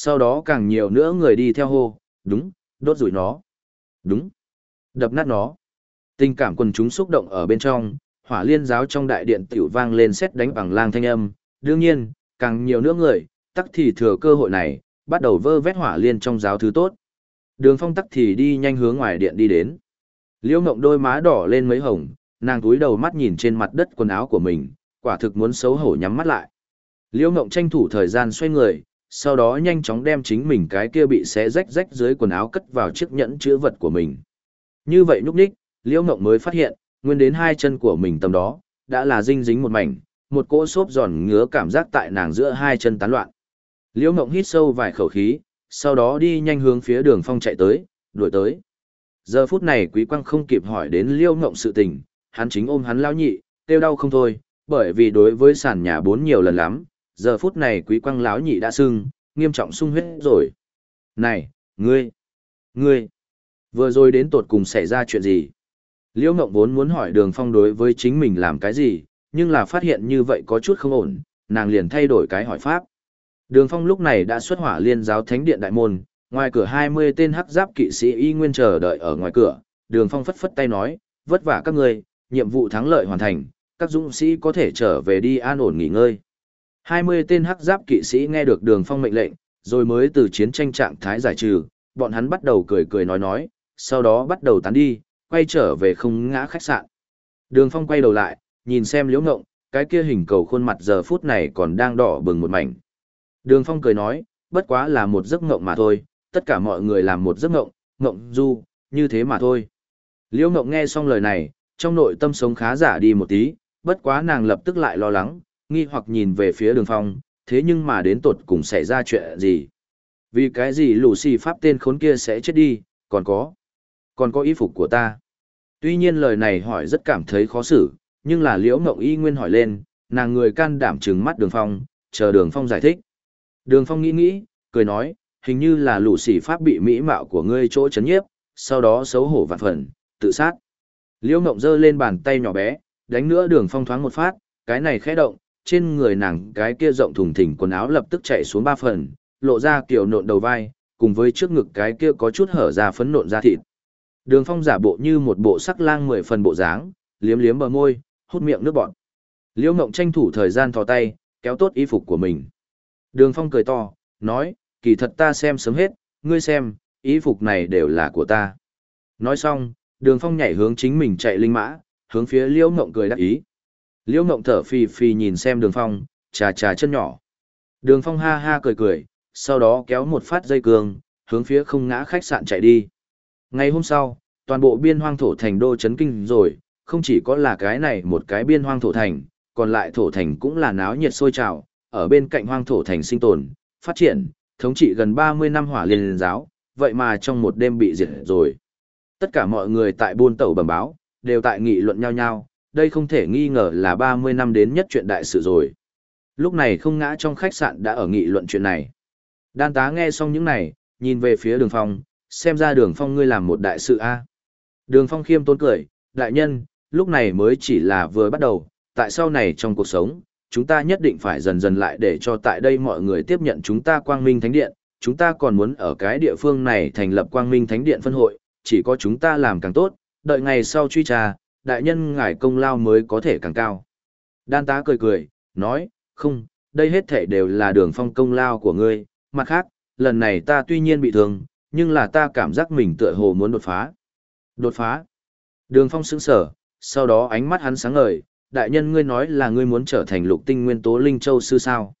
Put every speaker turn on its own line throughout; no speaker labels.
Sau đó càng nhiều nữa người đi theo hô, đúng, đốt rủi nó. Đúng, đập nát nó. Tình cảm quần chúng xúc động ở bên trong, hỏa liên giáo trong đại điện tiểu vang lên xét đánh bằng lang thanh âm. Đương nhiên, càng nhiều nữa người, tắc thì thừa cơ hội này, bắt đầu vơ vét hỏa liên trong giáo thứ tốt. Đường phong tắc thì đi nhanh hướng ngoài điện đi đến. Liễu mộng đôi má đỏ lên mấy hồng, nàng túi đầu mắt nhìn trên mặt đất quần áo của mình, quả thực muốn xấu hổ nhắm mắt lại. Liễu mộng tranh thủ thời gian xoay người, sau đó nhanh chóng đem chính mình cái kia bị xé rách rách dưới quần áo cất vào chiếc nhẫn chứa vật của mình. Như vậy nhúc nhích, Liễu Ngộng mới phát hiện, nguyên đến hai chân của mình tầm đó, đã là dinh dính một mảnh, một cỗ xốp giòn ngứa cảm giác tại nàng giữa hai chân tán loạn. Liễu Ngộng hít sâu vài khẩu khí, sau đó đi nhanh hướng phía đường phong chạy tới, đuổi tới. Giờ phút này Quý Quang không kịp hỏi đến Liễu Ngộng sự tình, hắn chính ôm hắn lão nhị, tiêu đau không thôi, bởi vì đối với sàn nhà bốn nhiều lần lắm, giờ phút này Quý Quang lão nhị đã sưng, nghiêm trọng sung huyết rồi. Này, ngươi, ngươi, vừa rồi đến tột cùng xảy ra chuyện gì? Liễu Ngộng vốn muốn hỏi Đường Phong đối với chính mình làm cái gì, nhưng là phát hiện như vậy có chút không ổn, nàng liền thay đổi cái hỏi pháp. Đường Phong lúc này đã xuất hỏa liên giáo thánh điện đại môn, ngoài cửa 20 tên hắc giáp kỵ sĩ y nguyên chờ đợi ở ngoài cửa, Đường Phong phất phất tay nói, vất vả các người, nhiệm vụ thắng lợi hoàn thành, các dũng sĩ có thể trở về đi an ổn nghỉ ngơi. 20 tên hắc giáp kỵ sĩ nghe được Đường Phong mệnh lệnh, rồi mới từ chiến tranh trạng thái giải trừ, bọn hắn bắt đầu cười cười nói nói, sau đó bắt đầu tán đi, quay trở về không ngã khách sạn. Đường Phong quay đầu lại, nhìn xem Liễu Ngộng, cái kia hình cầu khuôn mặt giờ phút này còn đang đỏ bừng một mảnh. Đường Phong cười nói, bất quá là một giấc ngộng mà thôi, tất cả mọi người làm một giấc ngộng, ngộng du, như thế mà thôi. Liễu Ngộng nghe xong lời này, trong nội tâm sống khá giả đi một tí, bất quá nàng lập tức lại lo lắng, nghi hoặc nhìn về phía Đường Phong, thế nhưng mà đến tột cùng xảy ra chuyện gì? Vì cái gì lũ xì pháp tên khốn kia sẽ chết đi, còn có, còn có y phục của ta. Tuy nhiên lời này hỏi rất cảm thấy khó xử, nhưng là Liễu Ngộng y nguyên hỏi lên, nàng người can đảm trừng mắt Đường Phong, chờ Đường Phong giải thích. Đường Phong nghĩ nghĩ, cười nói, hình như là lũ xì pháp bị mỹ mạo của ngươi chỗ chấn nhiếp, sau đó xấu hổ vạn phần, tự sát. Liễu mộng giơ lên bàn tay nhỏ bé, đánh nữa Đường Phong thoáng một phát, cái này khẽ động, trên người nàng cái kia rộng thùng thình quần áo lập tức chạy xuống ba phần, lộ ra kiểu nộn đầu vai, cùng với trước ngực cái kia có chút hở ra phấn nộn da thịt. Đường Phong giả bộ như một bộ sắc lang mười phần bộ dáng, liếm liếm bờ môi, hút miệng nước bọt. Liễu Ngộng tranh thủ thời gian thò tay, kéo tốt y phục của mình. Đường Phong cười to, nói, kỳ thật ta xem sớm hết, ngươi xem, y phục này đều là của ta. Nói xong, đường Phong nhảy hướng chính mình chạy linh mã, hướng phía Liễu Ngộng cười đắc ý. Liễu Ngộng thở phì phì nhìn xem đường Phong, trà trà chân nhỏ. Đường Phong ha ha cười cười, sau đó kéo một phát dây cương, hướng phía không ngã khách sạn chạy đi. Ngày hôm sau, toàn bộ biên hoang thổ thành đô chấn kinh rồi, không chỉ có là cái này một cái biên hoang thổ thành, còn lại thổ thành cũng là náo nhiệt sôi trào, ở bên cạnh hoang thổ thành sinh tồn, phát triển, thống trị gần 30 năm hỏa liên giáo, vậy mà trong một đêm bị diệt rồi. Tất cả mọi người tại buôn tàu bẩm báo, đều tại nghị luận nhau nhau, đây không thể nghi ngờ là 30 năm đến nhất chuyện đại sự rồi. Lúc này không ngã trong khách sạn đã ở nghị luận chuyện này. Đan tá nghe xong những này, nhìn về phía đường phong, xem ra đường phong ngươi làm một đại sự a Đường phong khiêm tốn cười, đại nhân, lúc này mới chỉ là vừa bắt đầu, tại sau này trong cuộc sống, chúng ta nhất định phải dần dần lại để cho tại đây mọi người tiếp nhận chúng ta quang minh thánh điện, chúng ta còn muốn ở cái địa phương này thành lập quang minh thánh điện phân hội, chỉ có chúng ta làm càng tốt, đợi ngày sau truy tra, đại nhân ngài công lao mới có thể càng cao. Đan tá cười cười, nói, không, đây hết thể đều là đường phong công lao của ngươi, mặt khác, lần này ta tuy nhiên bị thương, nhưng là ta cảm giác mình tựa hồ muốn đột phá. Đột phá. Đường phong sững sở, sau đó ánh mắt hắn sáng ngời, đại nhân ngươi nói là ngươi muốn trở thành lục tinh nguyên tố linh châu sư sao.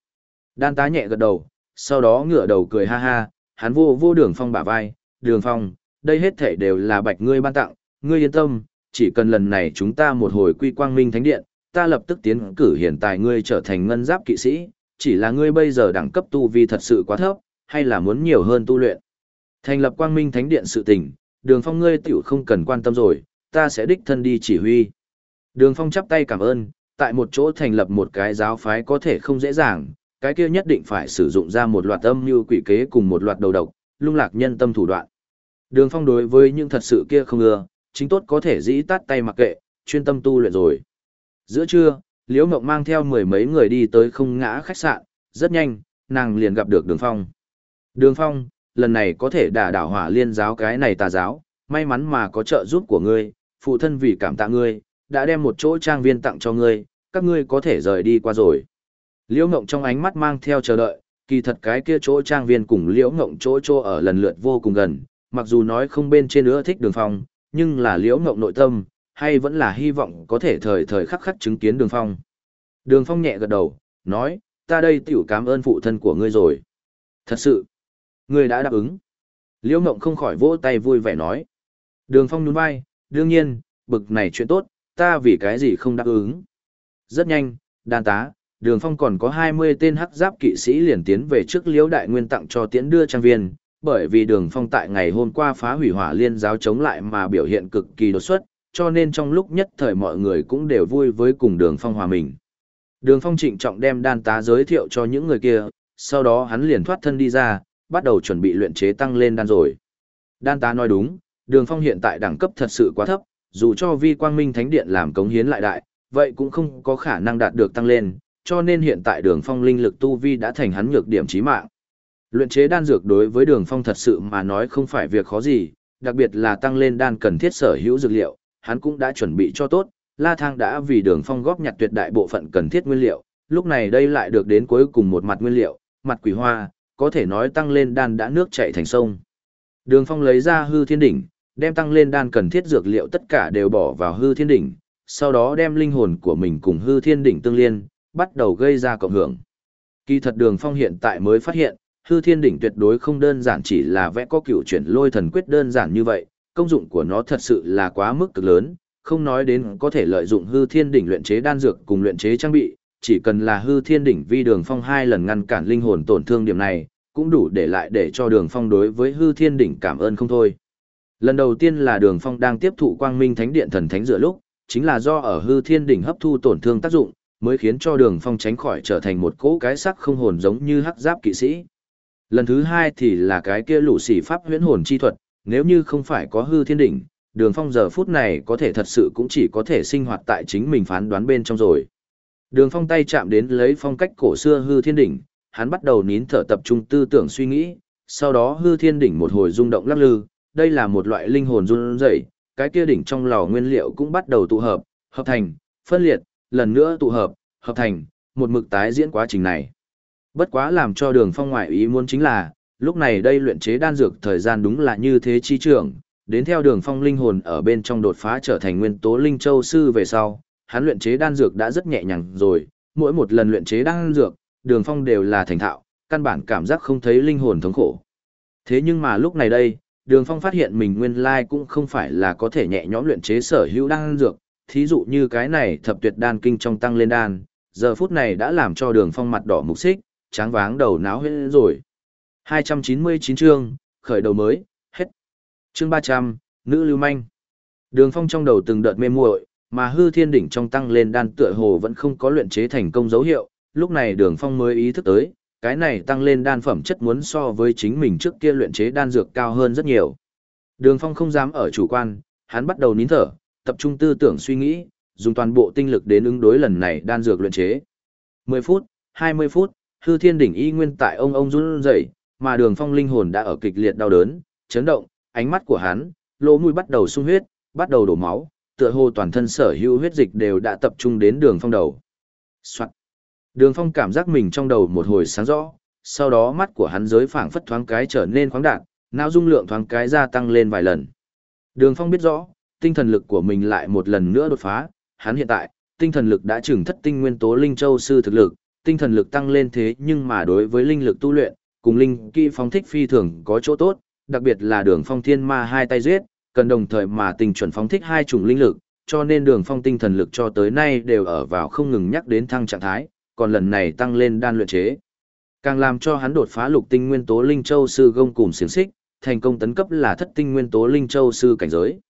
Đan tá nhẹ gật đầu, sau đó ngửa đầu cười ha ha, hắn vô vô đường phong bả vai, đường phong, đây hết thể đều là bạch ngươi ban tặng, ngươi yên tâm, chỉ cần lần này chúng ta một hồi quy quang minh thánh điện, ta lập tức tiến cử hiện tại ngươi trở thành ngân giáp kỵ sĩ, chỉ là ngươi bây giờ đẳng cấp tu vi thật sự quá thấp, hay là muốn nhiều hơn tu luyện. Thành lập quang minh thánh điện sự tình, đường phong ngươi tiểu không cần quan tâm rồi, ta sẽ đích thân đi chỉ huy. Đường Phong chắp tay cảm ơn, tại một chỗ thành lập một cái giáo phái có thể không dễ dàng, cái kia nhất định phải sử dụng ra một loạt âm như quỷ kế cùng một loạt đầu độc, lung lạc nhân tâm thủ đoạn. Đường Phong đối với những thật sự kia không ưa, chính tốt có thể dĩ tắt tay mặc kệ, chuyên tâm tu luyện rồi. Giữa trưa, Liễu Mộng mang theo mười mấy người đi tới không ngã khách sạn, rất nhanh, nàng liền gặp được Đường Phong. Đường Phong, lần này có thể đả đảo hỏa liên giáo cái này tà giáo, may mắn mà có trợ giúp của ngươi, phụ thân vì cảm tạ ngươi, đã đem một chỗ trang viên tặng cho ngươi, các ngươi có thể rời đi qua rồi. Liễu Ngộng trong ánh mắt mang theo chờ đợi, kỳ thật cái kia chỗ trang viên cùng Liễu Ngộng chỗ chỗ ở lần lượt vô cùng gần, mặc dù nói không bên trên nữa thích Đường Phong, nhưng là Liễu Ngộng nội tâm, hay vẫn là hy vọng có thể thời thời khắc khắc chứng kiến Đường Phong. Đường Phong nhẹ gật đầu, nói, ta đây tiểu cảm ơn phụ thân của ngươi rồi. Thật sự, ngươi đã đáp ứng. Liễu Ngộng không khỏi vỗ tay vui vẻ nói. Đường Phong nhún vai, đương nhiên, bực này chuyện tốt, ta vì cái gì không đáp ứng. Rất nhanh, đàn tá, đường phong còn có 20 tên hắc giáp kỵ sĩ liền tiến về trước liễu đại nguyên tặng cho tiễn đưa trang viên, bởi vì đường phong tại ngày hôm qua phá hủy hỏa liên giáo chống lại mà biểu hiện cực kỳ đột xuất, cho nên trong lúc nhất thời mọi người cũng đều vui với cùng đường phong hòa mình. Đường phong trịnh trọng đem đan tá giới thiệu cho những người kia, sau đó hắn liền thoát thân đi ra, bắt đầu chuẩn bị luyện chế tăng lên đan rồi. Đan tá nói đúng, đường phong hiện tại đẳng cấp thật sự quá thấp, dù cho vi quang minh thánh điện làm cống hiến lại đại, vậy cũng không có khả năng đạt được tăng lên, cho nên hiện tại đường phong linh lực tu vi đã thành hắn nhược điểm chí mạng. Luyện chế đan dược đối với đường phong thật sự mà nói không phải việc khó gì, đặc biệt là tăng lên đan cần thiết sở hữu dược liệu, hắn cũng đã chuẩn bị cho tốt, La Thang đã vì đường phong góp nhặt tuyệt đại bộ phận cần thiết nguyên liệu, lúc này đây lại được đến cuối cùng một mặt nguyên liệu, mặt quỷ hoa, có thể nói tăng lên đan đã nước chảy thành sông. Đường phong lấy ra hư thiên đỉnh, đem tăng lên đan cần thiết dược liệu tất cả đều bỏ vào hư thiên đỉnh, sau đó đem linh hồn của mình cùng hư thiên đỉnh tương liên, bắt đầu gây ra cộng hưởng. Kỳ thật đường phong hiện tại mới phát hiện, hư thiên đỉnh tuyệt đối không đơn giản chỉ là vẽ có cựu chuyển lôi thần quyết đơn giản như vậy, công dụng của nó thật sự là quá mức cực lớn, không nói đến có thể lợi dụng hư thiên đỉnh luyện chế đan dược cùng luyện chế trang bị, chỉ cần là hư thiên đỉnh vi đường phong hai lần ngăn cản linh hồn tổn thương điểm này, cũng đủ để lại để cho đường phong đối với hư thiên đỉnh cảm ơn không thôi. Lần đầu tiên là đường phong đang tiếp thụ quang minh thánh điện thần thánh giữa lúc, chính là do ở hư thiên đỉnh hấp thu tổn thương tác dụng, mới khiến cho đường phong tránh khỏi trở thành một cỗ cái sắc không hồn giống như hắc giáp kỵ sĩ. Lần thứ hai thì là cái kia lũ xỉ pháp huyễn hồn chi thuật, nếu như không phải có hư thiên đỉnh, đường phong giờ phút này có thể thật sự cũng chỉ có thể sinh hoạt tại chính mình phán đoán bên trong rồi. Đường phong tay chạm đến lấy phong cách cổ xưa hư thiên đỉnh, hắn bắt đầu nín thở tập trung tư tưởng suy nghĩ, sau đó hư thiên đỉnh một hồi rung động lắc lư, đây là một loại linh hồn run rẩy, cái kia đỉnh trong lò nguyên liệu cũng bắt đầu tụ hợp, hợp thành, phân liệt, lần nữa tụ hợp, hợp thành, một mực tái diễn quá trình này. Bất quá làm cho đường phong ngoại ý muốn chính là, lúc này đây luyện chế đan dược thời gian đúng là như thế chi trưởng, đến theo đường phong linh hồn ở bên trong đột phá trở thành nguyên tố linh châu sư về sau, hắn luyện chế đan dược đã rất nhẹ nhàng rồi, mỗi một lần luyện chế đan dược, đường phong đều là thành thạo, căn bản cảm giác không thấy linh hồn thống khổ. Thế nhưng mà lúc này đây, đường phong phát hiện mình nguyên lai cũng không phải là có thể nhẹ nhõm luyện chế sở hữu đan dược thí dụ như cái này thập tuyệt đan kinh trong tăng lên đan giờ phút này đã làm cho đường phong mặt đỏ mục xích tráng váng đầu náo hết rồi 299 chương khởi đầu mới hết chương 300, nữ lưu manh đường phong trong đầu từng đợt mê muội mà hư thiên đỉnh trong tăng lên đan tựa hồ vẫn không có luyện chế thành công dấu hiệu lúc này đường phong mới ý thức tới cái này tăng lên đan phẩm chất muốn so với chính mình trước kia luyện chế đan dược cao hơn rất nhiều. Đường Phong không dám ở chủ quan, hắn bắt đầu nín thở, tập trung tư tưởng suy nghĩ, dùng toàn bộ tinh lực đến ứng đối lần này đan dược luyện chế. 10 phút, 20 phút, hư thiên đỉnh y nguyên tại ông ông run rẩy, mà Đường Phong linh hồn đã ở kịch liệt đau đớn, chấn động, ánh mắt của hắn, lỗ mũi bắt đầu sung huyết, bắt đầu đổ máu, tựa hồ toàn thân sở hữu huyết dịch đều đã tập trung đến Đường Phong đầu. Soạn. Đường Phong cảm giác mình trong đầu một hồi sáng rõ, sau đó mắt của hắn giới phảng phất thoáng cái trở nên khoáng đạt, não dung lượng thoáng cái gia tăng lên vài lần. Đường Phong biết rõ, tinh thần lực của mình lại một lần nữa đột phá, hắn hiện tại, tinh thần lực đã trưởng thất tinh nguyên tố linh châu sư thực lực, tinh thần lực tăng lên thế nhưng mà đối với linh lực tu luyện, cùng linh kỹ phong thích phi thường có chỗ tốt, đặc biệt là đường phong thiên ma hai tay giết, cần đồng thời mà tình chuẩn phóng thích hai chủng linh lực, cho nên đường phong tinh thần lực cho tới nay đều ở vào không ngừng nhắc đến thăng trạng thái, còn lần này tăng lên đan luyện chế. Càng làm cho hắn đột phá lục tinh nguyên tố linh châu sư gông cùng xiềng xích, thành công tấn cấp là thất tinh nguyên tố linh châu sư cảnh giới.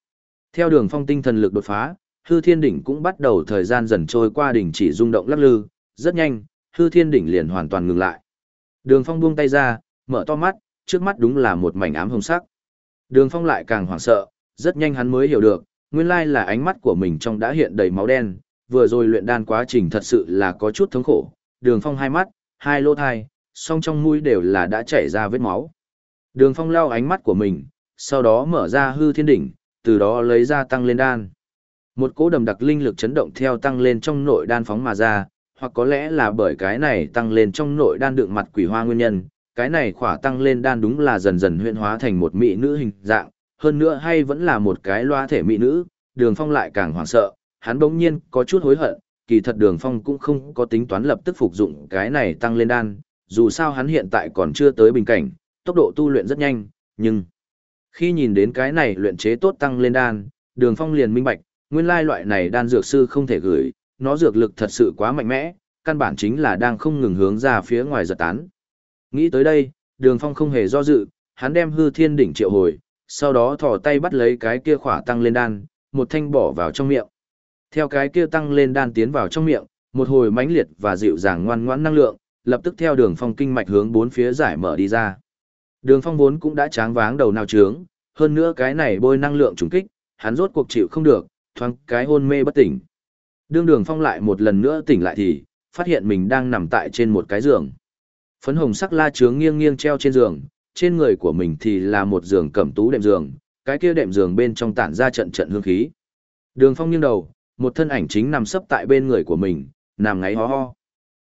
Theo đường phong tinh thần lực đột phá, hư thiên đỉnh cũng bắt đầu thời gian dần trôi qua đỉnh chỉ rung động lắc lư, rất nhanh, hư thiên đỉnh liền hoàn toàn ngừng lại. Đường phong buông tay ra, mở to mắt, trước mắt đúng là một mảnh ám hồng sắc. Đường phong lại càng hoảng sợ, rất nhanh hắn mới hiểu được, nguyên lai là ánh mắt của mình trong đã hiện đầy máu đen, vừa rồi luyện đan quá trình thật sự là có chút thống khổ, đường phong hai mắt, hai lỗ thai, song trong mũi đều là đã chảy ra vết máu. Đường phong lau ánh mắt của mình, sau đó mở ra hư thiên đỉnh, từ đó lấy ra tăng lên đan. Một cỗ đầm đặc linh lực chấn động theo tăng lên trong nội đan phóng mà ra, hoặc có lẽ là bởi cái này tăng lên trong nội đan đựng mặt quỷ hoa nguyên nhân, cái này khỏa tăng lên đan đúng là dần dần huyện hóa thành một mỹ nữ hình dạng, hơn nữa hay vẫn là một cái loa thể mỹ nữ, đường phong lại càng hoảng sợ, hắn bỗng nhiên có chút hối hận, kỳ thật đường phong cũng không có tính toán lập tức phục dụng cái này tăng lên đan, dù sao hắn hiện tại còn chưa tới bình cảnh, tốc độ tu luyện rất nhanh, nhưng khi nhìn đến cái này luyện chế tốt tăng lên đan, đường phong liền minh bạch, nguyên lai loại này đan dược sư không thể gửi, nó dược lực thật sự quá mạnh mẽ, căn bản chính là đang không ngừng hướng ra phía ngoài giật tán. Nghĩ tới đây, đường phong không hề do dự, hắn đem hư thiên đỉnh triệu hồi, sau đó thò tay bắt lấy cái kia khỏa tăng lên đan, một thanh bỏ vào trong miệng. Theo cái kia tăng lên đan tiến vào trong miệng, một hồi mãnh liệt và dịu dàng ngoan ngoãn năng lượng, lập tức theo đường phong kinh mạch hướng bốn phía giải mở đi ra. Đường phong vốn cũng đã tráng váng đầu nào trướng, hơn nữa cái này bôi năng lượng trùng kích, hắn rốt cuộc chịu không được, thoáng cái hôn mê bất tỉnh. Đương đường phong lại một lần nữa tỉnh lại thì, phát hiện mình đang nằm tại trên một cái giường. Phấn hồng sắc la trướng nghiêng nghiêng treo trên giường, trên người của mình thì là một giường cẩm tú đệm giường, cái kia đệm giường bên trong tản ra trận trận hương khí. Đường phong nghiêng đầu, một thân ảnh chính nằm sấp tại bên người của mình, nằm ngáy ho ho.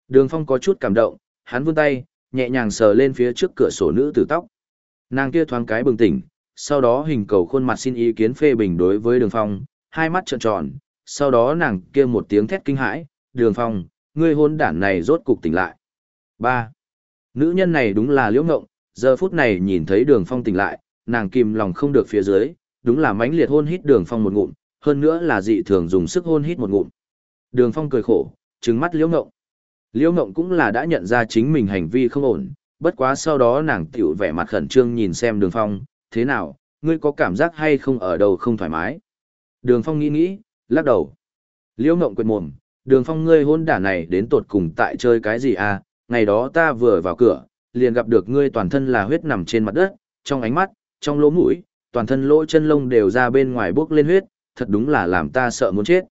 Đường phong có chút cảm động, hắn vươn tay, nhẹ nhàng sờ lên phía trước cửa sổ nữ tử tóc. Nàng kia thoáng cái bừng tỉnh, sau đó hình cầu khuôn mặt xin ý kiến phê bình đối với đường phong, hai mắt trợn tròn, sau đó nàng kia một tiếng thét kinh hãi, đường phong, ngươi hôn đản này rốt cục tỉnh lại. ba Nữ nhân này đúng là liễu ngộng, giờ phút này nhìn thấy đường phong tỉnh lại, nàng kìm lòng không được phía dưới, đúng là mãnh liệt hôn hít đường phong một ngụm, hơn nữa là dị thường dùng sức hôn hít một ngụm. Đường phong cười khổ, trừng mắt liễu ngộng. Liễu ngộng cũng là đã nhận ra chính mình hành vi không ổn, bất quá sau đó nàng tiểu vẻ mặt khẩn trương nhìn xem đường phong, thế nào, ngươi có cảm giác hay không ở đâu không thoải mái. Đường phong nghĩ nghĩ, lắc đầu. Liễu ngộng quệt mồm, đường phong ngươi hôn đả này đến tột cùng tại chơi cái gì à, ngày đó ta vừa vào cửa, liền gặp được ngươi toàn thân là huyết nằm trên mặt đất, trong ánh mắt, trong lỗ mũi, toàn thân lỗ chân lông đều ra bên ngoài bước lên huyết, thật đúng là làm ta sợ muốn chết.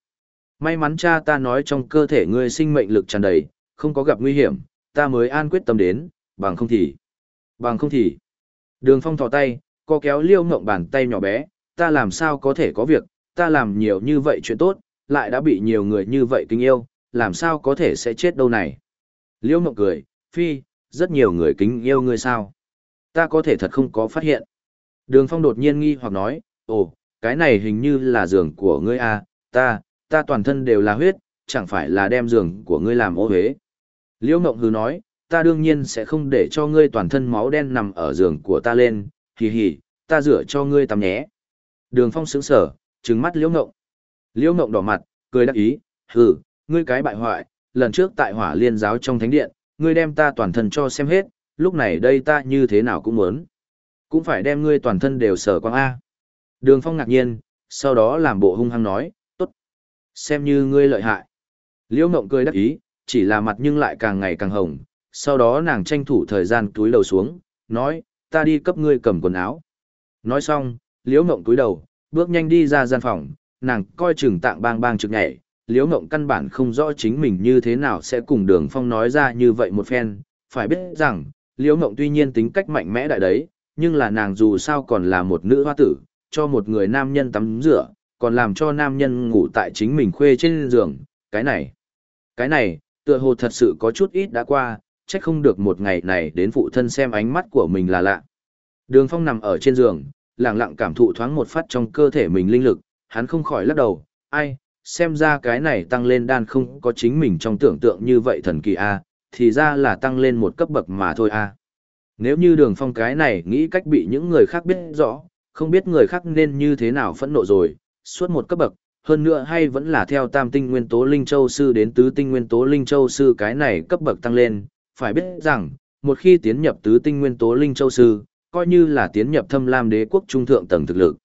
May mắn cha ta nói trong cơ thể ngươi sinh mệnh lực tràn đầy, không có gặp nguy hiểm, ta mới an quyết tâm đến, bằng không thì. Bằng không thì. Đường phong thò tay, co kéo liêu ngộng bàn tay nhỏ bé, ta làm sao có thể có việc, ta làm nhiều như vậy chuyện tốt, lại đã bị nhiều người như vậy kính yêu, làm sao có thể sẽ chết đâu này. Liêu Mộng cười, phi, rất nhiều người kính yêu ngươi sao. Ta có thể thật không có phát hiện. Đường phong đột nhiên nghi hoặc nói, ồ, cái này hình như là giường của ngươi à, ta, ta toàn thân đều là huyết, chẳng phải là đem giường của ngươi làm ô huế. Liễu Mộng hứ nói, ta đương nhiên sẽ không để cho ngươi toàn thân máu đen nằm ở giường của ta lên, hì hì, ta rửa cho ngươi tắm nhé. Đường Phong sững sở, trừng mắt Liễu Ngộng. Liễu Ngộng đỏ mặt, cười đắc ý, hừ, ngươi cái bại hoại, lần trước tại hỏa liên giáo trong thánh điện, ngươi đem ta toàn thân cho xem hết, lúc này đây ta như thế nào cũng muốn. Cũng phải đem ngươi toàn thân đều sở quang A. Đường Phong ngạc nhiên, sau đó làm bộ hung hăng nói, tốt. Xem như ngươi lợi hại. Liễu Ngộng cười đắc ý, chỉ là mặt nhưng lại càng ngày càng hồng. Sau đó nàng tranh thủ thời gian túi đầu xuống, nói, ta đi cấp ngươi cầm quần áo. Nói xong, Liễu Ngộng túi đầu, bước nhanh đi ra gian phòng, nàng coi chừng tạng bang bang trực nhảy. Liễu Ngộng căn bản không rõ chính mình như thế nào sẽ cùng Đường Phong nói ra như vậy một phen. Phải biết rằng, Liễu Ngộng tuy nhiên tính cách mạnh mẽ đại đấy, nhưng là nàng dù sao còn là một nữ hoa tử, cho một người nam nhân tắm rửa, còn làm cho nam nhân ngủ tại chính mình khuê trên giường, cái này. Cái này, tựa hồ thật sự có chút ít đã qua, trách không được một ngày này đến phụ thân xem ánh mắt của mình là lạ. Đường phong nằm ở trên giường, lặng lặng cảm thụ thoáng một phát trong cơ thể mình linh lực, hắn không khỏi lắc đầu, ai, xem ra cái này tăng lên đan không có chính mình trong tưởng tượng như vậy thần kỳ a thì ra là tăng lên một cấp bậc mà thôi a. Nếu như đường phong cái này nghĩ cách bị những người khác biết rõ, không biết người khác nên như thế nào phẫn nộ rồi, suốt một cấp bậc, hơn nữa hay vẫn là theo tam tinh nguyên tố linh châu sư đến tứ tinh nguyên tố linh châu sư cái này cấp bậc tăng lên, phải biết rằng, một khi tiến nhập tứ tinh nguyên tố linh châu sư, coi như là tiến nhập thâm lam đế quốc trung thượng tầng thực lực.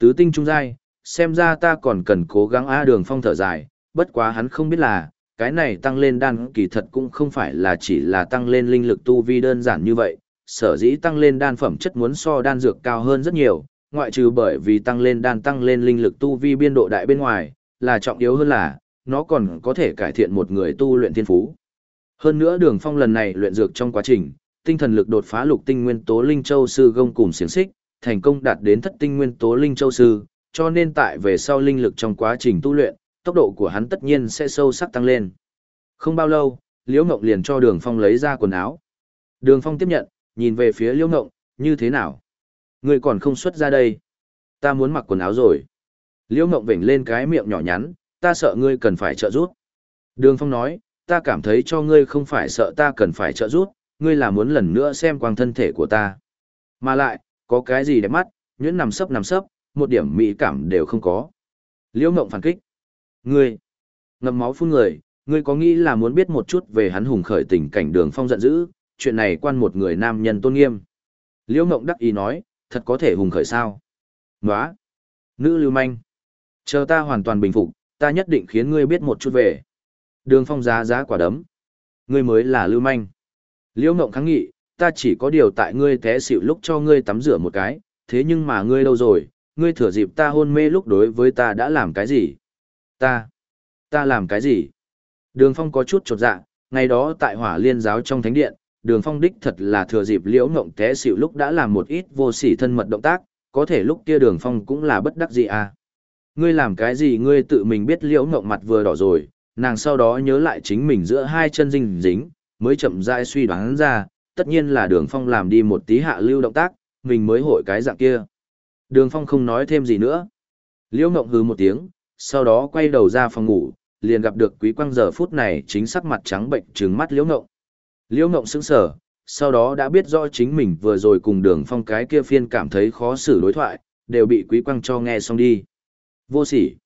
Tứ tinh trung giai, xem ra ta còn cần cố gắng a đường phong thở dài, bất quá hắn không biết là, cái này tăng lên đan kỳ thật cũng không phải là chỉ là tăng lên linh lực tu vi đơn giản như vậy, sở dĩ tăng lên đan phẩm chất muốn so đan dược cao hơn rất nhiều, ngoại trừ bởi vì tăng lên đan tăng lên linh lực tu vi biên độ đại bên ngoài, là trọng yếu hơn là, nó còn có thể cải thiện một người tu luyện thiên phú. Hơn nữa đường phong lần này luyện dược trong quá trình, tinh thần lực đột phá lục tinh nguyên tố linh châu sư gông cùng xiềng xích, thành công đạt đến thất tinh nguyên tố linh châu sư, cho nên tại về sau linh lực trong quá trình tu luyện, tốc độ của hắn tất nhiên sẽ sâu sắc tăng lên. Không bao lâu, Liễu Ngộng liền cho Đường Phong lấy ra quần áo. Đường Phong tiếp nhận, nhìn về phía Liễu Ngộng, như thế nào? Ngươi còn không xuất ra đây. Ta muốn mặc quần áo rồi. Liễu Ngộng vểnh lên cái miệng nhỏ nhắn, ta sợ ngươi cần phải trợ giúp. Đường Phong nói, ta cảm thấy cho ngươi không phải sợ ta cần phải trợ giúp, ngươi là muốn lần nữa xem quang thân thể của ta. Mà lại, có cái gì đẹp mắt, nhuyễn nằm sấp nằm sấp, một điểm mỹ cảm đều không có. Liễu Ngộng phản kích. Ngươi, ngậm máu phun người, ngươi có nghĩ là muốn biết một chút về hắn hùng khởi tình cảnh đường phong giận dữ, chuyện này quan một người nam nhân tôn nghiêm. Liễu Ngộng đắc ý nói, thật có thể hùng khởi sao? Nóa! Nữ lưu manh! Chờ ta hoàn toàn bình phục, ta nhất định khiến ngươi biết một chút về. Đường phong giá giá quả đấm. Ngươi mới là lưu manh. Liễu Ngộng kháng nghị, ta chỉ có điều tại ngươi té xỉu lúc cho ngươi tắm rửa một cái, thế nhưng mà ngươi đâu rồi, ngươi thừa dịp ta hôn mê lúc đối với ta đã làm cái gì? Ta, ta làm cái gì? Đường Phong có chút chột dạ, ngày đó tại hỏa liên giáo trong thánh điện, đường Phong đích thật là thừa dịp liễu ngộng té xỉu lúc đã làm một ít vô sỉ thân mật động tác, có thể lúc kia đường Phong cũng là bất đắc dĩ à? Ngươi làm cái gì ngươi tự mình biết liễu ngộng mặt vừa đỏ rồi, nàng sau đó nhớ lại chính mình giữa hai chân dinh dính, mới chậm rãi suy đoán ra, tất nhiên là đường Phong làm đi một tí hạ lưu động tác, mình mới hội cái dạng kia. Đường Phong không nói thêm gì nữa. Liễu Ngộng hừ một tiếng, sau đó quay đầu ra phòng ngủ, liền gặp được Quý Quang giờ phút này chính sắc mặt trắng bệnh trừng mắt Liễu Ngộng. Liễu Ngộng sững sờ, sau đó đã biết rõ chính mình vừa rồi cùng Đường Phong cái kia phiên cảm thấy khó xử đối thoại, đều bị Quý Quang cho nghe xong đi. Vô sỉ,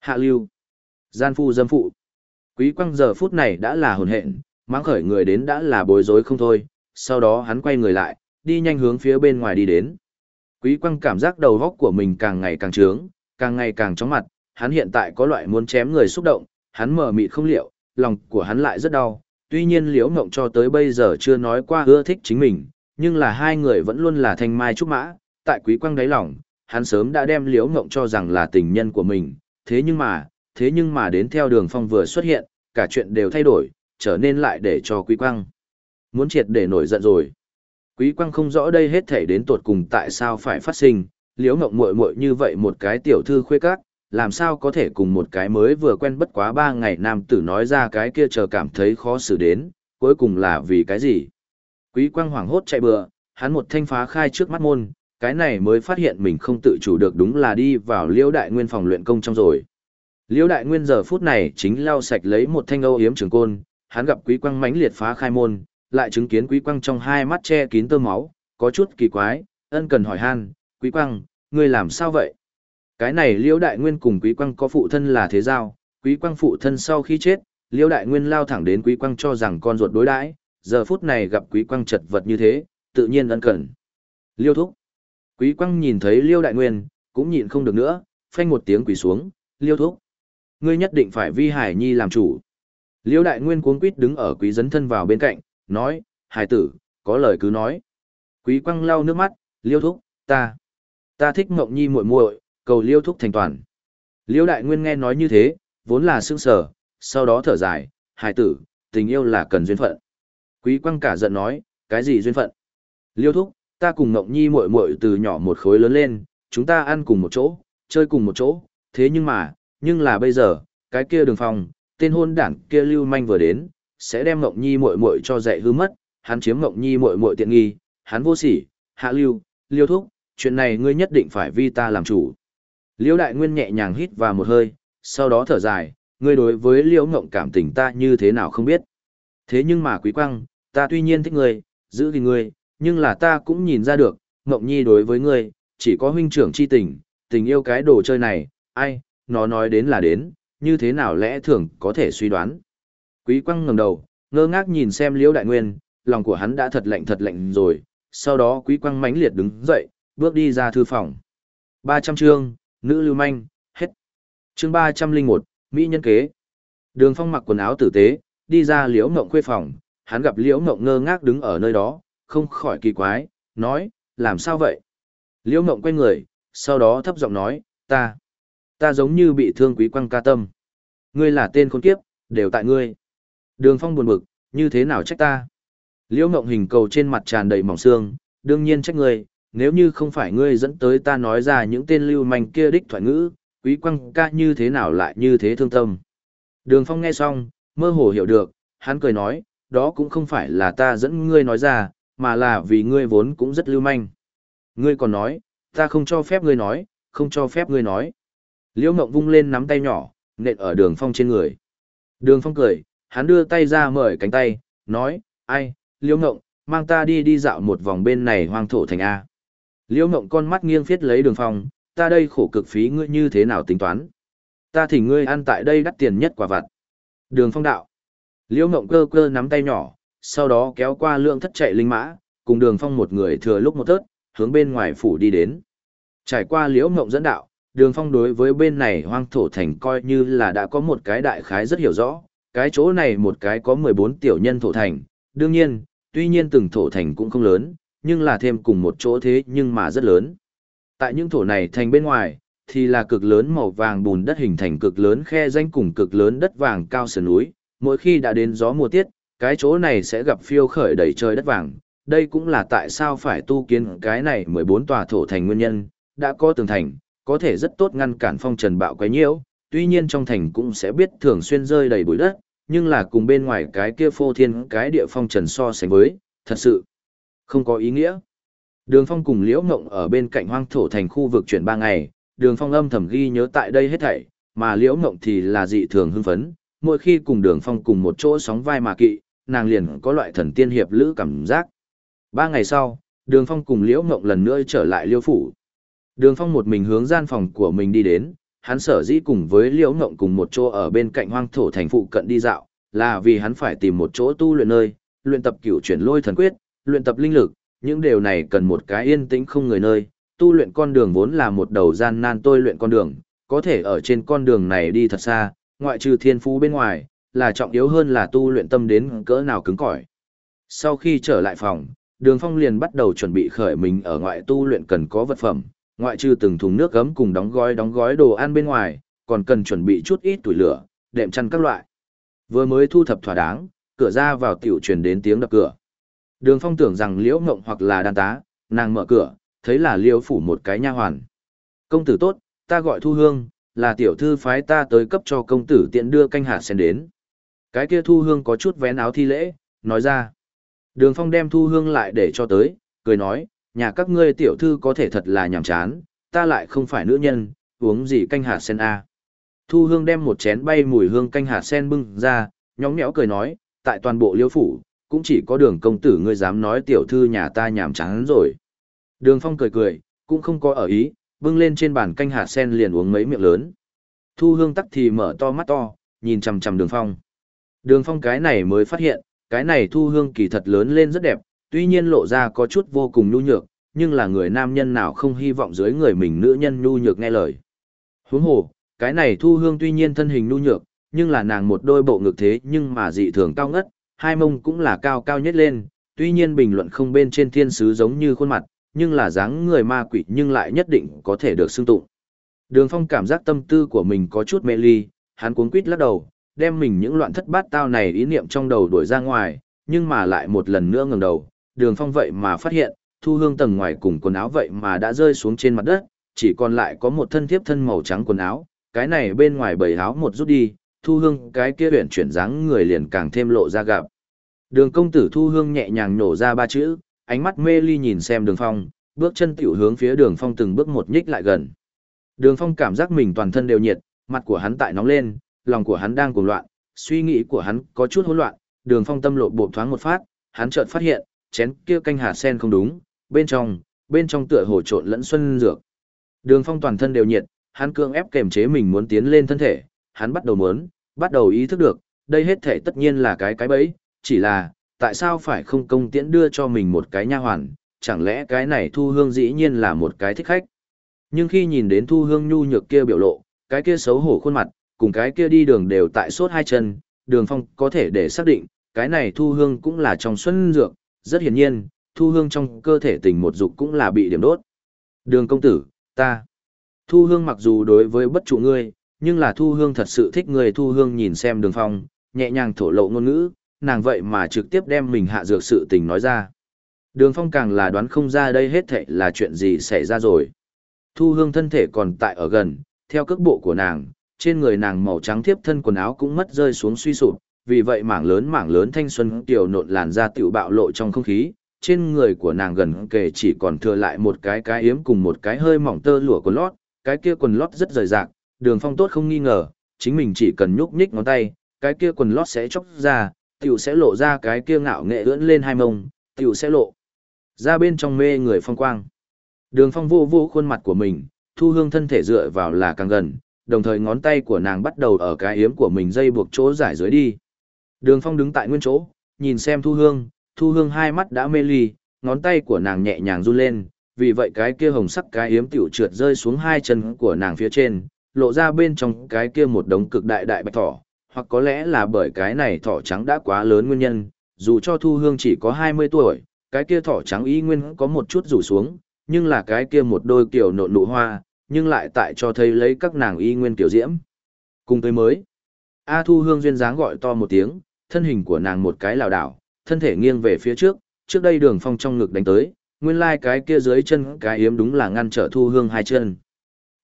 hạ lưu, gian phu dâm phụ. Quý Quang giờ phút này đã là hồn hện, mang khởi người đến đã là bối rối không thôi, sau đó hắn quay người lại, đi nhanh hướng phía bên ngoài đi đến. Quý quăng cảm giác đầu góc của mình càng ngày càng trướng, càng ngày càng chóng mặt, hắn hiện tại có loại muốn chém người xúc động, hắn mở mịt không liệu, lòng của hắn lại rất đau. Tuy nhiên liễu ngộng cho tới bây giờ chưa nói qua ưa thích chính mình, nhưng là hai người vẫn luôn là thanh mai trúc mã, tại quý quăng đáy lòng, hắn sớm đã đem liễu ngộng cho rằng là tình nhân của mình, thế nhưng mà, thế nhưng mà đến theo đường phong vừa xuất hiện, cả chuyện đều thay đổi, trở nên lại để cho quý Quang Muốn triệt để nổi giận rồi. Quý quang không rõ đây hết thể đến tột cùng tại sao phải phát sinh, liễu ngộng muội muội như vậy một cái tiểu thư khuê các, làm sao có thể cùng một cái mới vừa quen bất quá ba ngày nam tử nói ra cái kia chờ cảm thấy khó xử đến, cuối cùng là vì cái gì? Quý quang hoảng hốt chạy bừa, hắn một thanh phá khai trước mắt môn, cái này mới phát hiện mình không tự chủ được đúng là đi vào liễu đại nguyên phòng luyện công trong rồi. Liễu đại nguyên giờ phút này chính lau sạch lấy một thanh âu yếm trường côn, hắn gặp quý quang mãnh liệt phá khai môn, lại chứng kiến quý quang trong hai mắt che kín tơ máu, có chút kỳ quái, ân cần hỏi han, quý quang, ngươi làm sao vậy? Cái này liễu đại nguyên cùng quý quang có phụ thân là thế giao, quý quang phụ thân sau khi chết, liễu đại nguyên lao thẳng đến quý quang cho rằng con ruột đối đãi, giờ phút này gặp quý quang chật vật như thế, tự nhiên ân cần. Liêu thúc. Quý quang nhìn thấy liêu đại nguyên, cũng nhịn không được nữa, phanh một tiếng quỳ xuống, liêu thúc. Ngươi nhất định phải vi hải nhi làm chủ. Liêu đại nguyên cuống quýt đứng ở quý dấn thân vào bên cạnh, nói, hài tử, có lời cứ nói. Quý quăng lau nước mắt, liêu thúc, ta, ta thích mộng nhi muội muội, cầu liêu thúc thành toàn. Liêu đại nguyên nghe nói như thế, vốn là sương sở, sau đó thở dài, hài tử, tình yêu là cần duyên phận. Quý quăng cả giận nói, cái gì duyên phận? Liêu thúc, ta cùng mộng nhi muội muội từ nhỏ một khối lớn lên, chúng ta ăn cùng một chỗ, chơi cùng một chỗ, thế nhưng mà, nhưng là bây giờ, cái kia đường phòng, tên hôn đảng kia lưu manh vừa đến, sẽ đem Ngộng Nhi muội muội cho dạy hư mất, hắn chiếm Ngộng Nhi muội muội tiện nghi, hắn vô sỉ, hạ lưu, liêu thúc, chuyện này ngươi nhất định phải vi ta làm chủ. Liêu đại nguyên nhẹ nhàng hít vào một hơi, sau đó thở dài, ngươi đối với liêu ngộng cảm tình ta như thế nào không biết. Thế nhưng mà quý quang, ta tuy nhiên thích ngươi, giữ gìn ngươi, nhưng là ta cũng nhìn ra được, ngộng nhi đối với ngươi, chỉ có huynh trưởng chi tình, tình yêu cái đồ chơi này, ai, nó nói đến là đến, như thế nào lẽ thường có thể suy đoán. Quý quăng ngẩng đầu, ngơ ngác nhìn xem Liễu Đại Nguyên, lòng của hắn đã thật lạnh thật lạnh rồi, sau đó Quý quăng mãnh liệt đứng dậy, bước đi ra thư phòng. 300 chương, nữ lưu manh, hết. Chương 301, Mỹ nhân kế. Đường Phong mặc quần áo tử tế, đi ra Liễu Ngộng khuê phòng, hắn gặp Liễu Ngộng ngơ ngác đứng ở nơi đó, không khỏi kỳ quái, nói, làm sao vậy? Liễu Ngộng quay người, sau đó thấp giọng nói, ta, ta giống như bị thương quý quăng ca tâm. Ngươi là tên khốn kiếp, đều tại ngươi. Đường phong buồn bực, như thế nào trách ta? Liễu Ngộng hình cầu trên mặt tràn đầy mỏng xương, đương nhiên trách ngươi, nếu như không phải ngươi dẫn tới ta nói ra những tên lưu manh kia đích thoại ngữ, quý quăng ca như thế nào lại như thế thương tâm. Đường Phong nghe xong, mơ hồ hiểu được, hắn cười nói, đó cũng không phải là ta dẫn ngươi nói ra, mà là vì ngươi vốn cũng rất lưu manh. Ngươi còn nói, ta không cho phép ngươi nói, không cho phép ngươi nói. Liễu Ngộng vung lên nắm tay nhỏ, nện ở đường phong trên người. Đường phong cười, hắn đưa tay ra mời cánh tay, nói, ai, Liễu Ngộng, mang ta đi đi dạo một vòng bên này hoang thổ thành A. Liễu Ngộng con mắt nghiêng phiết lấy đường phong, ta đây khổ cực phí ngươi như thế nào tính toán. Ta thỉnh ngươi ăn tại đây đắt tiền nhất quả vặt. Đường phong đạo. Liễu Ngộng cơ cơ nắm tay nhỏ, sau đó kéo qua lượng thất chạy linh mã, cùng đường phong một người thừa lúc một tớt, hướng bên ngoài phủ đi đến. Trải qua Liễu Ngộng dẫn đạo, đường phong đối với bên này hoang thổ thành coi như là đã có một cái đại khái rất hiểu rõ, cái chỗ này một cái có 14 tiểu nhân thổ thành, đương nhiên, tuy nhiên từng thổ thành cũng không lớn, nhưng là thêm cùng một chỗ thế nhưng mà rất lớn. Tại những thổ này thành bên ngoài, thì là cực lớn màu vàng bùn đất hình thành cực lớn khe danh cùng cực lớn đất vàng cao sườn núi, mỗi khi đã đến gió mùa tiết, cái chỗ này sẽ gặp phiêu khởi đầy trời đất vàng. Đây cũng là tại sao phải tu kiến cái này 14 tòa thổ thành nguyên nhân, đã có tường thành, có thể rất tốt ngăn cản phong trần bạo quấy nhiễu, tuy nhiên trong thành cũng sẽ biết thường xuyên rơi đầy bụi đất, nhưng là cùng bên ngoài cái kia phô thiên cái địa phong trần so sánh với, thật sự không có ý nghĩa. Đường Phong cùng Liễu Ngộng ở bên cạnh hoang thổ thành khu vực chuyển ba ngày, Đường Phong âm thầm ghi nhớ tại đây hết thảy, mà Liễu Ngộng thì là dị thường hưng phấn, mỗi khi cùng Đường Phong cùng một chỗ sóng vai mà kỵ, nàng liền có loại thần tiên hiệp lữ cảm giác. Ba ngày sau, Đường Phong cùng Liễu Ngộng lần nữa trở lại Liêu phủ. Đường Phong một mình hướng gian phòng của mình đi đến, hắn sở dĩ cùng với Liễu Ngộng cùng một chỗ ở bên cạnh hoang thổ thành phụ cận đi dạo, là vì hắn phải tìm một chỗ tu luyện nơi, luyện tập cửu chuyển lôi thần quyết, luyện tập linh lực, những điều này cần một cái yên tĩnh không người nơi, tu luyện con đường vốn là một đầu gian nan tôi luyện con đường, có thể ở trên con đường này đi thật xa, ngoại trừ thiên phú bên ngoài, là trọng yếu hơn là tu luyện tâm đến cỡ nào cứng cỏi. Sau khi trở lại phòng, Đường Phong liền bắt đầu chuẩn bị khởi mình ở ngoại tu luyện cần có vật phẩm, ngoại trừ từng thùng nước gấm cùng đóng gói đóng gói đồ ăn bên ngoài, còn cần chuẩn bị chút ít tuổi lửa, đệm chăn các loại. Vừa mới thu thập thỏa đáng, cửa ra vào tiểu truyền đến tiếng đập cửa. Đường Phong tưởng rằng Liễu Ngộng hoặc là đàn tá, nàng mở cửa, thấy là Liễu phủ một cái nha hoàn. Công tử tốt, ta gọi Thu Hương, là tiểu thư phái ta tới cấp cho công tử tiện đưa canh hạt sen đến. Cái kia Thu Hương có chút vén áo thi lễ, nói ra. Đường Phong đem Thu Hương lại để cho tới, cười nói, nhà các ngươi tiểu thư có thể thật là nhàm chán, ta lại không phải nữ nhân, uống gì canh hạt sen a. Thu Hương đem một chén bay mùi hương canh hạt sen bưng ra, nhõng nhẽo cười nói, tại toàn bộ liêu phủ, cũng chỉ có đường công tử ngươi dám nói tiểu thư nhà ta nhàm chán rồi. Đường Phong cười cười, cũng không có ở ý, bưng lên trên bàn canh hạt sen liền uống mấy miệng lớn. Thu Hương tắc thì mở to mắt to, nhìn chằm chằm Đường Phong. Đường Phong cái này mới phát hiện, cái này Thu Hương kỳ thật lớn lên rất đẹp, tuy nhiên lộ ra có chút vô cùng nhu nhược, nhưng là người nam nhân nào không hy vọng dưới người mình nữ nhân nhu nhược nghe lời. Huống hồ, cái này Thu Hương tuy nhiên thân hình nhu nhược, nhưng là nàng một đôi bộ ngực thế nhưng mà dị thường cao ngất, hai mông cũng là cao cao nhất lên, tuy nhiên bình luận không bên trên thiên sứ giống như khuôn mặt, nhưng là dáng người ma quỷ nhưng lại nhất định có thể được xưng tụng. Đường Phong cảm giác tâm tư của mình có chút mê ly, hắn cuống quýt lắc đầu, đem mình những loạn thất bát tao này ý niệm trong đầu đuổi ra ngoài, nhưng mà lại một lần nữa ngẩng đầu, Đường Phong vậy mà phát hiện, thu hương tầng ngoài cùng quần áo vậy mà đã rơi xuống trên mặt đất, chỉ còn lại có một thân thiếp thân màu trắng quần áo, cái này bên ngoài bầy áo một rút đi, thu hương cái kia huyện chuyển dáng người liền càng thêm lộ ra gặp. Đường công tử thu hương nhẹ nhàng nổ ra ba chữ, ánh mắt mê ly nhìn xem đường phong, bước chân tiểu hướng phía đường phong từng bước một nhích lại gần. Đường phong cảm giác mình toàn thân đều nhiệt, mặt của hắn tại nóng lên, lòng của hắn đang cuồng loạn, suy nghĩ của hắn có chút hỗn loạn, đường phong tâm lộ bộ thoáng một phát, hắn chợt phát hiện, chén kia canh hạt sen không đúng, bên trong, bên trong tựa hồ trộn lẫn xuân dược. Đường phong toàn thân đều nhiệt, hắn cương ép kềm chế mình muốn tiến lên thân thể, hắn bắt đầu muốn, bắt đầu ý thức được, đây hết thể tất nhiên là cái cái bẫy, chỉ là, tại sao phải không công tiễn đưa cho mình một cái nha hoàn, chẳng lẽ cái này thu hương dĩ nhiên là một cái thích khách. Nhưng khi nhìn đến thu hương nhu nhược kia biểu lộ, cái kia xấu hổ khuôn mặt, cùng cái kia đi đường đều tại suốt hai chân, đường phong có thể để xác định, cái này thu hương cũng là trong xuân dược, rất hiển nhiên, thu hương trong cơ thể tình một dục cũng là bị điểm đốt. Đường công tử, ta. Thu hương mặc dù đối với bất trụ ngươi, nhưng là thu hương thật sự thích người thu hương nhìn xem đường phong, nhẹ nhàng thổ lộ ngôn ngữ, nàng vậy mà trực tiếp đem mình hạ dược sự tình nói ra. Đường phong càng là đoán không ra đây hết thệ là chuyện gì xảy ra rồi. Thu hương thân thể còn tại ở gần, theo cước bộ của nàng, trên người nàng màu trắng thiếp thân quần áo cũng mất rơi xuống suy sụp, vì vậy mảng lớn mảng lớn thanh xuân tiểu nộn làn da tiểu bạo lộ trong không khí, trên người của nàng gần kề chỉ còn thừa lại một cái cái yếm cùng một cái hơi mỏng tơ lụa quần lót, cái kia quần lót rất rời rạc, đường phong tốt không nghi ngờ, chính mình chỉ cần nhúc nhích ngón tay, cái kia quần lót sẽ chóc ra, tiểu sẽ lộ ra cái kia ngạo nghệ ưỡn lên hai mông, tiểu sẽ lộ ra bên trong mê người phong quang. Đường phong vô vô khuôn mặt của mình, thu hương thân thể dựa vào là càng gần, đồng thời ngón tay của nàng bắt đầu ở cái yếm của mình dây buộc chỗ giải dưới đi. Đường phong đứng tại nguyên chỗ, nhìn xem thu hương, thu hương hai mắt đã mê ly, ngón tay của nàng nhẹ nhàng run lên, vì vậy cái kia hồng sắc cái yếm tiểu trượt rơi xuống hai chân của nàng phía trên, lộ ra bên trong cái kia một đống cực đại đại bạch thỏ, hoặc có lẽ là bởi cái này thỏ trắng đã quá lớn nguyên nhân, dù cho thu hương chỉ có 20 tuổi, cái kia thỏ trắng y nguyên có một chút rủ xuống, nhưng là cái kia một đôi kiểu nộn nụ hoa, nhưng lại tại cho thấy lấy các nàng y nguyên tiểu diễm. Cùng tới mới, A Thu Hương duyên dáng gọi to một tiếng, thân hình của nàng một cái lảo đảo, thân thể nghiêng về phía trước, trước đây đường phong trong ngực đánh tới, nguyên lai cái kia dưới chân cái yếm đúng là ngăn trở Thu Hương hai chân.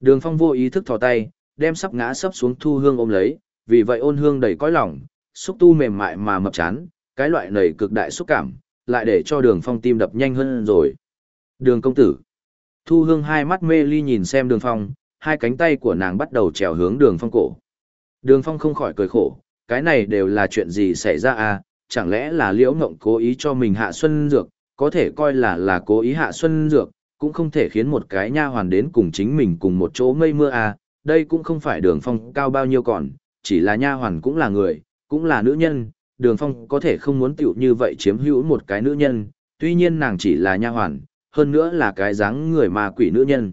Đường phong vô ý thức thò tay, đem sắp ngã sắp xuống Thu Hương ôm lấy, vì vậy ôn hương đầy cõi lòng, xúc tu mềm mại mà mập chán, cái loại này cực đại xúc cảm, lại để cho đường phong tim đập nhanh hơn rồi. Đường công tử. Thu hương hai mắt mê ly nhìn xem đường phong, hai cánh tay của nàng bắt đầu trèo hướng đường phong cổ. Đường phong không khỏi cười khổ, cái này đều là chuyện gì xảy ra à, chẳng lẽ là liễu ngộng cố ý cho mình hạ xuân dược, có thể coi là là cố ý hạ xuân dược, cũng không thể khiến một cái nha hoàn đến cùng chính mình cùng một chỗ mây mưa à, đây cũng không phải đường phong cao bao nhiêu còn, chỉ là nha hoàn cũng là người, cũng là nữ nhân, đường phong có thể không muốn tiểu như vậy chiếm hữu một cái nữ nhân, tuy nhiên nàng chỉ là nha hoàn, hơn nữa là cái dáng người mà quỷ nữ nhân.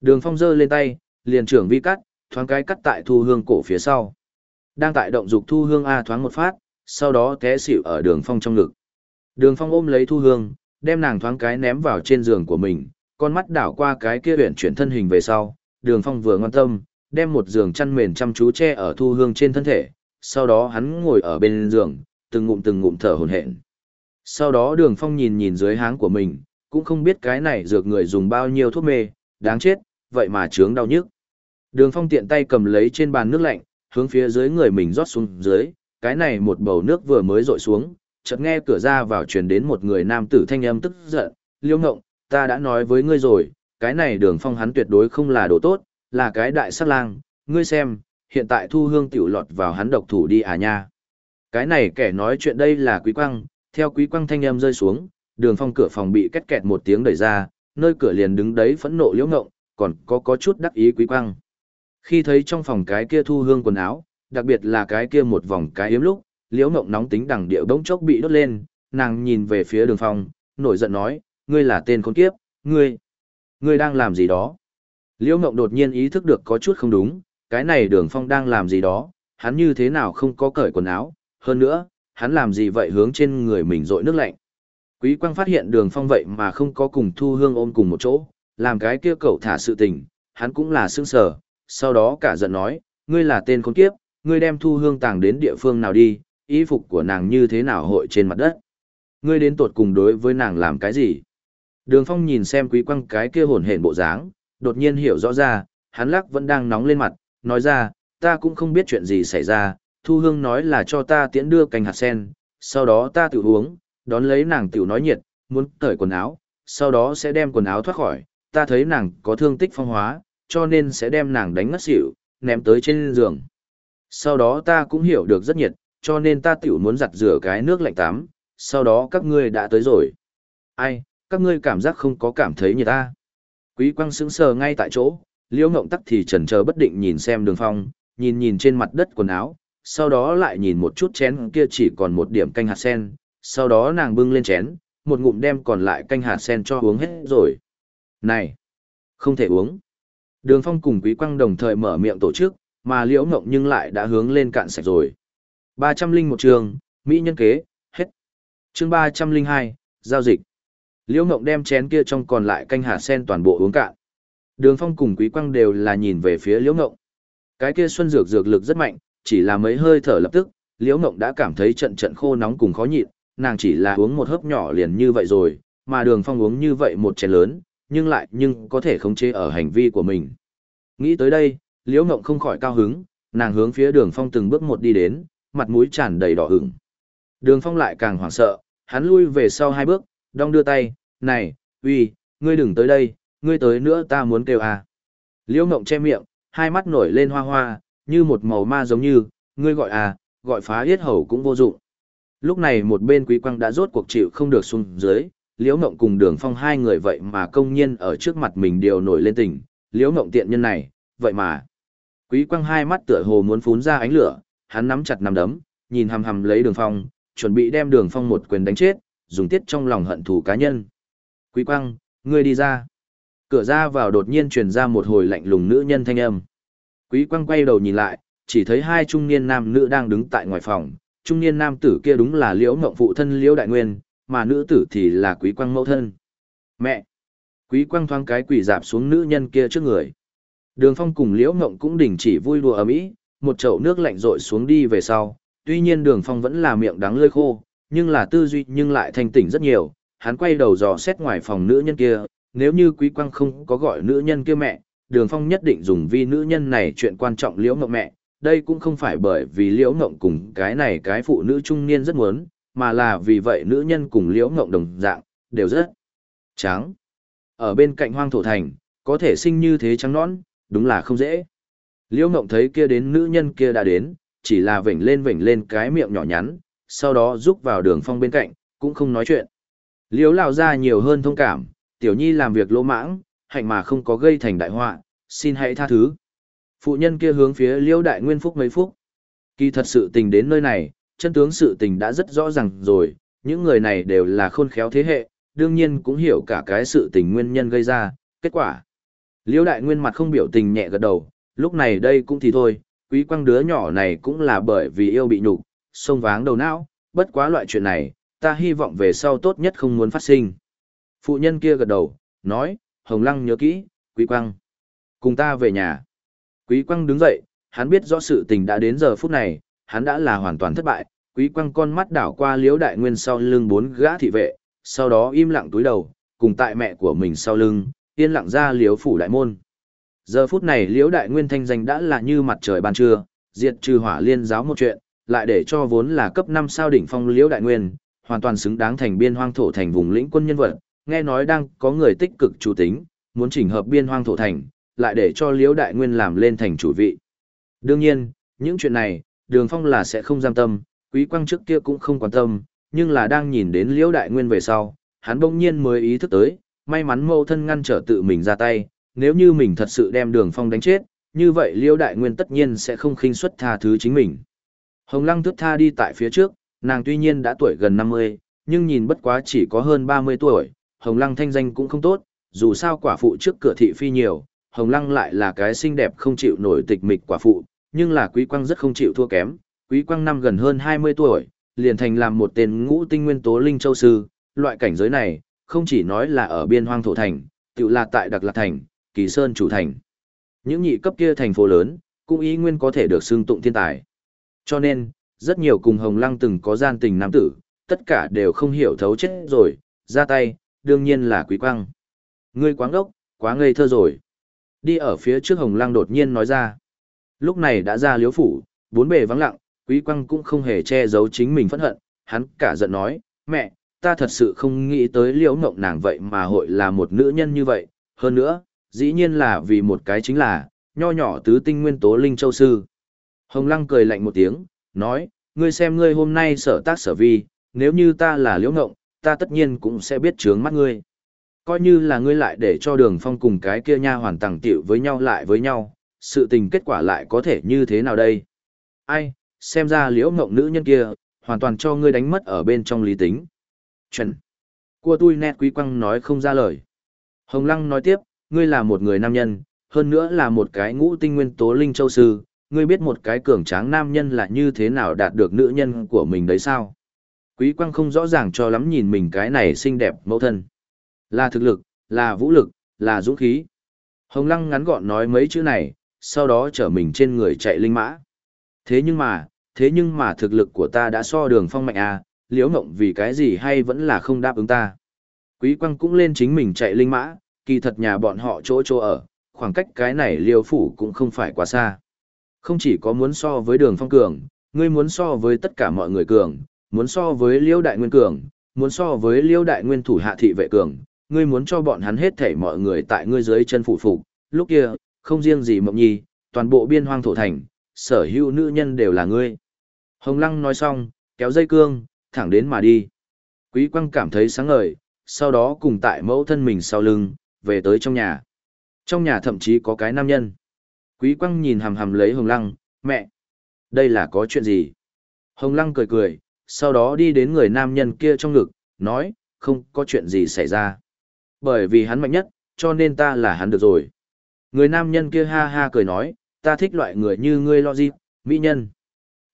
Đường phong giơ lên tay, liền trưởng vi cắt, thoáng cái cắt tại thu hương cổ phía sau. Đang tại động dục thu hương A thoáng một phát, sau đó té xỉu ở đường phong trong ngực. Đường phong ôm lấy thu hương, đem nàng thoáng cái ném vào trên giường của mình, con mắt đảo qua cái kia huyện chuyển thân hình về sau. Đường phong vừa ngon tâm, đem một giường chăn mền chăm chú che ở thu hương trên thân thể, sau đó hắn ngồi ở bên giường, từng ngụm từng ngụm thở hổn hển. Sau đó đường phong nhìn nhìn dưới háng của mình, cũng không biết cái này dược người dùng bao nhiêu thuốc mê, đáng chết, vậy mà chướng đau nhức. Đường phong tiện tay cầm lấy trên bàn nước lạnh, hướng phía dưới người mình rót xuống dưới, cái này một bầu nước vừa mới rội xuống, chợt nghe cửa ra vào truyền đến một người nam tử thanh âm tức giận, liêu ngộng, ta đã nói với ngươi rồi, cái này đường phong hắn tuyệt đối không là đồ tốt, là cái đại sát lang, ngươi xem, hiện tại thu hương tiểu lọt vào hắn độc thủ đi à nha. Cái này kẻ nói chuyện đây là quý quăng, theo quý quăng thanh âm rơi xuống, đường phong cửa phòng bị két kẹt một tiếng đẩy ra, nơi cửa liền đứng đấy phẫn nộ liêu ngộng, còn có có chút đắc ý quý quăng. Khi thấy trong phòng cái kia thu hương quần áo, đặc biệt là cái kia một vòng cái yếm lúc, liễu mộng nóng tính đằng điệu bỗng chốc bị đốt lên, nàng nhìn về phía đường phong, nổi giận nói, ngươi là tên con kiếp, ngươi, ngươi đang làm gì đó. Liễu mộng đột nhiên ý thức được có chút không đúng, cái này đường phong đang làm gì đó, hắn như thế nào không có cởi quần áo, hơn nữa, hắn làm gì vậy hướng trên người mình rội nước lạnh. Quý quang phát hiện đường phong vậy mà không có cùng thu hương ôm cùng một chỗ, làm cái kia cậu thả sự tình, hắn cũng là sương sở, sau đó cả giận nói, ngươi là tên khốn kiếp, ngươi đem thu hương tàng đến địa phương nào đi, y phục của nàng như thế nào hội trên mặt đất. Ngươi đến tột cùng đối với nàng làm cái gì? Đường phong nhìn xem quý quang cái kia hồn hển bộ dáng, đột nhiên hiểu rõ ra, hắn lắc vẫn đang nóng lên mặt, nói ra, ta cũng không biết chuyện gì xảy ra, Thu Hương nói là cho ta tiễn đưa cành hạt sen, sau đó ta tự uống, đón lấy nàng tiểu nói nhiệt, muốn cởi quần áo, sau đó sẽ đem quần áo thoát khỏi, ta thấy nàng có thương tích phong hóa, cho nên sẽ đem nàng đánh ngất xỉu, ném tới trên giường. Sau đó ta cũng hiểu được rất nhiệt, cho nên ta tiểu muốn giặt rửa cái nước lạnh tắm, sau đó các ngươi đã tới rồi. Ai, các ngươi cảm giác không có cảm thấy nhiệt ta. Quý quăng sững sờ ngay tại chỗ, liễu ngộng tắc thì chần chờ bất định nhìn xem đường phong nhìn nhìn trên mặt đất quần áo sau đó lại nhìn một chút chén kia chỉ còn một điểm canh hạt sen sau đó nàng bưng lên chén một ngụm đem còn lại canh hạt sen cho uống hết rồi này không thể uống đường phong cùng quý Quang đồng thời mở miệng tổ chức mà liễu ngộng nhưng lại đã hướng lên cạn sạch rồi. Ba trăm linh một trường mỹ nhân kế hết. Chương ba trăm linh hai giao dịch. Liễu ngộng đem chén kia trong còn lại canh hạt sen toàn bộ uống cạn. Đường Phong cùng Quý Quang đều là nhìn về phía Liễu Ngộng. Cái kia xuân dược dược lực rất mạnh, chỉ là mấy hơi thở lập tức, Liễu Ngộng đã cảm thấy trận trận khô nóng cùng khó nhịn, nàng chỉ là uống một hớp nhỏ liền như vậy rồi, mà đường phong uống như vậy một chén lớn, nhưng lại nhưng có thể khống chế ở hành vi của mình. Nghĩ tới đây, Liễu Ngộng không khỏi cao hứng, nàng hướng phía đường phong từng bước một đi đến, mặt mũi tràn đầy đỏ ửng. Đường phong lại càng hoảng sợ, hắn lui về sau hai bước, đong đưa tay, này, uy, ngươi đừng tới đây, ngươi tới nữa ta muốn kêu à. Liễu Ngộng che miệng, hai mắt nổi lên hoa hoa, như một màu ma giống như, ngươi gọi à, gọi phá yết hầu cũng vô dụng. Lúc này một bên quý quang đã rốt cuộc chịu không được xuống dưới, liễu ngộng cùng đường phong hai người vậy mà công nhiên ở trước mặt mình đều nổi lên tình, liễu ngộng tiện nhân này, vậy mà. Quý quang hai mắt tựa hồ muốn phún ra ánh lửa, hắn nắm chặt nắm đấm, nhìn hầm hầm lấy đường phong, chuẩn bị đem đường phong một quyền đánh chết, dùng tiết trong lòng hận thù cá nhân. Quý quang, ngươi đi ra. Cửa ra vào đột nhiên truyền ra một hồi lạnh lùng nữ nhân thanh âm. Quý quang quay đầu nhìn lại, chỉ thấy hai trung niên nam nữ đang đứng tại ngoài phòng. Trung niên nam tử kia đúng là liễu ngộng phụ thân liễu đại nguyên, mà nữ tử thì là quý quang mẫu thân. Mẹ! Quý quang thoáng cái quỷ dạp xuống nữ nhân kia trước người. Đường phong cùng liễu ngộng cũng đình chỉ vui đùa ở mỹ, một chậu nước lạnh rội xuống đi về sau. Tuy nhiên đường phong vẫn là miệng đắng lơi khô, nhưng là tư duy nhưng lại thanh tỉnh rất nhiều. Hắn quay đầu dò xét ngoài phòng nữ nhân kia, nếu như quý quang không có gọi nữ nhân kia mẹ, đường phong nhất định dùng vi nữ nhân này chuyện quan trọng liễu ngộng mẹ. Đây cũng không phải bởi vì liễu ngộng cùng cái này cái phụ nữ trung niên rất muốn, mà là vì vậy nữ nhân cùng liễu ngộng đồng dạng, đều rất trắng. Ở bên cạnh hoang thổ thành, có thể sinh như thế trắng nón, đúng là không dễ. Liễu ngộng thấy kia đến nữ nhân kia đã đến, chỉ là vểnh lên vểnh lên cái miệng nhỏ nhắn, sau đó rúc vào đường phong bên cạnh, cũng không nói chuyện. Liễu lão ra nhiều hơn thông cảm, tiểu nhi làm việc lỗ mãng, hạnh mà không có gây thành đại họa, xin hãy tha thứ. Phụ nhân kia hướng phía liễu đại nguyên phúc mấy phút. Kỳ thật sự tình đến nơi này, chân tướng sự tình đã rất rõ ràng rồi, những người này đều là khôn khéo thế hệ, đương nhiên cũng hiểu cả cái sự tình nguyên nhân gây ra, kết quả. Liễu đại nguyên mặt không biểu tình nhẹ gật đầu, lúc này đây cũng thì thôi, quý quăng đứa nhỏ này cũng là bởi vì yêu bị nhục, sông váng đầu não, bất quá loại chuyện này, ta hy vọng về sau tốt nhất không muốn phát sinh. Phụ nhân kia gật đầu, nói, Hồng Lăng nhớ kỹ, quý quăng. Cùng ta về nhà. Quý quăng đứng dậy, hắn biết rõ sự tình đã đến giờ phút này, hắn đã là hoàn toàn thất bại, quý quăng con mắt đảo qua liễu đại nguyên sau lưng bốn gã thị vệ, sau đó im lặng túi đầu, cùng tại mẹ của mình sau lưng, yên lặng ra liễu phủ đại môn. Giờ phút này liễu đại nguyên thanh danh đã là như mặt trời ban trưa, diệt trừ hỏa liên giáo một chuyện, lại để cho vốn là cấp 5 sao đỉnh phong liễu đại nguyên, hoàn toàn xứng đáng thành biên hoang thổ thành vùng lĩnh quân nhân vật, nghe nói đang có người tích cực chủ tính, muốn chỉnh hợp biên hoang thổ thành, lại để cho liễu đại nguyên làm lên thành chủ vị. Đương nhiên, những chuyện này, đường phong là sẽ không giam tâm, quý quang trước kia cũng không quan tâm, nhưng là đang nhìn đến liễu đại nguyên về sau, hắn bỗng nhiên mới ý thức tới, may mắn mâu thân ngăn trở tự mình ra tay, nếu như mình thật sự đem đường phong đánh chết, như vậy liễu đại nguyên tất nhiên sẽ không khinh suất tha thứ chính mình. Hồng lăng thức tha đi tại phía trước, nàng tuy nhiên đã tuổi gần năm mươi, nhưng nhìn bất quá chỉ có hơn ba mươi tuổi, hồng lăng thanh danh cũng không tốt, dù sao quả phụ trước cửa thị phi nhiều, hồng lăng lại là cái xinh đẹp không chịu nổi tịch mịch quả phụ, nhưng là quý quang rất không chịu thua kém, quý quang năm gần hơn 20 tuổi, liền thành làm một tên ngũ tinh nguyên tố linh châu sư, loại cảnh giới này, không chỉ nói là ở biên hoang thổ thành, tự là tại Đặc Lạc Thành, Kỳ Sơn chủ thành. Những nhị cấp kia thành phố lớn, cũng ý nguyên có thể được xưng tụng thiên tài. Cho nên, rất nhiều cùng Hồng Lăng từng có gian tình nam tử, tất cả đều không hiểu thấu chết rồi, ra tay, đương nhiên là quý quang. Ngươi quáng đốc, quá ngây thơ rồi. Đi ở phía trước Hồng Lăng đột nhiên nói ra. Lúc này đã ra liếu phủ, bốn bề vắng lặng, quý quăng cũng không hề che giấu chính mình phẫn hận, hắn cả giận nói, mẹ, ta thật sự không nghĩ tới liễu ngộng nàng vậy mà hội là một nữ nhân như vậy, hơn nữa, dĩ nhiên là vì một cái chính là, nho nhỏ tứ tinh nguyên tố linh châu sư. Hồng lăng cười lạnh một tiếng, nói, ngươi xem ngươi hôm nay sở tác sở vi, nếu như ta là liễu ngộng, ta tất nhiên cũng sẽ biết trướng mắt ngươi. Coi như là ngươi lại để cho đường phong cùng cái kia nha hoàn tàng tiểu với nhau lại với nhau, sự tình kết quả lại có thể như thế nào đây? Ai, xem ra liễu mộng nữ nhân kia, hoàn toàn cho ngươi đánh mất ở bên trong lý tính. Chuẩn. Cua tôi nét quý quăng nói không ra lời. Hồng Lăng nói tiếp, ngươi là một người nam nhân, hơn nữa là một cái ngũ tinh nguyên tố linh châu sư, ngươi biết một cái cường tráng nam nhân là như thế nào đạt được nữ nhân của mình đấy sao? Quý quăng không rõ ràng cho lắm nhìn mình cái này xinh đẹp mẫu thân. Là thực lực, là vũ lực, là dũng khí. Hồng Lăng ngắn gọn nói mấy chữ này, sau đó chở mình trên người chạy linh mã. Thế nhưng mà, thế nhưng mà thực lực của ta đã so đường phong mạnh à, liễu ngộng vì cái gì hay vẫn là không đáp ứng ta. Quý quang cũng lên chính mình chạy linh mã, kỳ thật nhà bọn họ chỗ chỗ ở, khoảng cách cái này liêu phủ cũng không phải quá xa. Không chỉ có muốn so với đường phong cường, ngươi muốn so với tất cả mọi người cường, muốn so với liêu đại nguyên cường, muốn so với liêu đại nguyên thủ hạ thị vệ cường, ngươi muốn cho bọn hắn hết thảy mọi người tại ngươi dưới chân phụ phục, lúc kia, không riêng gì mộng nhi, toàn bộ biên hoang thổ thành, sở hữu nữ nhân đều là ngươi. Hồng Lăng nói xong, kéo dây cương, thẳng đến mà đi. Quý quang cảm thấy sáng ngời, sau đó cùng tại mẫu thân mình sau lưng, về tới trong nhà. Trong nhà thậm chí có cái nam nhân. Quý quang nhìn hằm hằm lấy Hồng Lăng, mẹ, đây là có chuyện gì? Hồng Lăng cười cười, sau đó đi đến người nam nhân kia trong ngực, nói, không có chuyện gì xảy ra. Bởi vì hắn mạnh nhất, cho nên ta là hắn được rồi. Người nam nhân kia ha ha cười nói, ta thích loại người như ngươi lo gì, mỹ nhân.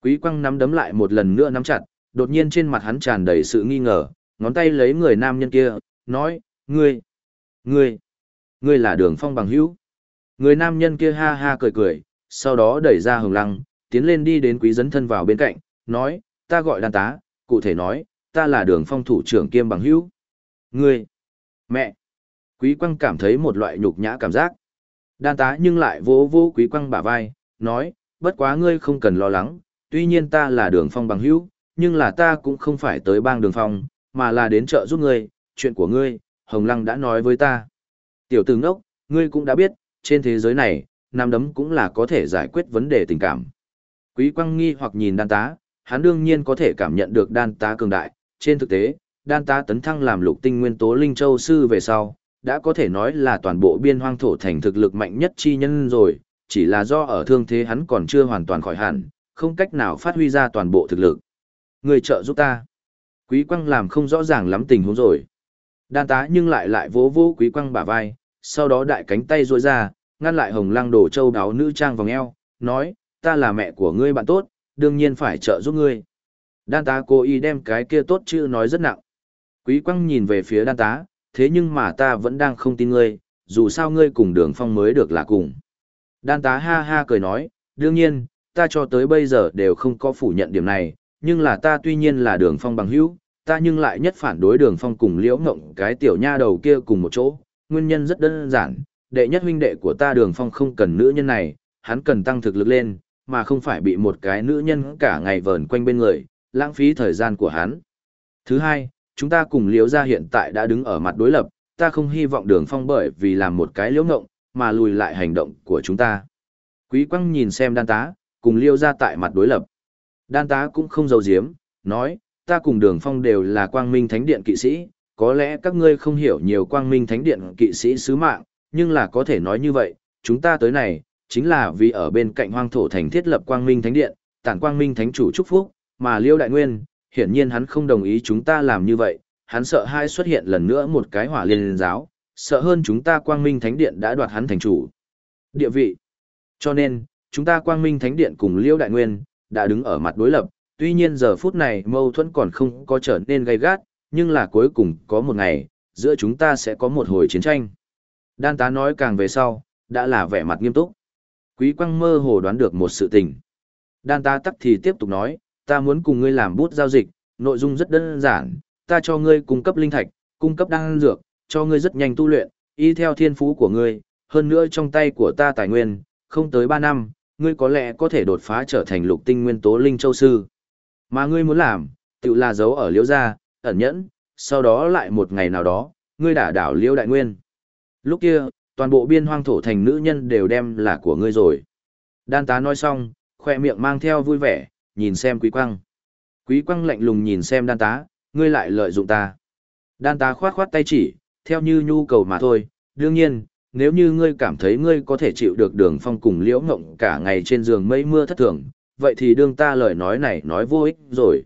Quý quăng nắm đấm lại một lần nữa nắm chặt, đột nhiên trên mặt hắn tràn đầy sự nghi ngờ, ngón tay lấy người nam nhân kia, nói, ngươi, ngươi, ngươi là đường phong bằng hữu. Người nam nhân kia ha ha cười cười, sau đó đẩy ra hồng lăng, tiến lên đi đến quý dấn thân vào bên cạnh, nói, ta gọi đàn tá, cụ thể nói, ta là đường phong thủ trưởng kiêm bằng hữu. Ngươi, mẹ, quý quăng cảm thấy một loại nhục nhã cảm giác. Đan tá nhưng lại vỗ vỗ quý quăng bả vai, nói, bất quá ngươi không cần lo lắng, tuy nhiên ta là đường phong bằng hữu, nhưng là ta cũng không phải tới bang đường phong, mà là đến chợ giúp ngươi, chuyện của ngươi, Hồng Lăng đã nói với ta. Tiểu tử ngốc, ngươi cũng đã biết, trên thế giới này, nam đấm cũng là có thể giải quyết vấn đề tình cảm. Quý quăng nghi hoặc nhìn đan tá, hắn đương nhiên có thể cảm nhận được đan tá cường đại, trên thực tế, đan tá tấn thăng làm lục tinh nguyên tố linh châu sư về sau, đã có thể nói là toàn bộ biên hoang thổ thành thực lực mạnh nhất chi nhân rồi, chỉ là do ở thương thế hắn còn chưa hoàn toàn khỏi hẳn, không cách nào phát huy ra toàn bộ thực lực. Người trợ giúp ta. Quý quăng làm không rõ ràng lắm tình huống rồi. Đan tá nhưng lại lại vỗ vỗ quý quăng bả vai, sau đó đại cánh tay ruôi ra, ngăn lại hồng lăng đổ châu đáo nữ trang vòng eo, nói, ta là mẹ của ngươi bạn tốt, đương nhiên phải trợ giúp ngươi. Đan tá cố ý đem cái kia tốt chữ nói rất nặng. Quý quăng nhìn về phía đan tá, thế nhưng mà ta vẫn đang không tin ngươi, dù sao ngươi cùng đường phong mới được là cùng. Đan tá ha ha cười nói, đương nhiên, ta cho tới bây giờ đều không có phủ nhận điểm này, nhưng là ta tuy nhiên là đường phong bằng hữu, ta nhưng lại nhất phản đối đường phong cùng liễu ngộng cái tiểu nha đầu kia cùng một chỗ, nguyên nhân rất đơn giản, đệ nhất huynh đệ của ta đường phong không cần nữ nhân này, hắn cần tăng thực lực lên, mà không phải bị một cái nữ nhân cả ngày vờn quanh bên người, lãng phí thời gian của hắn. Thứ hai, chúng ta cùng liễu gia hiện tại đã đứng ở mặt đối lập, ta không hy vọng đường phong bởi vì làm một cái liễu ngộng, mà lùi lại hành động của chúng ta. Quý quăng nhìn xem đan tá, cùng liễu gia tại mặt đối lập. Đan tá cũng không giấu giếm, nói, ta cùng đường phong đều là quang minh thánh điện kỵ sĩ, có lẽ các ngươi không hiểu nhiều quang minh thánh điện kỵ sĩ sứ mạng, nhưng là có thể nói như vậy, chúng ta tới này, chính là vì ở bên cạnh hoang thổ thành thiết lập quang minh thánh điện, tản quang minh thánh chủ chúc phúc, mà liêu đại nguyên, hiển nhiên hắn không đồng ý chúng ta làm như vậy, hắn sợ hai xuất hiện lần nữa một cái hỏa liên giáo, sợ hơn chúng ta quang minh thánh điện đã đoạt hắn thành chủ. Địa vị. Cho nên, chúng ta quang minh thánh điện cùng liêu đại nguyên, đã đứng ở mặt đối lập, tuy nhiên giờ phút này mâu thuẫn còn không có trở nên gay gắt, nhưng là cuối cùng có một ngày, giữa chúng ta sẽ có một hồi chiến tranh. Đan tá nói càng về sau, đã là vẻ mặt nghiêm túc. Quý quang mơ hồ đoán được một sự tình. Đan tá tắc thì tiếp tục nói, ta muốn cùng ngươi làm bút giao dịch, nội dung rất đơn giản, ta cho ngươi cung cấp linh thạch, cung cấp đan dược, cho ngươi rất nhanh tu luyện, y theo thiên phú của ngươi, hơn nữa trong tay của ta tài nguyên, không tới 3 năm, ngươi có lẽ có thể đột phá trở thành lục tinh nguyên tố linh châu sư. Mà ngươi muốn làm, tự là giấu ở liễu gia, ẩn nhẫn, sau đó lại một ngày nào đó, ngươi đả đảo liễu đại nguyên. Lúc kia, toàn bộ biên hoang thổ thành nữ nhân đều đem là của ngươi rồi. Đan tá nói xong, khoe miệng mang theo vui vẻ, nhìn xem quý quăng. Quý quăng lạnh lùng nhìn xem đan tá, ngươi lại lợi dụng ta. Đan tá khoát khoát tay chỉ, theo như nhu cầu mà thôi, đương nhiên, nếu như ngươi cảm thấy ngươi có thể chịu được đường phong cùng liễu ngộng cả ngày trên giường mây mưa thất thường, vậy thì đương ta lời nói này nói vô ích rồi.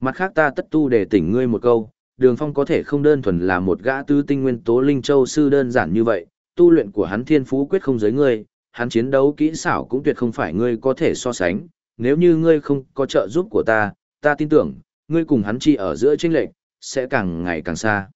Mặt khác ta tất tu để tỉnh ngươi một câu, đường phong có thể không đơn thuần là một gã tư tinh nguyên tố linh châu sư đơn giản như vậy, tu luyện của hắn thiên phú quyết không giới ngươi, hắn chiến đấu kỹ xảo cũng tuyệt không phải ngươi có thể so sánh, nếu như ngươi không có trợ giúp của ta, ta tin tưởng, ngươi cùng hắn chi ở giữa chênh lệch sẽ càng ngày càng xa.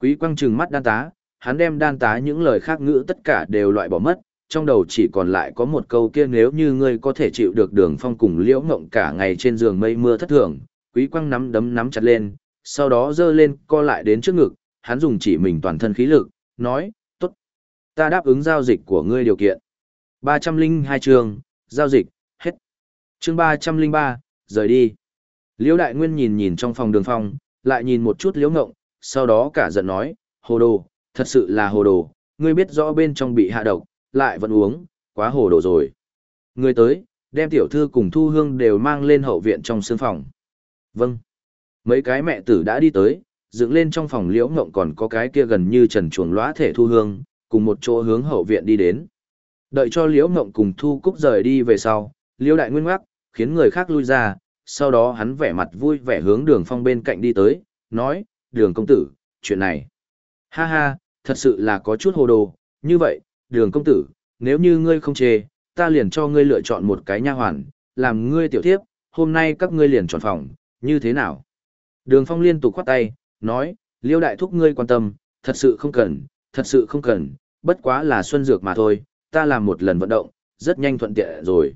Quý quang trừng mắt đan tá, hắn đem đan tá những lời khác ngữ tất cả đều loại bỏ mất, trong đầu chỉ còn lại có một câu kia nếu như ngươi có thể chịu được đường phong cùng liễu ngộng cả ngày trên giường mây mưa thất thường, quý quăng nắm đấm nắm chặt lên, sau đó giơ lên co lại đến trước ngực, hắn dùng chỉ mình toàn thân khí lực, nói, tốt, ta đáp ứng giao dịch của ngươi điều kiện. 302 chương, giao dịch, Chương ba trăm linh ba, rời đi. Liễu Đại Nguyên nhìn nhìn trong phòng đường phong, lại nhìn một chút liễu ngộng, sau đó cả giận nói, hồ đồ, thật sự là hồ đồ, ngươi biết rõ bên trong bị hạ độc, lại vẫn uống, quá hồ đồ rồi. Ngươi tới, đem tiểu thư cùng thu hương đều mang lên hậu viện trong sương phòng. Vâng. Mấy cái mẹ tử đã đi tới, dựng lên trong phòng liễu ngộng còn có cái kia gần như trần chuồng lóa thể thu hương, cùng một chỗ hướng hậu viện đi đến. Đợi cho liễu ngộng cùng thu cúc rời đi về sau, liễu đại nguyên ngoắc, khiến người khác lui ra, sau đó hắn vẻ mặt vui vẻ hướng đường phong bên cạnh đi tới, nói, đường công tử, chuyện này. Ha ha, thật sự là có chút hồ đồ, như vậy, đường công tử, nếu như ngươi không chê, ta liền cho ngươi lựa chọn một cái nha hoàn, làm ngươi tiểu thiếp, hôm nay các ngươi liền chọn phòng, như thế nào? Đường phong liên tục khoát tay, nói, liêu đại thúc ngươi quan tâm, thật sự không cần, thật sự không cần, bất quá là xuân dược mà thôi, ta làm một lần vận động, rất nhanh thuận tiện rồi.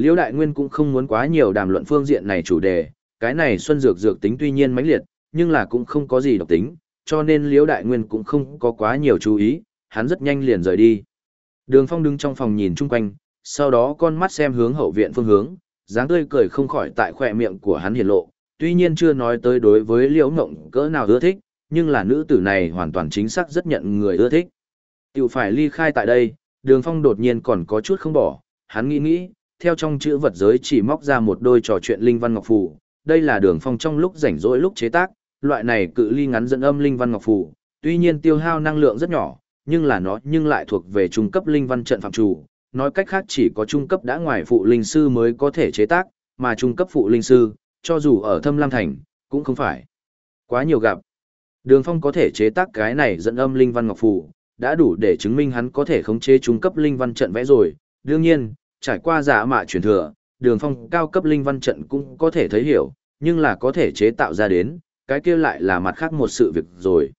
Liễu đại nguyên cũng không muốn quá nhiều đàm luận phương diện này chủ đề, cái này xuân dược dược tính tuy nhiên mãnh liệt, nhưng là cũng không có gì độc tính, cho nên Liễu Đại Nguyên cũng không có quá nhiều chú ý, hắn rất nhanh liền rời đi. Đường Phong đứng trong phòng nhìn chung quanh, sau đó con mắt xem hướng hậu viện phương hướng, dáng tươi cười không khỏi tại khỏe miệng của hắn hiển lộ, tuy nhiên chưa nói tới đối với Liễu Ngộng cỡ nào ưa thích, nhưng là nữ tử này hoàn toàn chính xác rất nhận người ưa thích. Tiểu phải ly khai tại đây, Đường Phong đột nhiên còn có chút không bỏ, hắn nghĩ nghĩ, theo trong chữ vật giới chỉ móc ra một đôi trò chuyện linh văn ngọc phù, đây là Đường Phong trong lúc rảnh rỗi lúc chế tác, loại này cự ly ngắn dẫn âm linh văn ngọc phù, tuy nhiên tiêu hao năng lượng rất nhỏ, nhưng là nó nhưng lại thuộc về trung cấp linh văn trận phạm chủ, nói cách khác chỉ có trung cấp đã ngoài phụ linh sư mới có thể chế tác, mà trung cấp phụ linh sư, cho dù ở Thâm Lam Thành, cũng không phải quá nhiều gặp. Đường Phong có thể chế tác cái này dẫn âm linh văn ngọc phù, đã đủ để chứng minh hắn có thể khống chế trung cấp linh văn trận vẽ rồi. Đương nhiên, trải qua giả mạ truyền thừa, Đường Phong cao cấp linh văn trận cũng có thể thấy hiểu, nhưng là có thể chế tạo ra đến, cái kia lại là mặt khác một sự việc rồi.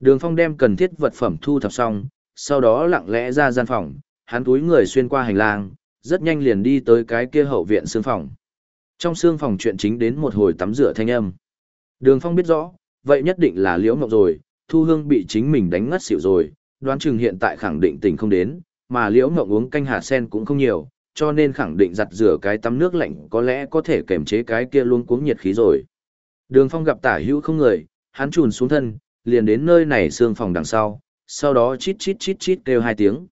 Đường Phong đem cần thiết vật phẩm thu thập xong, sau đó lặng lẽ ra gian phòng, hắn túi người xuyên qua hành lang, rất nhanh liền đi tới cái kia hậu viện xương phòng. Trong xương phòng chuyện chính đến một hồi tắm rửa thanh âm. Đường Phong biết rõ, vậy nhất định là Liễu Mộng rồi, Thu Hương bị chính mình đánh ngất xỉu rồi, đoán chừng hiện tại khẳng định tỉnh không đến, mà Liễu ngộng uống canh hạt sen cũng không nhiều, cho nên khẳng định giặt rửa cái tắm nước lạnh có lẽ có thể kềm chế cái kia luôn cuống nhiệt khí rồi. Đường phong gặp tả hữu không người, hắn trùn xuống thân, liền đến nơi này xương phòng đằng sau, sau đó chít chít chít chít kêu hai tiếng.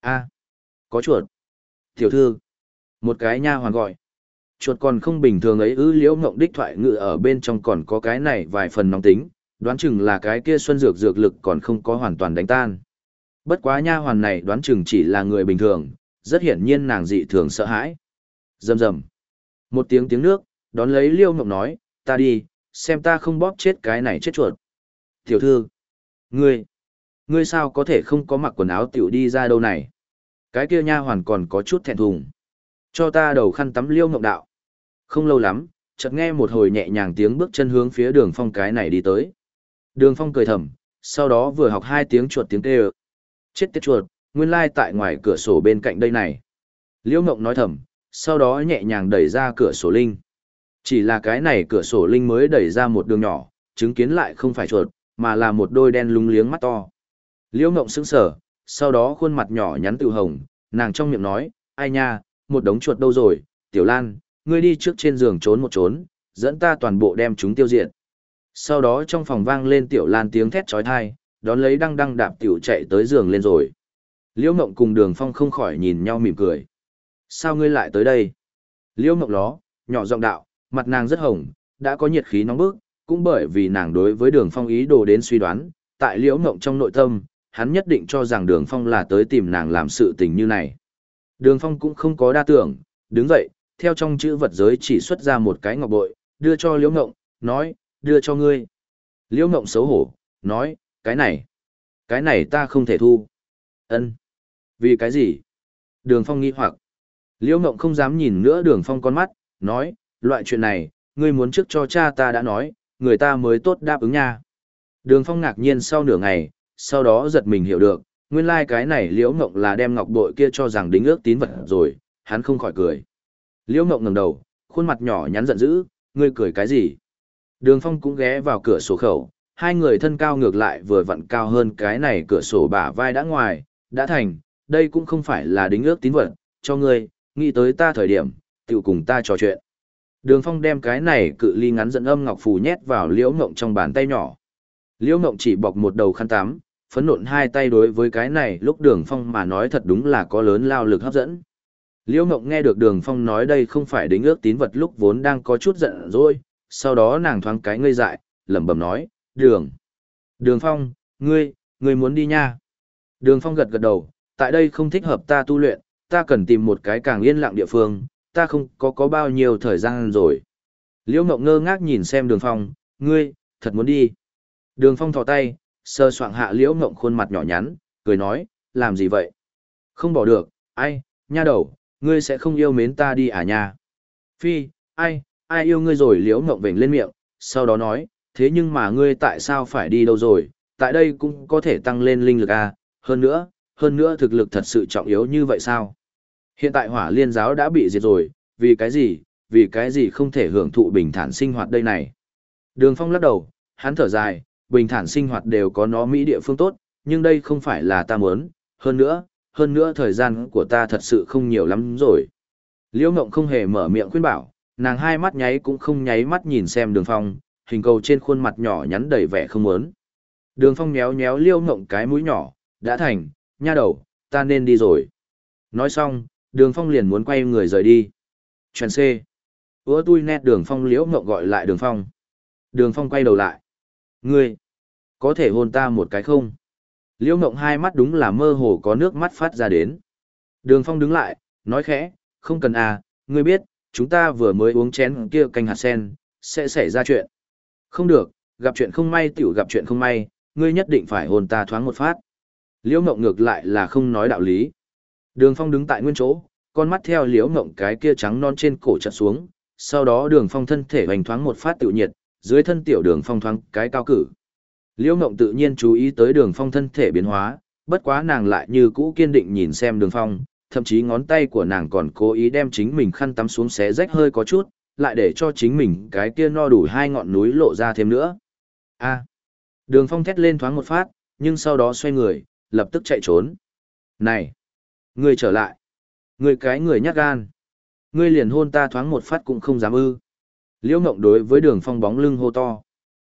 a có chuột. Tiểu thư. Một cái nha hoàn gọi. Chuột còn không bình thường ấy ư liễu ngộng đích thoại ngự ở bên trong còn có cái này vài phần nóng tính, đoán chừng là cái kia xuân dược dược lực còn không có hoàn toàn đánh tan. Bất quá nha hoàn này đoán chừng chỉ là người bình thường, rất hiển nhiên nàng dị thường sợ hãi. Rầm rầm. Một tiếng tiếng nước, đón lấy liêu ngộng nói, ta đi, xem ta không bóp chết cái này chết chuột. Tiểu thư, ngươi, ngươi sao có thể không có mặc quần áo tiểu đi ra đâu này? Cái kia nha hoàn còn có chút thẹn thùng. Cho ta đầu khăn tắm liêu ngọc đạo. Không lâu lắm, chợt nghe một hồi nhẹ nhàng tiếng bước chân hướng phía đường phong cái này đi tới. Đường phong cười thầm, sau đó vừa học hai tiếng chuột tiếng kêu. Chết tiết chuột, nguyên lai tại ngoài cửa sổ bên cạnh đây này. liễu ngọc nói thầm, sau đó nhẹ nhàng đẩy ra cửa sổ linh. Chỉ là cái này cửa sổ linh mới đẩy ra một đường nhỏ, chứng kiến lại không phải chuột, mà là một đôi đen lúng liếng mắt to. Liễu Ngộng sững sờ, sau đó khuôn mặt nhỏ nhắn tự hồng, nàng trong miệng nói, ai nha, một đống chuột đâu rồi, Tiểu Lan, ngươi đi trước trên giường trốn một trốn, dẫn ta toàn bộ đem chúng tiêu diệt. Sau đó trong phòng vang lên Tiểu Lan tiếng thét trói thai, đón lấy đăng đăng đạp tiểu chạy tới giường lên rồi. Liễu Mộng cùng Đường Phong không khỏi nhìn nhau mỉm cười. Sao ngươi lại tới đây? Liễu Mộng ló, nhỏ giọng đạo, mặt nàng rất hồng, đã có nhiệt khí nóng bức, cũng bởi vì nàng đối với đường phong ý đồ đến suy đoán, tại liễu Mộng trong nội tâm, hắn nhất định cho rằng đường phong là tới tìm nàng làm sự tình như này. Đường phong cũng không có đa tưởng, đứng dậy, theo trong chữ vật giới chỉ xuất ra một cái ngọc bội, đưa cho liễu ngộng, nói, đưa cho ngươi. Liễu ngộng xấu hổ, nói, cái này, cái này ta không thể thu. ân Vì cái gì? Đường phong nghi hoặc. Liễu ngộng không dám nhìn nữa đường phong con mắt, nói, loại chuyện này, ngươi muốn trước cho cha ta đã nói, người ta mới tốt đáp ứng nha. Đường Phong ngạc nhiên sau nửa ngày, sau đó giật mình hiểu được, Nguyên lai like cái này Liễu Ngộng là đem ngọc bội kia cho rằng đính ước tín vật rồi, hắn không khỏi cười. Liễu Ngộng ngẩng đầu, khuôn mặt nhỏ nhắn giận dữ, ngươi cười cái gì? Đường Phong cũng ghé vào cửa sổ khẩu, hai người thân cao ngược lại vừa vặn cao hơn cái này cửa sổ bả vai đã ngoài, đã thành, đây cũng không phải là đính ước tín vật, cho ngươi, nghĩ tới ta thời điểm, tự cùng ta trò chuyện. Đường Phong đem cái này cự ly ngắn dẫn âm ngọc phù nhét vào Liễu Ngộng trong bàn tay nhỏ. Liễu Ngộng chỉ bọc một đầu khăn tắm, phấn nộn hai tay đối với cái này lúc Đường Phong mà nói thật đúng là có lớn lao lực hấp dẫn. Liễu Ngộng nghe được Đường Phong nói đây không phải đính ước tín vật lúc vốn đang có chút giận rồi, sau đó nàng thoáng cái ngây dại, lẩm bẩm nói, "Đường, Đường Phong, ngươi, ngươi muốn đi nha?" Đường Phong gật gật đầu, "Tại đây không thích hợp ta tu luyện, ta cần tìm một cái càng yên lặng địa phương, ta không có có bao nhiêu thời gian rồi." Liễu Ngộng ngơ ngác nhìn xem Đường Phong, "Ngươi, thật muốn đi?" Đường Phong thò tay, sơ soạng hạ Liễu Ngộng khuôn mặt nhỏ nhắn, cười nói, "Làm gì vậy?" "Không bỏ được, ai, nha đầu, ngươi sẽ không yêu mến ta đi à nha. Phi, ai, ai yêu ngươi rồi liễu ngộng vểnh lên miệng, sau đó nói, thế nhưng mà ngươi tại sao phải đi đâu rồi, tại đây cũng có thể tăng lên linh lực à, hơn nữa, hơn nữa thực lực thật sự trọng yếu như vậy sao? Hiện tại hỏa liên giáo đã bị diệt rồi, vì cái gì, vì cái gì không thể hưởng thụ bình thản sinh hoạt đây này? Đường phong lắc đầu, hắn thở dài, bình thản sinh hoạt đều có nó mỹ địa phương tốt, nhưng đây không phải là ta muốn, hơn nữa, hơn nữa thời gian của ta thật sự không nhiều lắm rồi. Liễu Ngộng không hề mở miệng khuyên bảo, nàng hai mắt nháy cũng không nháy mắt nhìn xem đường phong, hình cầu trên khuôn mặt nhỏ nhắn đầy vẻ không muốn. Đường phong nhéo nhéo liêu Ngộng cái mũi nhỏ, đã thành, nha đầu, ta nên đi rồi. Nói xong, đường phong liền muốn quay người rời đi. Chuyển C. Ủa tui nét đường phong Liễu Ngộng gọi lại đường phong. Đường phong quay đầu lại. Ngươi, có thể hôn ta một cái không? Liễu Ngộng hai mắt đúng là mơ hồ có nước mắt phát ra đến. Đường Phong đứng lại, nói khẽ, không cần à, ngươi biết, chúng ta vừa mới uống chén kia canh hạt sen, sẽ xảy ra chuyện. Không được, gặp chuyện không may tiểu gặp chuyện không may, ngươi nhất định phải hồn ta thoáng một phát. Liễu Ngộng ngược lại là không nói đạo lý. Đường Phong đứng tại nguyên chỗ, con mắt theo Liễu Ngộng cái kia trắng non trên cổ chặt xuống, sau đó Đường Phong thân thể hoành thoáng một phát tiểu nhiệt, dưới thân tiểu Đường Phong thoáng cái cao cử. Liễu Ngộng tự nhiên chú ý tới đường phong thân thể biến hóa, bất quá nàng lại như cũ kiên định nhìn xem đường phong, thậm chí ngón tay của nàng còn cố ý đem chính mình khăn tắm xuống xé rách hơi có chút, lại để cho chính mình cái kia no đủ hai ngọn núi lộ ra thêm nữa. A. đường phong thét lên thoáng một phát, nhưng sau đó xoay người, lập tức chạy trốn. Này! Ngươi trở lại! Ngươi cái người nhát gan! Ngươi liền hôn ta thoáng một phát cũng không dám ư. Liễu Ngộng đối với đường phong bóng lưng hô to.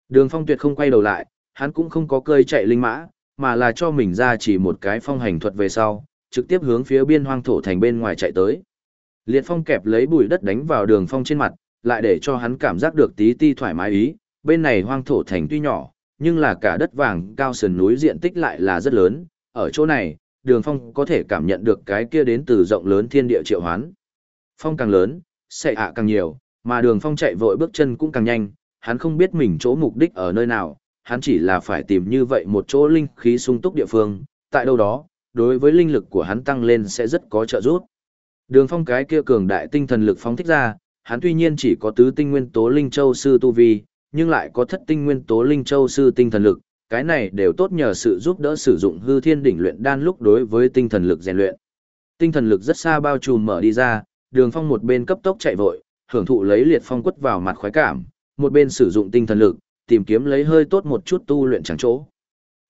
Đường phong tuyệt không quay đầu lại, hắn cũng không có cơi chạy linh mã, mà là cho mình ra chỉ một cái phong hành thuật về sau, trực tiếp hướng phía biên hoang thổ thành bên ngoài chạy tới. Liệt phong kẹp lấy bụi đất đánh vào đường phong trên mặt, lại để cho hắn cảm giác được tí ti thoải mái ý, bên này hoang thổ thành tuy nhỏ, nhưng là cả đất vàng cao sườn núi diện tích lại là rất lớn, ở chỗ này, đường phong có thể cảm nhận được cái kia đến từ rộng lớn thiên địa triệu hoán. Phong càng lớn, sẽ hạ càng nhiều, mà đường phong chạy vội bước chân cũng càng nhanh, hắn không biết mình chỗ mục đích ở nơi nào, hắn chỉ là phải tìm như vậy một chỗ linh khí sung túc địa phương, tại đâu đó, đối với linh lực của hắn tăng lên sẽ rất có trợ giúp. Đường phong cái kia cường đại tinh thần lực phóng thích ra, hắn tuy nhiên chỉ có tứ tinh nguyên tố linh châu sư tu vi, nhưng lại có thất tinh nguyên tố linh châu sư tinh thần lực, cái này đều tốt nhờ sự giúp đỡ sử dụng hư thiên đỉnh luyện đan lúc đối với tinh thần lực rèn luyện. Tinh thần lực rất xa bao trùm mở đi ra, đường phong một bên cấp tốc chạy vội, hưởng thụ lấy liệt phong quất vào mặt khoái cảm, một bên sử dụng tinh thần lực, tìm kiếm lấy hơi tốt một chút tu luyện chẳng chỗ.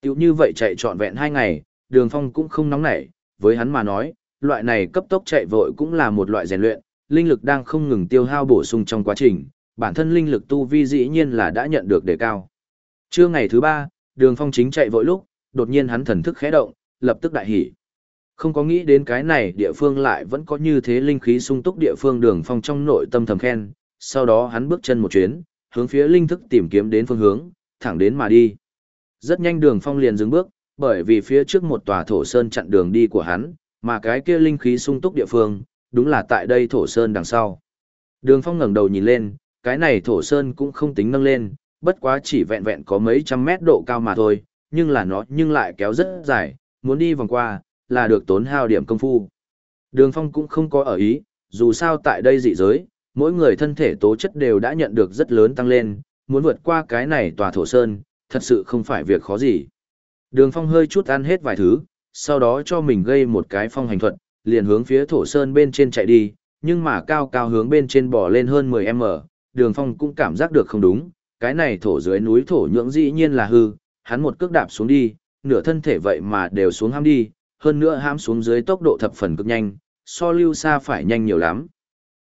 Tiểu như vậy chạy trọn vẹn hai ngày, đường phong cũng không nóng nảy, với hắn mà nói, loại này cấp tốc chạy vội cũng là một loại rèn luyện, linh lực đang không ngừng tiêu hao bổ sung trong quá trình, bản thân linh lực tu vi dĩ nhiên là đã nhận được đề cao. Trưa ngày thứ ba, đường phong chính chạy vội lúc, đột nhiên hắn thần thức khẽ động, lập tức đại hỉ. Không có nghĩ đến cái này địa phương lại vẫn có như thế linh khí sung túc địa phương đường phong trong nội tâm thầm khen, sau đó hắn bước chân một chuyến, hướng phía linh thức tìm kiếm đến phương hướng, thẳng đến mà đi. Rất nhanh đường phong liền dừng bước, bởi vì phía trước một tòa thổ sơn chặn đường đi của hắn, mà cái kia linh khí sung túc địa phương, đúng là tại đây thổ sơn đằng sau. Đường phong ngẩng đầu nhìn lên, cái này thổ sơn cũng không tính nâng lên, bất quá chỉ vẹn vẹn có mấy trăm mét độ cao mà thôi, nhưng là nó nhưng lại kéo rất dài, muốn đi vòng qua, là được tốn hao điểm công phu. Đường phong cũng không có ở ý, dù sao tại đây dị giới, mỗi người thân thể tố chất đều đã nhận được rất lớn tăng lên, muốn vượt qua cái này tòa thổ sơn, thật sự không phải việc khó gì. Đường Phong hơi chút ăn hết vài thứ, sau đó cho mình gây một cái phong hành thuật, liền hướng phía thổ sơn bên trên chạy đi, nhưng mà cao cao hướng bên trên bò lên hơn 10m, đường phong cũng cảm giác được không đúng, cái này thổ dưới núi thổ nhưỡng dĩ nhiên là hư, hắn một cước đạp xuống đi, nửa thân thể vậy mà đều xuống ham đi, hơn nữa ham xuống dưới tốc độ thập phần cực nhanh, so lưu xa phải nhanh nhiều lắm.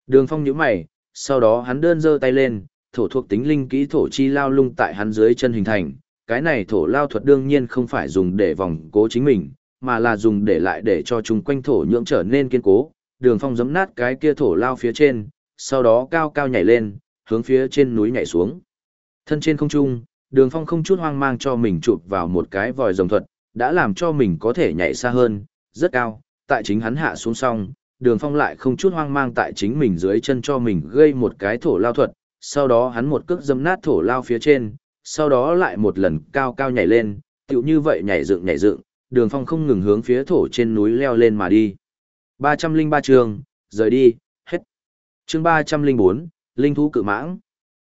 Đường phong nhíu mày, sau đó hắn đơn giơ tay lên, thổ thuộc tính linh kỹ thổ chi lao lung tại hắn dưới chân hình thành, cái này thổ lao thuật đương nhiên không phải dùng để vòng cố chính mình, mà là dùng để lại để cho chúng quanh thổ nhưỡng trở nên kiên cố. Đường phong giấm nát cái kia thổ lao phía trên, sau đó cao cao nhảy lên, hướng phía trên núi nhảy xuống. Thân trên không trung, đường phong không chút hoang mang cho mình chụp vào một cái vòi rồng thuật, đã làm cho mình có thể nhảy xa hơn, rất cao, tại chính hắn hạ xuống xong, đường phong lại không chút hoang mang tại chính mình dưới chân cho mình gây một cái thổ lao thuật, sau đó hắn một cước dâm nát thổ lao phía trên, sau đó lại một lần cao cao nhảy lên, tựu như vậy nhảy dựng nhảy dựng, đường phong không ngừng hướng phía thổ trên núi leo lên mà đi. ba trăm linh ba chương, rời đi, hết. chương ba trăm linh bốn linh thú cự mãng.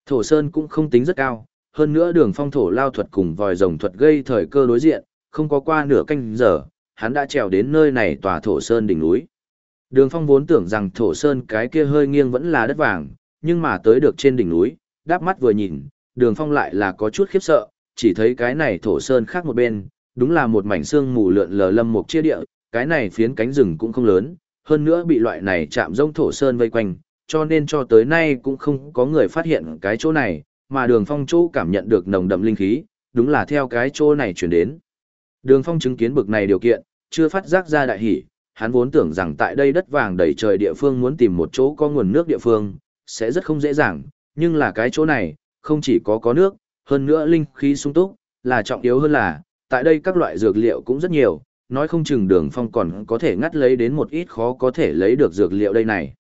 Thổ sơn cũng không tính rất cao, hơn nữa đường phong thổ lao thuật cùng vòi rồng thuật gây thời cơ đối diện, không có qua nửa canh giờ, hắn đã trèo đến nơi này tòa thổ sơn đỉnh núi. Đường phong vốn tưởng rằng thổ sơn cái kia hơi nghiêng vẫn là đất vàng, nhưng mà tới được trên đỉnh núi, đáp mắt vừa nhìn, đường phong lại là có chút khiếp sợ, chỉ thấy cái này thổ sơn khác một bên, đúng là một mảnh xương mù lượn lờ lâm mục chia địa, cái này phiến cánh rừng cũng không lớn, hơn nữa bị loại này chạm rông thổ sơn vây quanh, cho nên cho tới nay cũng không có người phát hiện cái chỗ này, mà đường phong chỗ cảm nhận được nồng đậm linh khí, đúng là theo cái chỗ này chuyển đến. Đường phong chứng kiến bực này điều kiện, chưa phát giác ra đại hỷ, hắn vốn tưởng rằng tại đây đất vàng đầy trời địa phương muốn tìm một chỗ có nguồn nước địa phương, sẽ rất không dễ dàng, nhưng là cái chỗ này, không chỉ có có nước, hơn nữa linh khí sung túc, là trọng yếu hơn là, tại đây các loại dược liệu cũng rất nhiều, nói không chừng đường phong còn có thể ngắt lấy đến một ít khó có thể lấy được dược liệu đây này.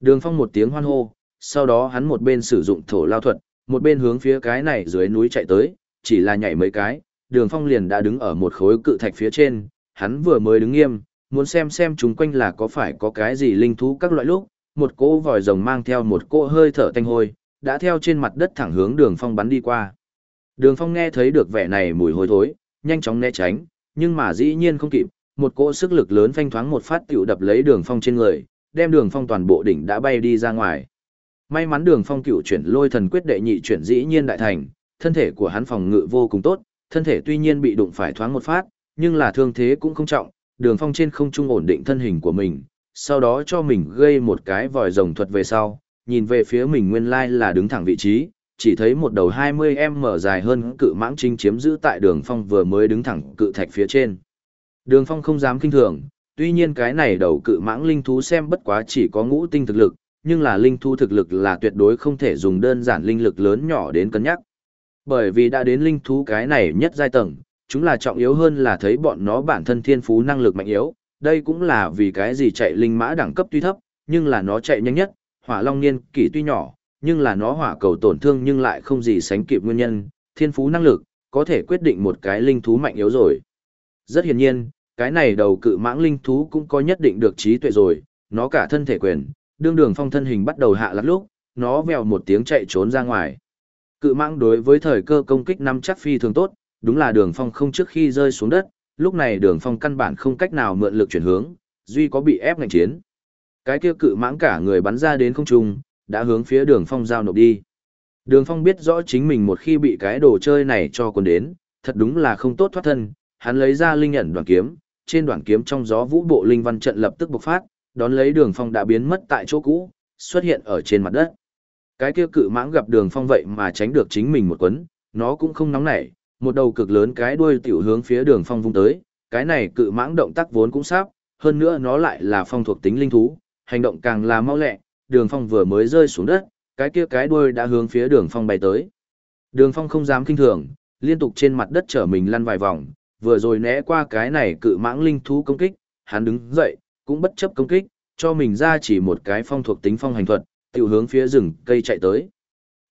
Đường phong một tiếng hoan hô, sau đó hắn một bên sử dụng thổ lao thuật, một bên hướng phía cái này dưới núi chạy tới, chỉ là nhảy mấy cái, đường phong liền đã đứng ở một khối cự thạch phía trên, hắn vừa mới đứng nghiêm, muốn xem xem chúng quanh là có phải có cái gì linh thú các loại lúc, một cỗ vòi rồng mang theo một cỗ hơi thở tanh hôi, đã theo trên mặt đất thẳng hướng đường phong bắn đi qua. Đường phong nghe thấy được vẻ này mùi hôi thối, nhanh chóng né tránh, nhưng mà dĩ nhiên không kịp, một cỗ sức lực lớn phanh thoáng một phát tiểu đập lấy đường phong trên người, đem đường phong toàn bộ đỉnh đã bay đi ra ngoài. May mắn đường phong cựu chuyển lôi thần quyết đệ nhị chuyển dĩ nhiên đại thành, thân thể của hắn phòng ngự vô cùng tốt, thân thể tuy nhiên bị đụng phải thoáng một phát, nhưng là thương thế cũng không trọng, đường phong trên không trung ổn định thân hình của mình, sau đó cho mình gây một cái vòi rồng thuật về sau, nhìn về phía mình nguyên lai là đứng thẳng vị trí, chỉ thấy một đầu 20m dài hơn cự mãng chính chiếm giữ tại đường phong vừa mới đứng thẳng cự thạch phía trên. Đường phong không dám kinh thường, tuy nhiên cái này đầu cự mãng linh thú xem bất quá chỉ có ngũ tinh thực lực, nhưng là linh thú thực lực là tuyệt đối không thể dùng đơn giản linh lực lớn nhỏ đến cân nhắc. Bởi vì đã đến linh thú cái này nhất giai tầng, chúng là trọng yếu hơn là thấy bọn nó bản thân thiên phú năng lực mạnh yếu, đây cũng là vì cái gì chạy linh mã đẳng cấp tuy thấp, nhưng là nó chạy nhanh nhất, hỏa long niên kỷ tuy nhỏ, nhưng là nó hỏa cầu tổn thương nhưng lại không gì sánh kịp nguyên nhân, thiên phú năng lực, có thể quyết định một cái linh thú mạnh yếu rồi. Rất hiển nhiên, cái này đầu cự mãng linh thú cũng có nhất định được trí tuệ rồi, nó cả thân thể quyền, đương đường phong thân hình bắt đầu hạ lắc lúc, nó vèo một tiếng chạy trốn ra ngoài. Cự mãng đối với thời cơ công kích năm chắc phi thường tốt, đúng là đường phong không trước khi rơi xuống đất, lúc này đường phong căn bản không cách nào mượn lực chuyển hướng, duy có bị ép ngành chiến. Cái kia cự mãng cả người bắn ra đến không trung, đã hướng phía đường phong giao nộp đi. Đường phong biết rõ chính mình một khi bị cái đồ chơi này cho quần đến, thật đúng là không tốt thoát thân, hắn lấy ra linh ẩn đoàn kiếm, trên đoàn kiếm trong gió vũ bộ linh văn trận lập tức bộc phát, đón lấy đường phong đã biến mất tại chỗ cũ, xuất hiện ở trên mặt đất. Cái kia cự mãng gặp đường phong vậy mà tránh được chính mình một quấn, nó cũng không nóng nảy, một đầu cực lớn cái đuôi tiểu hướng phía đường phong vung tới, cái này cự mãng động tác vốn cũng sáp, hơn nữa nó lại là phong thuộc tính linh thú, hành động càng là mau lẹ, đường phong vừa mới rơi xuống đất, cái kia cái đuôi đã hướng phía đường phong bay tới. Đường phong không dám kinh thường, liên tục trên mặt đất trở mình lăn vài vòng, vừa rồi né qua cái này cự mãng linh thú công kích, hắn đứng dậy, cũng bất chấp công kích, cho mình ra chỉ một cái phong thuộc tính phong hành thuật, tiểu hướng phía rừng cây chạy tới.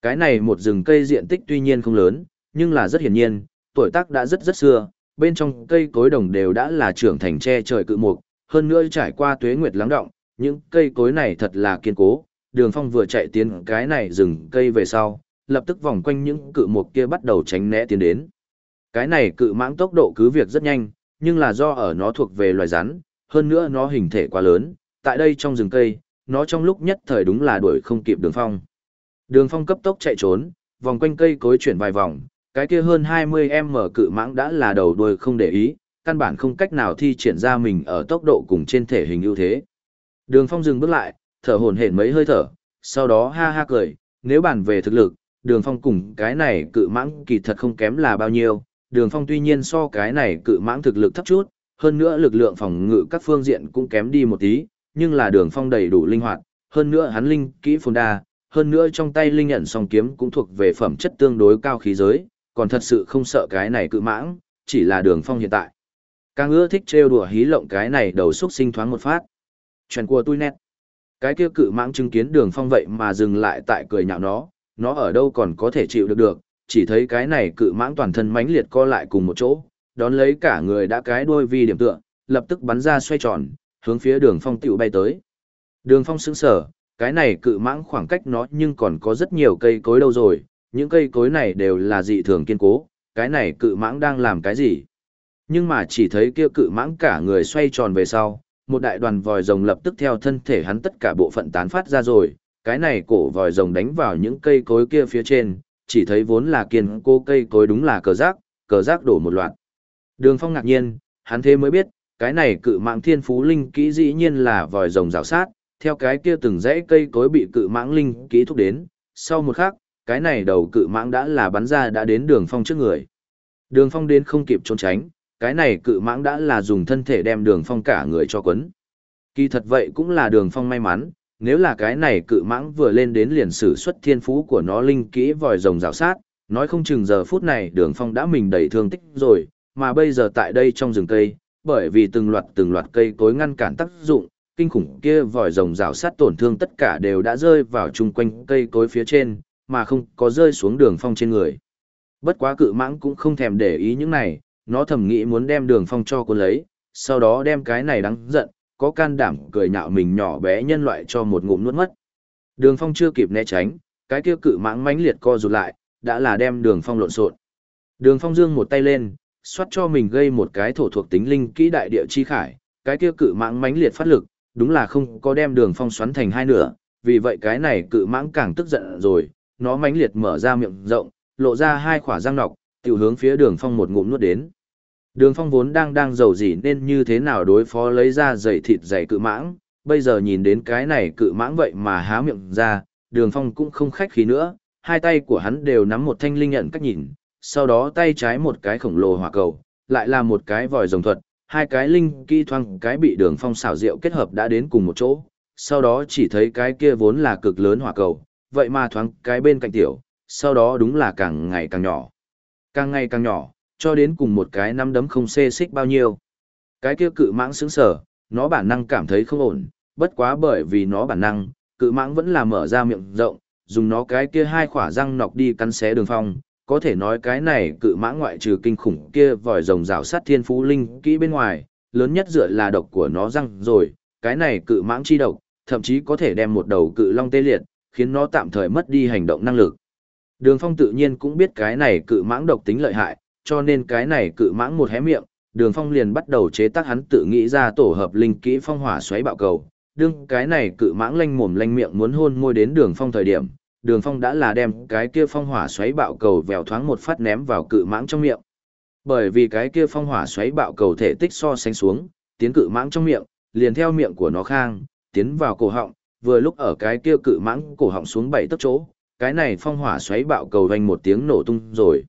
Cái này một rừng cây diện tích tuy nhiên không lớn, nhưng là rất hiển nhiên, tuổi tác đã rất rất xưa, bên trong cây cối đồng đều đã là trưởng thành che trời cự mục, hơn nữa trải qua tuế nguyệt lắng động, những cây cối này thật là kiên cố, đường phong vừa chạy tiến cái này rừng cây về sau, lập tức vòng quanh những cự mục kia bắt đầu tránh né tiến đến. Cái này cự mãng tốc độ cứ việc rất nhanh, nhưng là do ở nó thuộc về loài rắn, hơn nữa nó hình thể quá lớn, tại đây trong rừng cây, nó trong lúc nhất thời đúng là đuổi không kịp đường phong. Đường phong cấp tốc chạy trốn, vòng quanh cây cối chuyển vài vòng, cái kia hơn 20m cự mãng đã là đầu đuôi không để ý, căn bản không cách nào thi triển ra mình ở tốc độ cùng trên thể hình ưu thế. Đường phong dừng bước lại, thở hổn hển mấy hơi thở, sau đó ha ha cười, nếu bàn về thực lực, đường phong cùng cái này cự mãng kỳ thật không kém là bao nhiêu, đường phong tuy nhiên so cái này cự mãng thực lực thấp chút, hơn nữa lực lượng phòng ngự các phương diện cũng kém đi một tí, nhưng là đường phong đầy đủ linh hoạt, hơn nữa hắn linh kỹ phồn đa, hơn nữa trong tay linh nhận song kiếm cũng thuộc về phẩm chất tương đối cao khí giới, còn thật sự không sợ cái này cự mãng, chỉ là đường phong hiện tại. Càng ưa thích trêu đùa hí lộng cái này đầu xúc sinh thoáng một phát. Chuyện của tôi nét. Cái kia cự mãng chứng kiến đường phong vậy mà dừng lại tại cười nhạo nó, nó ở đâu còn có thể chịu được được, chỉ thấy cái này cự mãng toàn thân mãnh liệt co lại cùng một chỗ, đón lấy cả người đã cái đuôi vi điểm tựa, lập tức bắn ra xoay tròn, hướng phía đường phong tiểu bay tới. Đường phong sững sờ. cái này cự mãng khoảng cách nó nhưng còn có rất nhiều cây cối đâu rồi, những cây cối này đều là dị thường kiên cố, cái này cự mãng đang làm cái gì? Nhưng mà chỉ thấy kia cự mãng cả người xoay tròn về sau, một đại đoàn vòi rồng lập tức theo thân thể hắn tất cả bộ phận tán phát ra rồi, cái này cổ vòi rồng đánh vào những cây cối kia phía trên, chỉ thấy vốn là kiên cố cây cối đúng là cờ rác, cờ rác đổ một loạt. Đường Phong ngạc nhiên, hắn thế mới biết, cái này cự mạng thiên phú linh kỹ dĩ nhiên là vòi rồng rào sát, theo cái kia từng dãy cây cối bị cự mạng linh kỹ thúc đến, sau một khắc, cái này đầu cự mạng đã là bắn ra đã đến đường phong trước người. Đường phong đến không kịp trốn tránh, cái này cự mãng đã là dùng thân thể đem đường phong cả người cho quấn. Kỳ thật vậy cũng là đường phong may mắn, nếu là cái này cự mãng vừa lên đến liền sử xuất thiên phú của nó linh kỹ vòi rồng rào sát, nói không chừng giờ phút này đường phong đã mình đầy thương tích rồi, mà bây giờ tại đây trong rừng cây, bởi vì từng loạt từng loạt cây cối ngăn cản tác dụng, kinh khủng kia vòi rồng rào sát tổn thương tất cả đều đã rơi vào chung quanh cây cối phía trên, mà không có rơi xuống đường phong trên người. Bất quá cự mãng cũng không thèm để ý những này, nó thầm nghĩ muốn đem đường phong cho cuốn lấy, sau đó đem cái này đáng giận, có can đảm cười nhạo mình nhỏ bé nhân loại cho một ngụm nuốt mất. Đường phong chưa kịp né tránh, cái kia cự mãng mãnh liệt co rụt lại, đã là đem đường phong lộn xộn. Đường phong dương một tay lên, xoát cho mình gây một cái thổ thuộc tính linh kỹ đại địa chi khải, cái kia cự mãng mãnh liệt phát lực, đúng là không có đem đường phong xoắn thành hai nửa, vì vậy cái này cự mãng càng tức giận rồi, nó mãnh liệt mở ra miệng rộng, lộ ra hai khỏa răng nọc, tiểu hướng phía đường phong một ngụm nuốt đến. Đường phong vốn đang đang giàu gì nên như thế nào đối phó lấy ra giày thịt giày cự mãng, bây giờ nhìn đến cái này cự mãng vậy mà há miệng ra, đường phong cũng không khách khí nữa, hai tay của hắn đều nắm một thanh linh nhận cách nhìn, sau đó tay trái một cái khổng lồ hỏa cầu, lại là một cái vòi rồng thuật, hai cái linh kỹ thoang cái bị đường phong xảo diệu kết hợp đã đến cùng một chỗ, sau đó chỉ thấy cái kia vốn là cực lớn hỏa cầu, vậy mà thoáng cái bên cạnh tiểu, sau đó đúng là càng ngày càng nhỏ. Càng ngày càng nhỏ, cho đến cùng một cái năm đấm không xê xích bao nhiêu. Cái kia cự mãng sững sở, nó bản năng cảm thấy không ổn, bất quá bởi vì nó bản năng, cự mãng vẫn là mở ra miệng rộng, dùng nó cái kia hai khỏa răng nọc đi cắn xé đường phong. Có thể nói cái này cự mãng ngoại trừ kinh khủng kia vòi rồng rào sát thiên phú linh kỹ bên ngoài, lớn nhất dựa là độc của nó răng rồi, cái này cự mãng chi độc, thậm chí có thể đem một đầu cự long tê liệt, khiến nó tạm thời mất đi hành động năng lực. Đường Phong tự nhiên cũng biết cái này cự mãng độc tính lợi hại, cho nên cái này cự mãng một hé miệng, Đường Phong liền bắt đầu chế tác hắn tự nghĩ ra tổ hợp linh kỹ phong hỏa xoáy bạo cầu. Đương cái này cự mãng lanh mồm lanh miệng muốn hôn môi đến Đường Phong thời điểm, Đường Phong đã là đem cái kia phong hỏa xoáy bạo cầu vèo thoáng một phát ném vào cự mãng trong miệng. Bởi vì cái kia phong hỏa xoáy bạo cầu thể tích so sánh xuống, tiến cự mãng trong miệng, liền theo miệng của nó khang, tiến vào cổ họng, vừa lúc ở cái kia cự mãng cổ họng xuống bảy tấc chỗ, cái này phong hỏa xoáy bạo cầu vang một tiếng nổ tung rồi.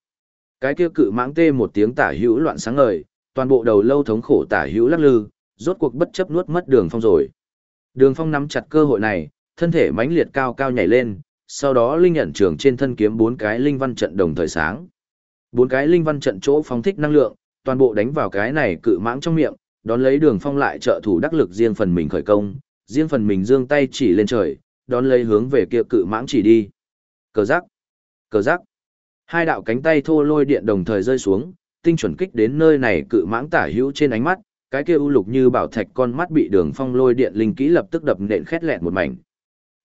Cái kia cự mãng tê một tiếng tả hữu loạn sáng ngời, toàn bộ đầu lâu thống khổ tả hữu lắc lư, rốt cuộc bất chấp nuốt mất đường phong rồi. Đường phong nắm chặt cơ hội này, thân thể mãnh liệt cao cao nhảy lên, sau đó linh nhận trường trên thân kiếm bốn cái linh văn trận đồng thời sáng. Bốn cái linh văn trận chỗ phóng thích năng lượng, toàn bộ đánh vào cái này cự mãng trong miệng, đón lấy đường phong lại trợ thủ đắc lực riêng phần mình khởi công, riêng phần mình giương tay chỉ lên trời, đón lấy hướng về kia cự mãng chỉ đi. Cờ giác, cờ giác. Hai đạo cánh tay thô lôi điện đồng thời rơi xuống, tinh chuẩn kích đến nơi này cự mãng tả hữu trên ánh mắt, cái kia u lục như bảo thạch con mắt bị đường phong lôi điện linh kỹ lập tức đập nện khét lẹt một mảnh.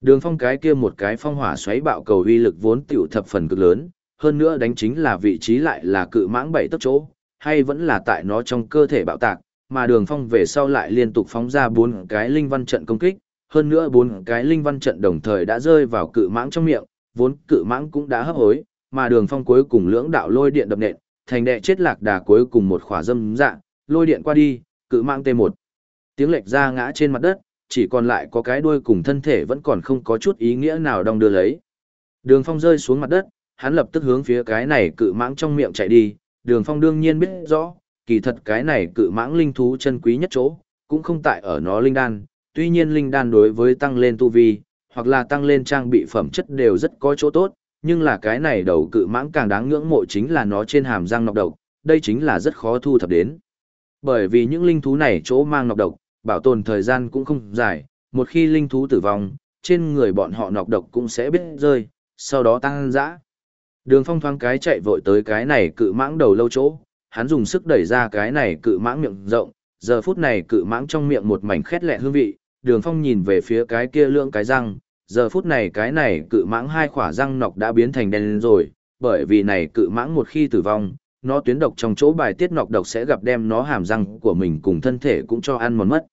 Đường phong cái kia một cái phong hỏa xoáy bạo cầu uy lực vốn tiểu thập phần cực lớn, hơn nữa đánh chính là vị trí lại là cự mãng bảy tấc chỗ, hay vẫn là tại nó trong cơ thể bạo tạc, mà đường phong về sau lại liên tục phóng ra bốn cái linh văn trận công kích, hơn nữa bốn cái linh văn trận đồng thời đã rơi vào cự mãng trong miệng, vốn cự mãng cũng đã hấp hối, mà đường phong cuối cùng lưỡng đạo lôi điện đập nện, thành đệ chết lạc đà cuối cùng một khỏa dâm dạ, lôi điện qua đi, cự mang T1. Tiếng lệch ra ngã trên mặt đất, chỉ còn lại có cái đuôi cùng thân thể vẫn còn không có chút ý nghĩa nào đong đưa lấy. Đường phong rơi xuống mặt đất, hắn lập tức hướng phía cái này cự mãng trong miệng chạy đi, đường phong đương nhiên biết rõ, kỳ thật cái này cự mãng linh thú chân quý nhất chỗ, cũng không tại ở nó linh đan, tuy nhiên linh đan đối với tăng lên tu vi, hoặc là tăng lên trang bị phẩm chất đều rất có chỗ tốt, nhưng là cái này đầu cự mãng càng đáng ngưỡng mộ chính là nó trên hàm răng nọc độc, đây chính là rất khó thu thập đến. Bởi vì những linh thú này chỗ mang nọc độc, bảo tồn thời gian cũng không dài, một khi linh thú tử vong, trên người bọn họ nọc độc cũng sẽ biết rơi, sau đó tăng dã. Đường phong thoáng cái chạy vội tới cái này cự mãng đầu lâu chỗ, hắn dùng sức đẩy ra cái này cự mãng miệng rộng, giờ phút này cự mãng trong miệng một mảnh khét lẹ hương vị, đường phong nhìn về phía cái kia lưỡng cái răng, giờ phút này cái này cự mãng hai khỏa răng nọc đã biến thành đen rồi, bởi vì này cự mãng một khi tử vong, nó tuyến độc trong chỗ bài tiết nọc độc sẽ gặp đem nó hàm răng của mình cùng thân thể cũng cho ăn mòn mất.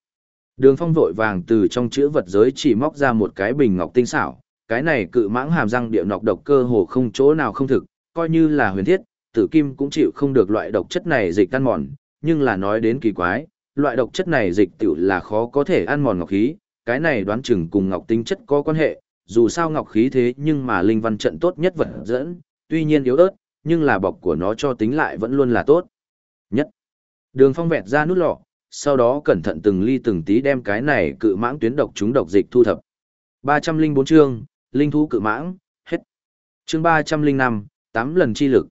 Đường phong vội vàng từ trong chữ vật giới chỉ móc ra một cái bình ngọc tinh xảo, cái này cự mãng hàm răng địa nọc độc cơ hồ không chỗ nào không thực, coi như là huyền thiết, tử kim cũng chịu không được loại độc chất này dịch ăn mòn, nhưng là nói đến kỳ quái, loại độc chất này dịch tiểu là khó có thể ăn mòn ngọc khí, cái này đoán chừng cùng ngọc tính chất có quan hệ, dù sao ngọc khí thế nhưng mà linh văn trận tốt nhất vật dẫn, tuy nhiên yếu ớt, nhưng là bọc của nó cho tính lại vẫn luôn là tốt. Nhất. Đường phong vẹt ra nút lọ, sau đó cẩn thận từng ly từng tí đem cái này cự mãng tuyến độc chúng độc dịch thu thập. 304 chương, linh thú cự mãng, hết. Chương 305, 8 lần chi lực.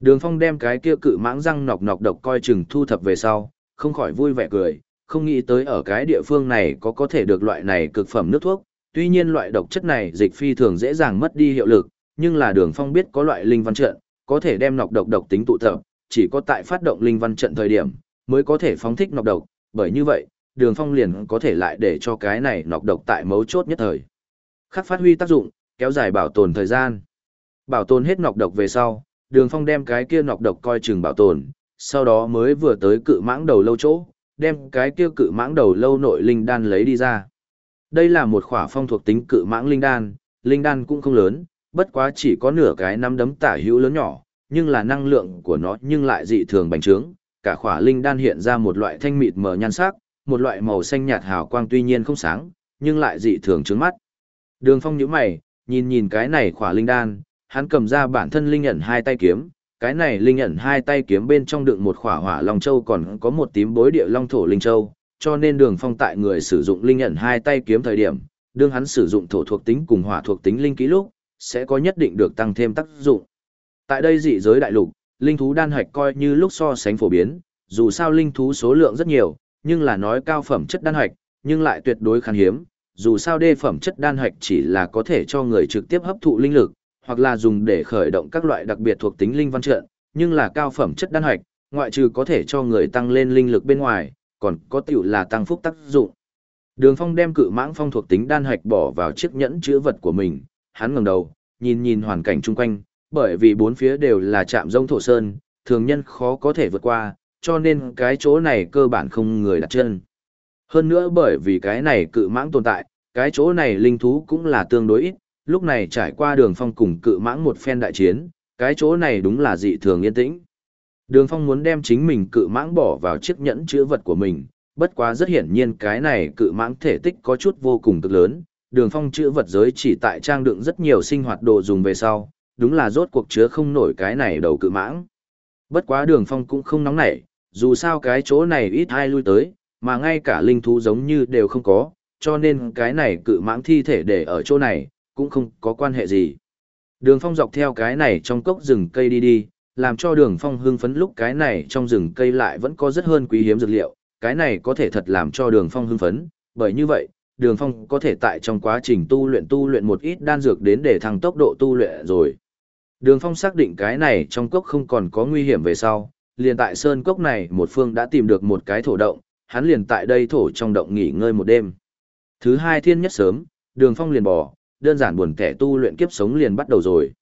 Đường Phong đem cái kia cự mãng răng nọc nọc độc coi chừng thu thập về sau, không khỏi vui vẻ cười, không nghĩ tới ở cái địa phương này có có thể được loại này cực phẩm nước thuốc, tuy nhiên loại độc chất này dịch phi thường dễ dàng mất đi hiệu lực, nhưng là Đường Phong biết có loại linh văn trận, có thể đem nọc độc độc tính tụ tập, chỉ có tại phát động linh văn trận thời điểm mới có thể phóng thích nọc độc, bởi như vậy, Đường Phong liền có thể lại để cho cái này nọc độc tại mấu chốt nhất thời. Khắc phát huy tác dụng, kéo dài bảo tồn thời gian. Bảo tồn hết nọc độc về sau, đường phong đem cái kia nọc độc coi chừng bảo tồn, sau đó mới vừa tới cự mãng đầu lâu chỗ, đem cái kia cự mãng đầu lâu nội linh đan lấy đi ra. Đây là một khỏa phong thuộc tính cự mãng linh đan, linh đan cũng không lớn, bất quá chỉ có nửa cái nắm đấm tả hữu lớn nhỏ, nhưng là năng lượng của nó nhưng lại dị thường bành trướng, cả khỏa linh đan hiện ra một loại thanh mịt mờ nhan sắc, một loại màu xanh nhạt hào quang tuy nhiên không sáng, nhưng lại dị thường trướng mắt. Đường Phong nhíu mày, nhìn nhìn cái này khỏa linh đan, hắn cầm ra bản thân linh ẩn hai tay kiếm, cái này linh ẩn hai tay kiếm bên trong đựng một khỏa hỏa long châu còn có một tím bối địa long thổ linh châu, cho nên Đường Phong tại người sử dụng linh ẩn hai tay kiếm thời điểm, đương hắn sử dụng thổ thuộc tính cùng hỏa thuộc tính linh ký lúc, sẽ có nhất định được tăng thêm tác dụng. Tại đây dị giới đại lục, linh thú đan hạch coi như lúc so sánh phổ biến, dù sao linh thú số lượng rất nhiều, nhưng là nói cao phẩm chất đan hạch, nhưng lại tuyệt đối khan hiếm, dù sao đê phẩm chất đan hạch chỉ là có thể cho người trực tiếp hấp thụ linh lực, hoặc là dùng để khởi động các loại đặc biệt thuộc tính linh văn trận, nhưng là cao phẩm chất đan hoạch ngoại trừ có thể cho người tăng lên linh lực bên ngoài, còn có tiểu là tăng phúc tác dụng. Đường Phong đem cự mãng phong thuộc tính đan hoạch bỏ vào chiếc nhẫn chứa vật của mình, hắn ngẩng đầu, nhìn nhìn hoàn cảnh chung quanh, bởi vì bốn phía đều là trạm rông thổ sơn, thường nhân khó có thể vượt qua, cho nên cái chỗ này cơ bản không người đặt chân. Hơn nữa bởi vì cái này cự mãng tồn tại, cái chỗ này linh thú cũng là tương đối ít, lúc này trải qua đường phong cùng cự mãng một phen đại chiến, cái chỗ này đúng là dị thường yên tĩnh. Đường phong muốn đem chính mình cự mãng bỏ vào chiếc nhẫn chữ vật của mình, bất quá rất hiển nhiên cái này cự mãng thể tích có chút vô cùng cực lớn, đường phong chữ vật giới chỉ tại trang đựng rất nhiều sinh hoạt đồ dùng về sau, đúng là rốt cuộc chứa không nổi cái này đầu cự mãng. Bất quá đường phong cũng không nóng nảy, dù sao cái chỗ này ít ai lui tới, mà ngay cả linh thú giống như đều không có, cho nên cái này cự mãng thi thể để ở chỗ này, cũng không có quan hệ gì. Đường phong dọc theo cái này trong cốc rừng cây đi đi, làm cho đường phong hưng phấn lúc cái này trong rừng cây lại vẫn có rất hơn quý hiếm dược liệu, cái này có thể thật làm cho đường phong hưng phấn, bởi như vậy, đường phong có thể tại trong quá trình tu luyện tu luyện một ít đan dược đến để thăng tốc độ tu luyện rồi. Đường phong xác định cái này trong cốc không còn có nguy hiểm về sau, liền tại sơn cốc này một phương đã tìm được một cái thổ động, hắn liền tại đây thổ trong động nghỉ ngơi một đêm. Thứ hai thiên nhất sớm, đường phong liền bỏ, đơn giản buồn kẻ tu luyện kiếp sống liền bắt đầu rồi.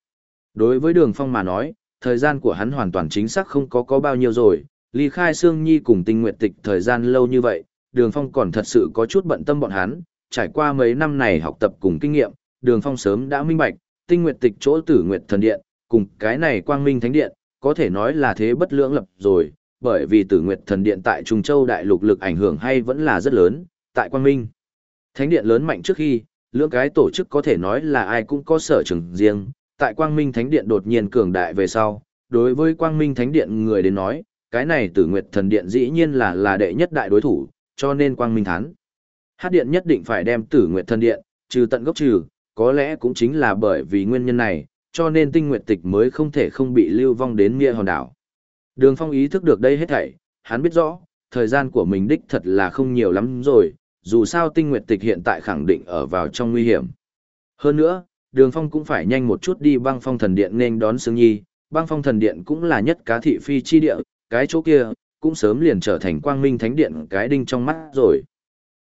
Đối với đường phong mà nói, thời gian của hắn hoàn toàn chính xác không có có bao nhiêu rồi, ly khai Sương Nhi cùng tinh nguyện tịch thời gian lâu như vậy, Đường Phong còn thật sự có chút bận tâm bọn hắn, trải qua mấy năm này học tập cùng kinh nghiệm, Đường Phong sớm đã minh bạch, tinh nguyện tịch chỗ tử nguyện thần điện, cùng cái này quang minh thánh điện, có thể nói là thế bất lưỡng lập rồi, bởi vì tử nguyện thần điện tại Trung Châu đại lục lực ảnh hưởng hay vẫn là rất lớn, tại quang minh. Thánh điện lớn mạnh trước khi, lưỡng cái tổ chức có thể nói là ai cũng có sở trường riêng, tại quang minh thánh điện đột nhiên cường đại về sau, đối với quang minh thánh điện người đến nói, cái này tử nguyệt thần điện dĩ nhiên là là đệ nhất đại đối thủ, cho nên quang minh thánh Hát điện nhất định phải đem tử nguyệt thần điện, trừ tận gốc trừ, có lẽ cũng chính là bởi vì nguyên nhân này, cho nên tinh nguyệt tịch mới không thể không bị lưu vong đến Mia hòn đảo. Đường phong ý thức được đây hết thảy, hắn biết rõ, thời gian của mình đích thật là không nhiều lắm rồi, dù sao tinh nguyệt tịch hiện tại khẳng định ở vào trong nguy hiểm. Hơn nữa, đường phong cũng phải nhanh một chút đi băng phong thần điện nên đón Sương Nhi, băng phong thần điện cũng là nhất cá thị phi chi địa, cái chỗ kia, cũng sớm liền trở thành quang minh thánh điện cái đinh trong mắt rồi.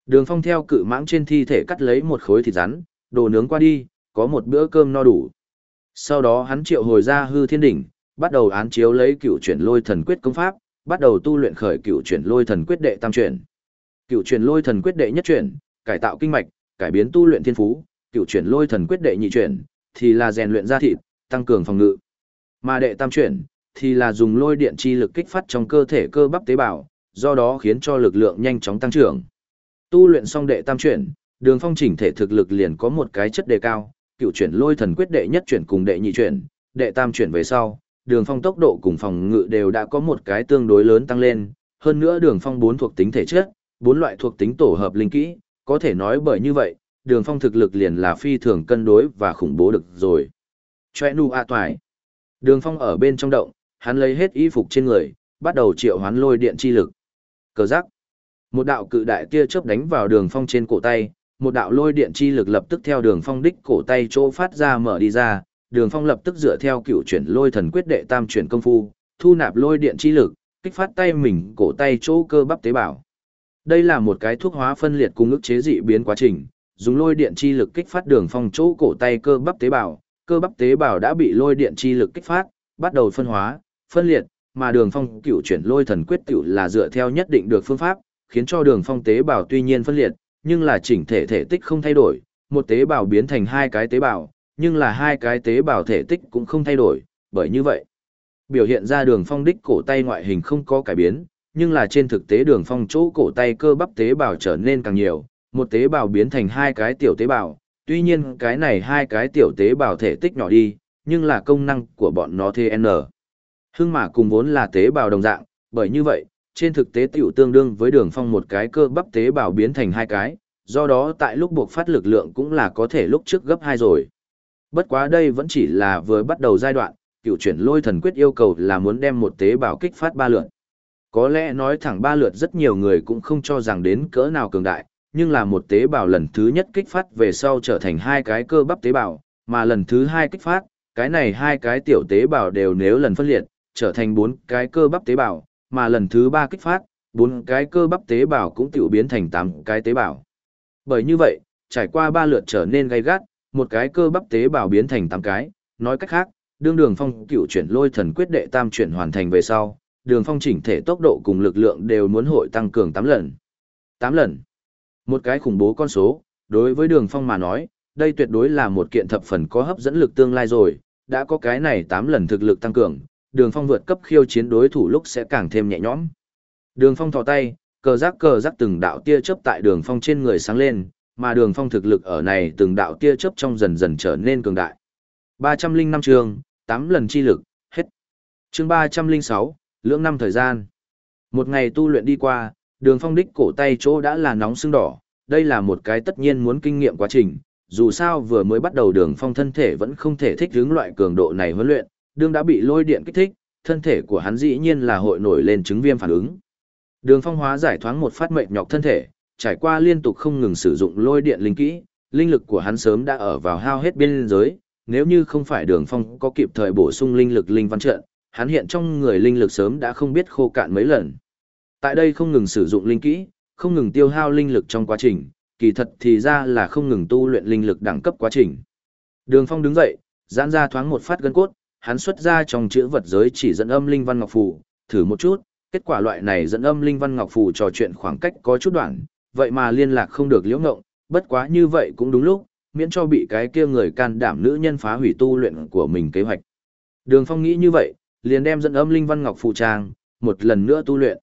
Đường phong theo cự mãng trên thi thể cắt lấy một khối thịt rắn, đồ nướng qua đi, có một bữa cơm no đủ. Sau đó hắn triệu hồi ra hư thiên đỉnh, bắt đầu án chiếu lấy cựu chuyển lôi thần quyết công pháp, bắt đầu tu luyện khởi cựu chuyển lôi thần quyết đệ tam chuyển. Cựu truyền lôi thần quyết đệ nhất chuyển, cải tạo kinh mạch, cải biến tu luyện thiên phú, cựu chuyển lôi thần quyết đệ nhị chuyển, thì là rèn luyện da thịt, tăng cường phòng ngự. Mà đệ tam chuyển, thì là dùng lôi điện chi lực kích phát trong cơ thể cơ bắp tế bào, do đó khiến cho lực lượng nhanh chóng tăng trưởng. Tu luyện xong đệ tam chuyển, Đường Phong chỉnh thể thực lực liền có một cái chất đề cao, cựu chuyển lôi thần quyết đệ nhất chuyển cùng đệ nhị chuyển, đệ tam chuyển về sau, Đường Phong tốc độ cùng phòng ngự đều đã có một cái tương đối lớn tăng lên, hơn nữa Đường Phong bốn thuộc tính thể chất, bốn loại thuộc tính tổ hợp linh kỹ, có thể nói bởi như vậy, Đường Phong thực lực liền là phi thường cân đối và khủng bố được rồi. Chòe nu a toài. Đường Phong ở bên trong động, hắn lấy hết y phục trên người, bắt đầu triệu hoán lôi điện chi lực. Cờ giác. Một đạo cự đại tia chớp đánh vào đường phong trên cổ tay, một đạo lôi điện chi lực lập tức theo đường phong đích cổ tay chỗ phát ra mở đi ra, đường phong lập tức dựa theo cựu chuyển lôi thần quyết đệ tam chuyển công phu, thu nạp lôi điện chi lực, kích phát tay mình cổ tay chỗ cơ bắp tế bào. Đây là một cái thuốc hóa phân liệt cùng ức chế dị biến quá trình, dùng lôi điện chi lực kích phát đường phong chỗ cổ tay cơ bắp tế bào, cơ bắp tế bào đã bị lôi điện chi lực kích phát, bắt đầu phân hóa, phân liệt, mà đường phong cựu chuyển lôi thần quyết tiểu là dựa theo nhất định được phương pháp, khiến cho đường phong tế bào tuy nhiên phân liệt, nhưng là chỉnh thể thể tích không thay đổi, một tế bào biến thành hai cái tế bào, nhưng là hai cái tế bào thể tích cũng không thay đổi, bởi như vậy, biểu hiện ra đường phong đích cổ tay ngoại hình không có cải biến, nhưng là trên thực tế đường phong chỗ cổ tay cơ bắp tế bào trở nên càng nhiều, một tế bào biến thành hai cái tiểu tế bào, tuy nhiên cái này hai cái tiểu tế bào thể tích nhỏ đi, nhưng là công năng của bọn nó TN. Hưng mà cùng vốn là tế bào đồng dạng, bởi như vậy, trên thực tế tiểu tương đương với đường phong một cái cơ bắp tế bào biến thành hai cái, do đó tại lúc buộc phát lực lượng cũng là có thể lúc trước gấp hai rồi. Bất quá đây vẫn chỉ là vừa bắt đầu giai đoạn, cựu chuyển lôi thần quyết yêu cầu là muốn đem một tế bào kích phát ba lượt. Có lẽ nói thẳng ba lượt rất nhiều người cũng không cho rằng đến cỡ nào cường đại, nhưng là một tế bào lần thứ nhất kích phát về sau trở thành hai cái cơ bắp tế bào, mà lần thứ hai kích phát, cái này hai cái tiểu tế bào đều nếu lần phân liệt, trở thành bốn cái cơ bắp tế bào, mà lần thứ ba kích phát, bốn cái cơ bắp tế bào cũng tiểu biến thành tám cái tế bào. Bởi như vậy, trải qua ba lượt trở nên gay gắt, một cái cơ bắp tế bào biến thành tám cái, nói cách khác, đương đường phong cựu chuyển lôi thần quyết đệ tam chuyển hoàn thành về sau, đường phong chỉnh thể tốc độ cùng lực lượng đều muốn hội tăng cường tám lần. Tám lần. Một cái khủng bố con số, đối với đường phong mà nói, đây tuyệt đối là một kiện thập phần có hấp dẫn lực tương lai rồi, đã có cái này tám lần thực lực tăng cường, đường phong vượt cấp khiêu chiến đối thủ lúc sẽ càng thêm nhẹ nhõm. Đường phong thò tay, cờ rác cờ rác từng đạo tia chớp tại đường phong trên người sáng lên, mà đường phong thực lực ở này từng đạo tia chớp trong dần dần trở nên cường đại. Ba trăm linh năm chương, tám lần chi lực, hết. chương 306, lưỡng năm thời gian. Một ngày tu luyện đi qua, đường phong đích cổ tay chỗ đã là nóng sưng đỏ, đây là một cái tất nhiên muốn kinh nghiệm quá trình, dù sao vừa mới bắt đầu đường phong thân thể vẫn không thể thích ứng loại cường độ này huấn luyện, đường đã bị lôi điện kích thích, thân thể của hắn dĩ nhiên là hội nổi lên chứng viêm phản ứng. Đường phong hóa giải thoáng một phát mệnh nhọc thân thể, trải qua liên tục không ngừng sử dụng lôi điện linh kỹ, linh lực của hắn sớm đã ở vào hao hết biên giới, nếu như không phải đường phong có kịp thời bổ sung linh lực linh văn trận, hắn hiện trong người linh lực sớm đã không biết khô cạn mấy lần. Tại đây không ngừng sử dụng linh kỹ, không ngừng tiêu hao linh lực trong quá trình, kỳ thật thì ra là không ngừng tu luyện linh lực đẳng cấp quá trình. Đường Phong đứng dậy, giãn ra thoáng một phát gân cốt, hắn xuất ra trong chữ vật giới chỉ dẫn âm linh văn ngọc phù, thử một chút, kết quả loại này dẫn âm linh văn ngọc phù trò chuyện khoảng cách có chút đoạn, vậy mà liên lạc không được liễu ngộng, bất quá như vậy cũng đúng lúc, miễn cho bị cái kia người can đảm nữ nhân phá hủy tu luyện của mình kế hoạch. Đường Phong nghĩ như vậy, liền đem dẫn âm linh văn ngọc phụ trang, một lần nữa tu luyện.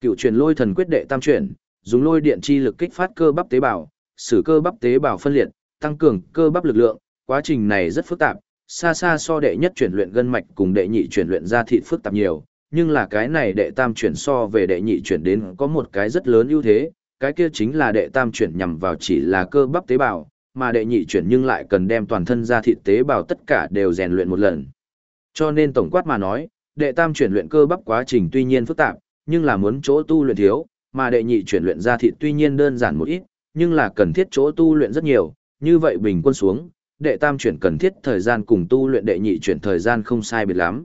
Cựu truyền lôi thần quyết đệ tam chuyển, dùng lôi điện chi lực kích phát cơ bắp tế bào, sử cơ bắp tế bào phân liệt, tăng cường cơ bắp lực lượng, quá trình này rất phức tạp, xa xa so đệ nhất chuyển luyện gân mạch cùng đệ nhị chuyển luyện ra thịt phức tạp nhiều, nhưng là cái này đệ tam chuyển so về đệ nhị chuyển đến có một cái rất lớn ưu thế, cái kia chính là đệ tam chuyển nhằm vào chỉ là cơ bắp tế bào, mà đệ nhị chuyển nhưng lại cần đem toàn thân ra thịt tế bào tất cả đều rèn luyện một lần. Cho nên tổng quát mà nói, đệ tam chuyển luyện cơ bắp quá trình tuy nhiên phức tạp, nhưng là muốn chỗ tu luyện thiếu, mà đệ nhị chuyển luyện ra thịt tuy nhiên đơn giản một ít, nhưng là cần thiết chỗ tu luyện rất nhiều, như vậy bình quân xuống, đệ tam chuyển cần thiết thời gian cùng tu luyện đệ nhị chuyển thời gian không sai biệt lắm.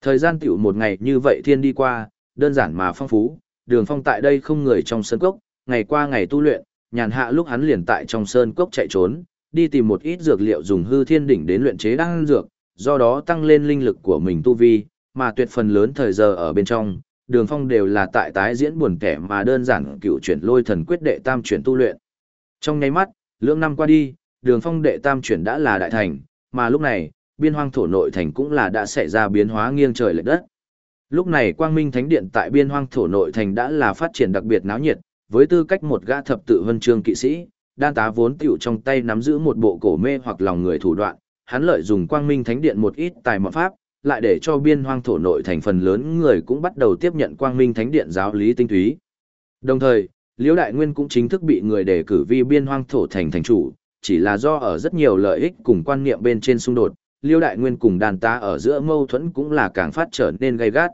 Thời gian tiểu một ngày như vậy thiên đi qua, đơn giản mà phong phú, đường phong tại đây không người trong sân cốc, ngày qua ngày tu luyện, nhàn hạ lúc hắn liền tại trong sơn cốc chạy trốn, đi tìm một ít dược liệu dùng hư thiên đỉnh đến luyện chế đan dược, do đó tăng lên linh lực của mình tu vi, mà tuyệt phần lớn thời giờ ở bên trong, đường phong đều là tại tái diễn buồn kẻ mà đơn giản cựu chuyển lôi thần quyết đệ tam chuyển tu luyện. Trong nháy mắt, lưỡng năm qua đi, đường phong đệ tam chuyển đã là đại thành, mà lúc này, biên hoang thổ nội thành cũng là đã xảy ra biến hóa nghiêng trời lệch đất. Lúc này quang minh thánh điện tại biên hoang thổ nội thành đã là phát triển đặc biệt náo nhiệt, với tư cách một gã thập tự vân chương kỵ sĩ, đan tá vốn tiểu trong tay nắm giữ một bộ cổ mê hoặc lòng người thủ đoạn, hắn lợi dùng quang minh thánh điện một ít tài mọn pháp, lại để cho biên hoang thổ nội thành phần lớn người cũng bắt đầu tiếp nhận quang minh thánh điện giáo lý tinh túy. Đồng thời, Liễu Đại Nguyên cũng chính thức bị người đề cử vi biên hoang thổ thành thành chủ, chỉ là do ở rất nhiều lợi ích cùng quan niệm bên trên xung đột, Liễu Đại Nguyên cùng đan tá ở giữa mâu thuẫn cũng là càng phát trở nên gay gắt.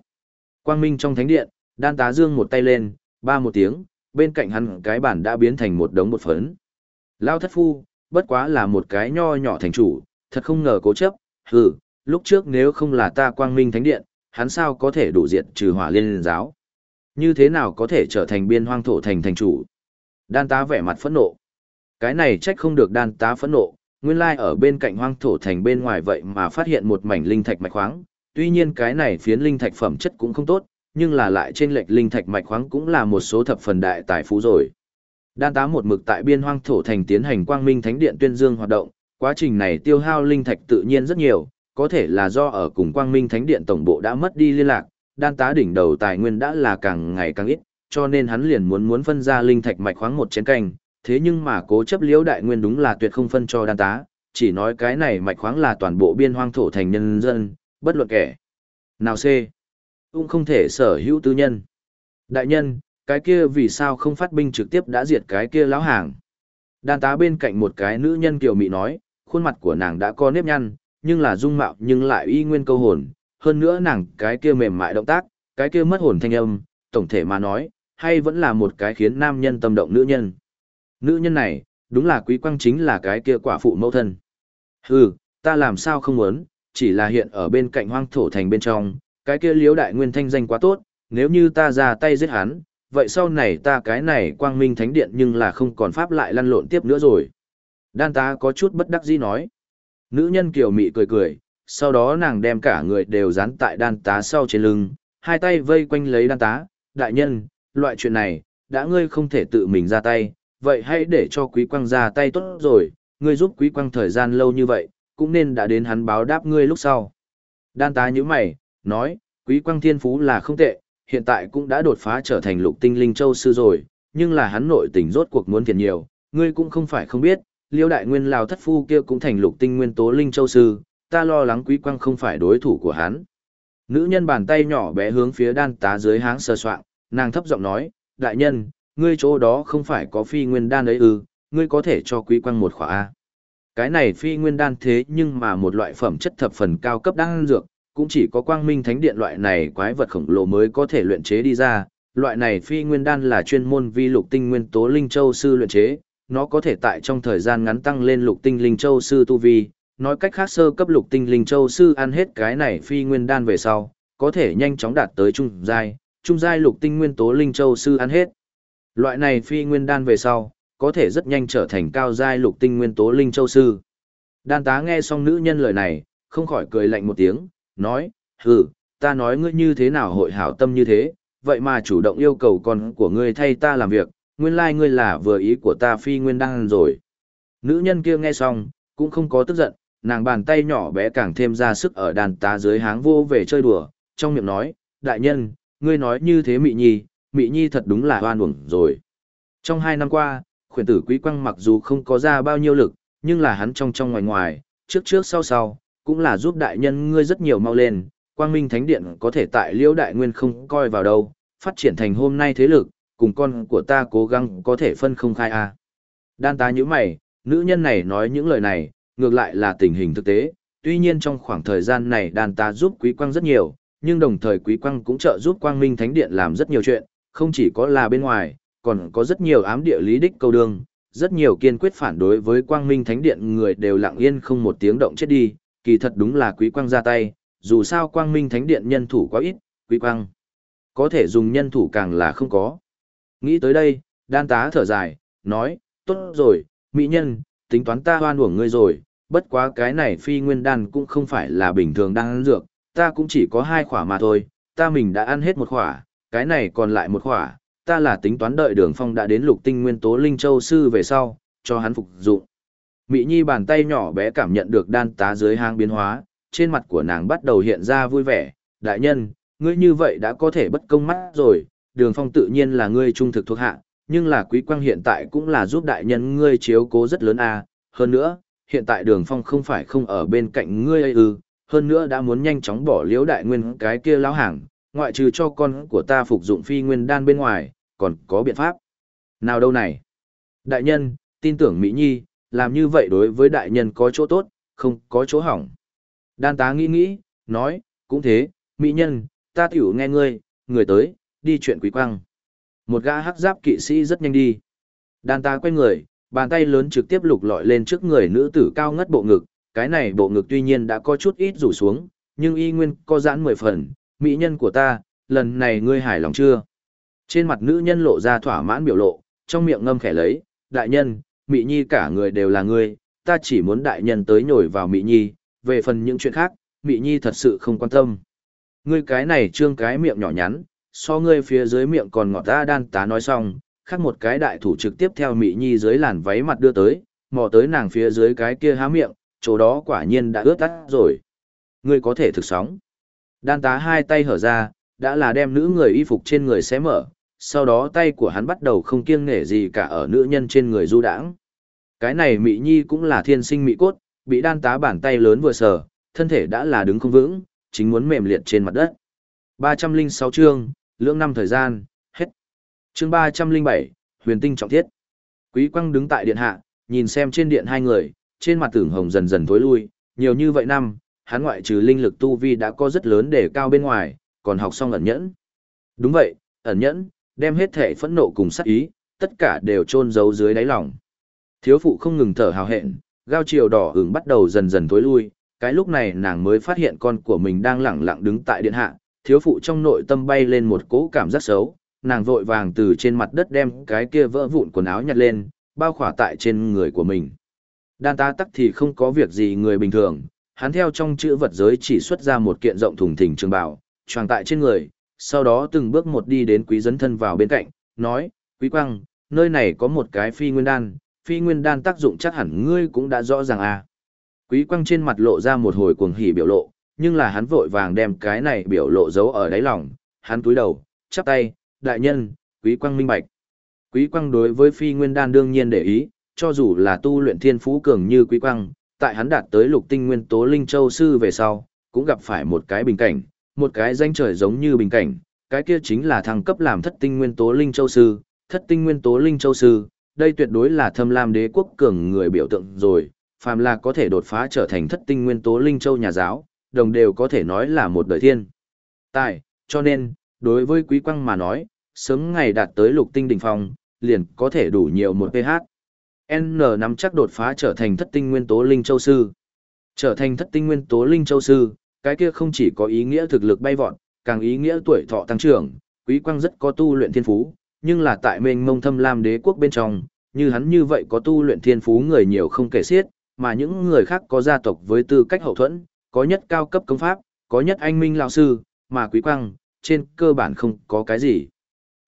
Quang minh trong thánh điện, đan tá dương một tay lên, ba một tiếng, bên cạnh hắn cái bản đã biến thành một đống bột phấn. Lao thất phu, bất quá là một cái nho nhỏ thành chủ, thật không ngờ cố chấp, hừ, lúc trước nếu không là ta quang minh thánh điện, hắn sao có thể đủ diệt trừ hỏa liên giáo. Như thế nào có thể trở thành biên hoang thổ thành thành chủ? Đan tá vẻ mặt phẫn nộ. Cái này trách không được đan tá phẫn nộ, nguyên lai ở bên cạnh hoang thổ thành bên ngoài vậy mà phát hiện một mảnh linh thạch mạch khoáng. Tuy nhiên cái này phiến linh thạch phẩm chất cũng không tốt, nhưng là lại trên lệch linh thạch mạch khoáng cũng là một số thập phần đại tài phú rồi. Đan tá một mực tại biên hoang thổ thành tiến hành quang minh thánh điện tuyên dương hoạt động, quá trình này tiêu hao linh thạch tự nhiên rất nhiều, có thể là do ở cùng quang minh thánh điện tổng bộ đã mất đi liên lạc, đan tá đỉnh đầu tài nguyên đã là càng ngày càng ít, cho nên hắn liền muốn muốn phân ra linh thạch mạch khoáng một chén canh, thế nhưng mà cố chấp liễu đại nguyên đúng là tuyệt không phân cho đan tá, chỉ nói cái này mạch khoáng là toàn bộ biên hoang thổ thành nhân dân, bất luận kẻ. Nào C. Cũng không thể sở hữu tư nhân. Đại nhân, cái kia vì sao không phát binh trực tiếp đã diệt cái kia lão hàng. Đan tá bên cạnh một cái nữ nhân kiều mị nói, khuôn mặt của nàng đã có nếp nhăn, nhưng là dung mạo nhưng lại y nguyên câu hồn, hơn nữa nàng cái kia mềm mại động tác, cái kia mất hồn thanh âm, tổng thể mà nói, hay vẫn là một cái khiến nam nhân tâm động nữ nhân. Nữ nhân này, đúng là quý quang chính là cái kia quả phụ mẫu thân. Hừ, ta làm sao không muốn, chỉ là hiện ở bên cạnh hoang thổ thành bên trong, cái kia liếu đại nguyên thanh danh quá tốt, nếu như ta ra tay giết hắn, vậy sau này ta cái này quang minh thánh điện nhưng là không còn pháp lại lăn lộn tiếp nữa rồi. Đan tá có chút bất đắc dĩ nói. Nữ nhân kiều mị cười cười, sau đó nàng đem cả người đều dán tại đan tá sau trên lưng, hai tay vây quanh lấy đan tá, đại nhân, loại chuyện này, đã ngươi không thể tự mình ra tay, vậy hãy để cho quý quang ra tay tốt rồi, ngươi giúp quý quang thời gian lâu như vậy, cũng nên đã đến hắn báo đáp ngươi lúc sau. Đan tá như mày, nói, quý quang thiên phú là không tệ, hiện tại cũng đã đột phá trở thành lục tinh linh châu sư rồi, nhưng là hắn nội tình rốt cuộc muốn thiệt nhiều, ngươi cũng không phải không biết, liêu đại nguyên lào thất phu kia cũng thành lục tinh nguyên tố linh châu sư, ta lo lắng quý quang không phải đối thủ của hắn. Nữ nhân bàn tay nhỏ bé hướng phía đan tá dưới háng sơ soạng, nàng thấp giọng nói, đại nhân, ngươi chỗ đó không phải có phi nguyên đan ấy ư, ngươi có thể cho quý quang một khỏa A. Cái này phi nguyên đan thế nhưng mà một loại phẩm chất thập phần cao cấp đan dược, cũng chỉ có quang minh thánh điện loại này quái vật khổng lồ mới có thể luyện chế đi ra. Loại này phi nguyên đan là chuyên môn vi lục tinh nguyên tố linh châu sư luyện chế, nó có thể tại trong thời gian ngắn tăng lên lục tinh linh châu sư tu vi, nói cách khác sơ cấp lục tinh linh châu sư ăn hết cái này phi nguyên đan về sau, có thể nhanh chóng đạt tới trung giai, trung giai lục tinh nguyên tố linh châu sư ăn hết. Loại này phi nguyên đan về sau, có thể rất nhanh trở thành cao giai lục tinh nguyên tố linh châu sư. Đan tá nghe xong nữ nhân lời này, không khỏi cười lạnh một tiếng, nói, hừ, ta nói ngươi như thế nào hội hảo tâm như thế, vậy mà chủ động yêu cầu con của ngươi thay ta làm việc, nguyên lai like ngươi là vừa ý của ta phi nguyên đan rồi. Nữ nhân kia nghe xong, cũng không có tức giận, nàng bàn tay nhỏ bé càng thêm ra sức ở đàn tá dưới háng vô về chơi đùa, trong miệng nói, đại nhân, ngươi nói như thế mị nhi, mị nhi thật đúng là hoan uổng rồi. Trong hai năm qua, khuyển tử quý quang mặc dù không có ra bao nhiêu lực, nhưng là hắn trong trong ngoài ngoài, trước trước sau sau, cũng là giúp đại nhân ngươi rất nhiều mau lên, quang minh thánh điện có thể tại liễu đại nguyên không coi vào đâu, phát triển thành hôm nay thế lực, cùng con của ta cố gắng có thể phân không khai a. Đan ta như mày, nữ nhân này nói những lời này, ngược lại là tình hình thực tế, tuy nhiên trong khoảng thời gian này đan ta giúp quý quang rất nhiều, nhưng đồng thời quý quang cũng trợ giúp quang minh thánh điện làm rất nhiều chuyện, không chỉ có là bên ngoài, còn có rất nhiều ám địa lý đích câu đương, rất nhiều kiên quyết phản đối với quang minh thánh điện người đều lặng yên không một tiếng động chết đi, kỳ thật đúng là quý quang ra tay, dù sao quang minh thánh điện nhân thủ quá ít, quý quang có thể dùng nhân thủ càng là không có. Nghĩ tới đây, đan tá thở dài, nói, tốt rồi, mỹ nhân, tính toán ta hoan uổng ngươi rồi, bất quá cái này phi nguyên đan cũng không phải là bình thường đang ăn dược, ta cũng chỉ có hai khỏa mà thôi, ta mình đã ăn hết một khỏa, cái này còn lại một khỏa, ta là tính toán đợi đường phong đã đến lục tinh nguyên tố linh châu sư về sau, cho hắn phục dụng. Mỹ Nhi bàn tay nhỏ bé cảm nhận được đan tá dưới hang biến hóa, trên mặt của nàng bắt đầu hiện ra vui vẻ, đại nhân, ngươi như vậy đã có thể bất công mắt rồi, đường phong tự nhiên là ngươi trung thực thuộc hạ, nhưng là quý quang hiện tại cũng là giúp đại nhân ngươi chiếu cố rất lớn à, hơn nữa, hiện tại đường phong không phải không ở bên cạnh ngươi ư, hơn nữa đã muốn nhanh chóng bỏ liễu đại nguyên cái kia lão hàng, ngoại trừ cho con của ta phục dụng phi nguyên đan bên ngoài, còn có biện pháp. Nào đâu này? Đại nhân, tin tưởng Mỹ Nhi, làm như vậy đối với đại nhân có chỗ tốt, không có chỗ hỏng. Đan tá nghĩ nghĩ, nói, cũng thế, Mỹ nhân, ta tiểu nghe ngươi, người tới, đi chuyện quý quang. Một gã hắc giáp kỵ sĩ rất nhanh đi. Đan ta quay người, bàn tay lớn trực tiếp lục lọi lên trước người nữ tử cao ngất bộ ngực, cái này bộ ngực tuy nhiên đã có chút ít rủ xuống, nhưng y nguyên có giãn mười phần, mỹ nhân của ta, lần này ngươi hài lòng chưa? Trên mặt nữ nhân lộ ra thỏa mãn biểu lộ, trong miệng ngâm khẽ lấy, đại nhân, mỹ nhi cả người đều là ngươi, ta chỉ muốn đại nhân tới nhồi vào mỹ nhi, về phần những chuyện khác, mỹ nhi thật sự không quan tâm. Ngươi cái này trương cái miệng nhỏ nhắn, so ngươi phía dưới miệng còn ngọt ta đan tá nói xong, khác một cái đại thủ trực tiếp theo mỹ nhi dưới làn váy mặt đưa tới, mò tới nàng phía dưới cái kia há miệng, chỗ đó quả nhiên đã ướt tắt rồi. Ngươi có thể thực sóng. Đan tá hai tay hở ra, đã là đem nữ người y phục trên người xé mở, sau đó tay của hắn bắt đầu không kiêng nể gì cả ở nữ nhân trên người du đãng. Cái này mỹ Nhi cũng là thiên sinh mỹ cốt, bị đan tá bàn tay lớn vừa sờ, thân thể đã là đứng không vững, chính muốn mềm liệt trên mặt đất. 306 chương, lưỡng năm thời gian, hết. Chương 307, huyền tinh trọng thiết. Quý quăng đứng tại điện hạ, nhìn xem trên điện hai người, trên mặt tưởng hồng dần dần thối lui, nhiều như vậy năm, hắn ngoại trừ linh lực tu vi đã có rất lớn để cao bên ngoài, còn học xong ẩn nhẫn. Đúng vậy, ẩn nhẫn, đem hết thể phẫn nộ cùng sát ý, tất cả đều chôn giấu dưới đáy lòng. Thiếu phụ không ngừng thở hào hẹn, gao chiều đỏ ửng bắt đầu dần dần tối lui, cái lúc này nàng mới phát hiện con của mình đang lẳng lặng đứng tại điện hạ, thiếu phụ trong nội tâm bay lên một cỗ cảm giác xấu, nàng vội vàng từ trên mặt đất đem cái kia vỡ vụn quần áo nhặt lên, bao khỏa tại trên người của mình. Đan ta tắc thì không có việc gì người bình thường, hắn theo trong chữ vật giới chỉ xuất ra một kiện rộng thùng thình trường bảo, tròn tại trên người, sau đó từng bước một đi đến quý dấn thân vào bên cạnh, nói, quý quang, nơi này có một cái phi nguyên đan, phi nguyên đan tác dụng chắc hẳn ngươi cũng đã rõ ràng à. Quý quang trên mặt lộ ra một hồi cuồng hỉ biểu lộ, nhưng là hắn vội vàng đem cái này biểu lộ giấu ở đáy lòng, hắn túi đầu, chắp tay, đại nhân, quý quang minh bạch. Quý quang đối với phi nguyên đan đương nhiên để ý, cho dù là tu luyện thiên phú cường như quý quang, tại hắn đạt tới lục tinh nguyên tố linh châu sư về sau, cũng gặp phải một cái bình cảnh, một cái danh trời giống như bình cảnh, cái kia chính là thăng cấp làm thất tinh nguyên tố linh châu sư, thất tinh nguyên tố linh châu sư, đây tuyệt đối là thâm lam đế quốc cường người biểu tượng rồi, phàm là có thể đột phá trở thành thất tinh nguyên tố linh châu nhà giáo, đồng đều có thể nói là một đời thiên. Tại, cho nên, đối với quý quang mà nói, sớm ngày đạt tới lục tinh đỉnh phong, liền có thể đủ nhiều một pH. N nắm chắc đột phá trở thành thất tinh nguyên tố linh châu sư. Trở thành thất tinh nguyên tố linh châu sư, cái kia không chỉ có ý nghĩa thực lực bay vọt, càng ý nghĩa tuổi thọ tăng trưởng, quý quang rất có tu luyện thiên phú, nhưng là tại mênh mông thâm lam đế quốc bên trong, như hắn như vậy có tu luyện thiên phú người nhiều không kể xiết, mà những người khác có gia tộc với tư cách hậu thuẫn, có nhất cao cấp công pháp, có nhất anh minh lão sư, mà quý quang, trên cơ bản không có cái gì.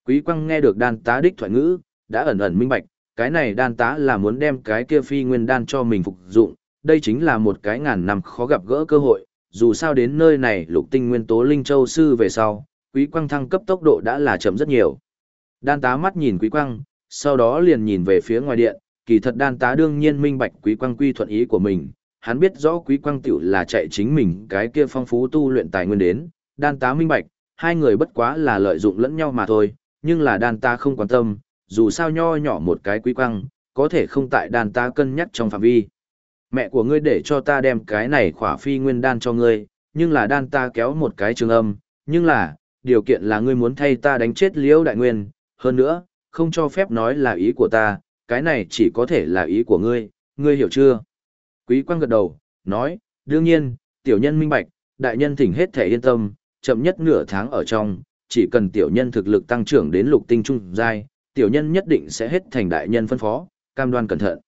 Quý quang nghe được đan tá đích thoại ngữ, đã ẩn ẩn minh bạch, cái này đan tá là muốn đem cái kia phi nguyên đan cho mình phục dụng, đây chính là một cái ngàn năm khó gặp gỡ cơ hội, dù sao đến nơi này lục tinh nguyên tố linh châu sư về sau, quý quang thăng cấp tốc độ đã là chậm rất nhiều. Đan tá mắt nhìn quý quang, sau đó liền nhìn về phía ngoài điện, kỳ thật đan tá đương nhiên minh bạch quý quang quy thuận ý của mình, hắn biết rõ quý quang tiểu là chạy chính mình cái kia phong phú tu luyện tài nguyên đến, đan tá minh bạch, hai người bất quá là lợi dụng lẫn nhau mà thôi, nhưng là đan tá không quan tâm, dù sao nho nhỏ một cái quý quang, có thể không tại đan tá cân nhắc trong phạm vi. Mẹ của ngươi để cho ta đem cái này khỏa phi nguyên đan cho ngươi, nhưng là đan ta kéo một cái trường âm, nhưng là, điều kiện là ngươi muốn thay ta đánh chết liễu đại nguyên, hơn nữa, không cho phép nói là ý của ta, cái này chỉ có thể là ý của ngươi, ngươi hiểu chưa? Quý quang gật đầu, nói, đương nhiên, tiểu nhân minh bạch, đại nhân thỉnh hết thể yên tâm, chậm nhất nửa tháng ở trong, chỉ cần tiểu nhân thực lực tăng trưởng đến lục tinh trung giai, tiểu nhân nhất định sẽ hết thành đại nhân phân phó, cam đoan cẩn thận.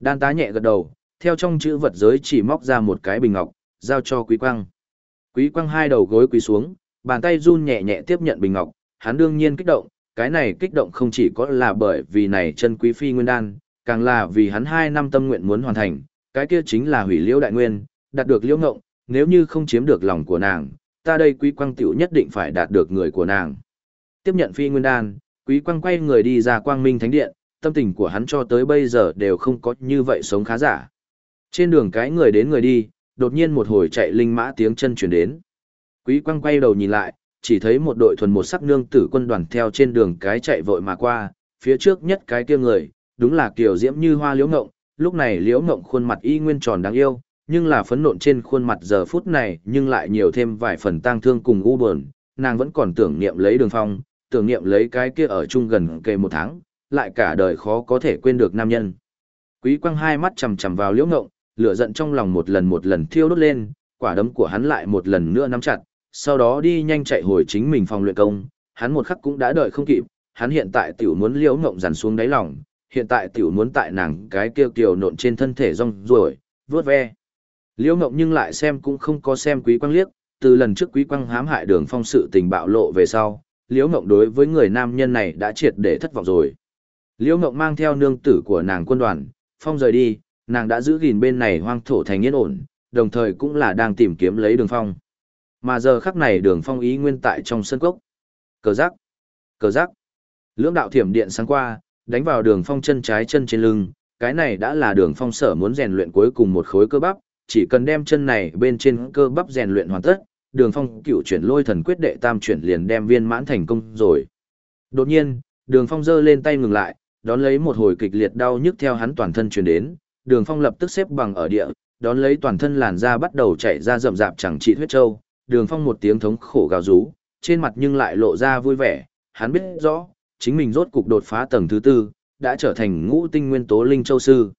Đan tá nhẹ gật đầu, theo trong chữ vật giới chỉ móc ra một cái bình ngọc, giao cho Quý Quang. Quý Quang hai đầu gối quỳ xuống, bàn tay run nhẹ nhẹ tiếp nhận bình ngọc, hắn đương nhiên kích động, cái này kích động không chỉ có là bởi vì này chân quý phi nguyên đan, càng là vì hắn hai năm tâm nguyện muốn hoàn thành, cái kia chính là hủy liễu đại nguyên, đạt được liễu ngộng, nếu như không chiếm được lòng của nàng, ta đây quý quang tiểu nhất định phải đạt được người của nàng. Tiếp nhận phi nguyên đan, quý quang quay người đi ra quang minh thánh điện, tâm tình của hắn cho tới bây giờ đều không có như vậy sống khá giả. Trên đường cái người đến người đi, đột nhiên một hồi chạy linh mã tiếng chân chuyển đến. Quý quang quay đầu nhìn lại, chỉ thấy một đội thuần một sắc nương tử quân đoàn theo trên đường cái chạy vội mà qua, phía trước nhất cái kia người, đúng là kiểu diễm như hoa liễu ngộng, lúc này liễu mộng khuôn mặt y nguyên tròn đáng yêu, nhưng là phấn nộn trên khuôn mặt giờ phút này nhưng lại nhiều thêm vài phần tang thương cùng u buồn, nàng vẫn còn tưởng niệm lấy đường phong, tưởng niệm lấy cái kia ở chung gần kề một tháng, lại cả đời khó có thể quên được nam nhân. Quý quang hai mắt chầm chầm vào liễu ngộng, lửa giận trong lòng một lần một lần thiêu đốt lên, quả đấm của hắn lại một lần nữa nắm chặt, sau đó đi nhanh chạy hồi chính mình phòng luyện công, hắn một khắc cũng đã đợi không kịp, hắn hiện tại tiểu muốn liễu ngộng dằn xuống đáy lòng, hiện tại tiểu muốn tại nàng cái kia kiều nộn trên thân thể rong ruổi, vướt ve. Liễu ngộng nhưng lại xem cũng không có xem quý quang liếc, từ lần trước quý quang hãm hại đường phong sự tình bạo lộ về sau, liễu ngộng đối với người nam nhân này đã triệt để thất vọng rồi. Liễu ngộng mang theo nương tử của nàng quân đoàn, phong rời đi, nàng đã giữ gìn bên này hoang thổ thành yên ổn, đồng thời cũng là đang tìm kiếm lấy đường phong. Mà giờ khắc này đường phong ý nguyên tại trong sân cốc. Cờ giác, cờ giác. Lưỡng đạo thiểm điện sáng qua, đánh vào đường phong chân trái chân trên lưng, cái này đã là đường phong sở muốn rèn luyện cuối cùng một khối cơ bắp, chỉ cần đem chân này bên trên cơ bắp rèn luyện hoàn tất, đường phong cựu chuyển lôi thần quyết đệ tam chuyển liền đem viên mãn thành công rồi. Đột nhiên, đường phong giơ lên tay ngừng lại, đón lấy một hồi kịch liệt đau nhức theo hắn toàn thân truyền đến, đường phong lập tức xếp bằng ở địa, đón lấy toàn thân làn da bắt đầu chảy ra rậm rạp chẳng trị huyết trâu, đường phong một tiếng thống khổ gào rú, trên mặt nhưng lại lộ ra vui vẻ, hắn biết rõ, chính mình rốt cục đột phá tầng thứ tư, đã trở thành ngũ tinh nguyên tố linh châu sư.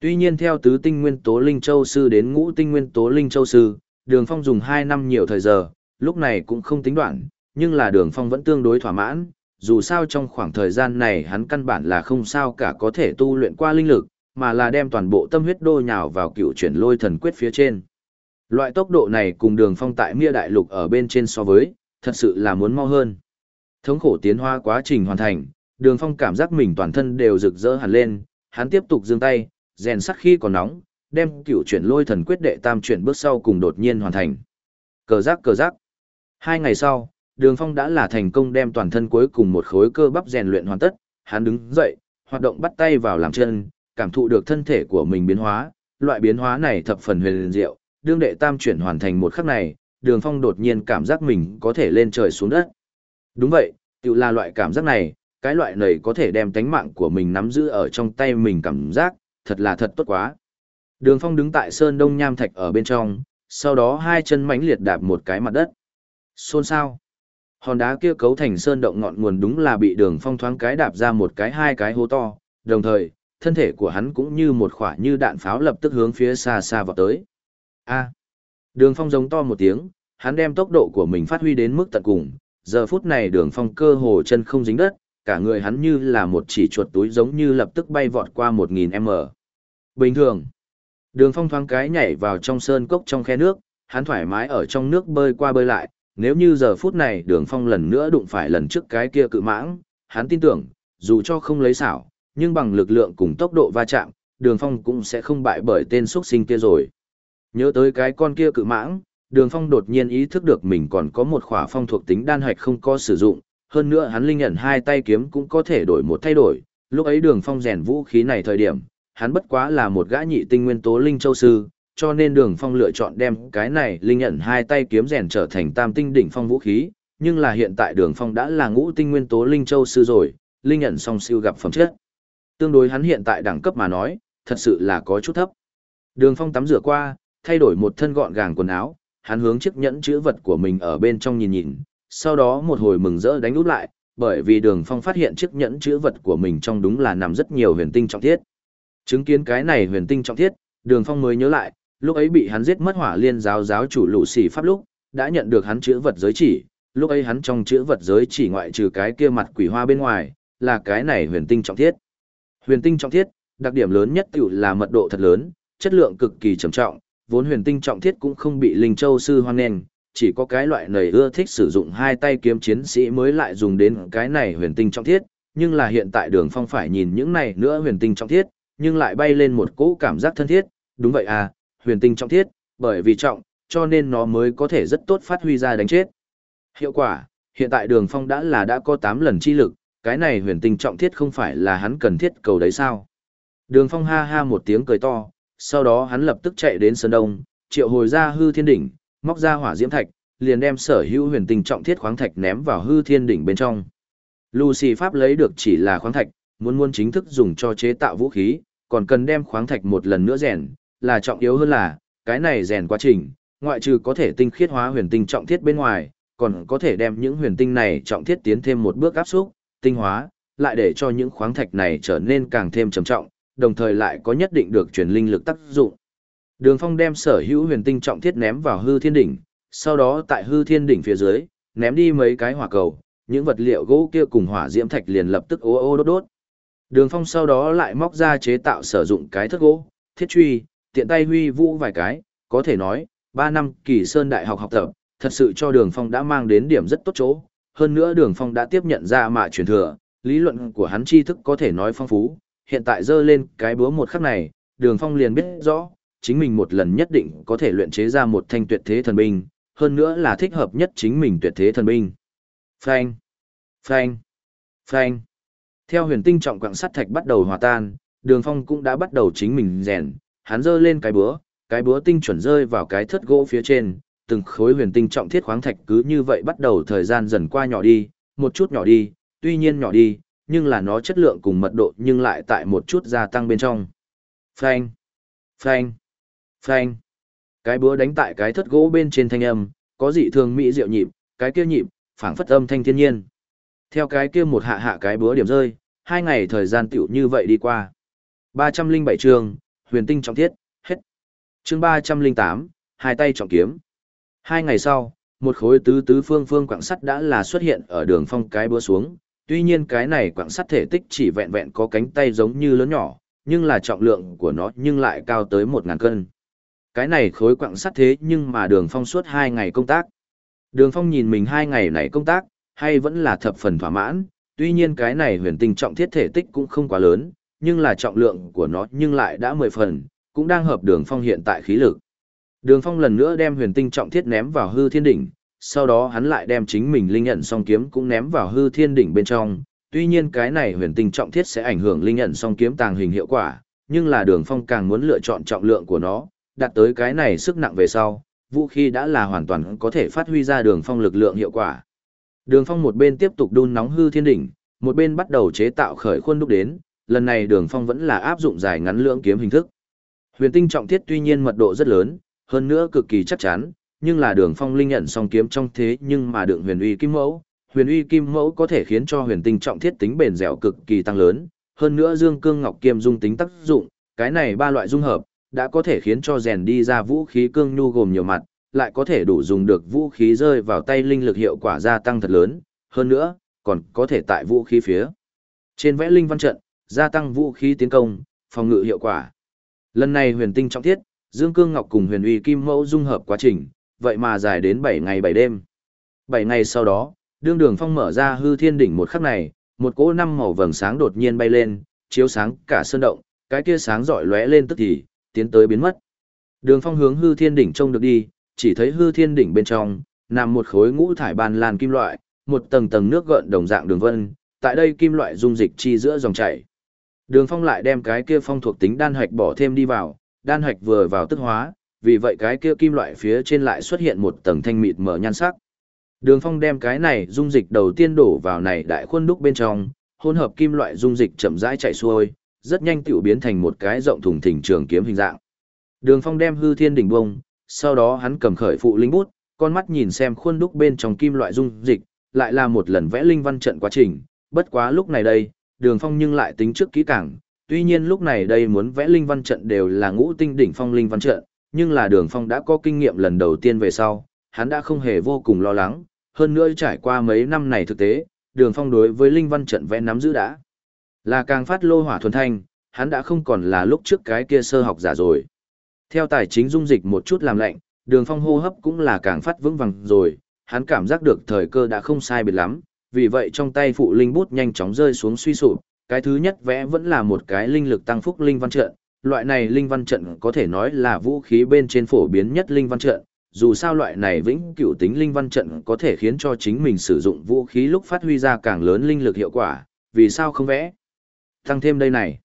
Tuy nhiên theo tứ tinh nguyên tố linh châu sư đến ngũ tinh nguyên tố linh châu sư, đường phong dùng hai năm nhiều thời giờ, lúc này cũng không tính đoạn, nhưng là đường phong vẫn tương đối thỏa mãn, dù sao trong khoảng thời gian này hắn căn bản là không sao cả có thể tu luyện qua linh lực, mà là đem toàn bộ tâm huyết đô nhào vào cựu chuyển lôi thần quyết phía trên. Loại tốc độ này cùng đường phong tại Mia Đại Lục ở bên trên so với, thật sự là muốn mau hơn. Thống khổ tiến hóa quá trình hoàn thành, đường phong cảm giác mình toàn thân đều rực rỡ hẳn lên, hắn tiếp tục giương tay, rèn sắt khi còn nóng, đem cựu chuyển lôi thần quyết đệ tam chuyển bước sau cùng đột nhiên hoàn thành. Cờ giác cờ giác. Hai ngày sau, đường phong đã là thành công đem toàn thân cuối cùng một khối cơ bắp rèn luyện hoàn tất, hắn đứng dậy, hoạt động bắt tay vào làm chân, cảm thụ được thân thể của mình biến hóa, loại biến hóa này thập phần huyền diệu, đương đệ tam chuyển hoàn thành một khắc này, đường phong đột nhiên cảm giác mình có thể lên trời xuống đất. Đúng vậy, tự là loại cảm giác này, cái loại này có thể đem tánh mạng của mình nắm giữ ở trong tay mình cảm giác, thật là thật tốt quá. Đường phong đứng tại sơn đông nham thạch ở bên trong, sau đó hai chân mãnh liệt đạp một cái mặt đất. Xôn sao? Hòn đá kia cấu thành sơn động ngọn nguồn đúng là bị đường phong thoáng cái đạp ra một cái hai cái hố to, đồng thời, thân thể của hắn cũng như một khỏa như đạn pháo lập tức hướng phía xa xa vào tới. A. Đường Phong giống to một tiếng, hắn đem tốc độ của mình phát huy đến mức tận cùng, giờ phút này Đường Phong cơ hồ chân không dính đất, cả người hắn như là một chỉ chuột túi giống như lập tức bay vọt qua 1000m. Bình thường. Đường Phong thoáng cái nhảy vào trong sơn cốc trong khe nước, hắn thoải mái ở trong nước bơi qua bơi lại, nếu như giờ phút này đường phong lần nữa đụng phải lần trước cái kia cự mãng, hắn tin tưởng, dù cho không lấy xảo, nhưng bằng lực lượng cùng tốc độ va chạm, đường phong cũng sẽ không bại bởi tên xuất sinh kia rồi. Nhớ tới cái con kia cự mãng, đường phong đột nhiên ý thức được mình còn có một khỏa phong thuộc tính đan hạch không có sử dụng, hơn nữa hắn linh nhận hai tay kiếm cũng có thể đổi một thay đổi, lúc ấy đường phong rèn vũ khí này thời điểm, hắn bất quá là một gã nhị tinh nguyên tố linh châu sư, cho nên đường phong lựa chọn đem cái này linh nhận hai tay kiếm rèn trở thành tam tinh đỉnh phong vũ khí, nhưng là hiện tại đường phong đã là ngũ tinh nguyên tố linh châu sư rồi, linh nhận song siêu gặp phẩm chất. Tương đối hắn hiện tại đẳng cấp mà nói, thật sự là có chút thấp. Đường phong tắm rửa qua, thay đổi một thân gọn gàng quần áo, hắn hướng chiếc nhẫn chữ vật của mình ở bên trong nhìn nhìn, sau đó một hồi mừng rỡ đánh úp lại, bởi vì đường phong phát hiện chiếc nhẫn chữ vật của mình trong đúng là nằm rất nhiều huyền tinh trọng thiết. Chứng kiến cái này huyền tinh trọng thiết, đường phong mới nhớ lại, lúc ấy bị hắn giết mất hỏa liên giáo giáo chủ lũ xỉ pháp lúc, đã nhận được hắn chữ vật giới chỉ, lúc ấy hắn trong chữ vật giới chỉ ngoại trừ cái kia mặt quỷ hoa bên ngoài, là cái này huyền tinh trọng thiết. Huyền tinh trọng thiết, đặc điểm lớn nhất tiểu là mật độ thật lớn, chất lượng cực kỳ trầm trọng, vốn huyền tinh trọng thiết cũng không bị linh châu sư hoan nghênh, chỉ có cái loại nầy ưa thích sử dụng hai tay kiếm chiến sĩ mới lại dùng đến cái này huyền tinh trọng thiết, nhưng là hiện tại đường phong phải nhìn những này nữa huyền tinh trọng thiết, nhưng lại bay lên một cỗ cảm giác thân thiết, đúng vậy à, huyền tinh trọng thiết, bởi vì trọng, cho nên nó mới có thể rất tốt phát huy ra đánh chết. Hiệu quả, hiện tại đường phong đã là đã có tám lần chi lực, cái này huyền tinh trọng thiết không phải là hắn cần thiết cầu đấy sao. Đường phong ha ha một tiếng cười to, sau đó hắn lập tức chạy đến Sơn Đông, triệu hồi ra hư thiên đỉnh, móc ra hỏa diễm thạch, liền đem sở hữu huyền tinh trọng thiết khoáng thạch ném vào hư thiên đỉnh bên trong. Lucy Pháp lấy được chỉ là khoáng thạch, muốn muốn chính thức dùng cho chế tạo vũ khí, còn cần đem khoáng thạch một lần nữa rèn, là trọng yếu hơn là, cái này rèn quá trình, ngoại trừ có thể tinh khiết hóa huyền tinh trọng thiết bên ngoài, còn có thể đem những huyền tinh này trọng thiết tiến thêm một bước áp xúc, tinh hóa, lại để cho những khoáng thạch này trở nên càng thêm trầm trọng, đồng thời lại có nhất định được truyền linh lực tác dụng. Đường Phong đem sở hữu huyền tinh trọng thiết ném vào hư thiên đỉnh, sau đó tại hư thiên đỉnh phía dưới, ném đi mấy cái hỏa cầu, những vật liệu gỗ kia cùng hỏa diễm thạch liền lập tức ô ô đốt đốt. Đường Phong sau đó lại móc ra chế tạo sử dụng cái thất gỗ, thiết truy, tiện tay huy vũ vài cái, có thể nói, 3 năm kỳ sơn đại học học tập, thật sự cho Đường Phong đã mang đến điểm rất tốt chỗ. Hơn nữa Đường Phong đã tiếp nhận ra mạ truyền thừa, lý luận của hắn tri thức có thể nói phong phú, hiện tại giơ lên cái búa một khắc này, Đường Phong liền biết rõ, chính mình một lần nhất định có thể luyện chế ra một thanh tuyệt thế thần binh, hơn nữa là thích hợp nhất chính mình tuyệt thế thần binh. Phanh, phanh, phanh. Theo huyền tinh trọng quặng sắt thạch bắt đầu hòa tan, Đường Phong cũng đã bắt đầu chính mình rèn, hắn giơ lên cái búa, cái búa tinh chuẩn rơi vào cái thất gỗ phía trên, từng khối huyền tinh trọng thiết khoáng thạch cứ như vậy bắt đầu thời gian dần qua nhỏ đi, một chút nhỏ đi, tuy nhiên nhỏ đi, nhưng là nó chất lượng cùng mật độ nhưng lại tại một chút gia tăng bên trong. Phanh, phanh, phanh. Cái búa đánh tại cái thất gỗ bên trên thanh âm, có dị thường mỹ diệu nhịp, cái kia nhịp, phảng phất âm thanh thiên nhiên. Theo cái kia một hạ hạ cái búa điểm rơi, hai ngày thời gian tiểu như vậy đi qua. 307 trường, huyền tinh trọng thiết, hết. chương 308, hai tay trọng kiếm. Hai ngày sau, một khối tứ tứ phương phương quảng sắt đã là xuất hiện ở đường phong cái búa xuống. Tuy nhiên cái này quạng sắt thể tích chỉ vẹn vẹn có cánh tay giống như lớn nhỏ, nhưng là trọng lượng của nó nhưng lại cao tới 1.000 cân. Cái này khối quặng sắt thế nhưng mà đường phong suốt hai ngày công tác. Đường phong nhìn mình hai ngày này công tác, hay vẫn là thập phần thỏa mãn, tuy nhiên cái này huyền tinh trọng thiết thể tích cũng không quá lớn, nhưng là trọng lượng của nó nhưng lại đã mười phần, cũng đang hợp đường phong hiện tại khí lực. Đường phong lần nữa đem huyền tinh trọng thiết ném vào hư thiên đỉnh, sau đó hắn lại đem chính mình linh nhận song kiếm cũng ném vào hư thiên đỉnh bên trong. Tuy nhiên cái này huyền tinh trọng thiết sẽ ảnh hưởng linh nhận song kiếm tàng hình hiệu quả, nhưng là đường phong càng muốn lựa chọn trọng lượng của nó, đạt tới cái này sức nặng về sau, vũ khí đã là hoàn toàn có thể phát huy ra đường phong lực lượng hiệu quả. Đường phong một bên tiếp tục đun nóng hư thiên đỉnh, một bên bắt đầu chế tạo khởi khuôn đúc đến, lần này đường phong vẫn là áp dụng dài ngắn lưỡng kiếm hình thức. Huyền tinh trọng thiết tuy nhiên mật độ rất lớn, hơn nữa cực kỳ chắc chắn, nhưng là đường phong linh nhận song kiếm trong thế nhưng mà đường huyền uy kim mẫu. Huyền uy kim mẫu có thể khiến cho huyền tinh trọng thiết tính bền dẻo cực kỳ tăng lớn, hơn nữa dương cương ngọc kiêm dung tính tác dụng, cái này ba loại dung hợp, đã có thể khiến cho rèn đi ra vũ khí cương nhu gồm nhiều mặt, lại có thể đủ dùng được vũ khí rơi vào tay linh lực hiệu quả gia tăng thật lớn, hơn nữa, còn có thể tại vũ khí phía. Trên vẽ linh văn trận, gia tăng vũ khí tiến công, phòng ngự hiệu quả. Lần này huyền tinh trọng thiết, Dương Cương Ngọc cùng huyền uy kim mẫu dung hợp quá trình, vậy mà dài đến 7 ngày 7 đêm. 7 ngày sau đó, đương đường phong mở ra hư thiên đỉnh một khắc này, một cỗ năm màu vầng sáng đột nhiên bay lên, chiếu sáng cả sơn động, cái kia sáng rọi lóe lên tức thì, tiến tới biến mất. Đường phong hướng hư thiên đỉnh trông được đi, chỉ thấy hư thiên đỉnh bên trong, nằm một khối ngũ thải bàn lan kim loại, một tầng tầng nước gợn đồng dạng đường vân, tại đây kim loại dung dịch chi giữa dòng chảy. Đường phong lại đem cái kia phong thuộc tính đan hạch bỏ thêm đi vào, đan hạch vừa vào tức hóa, vì vậy cái kia kim loại phía trên lại xuất hiện một tầng thanh mịt mở nhan sắc. Đường phong đem cái này dung dịch đầu tiên đổ vào này đại khuôn đúc bên trong, hỗn hợp kim loại dung dịch chậm rãi chảy xuôi, rất nhanh tiểu biến thành một cái rộng thùng thình trường kiếm hình dạng. Đường phong đem hư thiên đỉnh bông, sau đó hắn cầm khởi phụ linh bút, con mắt nhìn xem khuôn đúc bên trong kim loại dung dịch, lại là một lần vẽ linh văn trận quá trình, bất quá lúc này đây, đường phong nhưng lại tính trước kỹ càng, tuy nhiên lúc này đây muốn vẽ linh văn trận đều là ngũ tinh đỉnh phong linh văn trận, nhưng là đường phong đã có kinh nghiệm lần đầu tiên về sau, hắn đã không hề vô cùng lo lắng, hơn nữa trải qua mấy năm này thực tế, đường phong đối với linh văn trận vẽ nắm giữ đã là càng phát lô hỏa thuần thanh, hắn đã không còn là lúc trước cái kia sơ học giả rồi. Theo tài chính dung dịch một chút làm lạnh, đường phong hô hấp cũng là càng phát vững vàng rồi, hắn cảm giác được thời cơ đã không sai biệt lắm, vì vậy trong tay phụ linh bút nhanh chóng rơi xuống suy sụp, cái thứ nhất vẽ vẫn là một cái linh lực tăng phúc linh văn trận, loại này linh văn trận có thể nói là vũ khí bên trên phổ biến nhất linh văn trận, dù sao loại này vĩnh cửu tính linh văn trận có thể khiến cho chính mình sử dụng vũ khí lúc phát huy ra càng lớn linh lực hiệu quả, vì sao không vẽ? Tăng thêm đây này.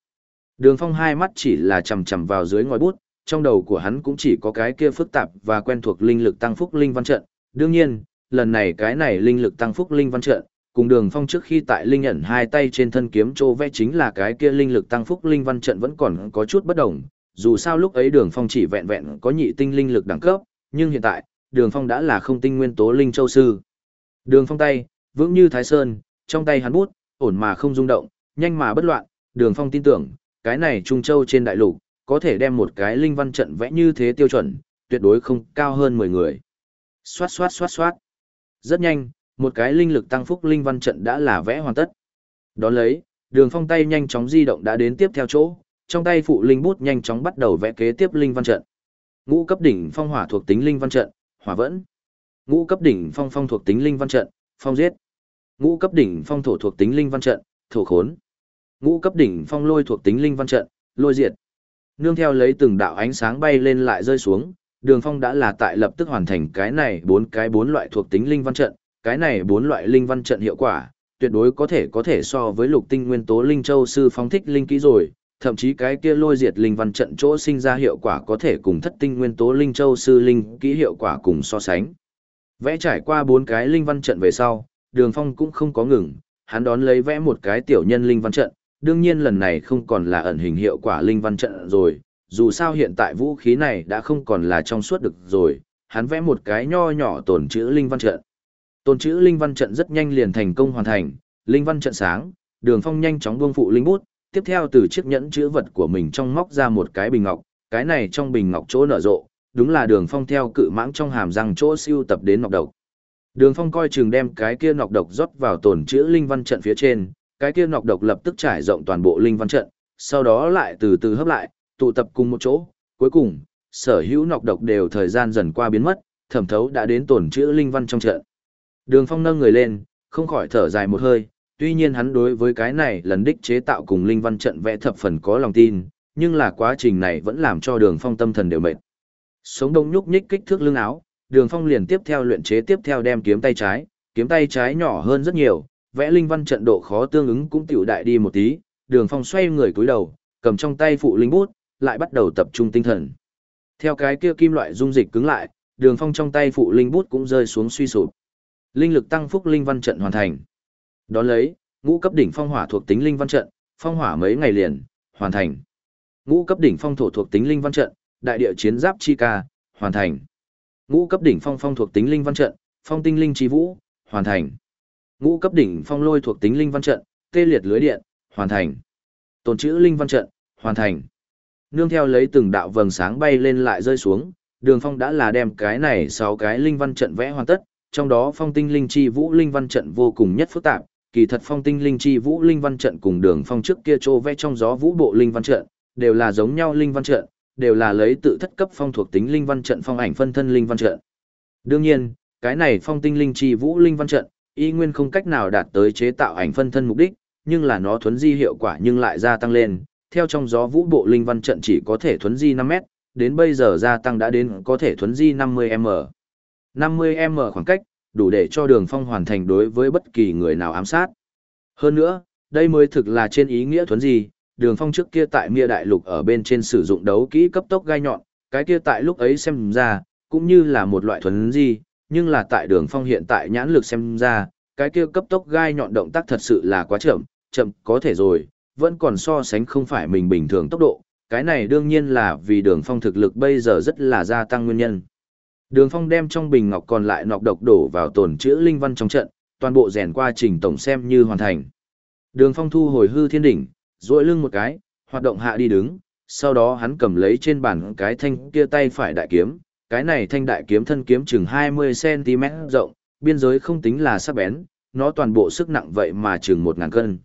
Đường Phong hai mắt chỉ là chằm chằm vào dưới ngòi bút, trong đầu của hắn cũng chỉ có cái kia phức tạp và quen thuộc linh lực tăng phúc linh văn trận. Đương nhiên, lần này cái này linh lực tăng phúc linh văn trận, cùng đường phong trước khi tại linh ẩn hai tay trên thân kiếm chỗ vẽ chính là cái kia linh lực tăng phúc linh văn trận vẫn còn có chút bất đồng. Dù sao lúc ấy đường phong chỉ vẹn vẹn có nhị tinh linh lực đẳng cấp, nhưng hiện tại, đường phong đã là không tinh nguyên tố linh châu sư. Đường phong tay, vững như thái sơn, trong tay hắn bút, ổn mà không rung động, nhanh mà bất loạn. Đường phong tin tưởng, cái này trung châu trên đại lục, có thể đem một cái linh văn trận vẽ như thế tiêu chuẩn, tuyệt đối không cao hơn mười người. Xoát xoát xoát xoát. Rất nhanh một cái linh lực tăng phúc linh văn trận đã là vẽ hoàn tất. Đón lấy, đường phong tay nhanh chóng di động đã đến tiếp theo chỗ, trong tay phụ linh bút nhanh chóng bắt đầu vẽ kế tiếp linh văn trận. Ngũ cấp đỉnh phong hỏa thuộc tính linh văn trận, hỏa vẫn. Ngũ cấp đỉnh phong phong thuộc tính linh văn trận, phong giết. Ngũ cấp đỉnh phong thổ thuộc tính linh văn trận, thổ khốn. Ngũ cấp đỉnh phong lôi thuộc tính linh văn trận, lôi diệt. Nương theo lấy từng đạo ánh sáng bay lên lại rơi xuống, Đường Phong đã là tại lập tức hoàn thành cái này bốn cái bốn loại thuộc tính linh văn trận, cái này bốn loại linh văn trận hiệu quả, tuyệt đối có thể có thể so với lục tinh nguyên tố linh châu sư phóng thích linh kỹ rồi, thậm chí cái kia lôi diệt linh văn trận chỗ sinh ra hiệu quả có thể cùng thất tinh nguyên tố linh châu sư linh kỹ hiệu quả cùng so sánh. Vẽ trải qua bốn cái linh văn trận về sau, Đường Phong cũng không có ngừng, hắn đón lấy vẽ một cái tiểu nhân linh văn trận, đương nhiên lần này không còn là ẩn hình hiệu quả linh văn trận rồi, dù sao hiện tại vũ khí này đã không còn là trong suốt được rồi, hắn vẽ một cái nho nhỏ tổn chữ linh văn trận. Tôn chữ linh văn trận rất nhanh liền thành công hoàn thành, linh văn trận sáng, Đường Phong nhanh chóng buông phụ linh bút, tiếp theo từ chiếc nhẫn chữ vật của mình trong móc ra một cái bình ngọc, cái này trong bình ngọc chỗ nở rộ, đúng là Đường Phong theo cự mãng trong hàm răng chỗ siêu tập đến ngọc độc. Đường Phong coi chừng đem cái kia ngọc độc rót vào tổn chữ linh văn trận phía trên, cái kia ngọc độc lập tức trải rộng toàn bộ linh văn trận, sau đó lại từ từ hấp lại, tụ tập cùng một chỗ, cuối cùng, sở hữu ngọc độc đều thời gian dần qua biến mất, thẩm thấu đã đến tổn chữ linh văn trong trận. Đường Phong nâng người lên, không khỏi thở dài một hơi, tuy nhiên hắn đối với cái này lần đích chế tạo cùng linh văn trận vẽ thập phần có lòng tin, nhưng là quá trình này vẫn làm cho Đường Phong tâm thần đều mệt. Sống đông nhúc nhích kích thước lưng áo, Đường Phong liền tiếp theo luyện chế tiếp theo đem kiếm tay trái, kiếm tay trái nhỏ hơn rất nhiều, vẽ linh văn trận độ khó tương ứng cũng tiểu đại đi một tí, Đường Phong xoay người cúi đầu, cầm trong tay phụ linh bút, lại bắt đầu tập trung tinh thần. Theo cái kia kim loại dung dịch cứng lại, Đường Phong trong tay phụ linh bút cũng rơi xuống suy sụp. Linh lực tăng phúc linh văn trận hoàn thành. Đón lấy, ngũ cấp đỉnh phong hỏa thuộc tính linh văn trận, phong hỏa mấy ngày liền, hoàn thành. Ngũ cấp đỉnh phong thổ thuộc tính linh văn trận, đại địa chiến giáp chi ca, hoàn thành. Ngũ cấp đỉnh phong phong thuộc tính linh văn trận, phong tinh linh chi vũ, hoàn thành. Ngũ cấp đỉnh phong lôi thuộc tính linh văn trận, tê liệt lưới điện, hoàn thành. Tồn chữ linh văn trận, hoàn thành. Nương theo lấy từng đạo vầng sáng bay lên lại rơi xuống, Đường Phong đã là đem cái này sau cái linh văn trận vẽ hoàn tất, trong đó phong tinh linh chi vũ linh văn trận vô cùng nhất phức tạp, kỳ thật phong tinh linh chi vũ linh văn trận cùng đường phong trước kia trô vẽ trong gió vũ bộ linh văn trận, đều là giống nhau linh văn trận, đều là lấy tự thất cấp phong thuộc tính linh văn trận phong ảnh phân thân linh văn trận. Đương nhiên, cái này phong tinh linh chi vũ linh văn trận, y nguyên không cách nào đạt tới chế tạo ảnh phân thân mục đích, nhưng là nó thuấn di hiệu quả nhưng lại gia tăng lên, theo trong gió vũ bộ linh văn trận chỉ có thể thuấn di 5 mét, đến bây giờ gia tăng đã đến có thể thuấn di 50m. 50m khoảng cách, đủ để cho đường phong hoàn thành đối với bất kỳ người nào ám sát. Hơn nữa, đây mới thực là trên ý nghĩa thuấn gì. đường phong trước kia tại Mia Đại Lục ở bên trên sử dụng đấu kỹ cấp tốc gai nhọn, cái kia tại lúc ấy xem ra, cũng như là một loại thuấn gì, nhưng là tại đường phong hiện tại nhãn lực xem ra, cái kia cấp tốc gai nhọn động tác thật sự là quá chậm, chậm có thể rồi, vẫn còn so sánh không phải mình bình thường tốc độ, cái này đương nhiên là vì đường phong thực lực bây giờ rất là gia tăng nguyên nhân. Đường phong đem trong bình ngọc còn lại nọc độc đổ vào tổn chữ linh văn trong trận, toàn bộ rèn qua trình tổng xem như hoàn thành. Đường phong thu hồi hư thiên đỉnh, duỗi lưng một cái, hoạt động hạ đi đứng, sau đó hắn cầm lấy trên bàn cái thanh kia tay phải đại kiếm, cái này thanh đại kiếm thân kiếm chừng 20cm rộng, biên giới không tính là sắc bén, nó toàn bộ sức nặng vậy mà chừng 1.000 cân.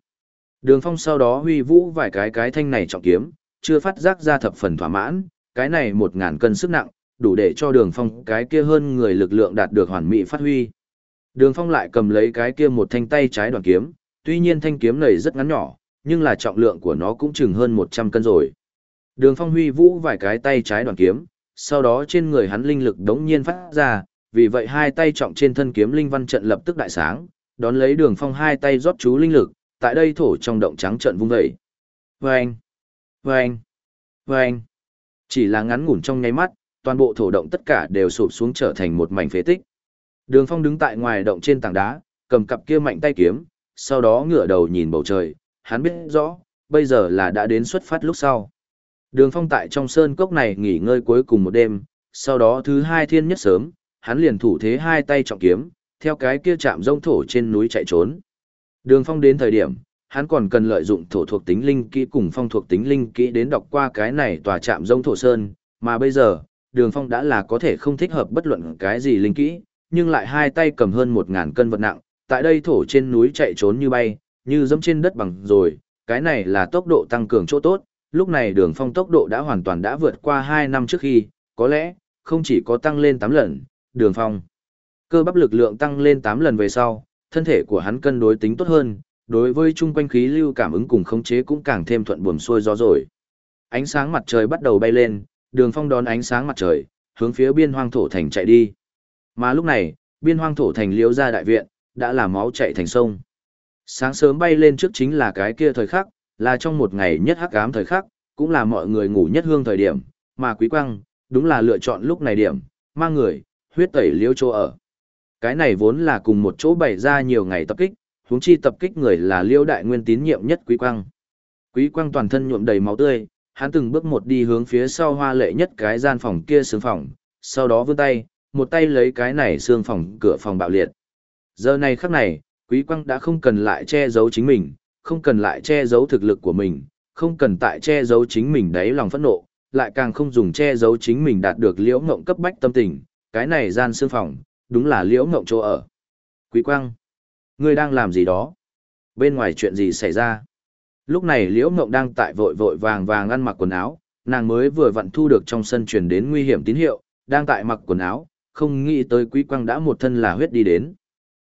Đường Phong sau đó huy vũ vài cái cái thanh này trọng kiếm, chưa phát giác ra thập phần thỏa mãn, cái này 1.000 cân sức nặng, đủ để cho Đường Phong cái kia hơn người lực lượng đạt được hoàn mỹ phát huy. Đường Phong lại cầm lấy cái kia một thanh tay trái đoàn kiếm, tuy nhiên thanh kiếm này rất ngắn nhỏ, nhưng là trọng lượng của nó cũng chừng hơn 100 cân rồi. Đường Phong huy vũ vài cái tay trái đoàn kiếm, sau đó trên người hắn linh lực đống nhiên phát ra, vì vậy hai tay trọng trên thân kiếm linh văn trận lập tức đại sáng, đón lấy Đường Phong hai tay rót chú linh lực, tại đây thổ trong động trắng trận vung vẩy vê anh vâng! vê anh vâng! vê vâng! anh Chỉ là ngắn ngủn trong nháy mắt, toàn bộ thổ động tất cả đều sụp xuống trở thành một mảnh phế tích. Đường Phong đứng tại ngoài động trên tảng đá, cầm cặp kia mạnh tay kiếm, sau đó ngửa đầu nhìn bầu trời, hắn biết rõ, bây giờ là đã đến xuất phát lúc sau. Đường phong tại trong sơn cốc này nghỉ ngơi cuối cùng một đêm, sau đó thứ hai thiên nhất sớm, hắn liền thủ thế hai tay trọng kiếm, theo cái kia chạm rông thổ trên núi chạy trốn. Đường phong đến thời điểm, hắn còn cần lợi dụng thổ thuộc tính linh kỹ cùng phong thuộc tính linh kỹ đến đọc qua cái này tòa chạm rông thổ sơn, mà bây giờ, đường phong đã là có thể không thích hợp bất luận cái gì linh kỹ, nhưng lại hai tay cầm hơn một ngàn cân vật nặng, tại đây thổ trên núi chạy trốn như bay, như dẫm trên đất bằng rồi, cái này là tốc độ tăng cường chỗ tốt, lúc này đường phong tốc độ đã hoàn toàn đã vượt qua hai năm trước khi, có lẽ, không chỉ có tăng lên tám lần, đường phong. Cơ bắp lực lượng tăng lên tám lần về sau, thân thể của hắn cân đối tính tốt hơn, đối với chung quanh khí lưu cảm ứng cùng khống chế cũng càng thêm thuận buồm xuôi gió rồi. Ánh sáng mặt trời bắt đầu bay lên, đường phong đón ánh sáng mặt trời, hướng phía biên hoang thổ thành chạy đi. Mà lúc này, biên hoang thổ thành liễu ra đại viện, đã là máu chạy thành sông. Sáng sớm bay lên trước chính là cái kia thời khắc, là trong một ngày nhất hắc ám thời khắc, cũng là mọi người ngủ nhất hương thời điểm, mà Quý Quang, đúng là lựa chọn lúc này điểm, mang người, huyết tẩy liễu chỗ ở. Cái này vốn là cùng một chỗ bày ra nhiều ngày tập kích, huống chi tập kích người là liễu đại nguyên tín nhiệm nhất Quý Quang. Quý Quang toàn thân nhuộm đầy máu tươi, hắn từng bước một đi hướng phía sau hoa lệ nhất cái gian phòng kia xương phòng, sau đó vươn tay, một tay lấy cái này xương phòng cửa phòng bạo liệt. Giờ này khắc này, Quý Quang đã không cần lại che giấu chính mình, không cần lại che giấu thực lực của mình, không cần tại che giấu chính mình đáy lòng phẫn nộ, lại càng không dùng che giấu chính mình đạt được liễu ngộng cấp bách tâm tình, cái này gian xương phòng, đúng là liễu ngộng chỗ ở. Quý Quang, ngươi đang làm gì đó? Bên ngoài chuyện gì xảy ra? Lúc này liễu ngộng đang tại vội vội vàng vàng ăn mặc quần áo, nàng mới vừa vặn thu được trong sân truyền đến nguy hiểm tín hiệu, đang tại mặc quần áo, không nghĩ tới Quý Quang đã một thân là huyết đi đến.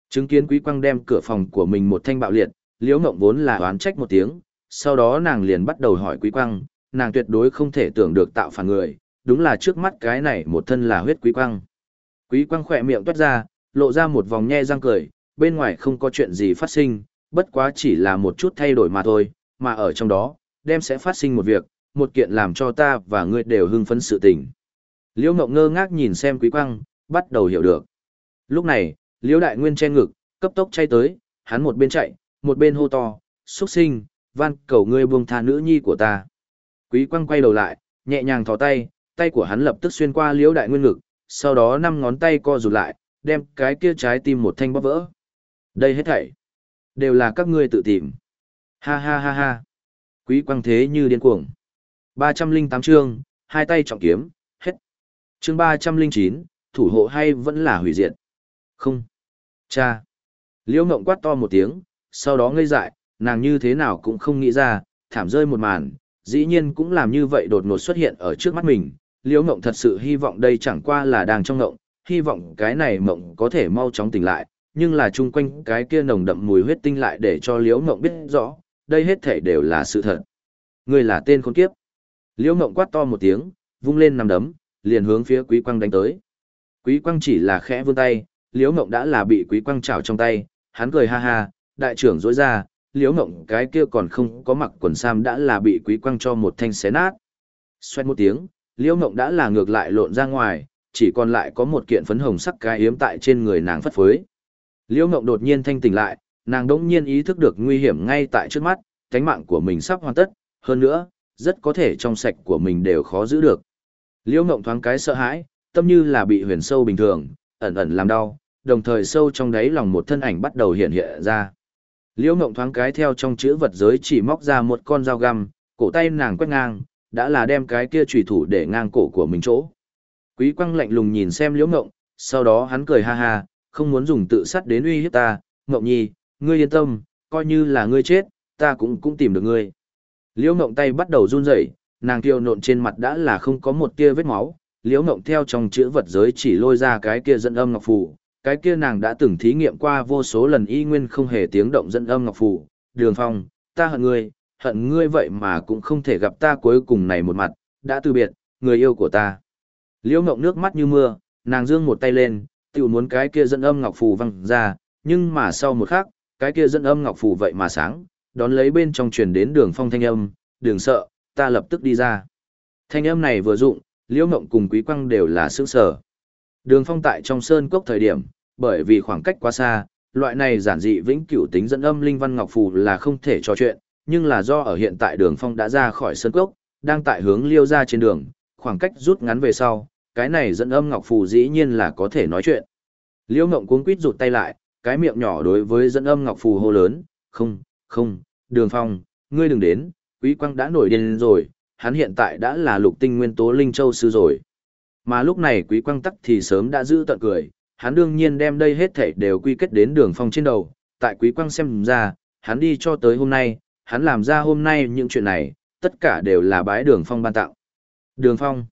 Chứng kiến Quý Quang đem cửa phòng của mình một thanh bạo liệt, liễu mộng vốn là oán trách một tiếng sau đó nàng liền bắt đầu hỏi quý quang nàng tuyệt đối không thể tưởng được tạo phản người đúng là trước mắt cái này một thân là huyết quý quang quý quang khỏe miệng toát ra lộ ra một vòng nhe răng cười bên ngoài không có chuyện gì phát sinh bất quá chỉ là một chút thay đổi mà thôi mà ở trong đó đem sẽ phát sinh một việc một kiện làm cho ta và ngươi đều hưng phấn sự tình liễu mộng ngơ ngác nhìn xem quý quang bắt đầu hiểu được lúc này liễu đại nguyên che ngực cấp tốc chay tới hắn một bên chạy một bên hô to, xuất sinh, van cầu ngươi buông tha nữ nhi của ta. Quý quang quay đầu lại, nhẹ nhàng thò tay, tay của hắn lập tức xuyên qua liễu đại nguyên ngực, sau đó năm ngón tay co rụt lại, đem cái kia trái tim một thanh bóp vỡ. Đây hết thảy, đều là các ngươi tự tìm. Ha ha ha ha. Quý quang thế như điên cuồng. 308 chương, hai tay trọng kiếm, hết. Chương 309, thủ hộ hay vẫn là hủy diệt? Không. Cha. Liễu Ngộng quát to một tiếng, sau đó ngây dại, nàng như thế nào cũng không nghĩ ra, thảm rơi một màn, dĩ nhiên cũng làm như vậy đột ngột xuất hiện ở trước mắt mình. Liễu Ngộng thật sự hy vọng đây chẳng qua là đang trong ngộng, hy vọng cái này mộng có thể mau chóng tỉnh lại, nhưng là chung quanh cái kia nồng đậm mùi huyết tinh lại để cho liễu mộng biết rõ, đây hết thể đều là sự thật. Ngươi là tên con kiếp. Liễu Ngộng quát to một tiếng, vung lên nằm đấm, liền hướng phía quý quang đánh tới. Quý quang chỉ là khẽ vươn tay, liễu Ngộng đã là bị quý quang chảo trong tay, hắn cười ha ha, đại trưởng rỗi ra, liễu Ngộng cái kia còn không có mặc quần sam đã là bị quý quang cho một thanh xé nát. xoẹt một tiếng, liễu Ngộng đã là ngược lại lộn ra ngoài, chỉ còn lại có một kiện phấn hồng sắc cái yếm tại trên người nàng phất phới. Liễu Ngộng đột nhiên thanh tỉnh lại, nàng đỗng nhiên ý thức được nguy hiểm ngay tại trước mắt, cánh mạng của mình sắp hoàn tất, hơn nữa, rất có thể trong sạch của mình đều khó giữ được. Liễu Ngộng thoáng cái sợ hãi, tâm như là bị huyền sâu bình thường, ẩn ẩn làm đau, đồng thời sâu trong đáy lòng một thân ảnh bắt đầu hiện hiện ra. Liễu Ngộng thoáng cái theo trong chữ vật giới chỉ móc ra một con dao găm, cổ tay nàng quét ngang, đã là đem cái kia chủy thủ để ngang cổ của mình chỗ. Quý Quang lạnh lùng nhìn xem Liễu Ngộng, sau đó hắn cười ha ha, không muốn dùng tự sát đến uy hiếp ta, Ngộng Nhi, ngươi yên tâm, coi như là ngươi chết, ta cũng cũng tìm được ngươi. Liễu Ngộng tay bắt đầu run rẩy, nàng kiêu nộn trên mặt đã là không có một tia vết máu, Liễu Ngộng theo trong chữ vật giới chỉ lôi ra cái kia dẫn âm ngọc phù, cái kia nàng đã từng thí nghiệm qua vô số lần y nguyên không hề tiếng động dẫn âm ngọc phù, đường phong, ta hận ngươi, hận ngươi vậy mà cũng không thể gặp ta cuối cùng này một mặt, đã từ biệt, người yêu của ta. Liễu Ngộng nước mắt như mưa, nàng dương một tay lên, tiểu muốn cái kia dẫn âm ngọc phù văng ra, nhưng mà sau một khắc, cái kia dẫn âm ngọc phù vậy mà sáng, đón lấy bên trong truyền đến đường phong thanh âm, đường sợ, ta lập tức đi ra. Thanh âm này vừa dụng, Liễu Ngộng cùng Quý Quang đều là sững sở. Đường phong tại trong sơn cốc thời điểm, bởi vì khoảng cách quá xa, loại này giản dị vĩnh cửu tính dẫn âm linh văn ngọc phù là không thể trò chuyện, nhưng là do ở hiện tại đường phong đã ra khỏi sơn cốc, đang tại hướng liêu ra trên đường, khoảng cách rút ngắn về sau, cái này dẫn âm ngọc phù dĩ nhiên là có thể nói chuyện. Liêu ngộng cuống quýt rụt tay lại, cái miệng nhỏ đối với dẫn âm ngọc phù hô lớn, không, không, đường phong, ngươi đừng đến, quý quang đã nổi điên rồi, hắn hiện tại đã là lục tinh nguyên tố linh châu sư rồi. Mà lúc này quý quang tắc thì sớm đã giữ tận cười, hắn đương nhiên đem đây hết thảy đều quy kết đến đường phong trên đầu, tại quý quang xem ra, hắn đi cho tới hôm nay, hắn làm ra hôm nay những chuyện này, tất cả đều là bái đường phong ban tặng. Đường phong,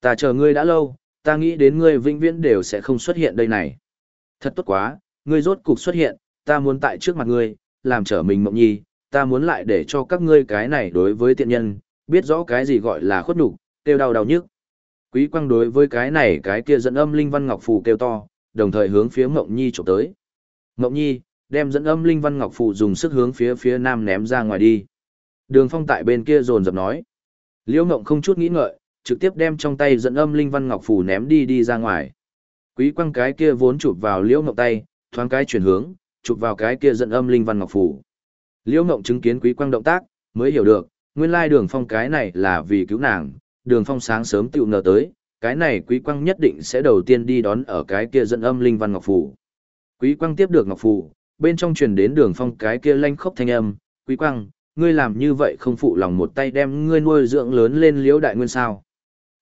ta chờ ngươi đã lâu, ta nghĩ đến ngươi vĩnh viễn đều sẽ không xuất hiện đây này. Thật tốt quá, ngươi rốt cục xuất hiện, ta muốn tại trước mặt ngươi, làm trở mình mộng nhi, ta muốn lại để cho các ngươi cái này đối với tiện nhân, biết rõ cái gì gọi là khuất nhục, tiêu đau đau nhức. Quý quang đối với cái này cái kia dẫn âm linh văn ngọc phù kêu to, đồng thời hướng phía Mộng Nhi chụp tới. Mộng Nhi, đem dẫn âm linh văn ngọc phù dùng sức hướng phía phía nam ném ra ngoài đi. Đường Phong tại bên kia dồn dập nói. Liễu Mộng không chút nghĩ ngợi, trực tiếp đem trong tay dẫn âm linh văn ngọc phù ném đi đi ra ngoài. Quý quang cái kia vốn chụp vào Liễu Mộng tay, thoáng cái chuyển hướng, chụp vào cái kia dẫn âm linh văn ngọc phù. Liễu Ngộng chứng kiến Quý quang động tác, mới hiểu được, nguyên lai Đường Phong cái này là vì cứu nàng, Đường Phong sáng sớm tựu ngờ tới, cái này quý quang nhất định sẽ đầu tiên đi đón ở cái kia dẫn âm linh văn ngọc phủ. Quý quang tiếp được ngọc phủ, bên trong truyền đến đường phong cái kia lanh khốc thanh âm, quý quang, ngươi làm như vậy không phụ lòng một tay đem ngươi nuôi dưỡng lớn lên liễu đại nguyên sao.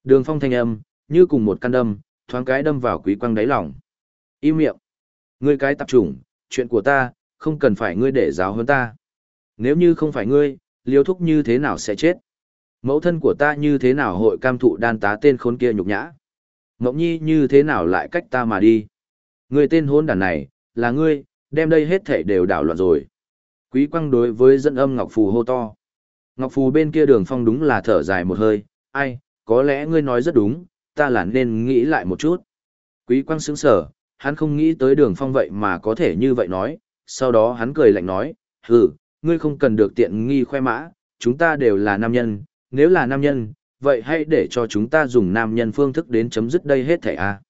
Đường phong thanh âm, như cùng một căn đâm, thoáng cái đâm vào quý quang đáy lòng. Im miệng. Ngươi cái tạp chủng, chuyện của ta, không cần phải ngươi để giáo hơn ta. Nếu như không phải ngươi, liêu thúc như thế nào sẽ chết? Mẫu thân của ta như thế nào hội cam thụ đan tá tên khốn kia nhục nhã? Ngọc nhi như thế nào lại cách ta mà đi? Ngươi tên hôn đàn này, là ngươi, đem đây hết thể đều đảo loạn rồi. Quý quăng đối với dẫn âm Ngọc Phù hô to. Ngọc Phù bên kia đường phong đúng là thở dài một hơi, ai, có lẽ ngươi nói rất đúng, ta là nên nghĩ lại một chút. Quý quăng sững sở, hắn không nghĩ tới đường phong vậy mà có thể như vậy nói, sau đó hắn cười lạnh nói, hừ, ngươi không cần được tiện nghi khoe mã, chúng ta đều là nam nhân, nếu là nam nhân, vậy hãy để cho chúng ta dùng nam nhân phương thức đến chấm dứt đây hết thảy a.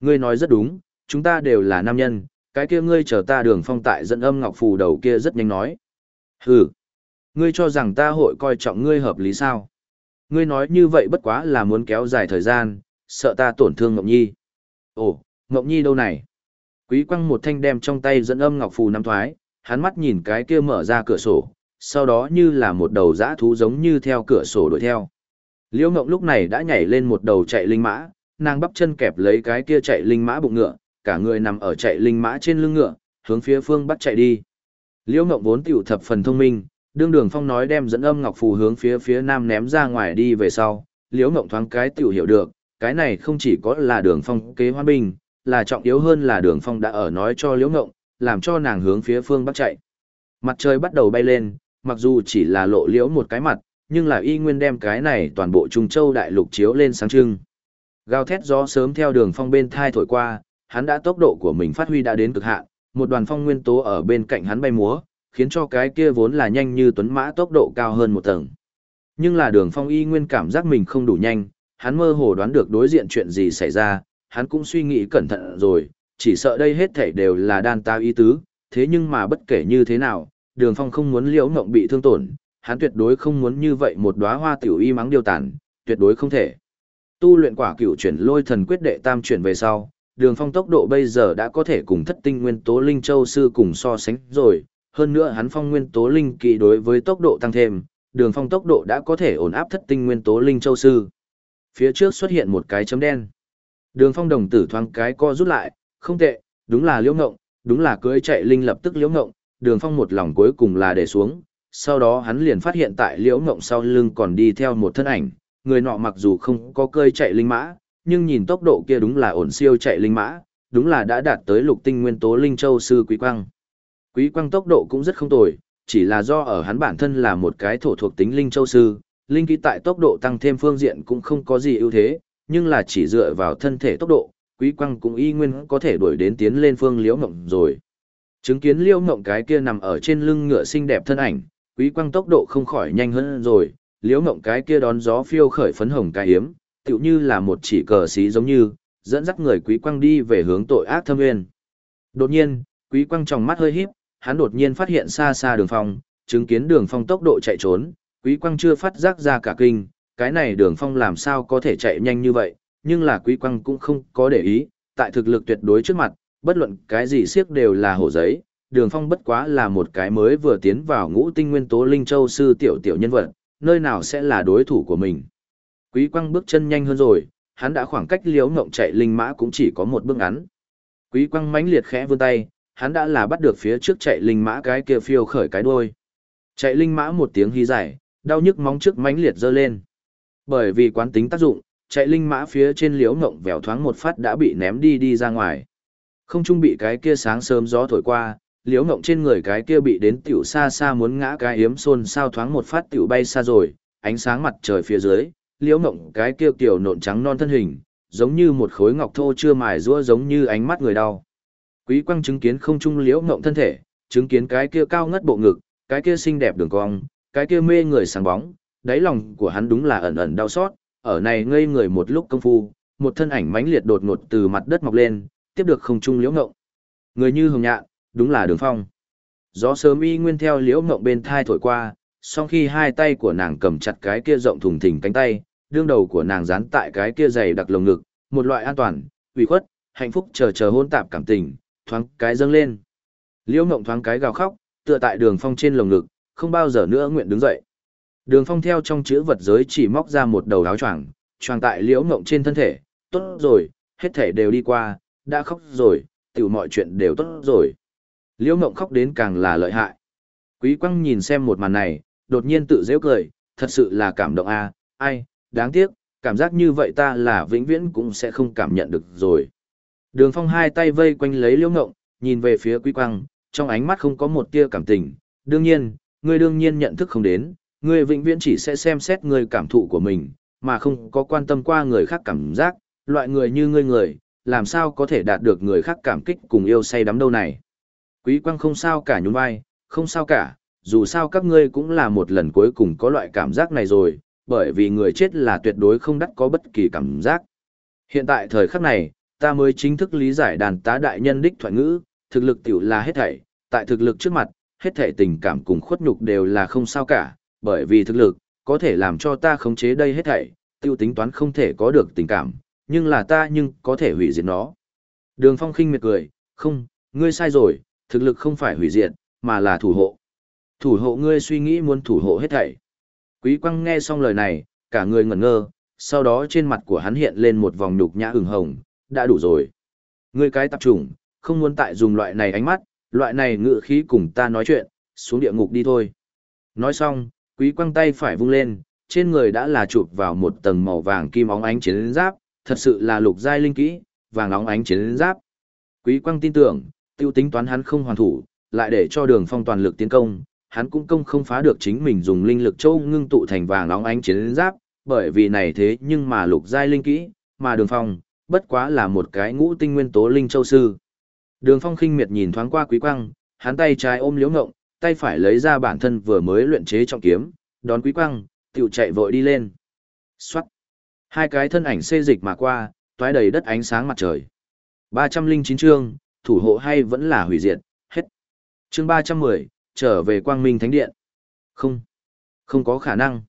Ngươi nói rất đúng, chúng ta đều là nam nhân, cái kia ngươi chờ ta đường phong tại dẫn âm ngọc phù đầu kia rất nhanh nói. Hừ, ngươi cho rằng ta hội coi trọng ngươi hợp lý sao? Ngươi nói như vậy bất quá là muốn kéo dài thời gian, sợ ta tổn thương Ngọc Nhi. Ồ, Ngọc Nhi đâu này? Quý quăng một thanh đem trong tay dẫn âm ngọc phù nắm thoái, hắn mắt nhìn cái kia mở ra cửa sổ, sau đó như là một đầu dã thú giống như theo cửa sổ đuổi theo. Liễu Ngộng lúc này đã nhảy lên một đầu chạy linh mã, nàng bắp chân kẹp lấy cái kia chạy linh mã bụng ngựa, cả người nằm ở chạy linh mã trên lưng ngựa, hướng phía phương bắt chạy đi. Liễu Ngộng vốn tiểu thập phần thông minh, đương đường phong nói đem dẫn âm ngọc phù hướng phía phía nam ném ra ngoài đi về sau, Liễu Ngộng thoáng cái tiểu hiểu được, cái này không chỉ có là đường phong kế hoa bình là trọng yếu hơn là đường phong đã ở nói cho liễu ngộng, làm cho nàng hướng phía phương bắc chạy. Mặt trời bắt đầu bay lên, mặc dù chỉ là lộ liễu một cái mặt, nhưng là y nguyên đem cái này toàn bộ Trung Châu đại lục chiếu lên sáng trưng. Gào thét gió sớm theo đường phong bên thai thổi qua, hắn đã tốc độ của mình phát huy đã đến cực hạn, một đoàn phong nguyên tố ở bên cạnh hắn bay múa, khiến cho cái kia vốn là nhanh như tuấn mã tốc độ cao hơn một tầng. Nhưng là đường phong y nguyên cảm giác mình không đủ nhanh, hắn mơ hồ đoán được đối diện chuyện gì xảy ra, hắn cũng suy nghĩ cẩn thận rồi, chỉ sợ đây hết thảy đều là đan tao ý tứ, thế nhưng mà bất kể như thế nào, đường phong không muốn liễu ngộng bị thương tổn, hắn tuyệt đối không muốn như vậy một đóa hoa tiểu y mắng điều tàn, tuyệt đối không thể. Tu luyện quả cửu chuyển lôi thần quyết đệ tam chuyển về sau, đường phong tốc độ bây giờ đã có thể cùng thất tinh nguyên tố linh châu sư cùng so sánh rồi, hơn nữa hắn phong nguyên tố linh kỳ đối với tốc độ tăng thêm, đường phong tốc độ đã có thể ổn áp thất tinh nguyên tố linh châu sư. Phía trước xuất hiện một cái chấm đen. Đường phong đồng tử thoáng cái co rút lại, không tệ, đúng là liễu ngộng, đúng là cưới chạy linh lập tức liễu ngộng, đường phong một lòng cuối cùng là để xuống, sau đó hắn liền phát hiện tại liễu ngộng sau lưng còn đi theo một thân ảnh, người nọ mặc dù không có cơi chạy linh mã, nhưng nhìn tốc độ kia đúng là ổn siêu chạy linh mã, đúng là đã đạt tới lục tinh nguyên tố linh châu sư quý quang. Quý quang tốc độ cũng rất không tồi, chỉ là do ở hắn bản thân là một cái thổ thuộc tính linh châu sư, linh kỹ tại tốc độ tăng thêm phương diện cũng không có gì ưu thế, nhưng là chỉ dựa vào thân thể tốc độ, quý quang cũng y nguyên có thể đuổi đến tiến lên phương liễu ngộng rồi. Chứng kiến liễu ngộng cái kia nằm ở trên lưng ngựa xinh đẹp thân ảnh, quý quang tốc độ không khỏi nhanh hơn rồi, liễu ngộng cái kia đón gió phiêu khởi phấn hồng cái hiếm, tựu như là một chỉ cờ xí giống như, dẫn dắt người quý quang đi về hướng tội ác thâm nguyên. Đột nhiên, quý quang trong mắt hơi híp, hắn đột nhiên phát hiện xa xa đường phong, chứng kiến đường phong tốc độ chạy trốn, quý quang chưa phát giác ra cả kinh, cái này đường phong làm sao có thể chạy nhanh như vậy, nhưng là quý quang cũng không có để ý, tại thực lực tuyệt đối trước mặt, bất luận cái gì siếc đều là hổ giấy, đường phong bất quá là một cái mới vừa tiến vào ngũ tinh nguyên tố linh châu sư tiểu tiểu nhân vật, nơi nào sẽ là đối thủ của mình. Quý quang bước chân nhanh hơn rồi, hắn đã khoảng cách liếu ngộng chạy linh mã cũng chỉ có một bước ngắn. Quý quang mãnh liệt khẽ vươn tay, hắn đã là bắt được phía trước chạy linh mã cái kia phiêu khởi cái đuôi. Chạy linh mã một tiếng hí dài, đau nhức móng trước mãnh liệt giơ lên. Bởi vì quán tính tác dụng, chạy linh mã phía trên liễu ngộng vèo thoáng một phát đã bị ném đi đi ra ngoài. Không trung bị cái kia sáng sớm gió thổi qua, liễu ngộng trên người cái kia bị đến tiểu xa xa muốn ngã cái hiếm xôn sao thoáng một phát tiểu bay xa rồi, ánh sáng mặt trời phía dưới, liễu ngộng cái kia tiểu nộn trắng non thân hình, giống như một khối ngọc thô chưa mài rũa giống như ánh mắt người đau. Quý quang chứng kiến không trung liễu ngộng thân thể, chứng kiến cái kia cao ngất bộ ngực, cái kia xinh đẹp đường cong, cái kia mê người sáng bóng, đáy lòng của hắn đúng là ẩn ẩn đau xót, ở này ngây người một lúc công phu, một thân ảnh mãnh liệt đột ngột từ mặt đất mọc lên, tiếp được không trung liễu ngộng. Người như hồng nhạn, đúng là đường phong. Gió sớm y nguyên theo liễu ngộng bên thai thổi qua, sau khi hai tay của nàng cầm chặt cái kia rộng thùng thình cánh tay, đương đầu của nàng dán tại cái kia dày đặc lồng ngực, một loại an toàn, ủy khuất, hạnh phúc chờ chờ hôn tạp cảm tình, thoáng cái dâng lên. Liễu Ngộng thoáng cái gào khóc, tựa tại Đường Phong trên lồng ngực, không bao giờ nữa nguyện đứng dậy. Đường Phong theo trong chữ vật giới chỉ móc ra một đầu áo choàng, choàng tại Liễu Ngộng trên thân thể, tốt rồi, hết thể đều đi qua, đã khóc rồi, tiểu mọi chuyện đều tốt rồi. Liễu Ngộng khóc đến càng là lợi hại. Quý Quang nhìn xem một màn này, đột nhiên tự dễ cười, thật sự là cảm động a, ai, đáng tiếc, cảm giác như vậy ta là vĩnh viễn cũng sẽ không cảm nhận được rồi. Đường phong hai tay vây quanh lấy liễu ngộng, nhìn về phía quý quang, trong ánh mắt không có một tia cảm tình. Đương nhiên, người đương nhiên nhận thức không đến, ngươi vĩnh viễn chỉ sẽ xem xét người cảm thụ của mình, mà không có quan tâm qua người khác cảm giác, loại người như ngươi người, làm sao có thể đạt được người khác cảm kích cùng yêu say đắm đâu này. Quý quang không sao cả nhún vai, không sao cả, dù sao các ngươi cũng là một lần cuối cùng có loại cảm giác này rồi, bởi vì người chết là tuyệt đối không đắt có bất kỳ cảm giác. Hiện tại thời khắc này, ta mới chính thức lý giải đàn tá đại nhân đích thoại ngữ, thực lực tiểu là hết thảy, tại thực lực trước mặt, hết thảy tình cảm cùng khuất nhục đều là không sao cả, bởi vì thực lực, có thể làm cho ta khống chế đây hết thảy, tiêu tính toán không thể có được tình cảm, nhưng là ta nhưng có thể hủy diệt nó. Đường phong khinh miệt cười, không, ngươi sai rồi, thực lực không phải hủy diệt, mà là thủ hộ. Thủ hộ ngươi suy nghĩ muốn thủ hộ hết thảy. Quý quăng nghe xong lời này, cả người ngẩn ngơ, sau đó trên mặt của hắn hiện lên một vòng nhục nhã hừng hồng, đã đủ rồi. Ngươi cái tập trùng, không muốn tại dùng loại này ánh mắt, loại này ngự khí cùng ta nói chuyện, xuống địa ngục đi thôi. Nói xong, quý quăng tay phải vung lên, trên người đã là chụp vào một tầng màu vàng kim óng ánh chiến giáp, thật sự là lục giai linh kỹ, vàng óng ánh chiến giáp. Quý quang tin tưởng, tiêu tính toán hắn không hoàn thủ, lại để cho đường phong toàn lực tiến công, hắn cũng công không phá được chính mình dùng linh lực châu ngưng tụ thành vàng óng ánh chiến giáp, bởi vì này thế nhưng mà lục giai linh kỹ, mà đường phong, bất quá là một cái ngũ tinh nguyên tố linh châu sư. Đường phong khinh miệt nhìn thoáng qua quý quang, hắn tay trái ôm liếu ngộng, tay phải lấy ra bản thân vừa mới luyện chế trọng kiếm, đón quý quang, tiểu chạy vội đi lên. Xoát. Hai cái thân ảnh xê dịch mà qua, toái đầy đất ánh sáng mặt trời. 309 chương, thủ hộ hay vẫn là hủy diệt, hết. Chương 310, trở về quang minh thánh điện. Không, không có khả năng.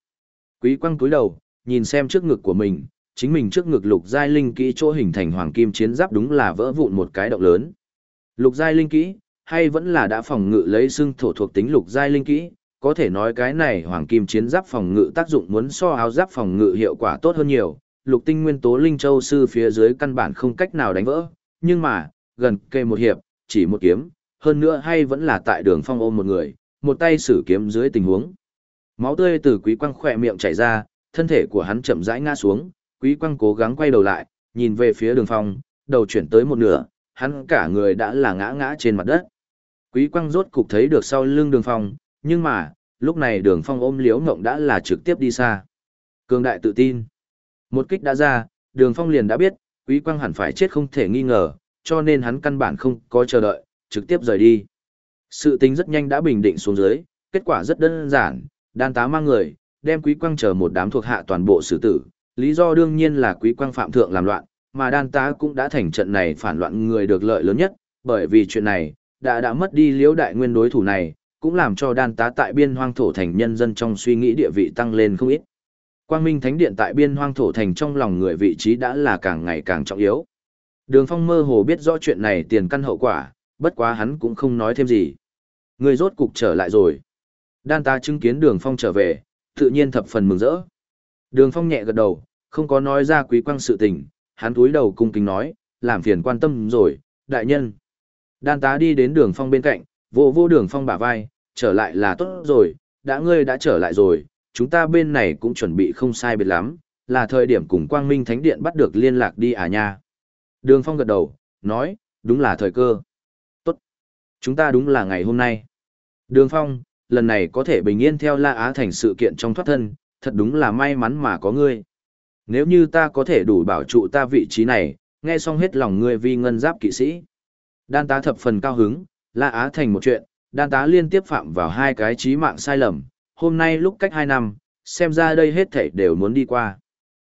Quý quang túi đầu, nhìn xem trước ngực của mình, chính mình trước ngực lục giai linh kỹ chỗ hình thành hoàng kim chiến giáp đúng là vỡ vụn một cái động lớn. Lục giai linh kỹ, hay vẫn là đã phòng ngự lấy xương thổ thuộc tính lục giai linh kỹ, có thể nói cái này hoàng kim chiến giáp phòng ngự tác dụng muốn so áo giáp phòng ngự hiệu quả tốt hơn nhiều, lục tinh nguyên tố linh châu sư phía dưới căn bản không cách nào đánh vỡ, nhưng mà, gần kề một hiệp, chỉ một kiếm, hơn nữa hay vẫn là tại đường phong ôm một người, một tay sử kiếm dưới tình huống. Máu tươi từ quý quang khỏe miệng chảy ra, thân thể của hắn chậm rãi ngã xuống, quý quang cố gắng quay đầu lại, nhìn về phía đường phong, đầu chuyển tới một nửa, hắn cả người đã là ngã ngã trên mặt đất. Quý quang rốt cục thấy được sau lưng đường phong, nhưng mà, lúc này đường phong ôm liễu ngộng đã là trực tiếp đi xa. Cường đại tự tin. Một kích đã ra, đường phong liền đã biết, quý quang hẳn phải chết không thể nghi ngờ, cho nên hắn căn bản không có chờ đợi, trực tiếp rời đi. Sự tính rất nhanh đã bình định xuống dưới, kết quả rất đơn giản, đan tá mang người, đem quý quang chờ một đám thuộc hạ toàn bộ xử tử, lý do đương nhiên là quý quang phạm thượng làm loạn, mà đan tá cũng đã thành trận này phản loạn người được lợi lớn nhất, bởi vì chuyện này, đã đã mất đi liễu đại nguyên đối thủ này, cũng làm cho đan tá tại biên hoang thổ thành nhân dân trong suy nghĩ địa vị tăng lên không ít. Quang Minh Thánh Điện tại biên hoang thổ thành trong lòng người vị trí đã là càng ngày càng trọng yếu. Đường Phong mơ hồ biết rõ chuyện này tiền căn hậu quả, bất quá hắn cũng không nói thêm gì. Người rốt cục trở lại rồi. Đan ta chứng kiến Đường Phong trở về, tự nhiên thập phần mừng rỡ. Đường Phong nhẹ gật đầu, không có nói ra quý quang sự tình, hắn túi đầu cung kính nói, làm phiền quan tâm rồi, đại nhân. Đan tá đi đến Đường Phong bên cạnh, vô vô Đường Phong bả vai, trở lại là tốt rồi, đã ngươi đã trở lại rồi, chúng ta bên này cũng chuẩn bị không sai biệt lắm, là thời điểm cùng Quang Minh Thánh Điện bắt được liên lạc đi à nha. Đường Phong gật đầu, nói, đúng là thời cơ. Tốt. Chúng ta đúng là ngày hôm nay. Đường Phong, lần này có thể bình yên theo La Á thành sự kiện trong thoát thân, thật đúng là may mắn mà có ngươi. Nếu như ta có thể đủ bảo trụ ta vị trí này, nghe xong hết lòng ngươi vi ngân giáp kỵ sĩ. Đan tá thập phần cao hứng, La Á thành một chuyện, đan tá liên tiếp phạm vào hai cái trí mạng sai lầm, hôm nay lúc cách hai năm, xem ra đây hết thảy đều muốn đi qua.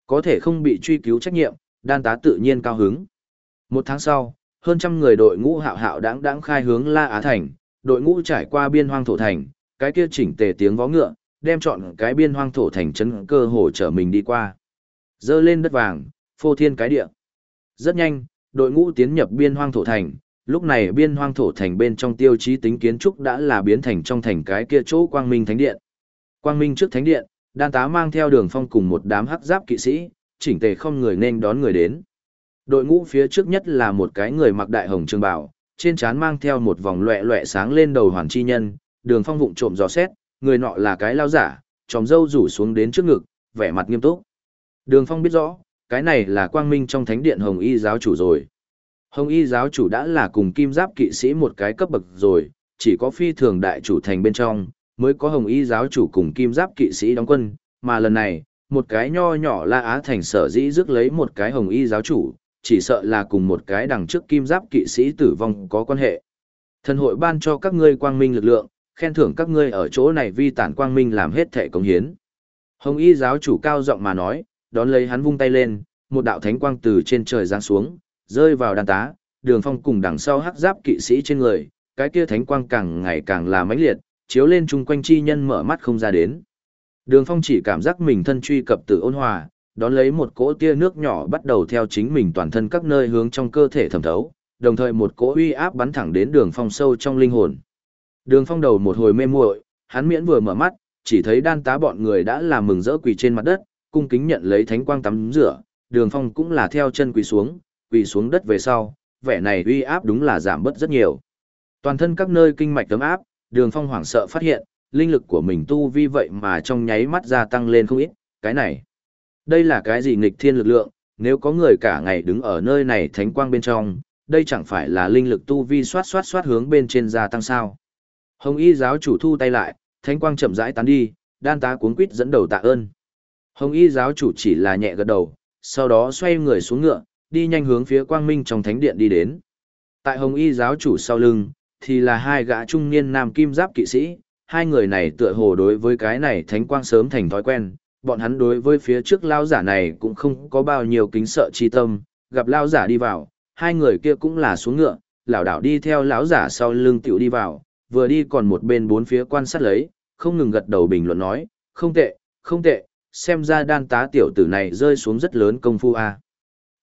Có thể không bị truy cứu trách nhiệm, đan tá tự nhiên cao hứng. Một tháng sau, hơn trăm người đội ngũ hạo hạo đáng đáng khai hướng La Á Thành, đội ngũ trải qua biên hoang thổ thành, cái kia chỉnh tề tiếng vó ngựa, đem chọn cái biên hoang thổ thành chấn cơ hồ trở mình đi qua. Dơ lên đất vàng, phô thiên cái địa. Rất nhanh, đội ngũ tiến nhập biên hoang thổ thành, lúc này biên hoang thổ thành bên trong tiêu chí tính kiến trúc đã là biến thành trong thành cái kia chỗ quang minh thánh điện. Quang minh trước thánh điện, đan tá mang theo đường phong cùng một đám hắc giáp kỵ sĩ, chỉnh tề không người nên đón người đến. Đội ngũ phía trước nhất là một cái người mặc đại hồng trường bảo trên trán mang theo một vòng loẹ loẹ sáng lên đầu hoàn chi nhân, đường phong vụng trộm dò xét, người nọ là cái lao giả, tròm dâu rủ xuống đến trước ngực, vẻ mặt nghiêm túc. Đường phong biết rõ, cái này là quang minh trong thánh điện hồng y giáo chủ rồi. Hồng y giáo chủ đã là cùng kim giáp kỵ sĩ một cái cấp bậc rồi, chỉ có phi thường đại chủ thành bên trong, mới có hồng y giáo chủ cùng kim giáp kỵ sĩ đóng quân, mà lần này, một cái nho nhỏ la á thành sở dĩ rước lấy một cái hồng y giáo chủ, chỉ sợ là cùng một cái đằng trước kim giáp kỵ sĩ tử vong có quan hệ. Thần hội ban cho các ngươi quang minh lực lượng, khen thưởng các ngươi ở chỗ này vi tản quang minh làm hết thể công hiến. Hồng y giáo chủ cao giọng mà nói, đón lấy hắn vung tay lên, một đạo thánh quang từ trên trời giáng xuống, rơi vào đàn tá, đường phong cùng đằng sau hắc giáp kỵ sĩ trên người, cái kia thánh quang càng ngày càng là mãnh liệt, chiếu lên chung quanh chi nhân mở mắt không ra đến. Đường phong chỉ cảm giác mình thân truy cập từ ôn hòa, đón lấy một cỗ tia nước nhỏ bắt đầu theo chính mình toàn thân các nơi hướng trong cơ thể thẩm thấu, đồng thời một cỗ uy áp bắn thẳng đến đường phong sâu trong linh hồn. Đường phong đầu một hồi mê muội, hắn miễn vừa mở mắt, chỉ thấy đan tá bọn người đã làm mừng rỡ quỳ trên mặt đất, cung kính nhận lấy thánh quang tắm rửa, đường phong cũng là theo chân quỳ xuống, quỳ xuống đất về sau, vẻ này uy áp đúng là giảm bớt rất nhiều. Toàn thân các nơi kinh mạch tấm áp, đường phong hoảng sợ phát hiện, linh lực của mình tu vi vậy mà trong nháy mắt gia tăng lên không ít, cái này. Đây là cái gì nghịch thiên lực lượng, nếu có người cả ngày đứng ở nơi này thánh quang bên trong, đây chẳng phải là linh lực tu vi xoát xoát xoát hướng bên trên gia tăng sao. Hồng y giáo chủ thu tay lại, thánh quang chậm rãi tán đi, đan tá cuốn quýt dẫn đầu tạ ơn. Hồng y giáo chủ chỉ là nhẹ gật đầu, sau đó xoay người xuống ngựa, đi nhanh hướng phía quang minh trong thánh điện đi đến. Tại hồng y giáo chủ sau lưng, thì là hai gã trung niên nam kim giáp kỵ sĩ, hai người này tựa hồ đối với cái này thánh quang sớm thành thói quen, bọn hắn đối với phía trước lao giả này cũng không có bao nhiêu kính sợ chi tâm, gặp lao giả đi vào, hai người kia cũng là xuống ngựa, lảo đảo đi theo lão giả sau lưng tiểu đi vào, vừa đi còn một bên bốn phía quan sát lấy, không ngừng gật đầu bình luận nói, không tệ, không tệ, xem ra đan tá tiểu tử này rơi xuống rất lớn công phu a.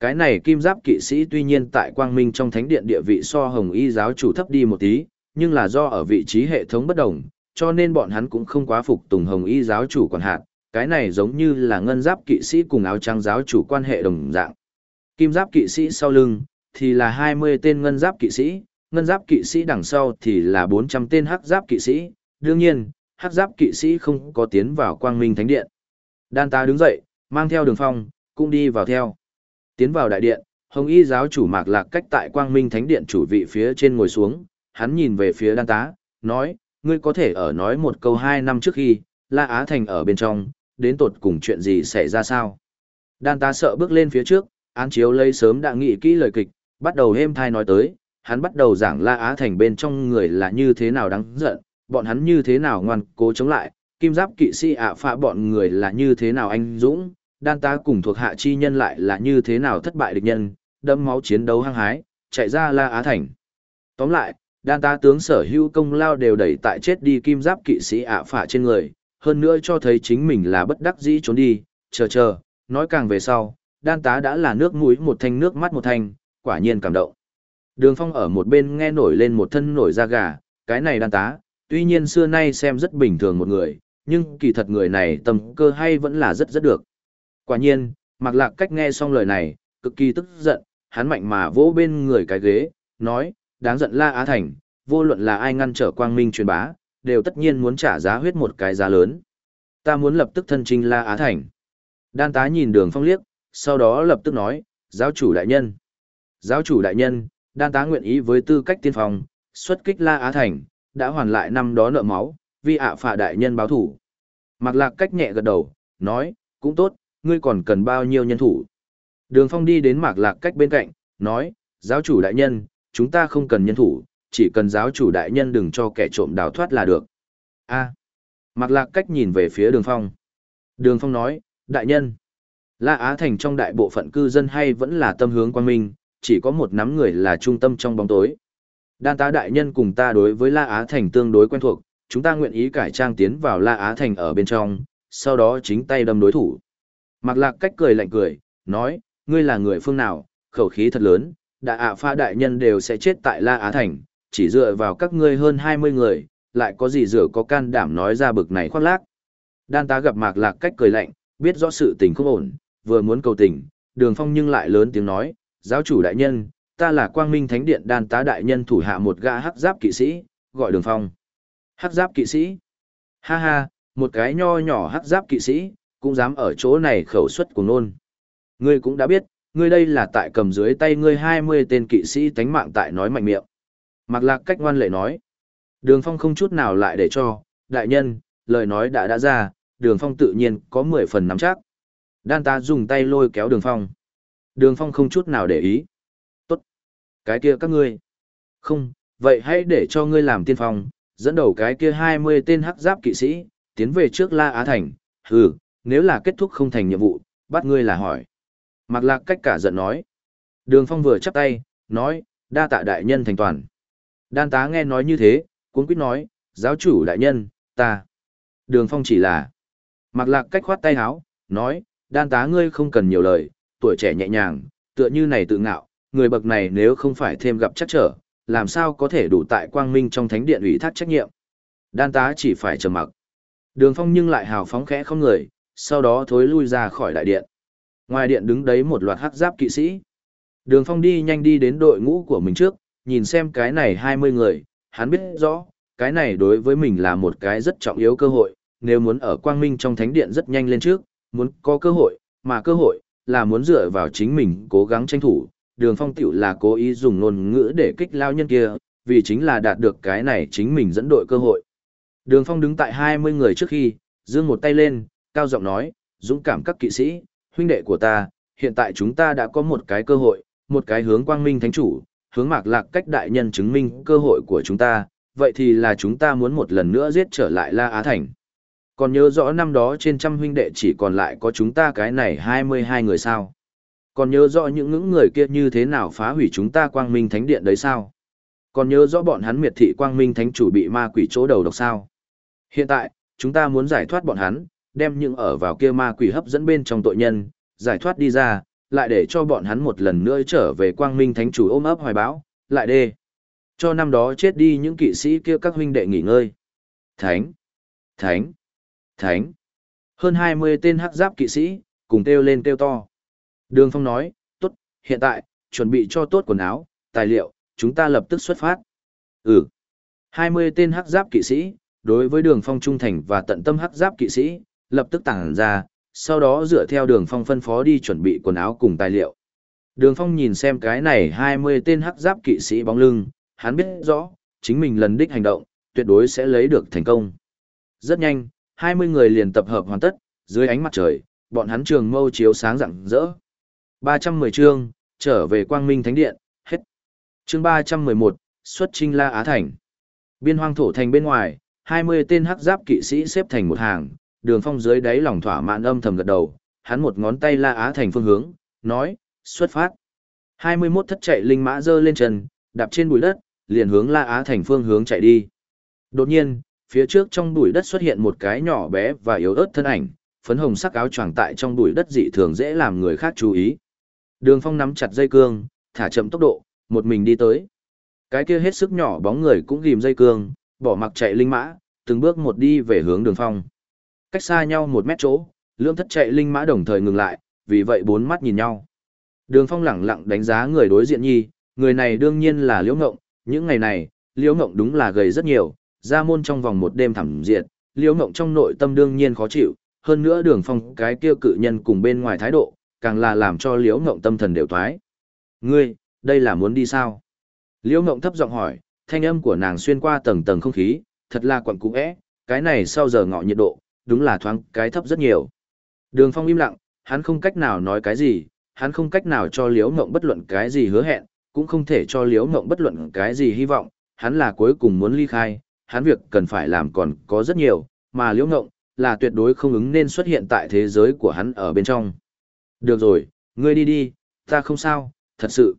Cái này kim giáp kỵ sĩ tuy nhiên tại quang minh trong thánh điện địa vị so hồng y giáo chủ thấp đi một tí, nhưng là do ở vị trí hệ thống bất đồng, cho nên bọn hắn cũng không quá phục tùng hồng y giáo chủ quản hạt, cái này giống như là ngân giáp kỵ sĩ cùng áo trắng giáo chủ quan hệ đồng dạng. Kim giáp kỵ sĩ sau lưng, thì là 20 tên ngân giáp kỵ sĩ, ngân giáp kỵ sĩ đằng sau thì là 400 tên hắc giáp kỵ sĩ, đương nhiên, hắc giáp kỵ sĩ không có tiến vào quang minh thánh điện. Đan ta đứng dậy, mang theo đường phong, cũng đi vào theo. Tiến vào đại điện, hồng y giáo chủ mạc lạc cách tại quang minh thánh điện chủ vị phía trên ngồi xuống, hắn nhìn về phía đan tá, nói, ngươi có thể ở nói một câu hai năm trước khi, La Á Thành ở bên trong, đến tột cùng chuyện gì xảy ra sao? Đan tá sợ bước lên phía trước, án chiếu lấy sớm đã nghĩ kỹ lời kịch, bắt đầu êm thai nói tới, hắn bắt đầu giảng La Á Thành bên trong người là như thế nào đáng giận, bọn hắn như thế nào ngoan cố chống lại, kim giáp kỵ sĩ ạ phạ bọn người là như thế nào anh dũng, đan tá cùng thuộc hạ chi nhân lại là như thế nào thất bại địch nhân, đẫm máu chiến đấu hăng hái, chạy ra La Á Thành. Tóm lại, đan tá tướng sở hữu công lao đều đẩy tại chết đi kim giáp kỵ sĩ ạ phả trên người, hơn nữa cho thấy chính mình là bất đắc dĩ trốn đi, chờ chờ, nói càng về sau, đan tá đã là nước mũi một thanh nước mắt một thanh, quả nhiên cảm động. Đường phong ở một bên nghe nổi lên một thân nổi da gà, cái này đan tá, tuy nhiên xưa nay xem rất bình thường một người, nhưng kỳ thật người này tầm cơ hay vẫn là rất rất được. Quả nhiên, Mạc Lạc cách nghe xong lời này, cực kỳ tức giận, hắn mạnh mà vỗ bên người cái ghế, nói, đáng giận La Á Thành, vô luận là ai ngăn trở quang minh truyền bá, đều tất nhiên muốn trả giá huyết một cái giá lớn. Ta muốn lập tức thân trinh La Á Thành. Đan tá nhìn đường phong liếc, sau đó lập tức nói, giáo chủ đại nhân. Giáo chủ đại nhân, đan tá nguyện ý với tư cách tiên phong, xuất kích La Á Thành, đã hoàn lại năm đó nợ máu, vì ạ phạ đại nhân báo thủ. Mạc lạc cách nhẹ gật đầu, nói, cũng tốt, ngươi còn cần bao nhiêu nhân thủ. Đường phong đi đến mạc lạc cách bên cạnh, nói, giáo chủ đại nhân, chúng ta không cần nhân thủ, chỉ cần giáo chủ đại nhân đừng cho kẻ trộm đào thoát là được. A. Mạc lạc cách nhìn về phía đường phong. Đường phong nói, đại nhân. La Á Thành trong đại bộ phận cư dân hay vẫn là tâm hướng quan minh, chỉ có một nắm người là trung tâm trong bóng tối. Đan tá đại nhân cùng ta đối với La Á Thành tương đối quen thuộc, chúng ta nguyện ý cải trang tiến vào La Á Thành ở bên trong, sau đó chính tay đâm đối thủ. Mạc Lạc cách cười lạnh cười, nói, ngươi là người phương nào, khẩu khí thật lớn, đại ạ pha đại nhân đều sẽ chết tại La Á Thành, chỉ dựa vào các ngươi hơn 20 người, lại có gì dựa có can đảm nói ra bực này khoác lác. Đan tá gặp Mạc Lạc cách cười lạnh, biết rõ sự tình không ổn, vừa muốn cầu tình, đường phong nhưng lại lớn tiếng nói, giáo chủ đại nhân, ta là quang minh thánh điện đan tá đại nhân thủ hạ một gã hắc giáp kỵ sĩ, gọi đường phong. Hắc giáp kỵ sĩ? Ha ha, một cái nho nhỏ hắc giáp kỵ sĩ, cũng dám ở chỗ này khẩu xuất của nôn. Ngươi cũng đã biết, ngươi đây là tại cầm dưới tay ngươi 20 tên kỵ sĩ tánh mạng tại nói mạnh miệng. Mạc lạc cách ngoan lệ nói. Đường phong không chút nào lại để cho, đại nhân, lời nói đã đã ra, đường phong tự nhiên có 10 phần nắm chắc. Đan ta dùng tay lôi kéo đường phong. Đường phong không chút nào để ý. Tốt. Cái kia các ngươi. Không, vậy hãy để cho ngươi làm tiên phong, dẫn đầu cái kia 20 tên hắc giáp kỵ sĩ, tiến về trước La Á Thành. Hừ, nếu là kết thúc không thành nhiệm vụ, bắt ngươi là hỏi. Mạc lạc cách cả giận nói. Đường phong vừa chắp tay, nói, đa tạ đại nhân thành toàn. Đan tá nghe nói như thế, cuốn quýt nói, giáo chủ đại nhân, ta. Đường phong chỉ là. Mạc lạc cách khoát tay háo, nói, đan tá ngươi không cần nhiều lời, tuổi trẻ nhẹ nhàng, tựa như này tự ngạo, người bậc này nếu không phải thêm gặp chắc trở, làm sao có thể đủ tại quang minh trong thánh điện ủy thác trách nhiệm. Đan tá chỉ phải trầm mặc. Đường phong nhưng lại hào phóng khẽ không người, sau đó thối lui ra khỏi đại điện. Ngoài điện đứng đấy một loạt hắc giáp kỵ sĩ. Đường phong đi nhanh đi đến đội ngũ của mình trước, nhìn xem cái này 20 người, hắn biết rõ, cái này đối với mình là một cái rất trọng yếu cơ hội, nếu muốn ở quang minh trong thánh điện rất nhanh lên trước, muốn có cơ hội, mà cơ hội, là muốn dựa vào chính mình cố gắng tranh thủ, đường phong tiểu là cố ý dùng ngôn ngữ để kích lao nhân kia, vì chính là đạt được cái này chính mình dẫn đội cơ hội. Đường phong đứng tại 20 người trước khi, dương một tay lên, cao giọng nói, dũng cảm các kỵ sĩ, huynh đệ của ta, hiện tại chúng ta đã có một cái cơ hội, một cái hướng quang minh thánh chủ, hướng mạc lạc cách đại nhân chứng minh cơ hội của chúng ta, vậy thì là chúng ta muốn một lần nữa giết trở lại La Á Thành. Còn nhớ rõ năm đó trên trăm huynh đệ chỉ còn lại có chúng ta cái này 22 người sao. Còn nhớ rõ những ngưỡng người kia như thế nào phá hủy chúng ta quang minh thánh điện đấy sao. Còn nhớ rõ bọn hắn miệt thị quang minh thánh chủ bị ma quỷ chỗ đầu độc sao. Hiện tại, chúng ta muốn giải thoát bọn hắn, đem những ở vào kia ma quỷ hấp dẫn bên trong tội nhân, giải thoát đi ra, lại để cho bọn hắn một lần nữa trở về quang minh thánh chủ ôm ấp hoài bão, lại đê. Cho năm đó chết đi những kỵ sĩ kia các huynh đệ nghỉ ngơi. Thánh, thánh, thánh. Hơn 20 tên hắc giáp kỵ sĩ, cùng kêu lên kêu to. Đường Phong nói, tốt, hiện tại, chuẩn bị cho tốt quần áo, tài liệu, chúng ta lập tức xuất phát. Ừ. 20 tên hắc giáp kỵ sĩ, đối với đường phong trung thành và tận tâm hắc giáp kỵ sĩ, lập tức tản ra, sau đó dựa theo đường phong phân phó đi chuẩn bị quần áo cùng tài liệu. Đường phong nhìn xem cái này 20 tên hắc giáp kỵ sĩ bóng lưng, hắn biết rõ, chính mình lần đích hành động, tuyệt đối sẽ lấy được thành công. Rất nhanh, 20 người liền tập hợp hoàn tất, dưới ánh mặt trời, bọn hắn trường mâu chiếu sáng rạng rỡ. 310 chương, trở về Quang Minh Thánh Điện, hết. Chương 311, xuất trinh La Á Thành. Biên hoang thổ thành bên ngoài, 20 tên hắc giáp kỵ sĩ xếp thành một hàng, đường phong dưới đáy lòng thỏa mãn âm thầm gật đầu, hắn một ngón tay La Á Thành phương hướng, nói, xuất phát. 21 thất chạy linh mã dơ lên chân, đạp trên bụi đất, liền hướng La Á Thành phương hướng chạy đi. Đột nhiên, phía trước trong bụi đất xuất hiện một cái nhỏ bé và yếu ớt thân ảnh, phấn hồng sắc áo choàng tại trong bụi đất dị thường dễ làm người khác chú ý. Đường Phong nắm chặt dây cương, thả chậm tốc độ, một mình đi tới. Cái kia hết sức nhỏ bóng người cũng ghìm dây cương, bỏ mặc chạy linh mã, từng bước một đi về hướng Đường Phong. Cách xa nhau một mét chỗ, lưỡng thất chạy linh mã đồng thời ngừng lại, vì vậy bốn mắt nhìn nhau. Đường Phong lẳng lặng đánh giá người đối diện nhi, người này đương nhiên là Liễu Ngộng, những ngày này, Liễu Ngộng đúng là gầy rất nhiều, ra môn trong vòng một đêm thảm diệt, Liễu Ngộng trong nội tâm đương nhiên khó chịu, hơn nữa Đường Phong cái kia cự nhân cùng bên ngoài thái độ, càng là làm cho Liễu Ngộng tâm thần đều thoái. Ngươi, đây là muốn đi sao? Liễu Ngộng thấp giọng hỏi, thanh âm của nàng xuyên qua tầng tầng không khí, thật là quặn cũ é, cái này sau giờ ngọ nhiệt độ, đúng là thoáng cái thấp rất nhiều. Đường Phong im lặng, hắn không cách nào nói cái gì, hắn không cách nào cho Liễu Ngộng bất luận cái gì hứa hẹn, cũng không thể cho Liễu Ngộng bất luận cái gì hy vọng, hắn là cuối cùng muốn ly khai, hắn việc cần phải làm còn có rất nhiều, mà Liễu Ngộng là tuyệt đối không ứng nên xuất hiện tại thế giới của hắn ở bên trong. Được rồi, ngươi đi đi, ta không sao, thật sự.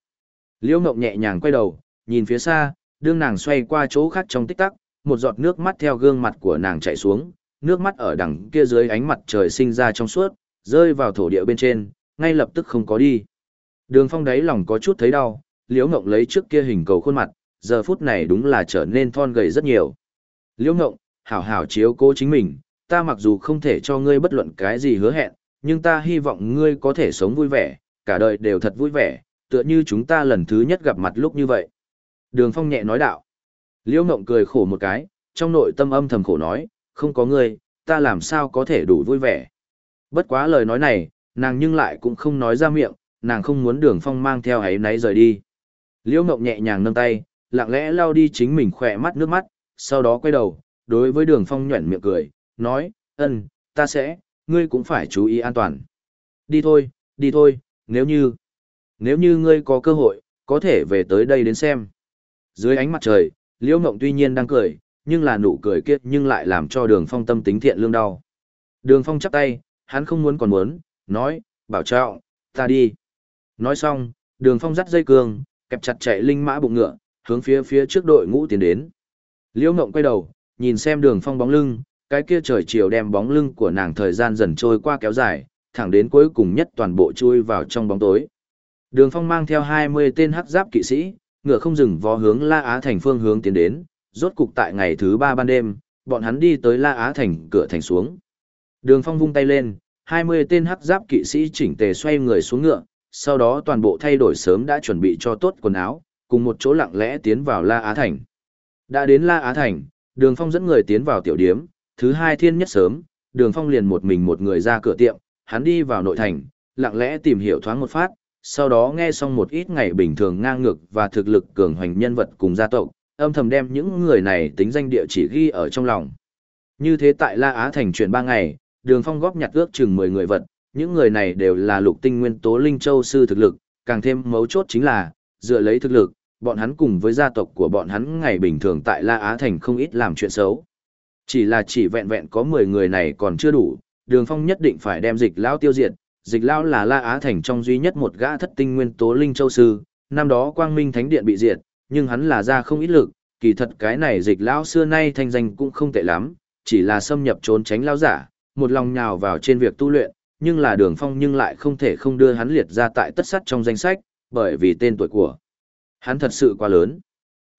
Liễu Ngộng nhẹ nhàng quay đầu, nhìn phía xa, đương nàng xoay qua chỗ khác trong tích tắc, một giọt nước mắt theo gương mặt của nàng chảy xuống, nước mắt ở đằng kia dưới ánh mặt trời sinh ra trong suốt, rơi vào thổ địa bên trên, ngay lập tức không có đi. Đường Phong đáy lòng có chút thấy đau, Liễu Ngộng lấy trước kia hình cầu khuôn mặt, giờ phút này đúng là trở nên thon gầy rất nhiều. Liễu Ngộng, hảo hảo chiếu cố chính mình, ta mặc dù không thể cho ngươi bất luận cái gì hứa hẹn, nhưng ta hy vọng ngươi có thể sống vui vẻ, cả đời đều thật vui vẻ, tựa như chúng ta lần thứ nhất gặp mặt lúc như vậy. Đường Phong nhẹ nói đạo. Liễu Ngộng cười khổ một cái, trong nội tâm âm thầm khổ nói, không có ngươi, ta làm sao có thể đủ vui vẻ. Bất quá lời nói này, nàng nhưng lại cũng không nói ra miệng, nàng không muốn đường phong mang theo ấy náy rời đi. Liễu Ngộng nhẹ nhàng nâng tay, lặng lẽ lau đi chính mình khỏe mắt nước mắt, sau đó quay đầu, đối với đường phong nhuẩn miệng cười, nói, ân, ta sẽ, ngươi cũng phải chú ý an toàn. Đi thôi, đi thôi, nếu như, nếu như ngươi có cơ hội, có thể về tới đây đến xem. Dưới ánh mặt trời, Liễu Ngộng tuy nhiên đang cười, nhưng là nụ cười kia nhưng lại làm cho đường phong tâm tính thiện lương đau. Đường phong chắp tay, hắn không muốn còn muốn, nói, bảo trọng, ta đi. Nói xong, đường phong dắt dây cương, kẹp chặt chạy linh mã bụng ngựa, hướng phía phía trước đội ngũ tiến đến. Liễu Ngộng quay đầu, nhìn xem đường phong bóng lưng, cái kia trời chiều đem bóng lưng của nàng thời gian dần trôi qua kéo dài, thẳng đến cuối cùng nhất toàn bộ chui vào trong bóng tối. Đường phong mang theo 20 tên hắc giáp kỵ sĩ, ngựa không dừng vó hướng La Á thành phương hướng tiến đến, rốt cục tại ngày thứ ba ban đêm, bọn hắn đi tới La Á thành cửa thành xuống. Đường phong vung tay lên, 20 tên hắc giáp kỵ sĩ chỉnh tề xoay người xuống ngựa, sau đó toàn bộ thay đổi sớm đã chuẩn bị cho tốt quần áo, cùng một chỗ lặng lẽ tiến vào La Á Thành. Đã đến La Á Thành, Đường Phong dẫn người tiến vào tiểu điếm, thứ hai thiên nhất sớm, Đường Phong liền một mình một người ra cửa tiệm, hắn đi vào nội thành, lặng lẽ tìm hiểu thoáng một phát, sau đó nghe xong một ít ngày bình thường ngang ngược và thực lực cường hoành nhân vật cùng gia tộc, âm thầm đem những người này tính danh địa chỉ ghi ở trong lòng. Như thế tại La Á thành chuyển 3 ngày, Đường Phong góp nhặt ước chừng 10 người vật, những người này đều là lục tinh nguyên tố linh châu sư thực lực, càng thêm mấu chốt chính là, dựa lấy thực lực, bọn hắn cùng với gia tộc của bọn hắn ngày bình thường tại La Á thành không ít làm chuyện xấu. Chỉ là chỉ vẹn vẹn có 10 người này còn chưa đủ, Đường Phong nhất định phải đem dịch lão tiêu diệt, dịch lão là La Á thành trong duy nhất một gã thất tinh nguyên tố linh châu sư, năm đó Quang Minh Thánh Điện bị diệt, nhưng hắn là ra không ít lực, kỳ thật cái này dịch lão xưa nay thanh danh cũng không tệ lắm, chỉ là xâm nhập trốn tránh lão giả, một lòng nhào vào trên việc tu luyện, nhưng là Đường Phong nhưng lại không thể không đưa hắn liệt ra tại tất sắt trong danh sách, bởi vì tên tuổi của hắn thật sự quá lớn.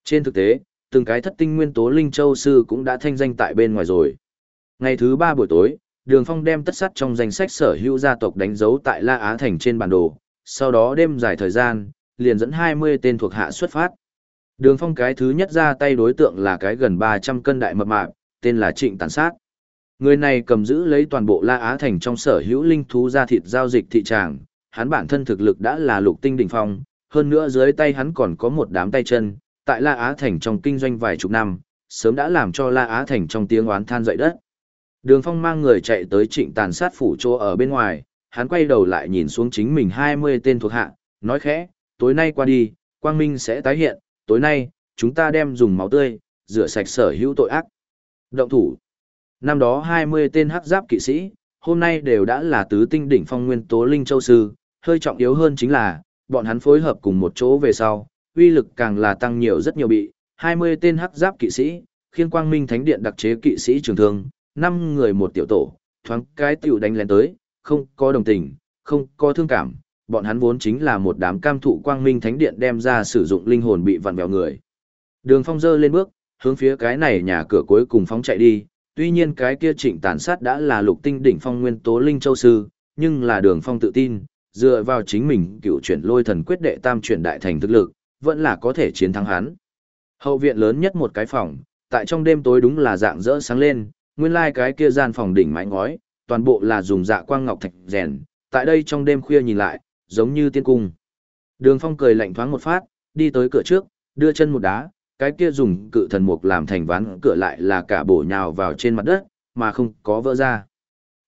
Trên thực tế, từng cái thất tinh nguyên tố linh châu sư cũng đã thanh danh tại bên ngoài rồi. Ngày thứ ba buổi tối, Đường Phong đem tất sắt trong danh sách sở hữu gia tộc đánh dấu tại La Á Thành trên bản đồ, sau đó đêm dài thời gian, liền dẫn 20 tên thuộc hạ xuất phát. Đường Phong cái thứ nhất ra tay đối tượng là cái gần 300 cân đại mập mạp, tên là Trịnh Tàn Sát. Người này cầm giữ lấy toàn bộ La Á Thành trong sở hữu linh thú ra thịt giao dịch thị tràng, hắn bản thân thực lực đã là lục tinh đỉnh phong, hơn nữa dưới tay hắn còn có một đám tay chân, tại La Á Thành trong kinh doanh vài chục năm, sớm đã làm cho La Á Thành trong tiếng oán than dậy đất. Đường Phong mang người chạy tới trịnh tàn sát phủ chỗ ở bên ngoài, hắn quay đầu lại nhìn xuống chính mình 20 tên thuộc hạ, nói khẽ, tối nay qua đi, quang minh sẽ tái hiện, tối nay, chúng ta đem dùng máu tươi, rửa sạch sở hữu tội ác. Động thủ. Năm đó 20 tên hắc giáp kỵ sĩ, hôm nay đều đã là tứ tinh đỉnh phong nguyên tố linh châu sư, hơi trọng yếu hơn chính là, bọn hắn phối hợp cùng một chỗ về sau, uy lực càng là tăng nhiều rất nhiều bị, 20 tên hắc giáp kỵ sĩ, khiên quang minh thánh điện đặc chế kỵ sĩ trường thương, 5 người một tiểu tổ, thoáng cái tiểu đánh lên tới, không có đồng tình, không có thương cảm, bọn hắn vốn chính là một đám cam thụ quang minh thánh điện đem ra sử dụng linh hồn bị vặn vẹo người. Đường phong dơ lên bước, hướng phía cái này nhà cửa cuối cùng phóng chạy đi, tuy nhiên cái kia trịnh tàn sát đã là lục tinh đỉnh phong nguyên tố linh châu sư, nhưng là đường phong tự tin, dựa vào chính mình cựu chuyển lôi thần quyết đệ tam chuyển đại thành thực lực, vẫn là có thể chiến thắng hắn. Hậu viện lớn nhất một cái phòng, tại trong đêm tối đúng là dạng rỡ sáng lên, nguyên lai like cái kia gian phòng đỉnh mái ngói, toàn bộ là dùng dạ quang ngọc thạch rèn, tại đây trong đêm khuya nhìn lại, giống như tiên cung. Đường Phong cười lạnh thoáng một phát, đi tới cửa trước, đưa chân một đá, cái kia dùng cự thần mục làm thành ván cửa lại là cả bổ nhào vào trên mặt đất, mà không có vỡ ra.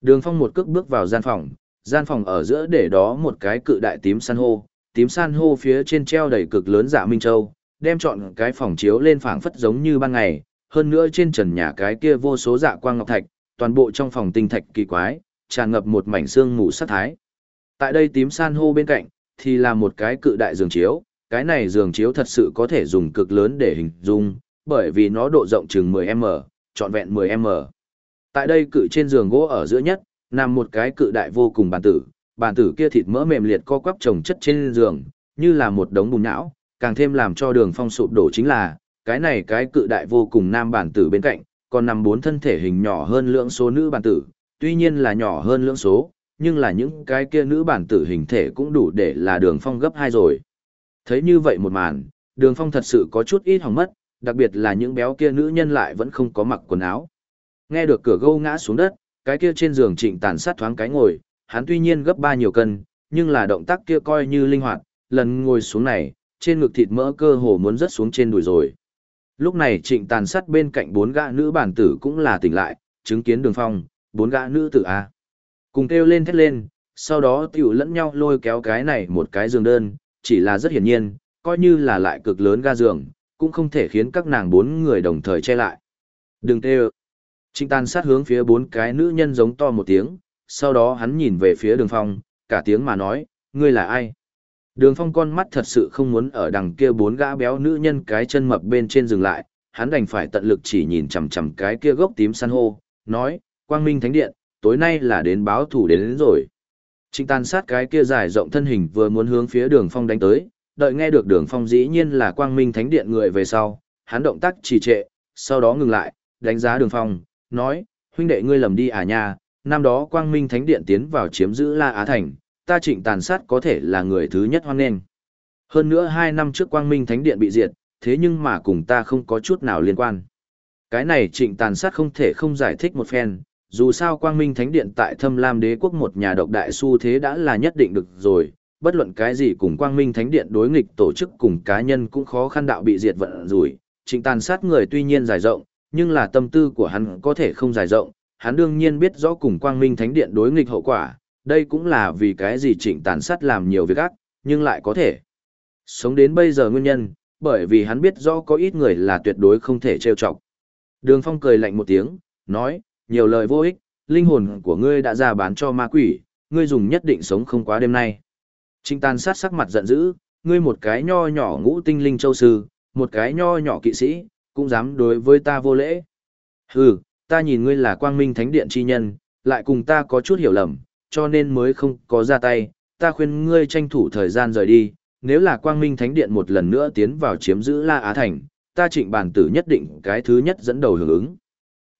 Đường Phong một cước bước vào gian phòng, gian phòng ở giữa để đó một cái cự đại tím san hô, tím san hô phía trên treo đầy cực lớn dạ minh châu, đem chọn cái phòng chiếu lên phảng phất giống như ban ngày, hơn nữa trên trần nhà cái kia vô số dạ quang ngọc thạch, toàn bộ trong phòng tinh thạch kỳ quái, tràn ngập một mảnh xương mù sát thái. Tại đây tím san hô bên cạnh, thì là một cái cự đại giường chiếu, cái này giường chiếu thật sự có thể dùng cực lớn để hình dung, bởi vì nó độ rộng chừng 10m, trọn vẹn 10m. Tại đây cự trên giường gỗ ở giữa nhất, nằm một cái cự đại vô cùng bàn tử, bàn tử kia thịt mỡ mềm liệt co quắp chồng chất trên giường, như là một đống bùn não, càng thêm làm cho đường phong sụp đổ chính là, cái này cái cự đại vô cùng nam bản tử bên cạnh, còn nằm bốn thân thể hình nhỏ hơn lượng số nữ bản tử, tuy nhiên là nhỏ hơn lượng số, nhưng là những cái kia nữ bản tử hình thể cũng đủ để là đường phong gấp hai rồi. Thấy như vậy một màn, đường phong thật sự có chút ít hỏng mất, đặc biệt là những béo kia nữ nhân lại vẫn không có mặc quần áo. Nghe được cửa gâu ngã xuống đất, cái kia trên giường trịnh tàn sát thoáng cái ngồi, hắn tuy nhiên gấp ba nhiều cân, nhưng là động tác kia coi như linh hoạt, lần ngồi xuống này, trên ngực thịt mỡ cơ hồ muốn rớt xuống trên đùi rồi. Lúc này trịnh tàn sát bên cạnh bốn gã nữ bản tử cũng là tỉnh lại, chứng kiến đường phong, bốn gã nữ tử A. Cùng kêu lên thét lên, sau đó tiểu lẫn nhau lôi kéo cái này một cái giường đơn, chỉ là rất hiển nhiên, coi như là lại cực lớn ga giường, cũng không thể khiến các nàng bốn người đồng thời che lại. Đừng tê Trịnh tàn sát hướng phía bốn cái nữ nhân giống to một tiếng, sau đó hắn nhìn về phía đường phong, cả tiếng mà nói, ngươi là ai? Đường phong con mắt thật sự không muốn ở đằng kia bốn gã béo nữ nhân cái chân mập bên trên dừng lại, hắn đành phải tận lực chỉ nhìn chằm chằm cái kia gốc tím san hô, nói, quang minh thánh điện, tối nay là đến báo thủ đến, đến rồi. Trịnh tàn sát cái kia dài rộng thân hình vừa muốn hướng phía đường phong đánh tới, đợi nghe được đường phong dĩ nhiên là quang minh thánh điện người về sau, hắn động tác trì trệ, sau đó ngừng lại, đánh giá đường phong, nói, huynh đệ ngươi lầm đi à nha, năm đó quang minh thánh điện tiến vào chiếm giữ La Á Thành, ta trịnh tàn sát có thể là người thứ nhất hoan nghênh. Hơn nữa hai năm trước quang minh thánh điện bị diệt, thế nhưng mà cùng ta không có chút nào liên quan. Cái này trịnh tàn sát không thể không giải thích một phen, dù sao Quang Minh Thánh Điện tại Thâm Lam Đế quốc một nhà độc đại su thế đã là nhất định được rồi, bất luận cái gì cùng Quang Minh Thánh Điện đối nghịch tổ chức cùng cá nhân cũng khó khăn đạo bị diệt vận rủi. Trịnh tàn sát người tuy nhiên dài rộng, nhưng là tâm tư của hắn có thể không dài rộng, hắn đương nhiên biết rõ cùng Quang Minh Thánh Điện đối nghịch hậu quả, đây cũng là vì cái gì trịnh tàn sát làm nhiều việc ác, nhưng lại có thể sống đến bây giờ nguyên nhân, bởi vì hắn biết rõ có ít người là tuyệt đối không thể trêu chọc. Đường Phong cười lạnh một tiếng, nói, nhiều lời vô ích, linh hồn của ngươi đã ra bán cho ma quỷ, ngươi dùng nhất định sống không quá đêm nay. Trịnh tàn sát sắc mặt giận dữ, ngươi một cái nho nhỏ ngũ tinh linh châu sư, một cái nho nhỏ kỵ sĩ, cũng dám đối với ta vô lễ. Hừ, ta nhìn ngươi là quang minh thánh điện chi nhân, lại cùng ta có chút hiểu lầm, cho nên mới không có ra tay, ta khuyên ngươi tranh thủ thời gian rời đi, nếu là quang minh thánh điện một lần nữa tiến vào chiếm giữ La Á Thành, ta trịnh bản tử nhất định cái thứ nhất dẫn đầu hưởng ứng.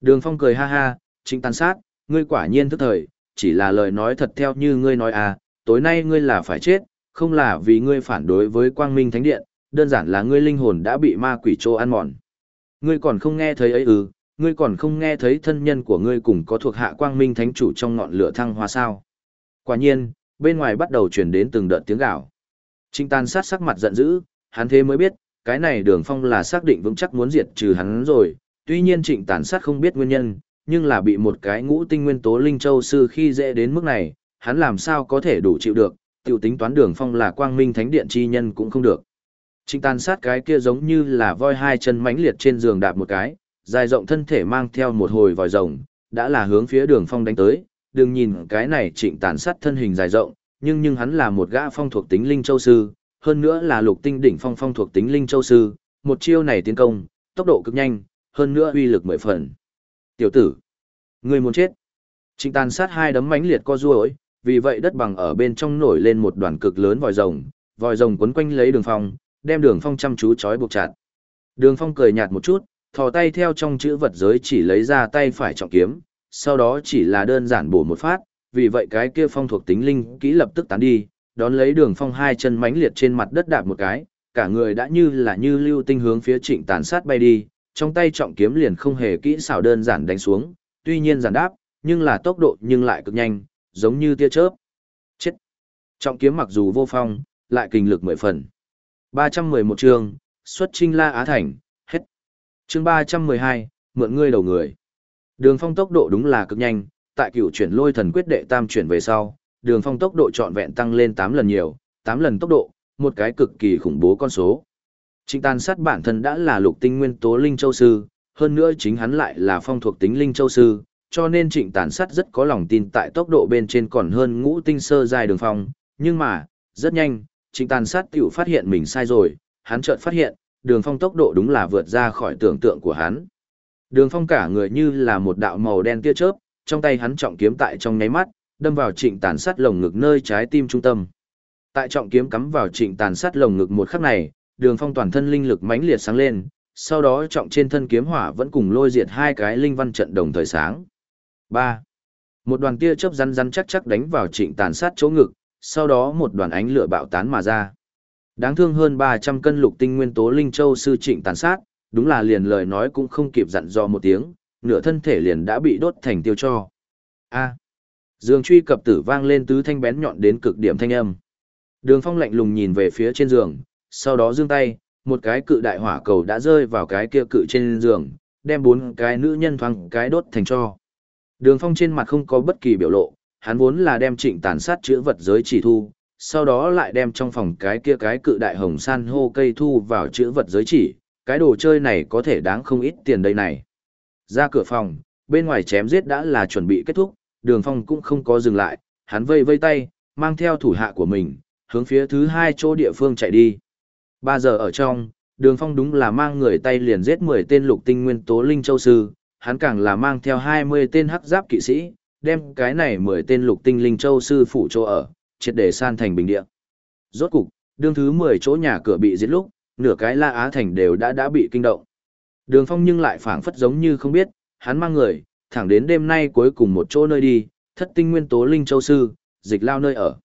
Đường Phong cười ha ha, trịnh tàn sát, ngươi quả nhiên thức thời, chỉ là lời nói thật theo như ngươi nói à, tối nay ngươi là phải chết, không là vì ngươi phản đối với quang minh thánh điện, đơn giản là ngươi linh hồn đã bị ma quỷ trô ăn mòn. Ngươi còn không nghe thấy ấy ư, ngươi còn không nghe thấy thân nhân của ngươi cùng có thuộc hạ quang minh thánh chủ trong ngọn lửa thăng hoa sao. Quả nhiên, bên ngoài bắt đầu truyền đến từng đợt tiếng gạo. Trịnh Tàn sát sắc mặt giận dữ, hắn thế mới biết, cái này đường phong là xác định vững chắc muốn diệt trừ hắn rồi, tuy nhiên trịnh tàn sát không biết nguyên nhân, nhưng là bị một cái ngũ tinh nguyên tố linh châu sư khi dễ đến mức này, hắn làm sao có thể đủ chịu được, tiểu tính toán đường phong là quang minh thánh điện chi nhân cũng không được. Trịnh tàn sát cái kia giống như là voi hai chân mãnh liệt trên giường đạp một cái, dài rộng thân thể mang theo một hồi vòi rồng, đã là hướng phía đường phong đánh tới, đừng nhìn cái này trịnh tàn sát thân hình dài rộng, nhưng nhưng hắn là một gã phong thuộc tính linh châu sư, hơn nữa là lục tinh đỉnh phong phong thuộc tính linh châu sư, một chiêu này tiến công, tốc độ cực nhanh, hơn nữa uy lực mười phần. Tiểu tử, ngươi muốn chết. Trịnh tàn sát hai đấm mãnh liệt co ruồi, vì vậy đất bằng ở bên trong nổi lên một đoàn cực lớn vòi rồng, vòi rồng quấn quanh lấy đường phong, đem đường phong chăm chú trói buộc chặt. Đường phong cười nhạt một chút, thò tay theo trong chữ vật giới chỉ lấy ra tay phải trọng kiếm, sau đó chỉ là đơn giản bổ một phát, vì vậy cái kia phong thuộc tính linh kỹ lập tức tán đi, đón lấy đường phong hai chân mãnh liệt trên mặt đất đạp một cái, cả người đã như là như lưu tinh hướng phía trịnh tàn sát bay đi, trong tay trọng kiếm liền không hề kỹ xảo đơn giản đánh xuống, tuy nhiên giản đáp, nhưng là tốc độ nhưng lại cực nhanh, giống như tia chớp. Chết! Trọng kiếm mặc dù vô phong, lại kinh lực mười phần. 311 chương, xuất trinh La Á Thành, hết. Chương 312, mượn ngươi đầu người. Đường phong tốc độ đúng là cực nhanh, tại cựu chuyển lôi thần quyết đệ tam chuyển về sau, đường phong tốc độ trọn vẹn tăng lên 8 lần nhiều, 8 lần tốc độ, một cái cực kỳ khủng bố con số. Trịnh tàn sát bản thân đã là lục tinh nguyên tố linh châu sư, hơn nữa chính hắn lại là phong thuộc tính linh châu sư, cho nên trịnh tàn sát rất có lòng tin tại tốc độ bên trên còn hơn ngũ tinh sơ dài đường phong, nhưng mà, rất nhanh, trịnh tàn sát tiểu phát hiện mình sai rồi, hắn chợt phát hiện, đường phong tốc độ đúng là vượt ra khỏi tưởng tượng của hắn. Đường phong cả người như là một đạo màu đen tia chớp, trong tay hắn trọng kiếm tại trong nháy mắt, đâm vào trịnh tàn sát lồng ngực nơi trái tim trung tâm. Tại trọng kiếm cắm vào trịnh tàn sát lồng ngực một khắc này, đường phong toàn thân linh lực mãnh liệt sáng lên, sau đó trọng trên thân kiếm hỏa vẫn cùng lôi diệt hai cái linh văn trận đồng thời sáng. Ba, Một đoàn tia chớp rắn rắn chắc chắc đánh vào trịnh tàn sát chỗ ngực, sau đó một đoàn ánh lửa bạo tán mà ra. Đáng thương hơn 300 cân lục tinh nguyên tố linh châu sư trịnh tàn sát, đúng là liền lời nói cũng không kịp dặn dò một tiếng, nửa thân thể liền đã bị đốt thành tiêu cho. A. Dương truy cập tử vang lên tứ thanh bén nhọn đến cực điểm thanh âm. Đường Phong lạnh lùng nhìn về phía trên giường, sau đó giương tay, một cái cự đại hỏa cầu đã rơi vào cái kia cự trên giường, đem bốn cái nữ nhân thoáng cái đốt thành cho. Đường Phong trên mặt không có bất kỳ biểu lộ, hắn vốn là đem trịnh tàn sát chữa vật giới chỉ thu, sau đó lại đem trong phòng cái kia cái cự đại hồng san hô cây thu vào chữa vật giới chỉ, cái đồ chơi này có thể đáng không ít tiền đây này. Ra cửa phòng, bên ngoài chém giết đã là chuẩn bị kết thúc, đường phong cũng không có dừng lại, hắn vây vây tay, mang theo thủ hạ của mình, hướng phía thứ hai chỗ địa phương chạy đi. Ba giờ ở trong, đường phong đúng là mang người tay liền giết 10 tên lục tinh nguyên tố linh châu sư, hắn càng là mang theo 20 tên hắc giáp kỵ sĩ, đem cái này 10 tên lục tinh linh châu sư phủ chỗ ở, triệt để san thành bình địa. Rốt cục, đương thứ 10 chỗ nhà cửa bị giết lúc, nửa cái La Á thành đều đã đã bị kinh động. Đường Phong nhưng lại phảng phất giống như không biết, hắn mang người, thẳng đến đêm nay cuối cùng một chỗ nơi đi, thất tinh nguyên tố linh châu sư, dịch lao nơi ở.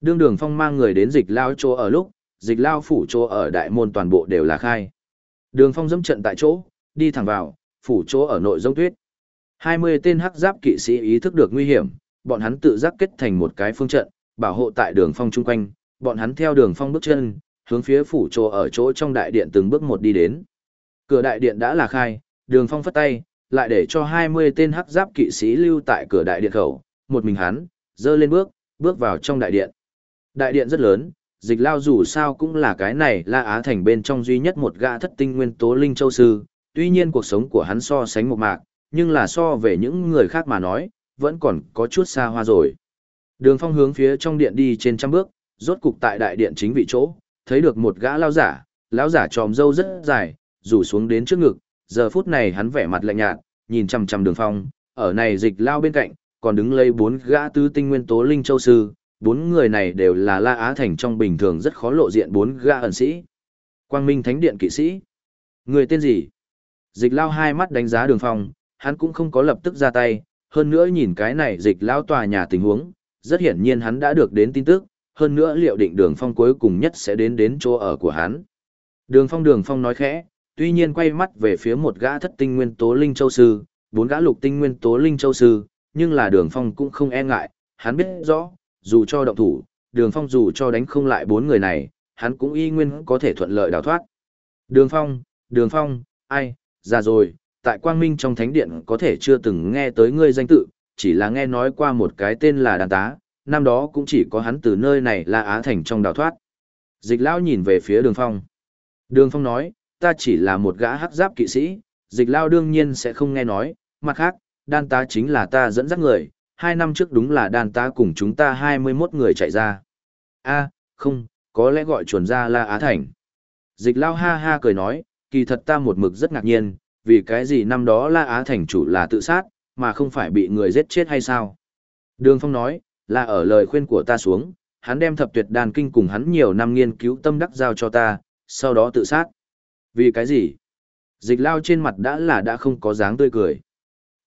Đương Đường Phong mang người đến dịch lao chỗ ở lúc, dịch lao phủ chỗ ở đại môn toàn bộ đều là khai. Đường Phong dẫm trận tại chỗ, đi thẳng vào, phủ chỗ ở nội giống tuyết. 20 tên hắc giáp kỵ sĩ ý thức được nguy hiểm, bọn hắn tự giác kết thành một cái phương trận, bảo hộ tại đường phong chung quanh, bọn hắn theo đường phong bước chân, hướng phía phủ chỗ ở chỗ trong đại điện từng bước một đi đến. Cửa đại điện đã là khai, đường phong phất tay, lại để cho 20 tên hắc giáp kỵ sĩ lưu tại cửa đại điện khẩu, một mình hắn, dơ lên bước, bước vào trong đại điện. Đại điện rất lớn, dịch lao dù sao cũng là cái này là Á Thành bên trong duy nhất một gã thất tinh nguyên tố linh châu sư, tuy nhiên cuộc sống của hắn so sánh một mạc, nhưng là so về những người khác mà nói, vẫn còn có chút xa hoa rồi. Đường phong hướng phía trong điện đi trên trăm bước, rốt cục tại đại điện chính vị chỗ, thấy được một gã lao giả, lão giả tròm râu rất dài, rủ xuống đến trước ngực, giờ phút này hắn vẻ mặt lạnh nhạt, nhìn chằm chằm đường phong, ở này dịch lao bên cạnh, còn đứng lấy bốn gã tứ tinh nguyên tố linh châu sư, bốn người này đều là La Á Thành trong bình thường rất khó lộ diện bốn gã ẩn sĩ. Quang Minh Thánh Điện kỵ sĩ. Người tên gì? Dịch lao hai mắt đánh giá đường phong, hắn cũng không có lập tức ra tay, hơn nữa nhìn cái này dịch lao tòa nhà tình huống, rất hiển nhiên hắn đã được đến tin tức, hơn nữa liệu định đường phong cuối cùng nhất sẽ đến đến chỗ ở của hắn. Đường phong đường phong nói khẽ, tuy nhiên quay mắt về phía một gã thất tinh nguyên tố linh châu sư, bốn gã lục tinh nguyên tố linh châu sư, nhưng là đường phong cũng không e ngại, hắn biết rõ, dù cho động thủ, đường phong dù cho đánh không lại bốn người này, hắn cũng y nguyên có thể thuận lợi đào thoát. Đường phong, đường phong, ai, ra rồi, tại quang minh trong thánh điện có thể chưa từng nghe tới ngươi danh tự, chỉ là nghe nói qua một cái tên là đàn tá, năm đó cũng chỉ có hắn từ nơi này là Á Thành trong đào thoát. Dịch lão nhìn về phía đường phong. Đường phong nói, ta chỉ là một gã hắc giáp kỵ sĩ, dịch lao đương nhiên sẽ không nghe nói, mặt khác, đan tá chính là ta dẫn dắt người, hai năm trước đúng là đan tá cùng chúng ta hai mươi 21 người chạy ra. a không, có lẽ gọi chuẩn ra là Á Thành. Dịch lao ha ha cười nói, kỳ thật ta một mực rất ngạc nhiên, vì cái gì năm đó La Á Thành chủ là tự sát, mà không phải bị người giết chết hay sao? Đường Phong nói, là ở lời khuyên của ta xuống, hắn đem thập tuyệt đàn kinh cùng hắn nhiều năm nghiên cứu tâm đắc giao cho ta, sau đó tự sát. Vì cái gì? Dịch lao trên mặt đã là đã không có dáng tươi cười.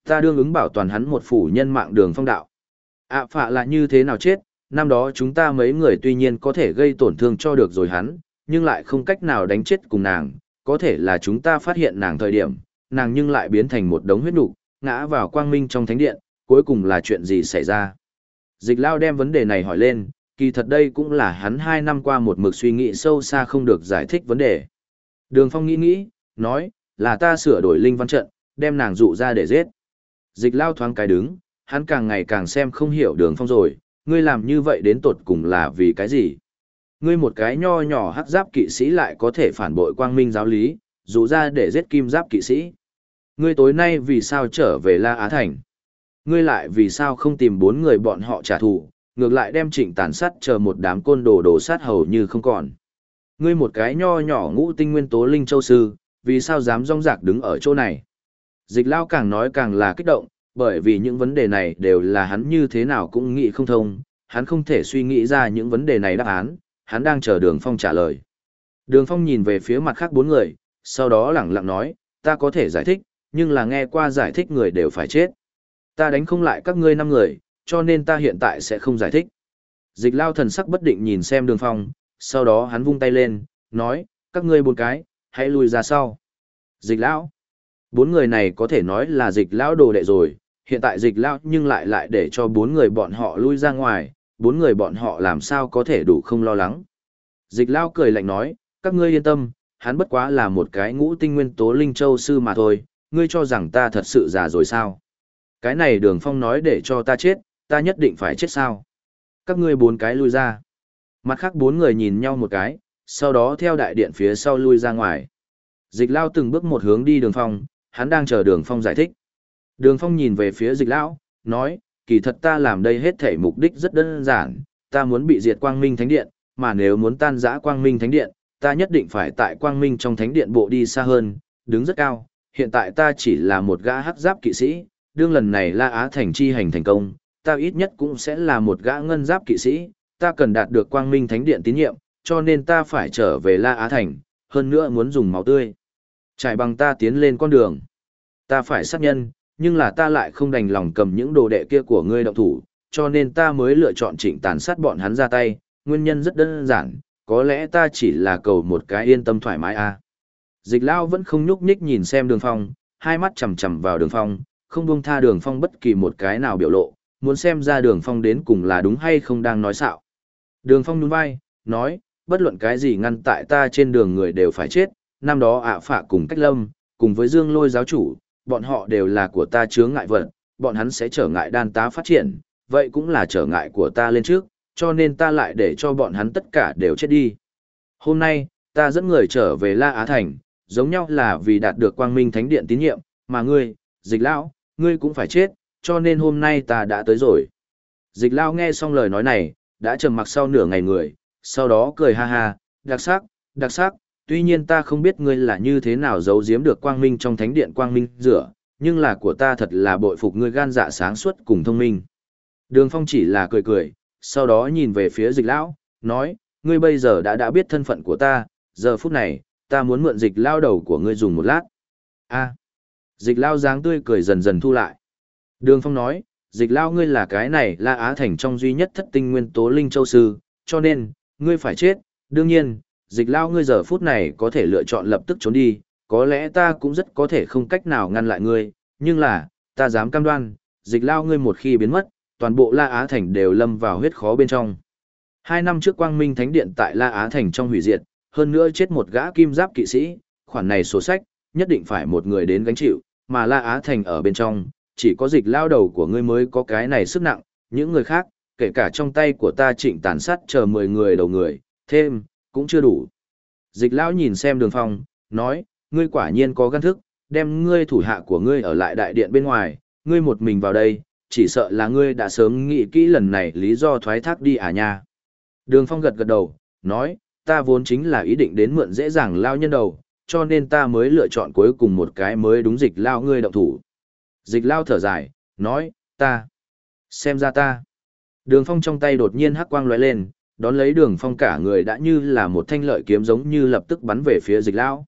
Ta đương ứng bảo toàn hắn một phủ nhân mạng đường phong đạo. ạ à, phạ là như thế nào chết, năm đó chúng ta mấy người tuy nhiên có thể gây tổn thương cho được rồi hắn, nhưng lại không cách nào đánh chết cùng nàng, có thể là chúng ta phát hiện nàng thời điểm, nàng nhưng lại biến thành một đống huyết nục, ngã vào quang minh trong thánh điện, cuối cùng là chuyện gì xảy ra. Dịch lao đem vấn đề này hỏi lên, kỳ thật đây cũng là hắn hai năm qua một mực suy nghĩ sâu xa không được giải thích vấn đề. Đường Phong nghĩ nghĩ, nói, là ta sửa đổi linh văn trận, đem nàng dụ ra để giết. Dịch lao thoáng cái đứng, hắn càng ngày càng xem không hiểu đường Phong rồi, ngươi làm như vậy đến tột cùng là vì cái gì? Ngươi một cái nho nhỏ hắc giáp kỵ sĩ lại có thể phản bội quang minh giáo lý, dù ra để giết kim giáp kỵ sĩ. Ngươi tối nay vì sao trở về La Á Thành? Ngươi lại vì sao không tìm bốn người bọn họ trả thù, ngược lại đem trịnh tàn sát chờ một đám côn đồ đồ sát hầu như không còn. Ngươi một cái nho nhỏ ngũ tinh nguyên tố linh châu sư, vì sao dám rong rạc đứng ở chỗ này? Dịch lao càng nói càng là kích động, bởi vì những vấn đề này đều là hắn như thế nào cũng nghĩ không thông, hắn không thể suy nghĩ ra những vấn đề này đáp án, hắn đang chờ đường phong trả lời. Đường phong nhìn về phía mặt khác bốn người, sau đó lẳng lặng nói, ta có thể giải thích, nhưng là nghe qua giải thích người đều phải chết. Ta đánh không lại các ngươi năm người, cho nên ta hiện tại sẽ không giải thích. Dịch lao thần sắc bất định nhìn xem đường phong, sau đó hắn vung tay lên, nói, các ngươi bốn cái, hãy lùi ra sau. Dịch lão, bốn người này có thể nói là dịch lão đồ đệ rồi, hiện tại dịch lão nhưng lại lại để cho bốn người bọn họ lui ra ngoài, bốn người bọn họ làm sao có thể đủ không lo lắng. Dịch lão cười lạnh nói, các ngươi yên tâm, hắn bất quá là một cái ngũ tinh nguyên tố linh châu sư mà thôi, ngươi cho rằng ta thật sự già rồi sao? Cái này đường phong nói để cho ta chết, ta nhất định phải chết sao? Các ngươi bốn cái lui ra. Mặt khác bốn người nhìn nhau một cái, sau đó theo đại điện phía sau lui ra ngoài. Dịch lao từng bước một hướng đi đường phong, hắn đang chờ đường phong giải thích. Đường phong nhìn về phía dịch lão, nói, kỳ thật ta làm đây hết thể mục đích rất đơn giản, ta muốn bị diệt quang minh thánh điện, mà nếu muốn tan giã quang minh thánh điện, ta nhất định phải tại quang minh trong thánh điện bộ đi xa hơn, đứng rất cao, hiện tại ta chỉ là một gã hắc giáp kỵ sĩ, đương lần này La Á thành chi hành thành công, ta ít nhất cũng sẽ là một gã ngân giáp kỵ sĩ, ta cần đạt được quang minh thánh điện tín nhiệm, cho nên ta phải trở về La Á thành, hơn nữa muốn dùng máu tươi. Trải bằng ta tiến lên con đường. Ta phải sát nhân, nhưng là ta lại không đành lòng cầm những đồ đệ kia của ngươi động thủ, cho nên ta mới lựa chọn trịnh tàn sát bọn hắn ra tay, nguyên nhân rất đơn giản, có lẽ ta chỉ là cầu một cái yên tâm thoải mái à. Dịch lao vẫn không nhúc nhích nhìn xem đường phong, hai mắt chầm chầm vào đường phong, không buông tha đường phong bất kỳ một cái nào biểu lộ, muốn xem ra đường phong đến cùng là đúng hay không đang nói xạo. Đường phong nhún vai, nói, bất luận cái gì ngăn tại ta trên đường người đều phải chết, năm đó ạ phạ cùng cách lâm, cùng với dương lôi giáo chủ, bọn họ đều là của ta chướng ngại vật, bọn hắn sẽ trở ngại đan tá phát triển, vậy cũng là trở ngại của ta lên trước, cho nên ta lại để cho bọn hắn tất cả đều chết đi. Hôm nay, ta dẫn người trở về La Á Thành, giống nhau là vì đạt được quang minh thánh điện tín nhiệm, mà ngươi, dịch lão, ngươi cũng phải chết, cho nên hôm nay ta đã tới rồi. Dịch lão nghe xong lời nói này, đã trầm mặc sau nửa ngày người, sau đó cười ha ha, đặc sắc, đặc sắc, tuy nhiên ta không biết ngươi là như thế nào giấu giếm được quang minh trong thánh điện quang minh rửa, nhưng là của ta thật là bội phục ngươi gan dạ sáng suốt cùng thông minh. Đường Phong chỉ là cười cười, sau đó nhìn về phía dịch lão, nói, ngươi bây giờ đã đã biết thân phận của ta, giờ phút này, ta muốn mượn dịch lao đầu của ngươi dùng một lát. a dịch lao dáng tươi cười dần dần thu lại. Đường Phong nói, dịch lao ngươi là cái này là Á Thành trong duy nhất thất tinh nguyên tố linh châu sư, cho nên, ngươi phải chết, đương nhiên, dịch lao ngươi giờ phút này có thể lựa chọn lập tức trốn đi, có lẽ ta cũng rất có thể không cách nào ngăn lại ngươi, nhưng là, ta dám cam đoan, dịch lao ngươi một khi biến mất, toàn bộ La Á Thành đều lâm vào huyết khó bên trong. Hai năm trước Quang Minh Thánh Điện tại La Á Thành trong hủy diệt, hơn nữa chết một gã kim giáp kỵ sĩ, khoản này sổ sách, nhất định phải một người đến gánh chịu, mà La Á Thành ở bên trong, chỉ có dịch lao đầu của ngươi mới có cái này sức nặng, những người khác, kể cả trong tay của ta trịnh tàn sát chờ 10 người đầu người, thêm, cũng chưa đủ. Dịch lão nhìn xem đường phong, nói, ngươi quả nhiên có gan thức, đem ngươi thủ hạ của ngươi ở lại đại điện bên ngoài, ngươi một mình vào đây, chỉ sợ là ngươi đã sớm nghĩ kỹ lần này lý do thoái thác đi à nha. Đường phong gật gật đầu, nói, ta vốn chính là ý định đến mượn dễ dàng lao nhân đầu, cho nên ta mới lựa chọn cuối cùng một cái mới đúng dịch lao ngươi động thủ. Dịch lao thở dài, nói, ta, xem ra ta. Đường phong trong tay đột nhiên hắc quang lóe lên, đón lấy đường phong cả người đã như là một thanh lợi kiếm giống như lập tức bắn về phía dịch lao.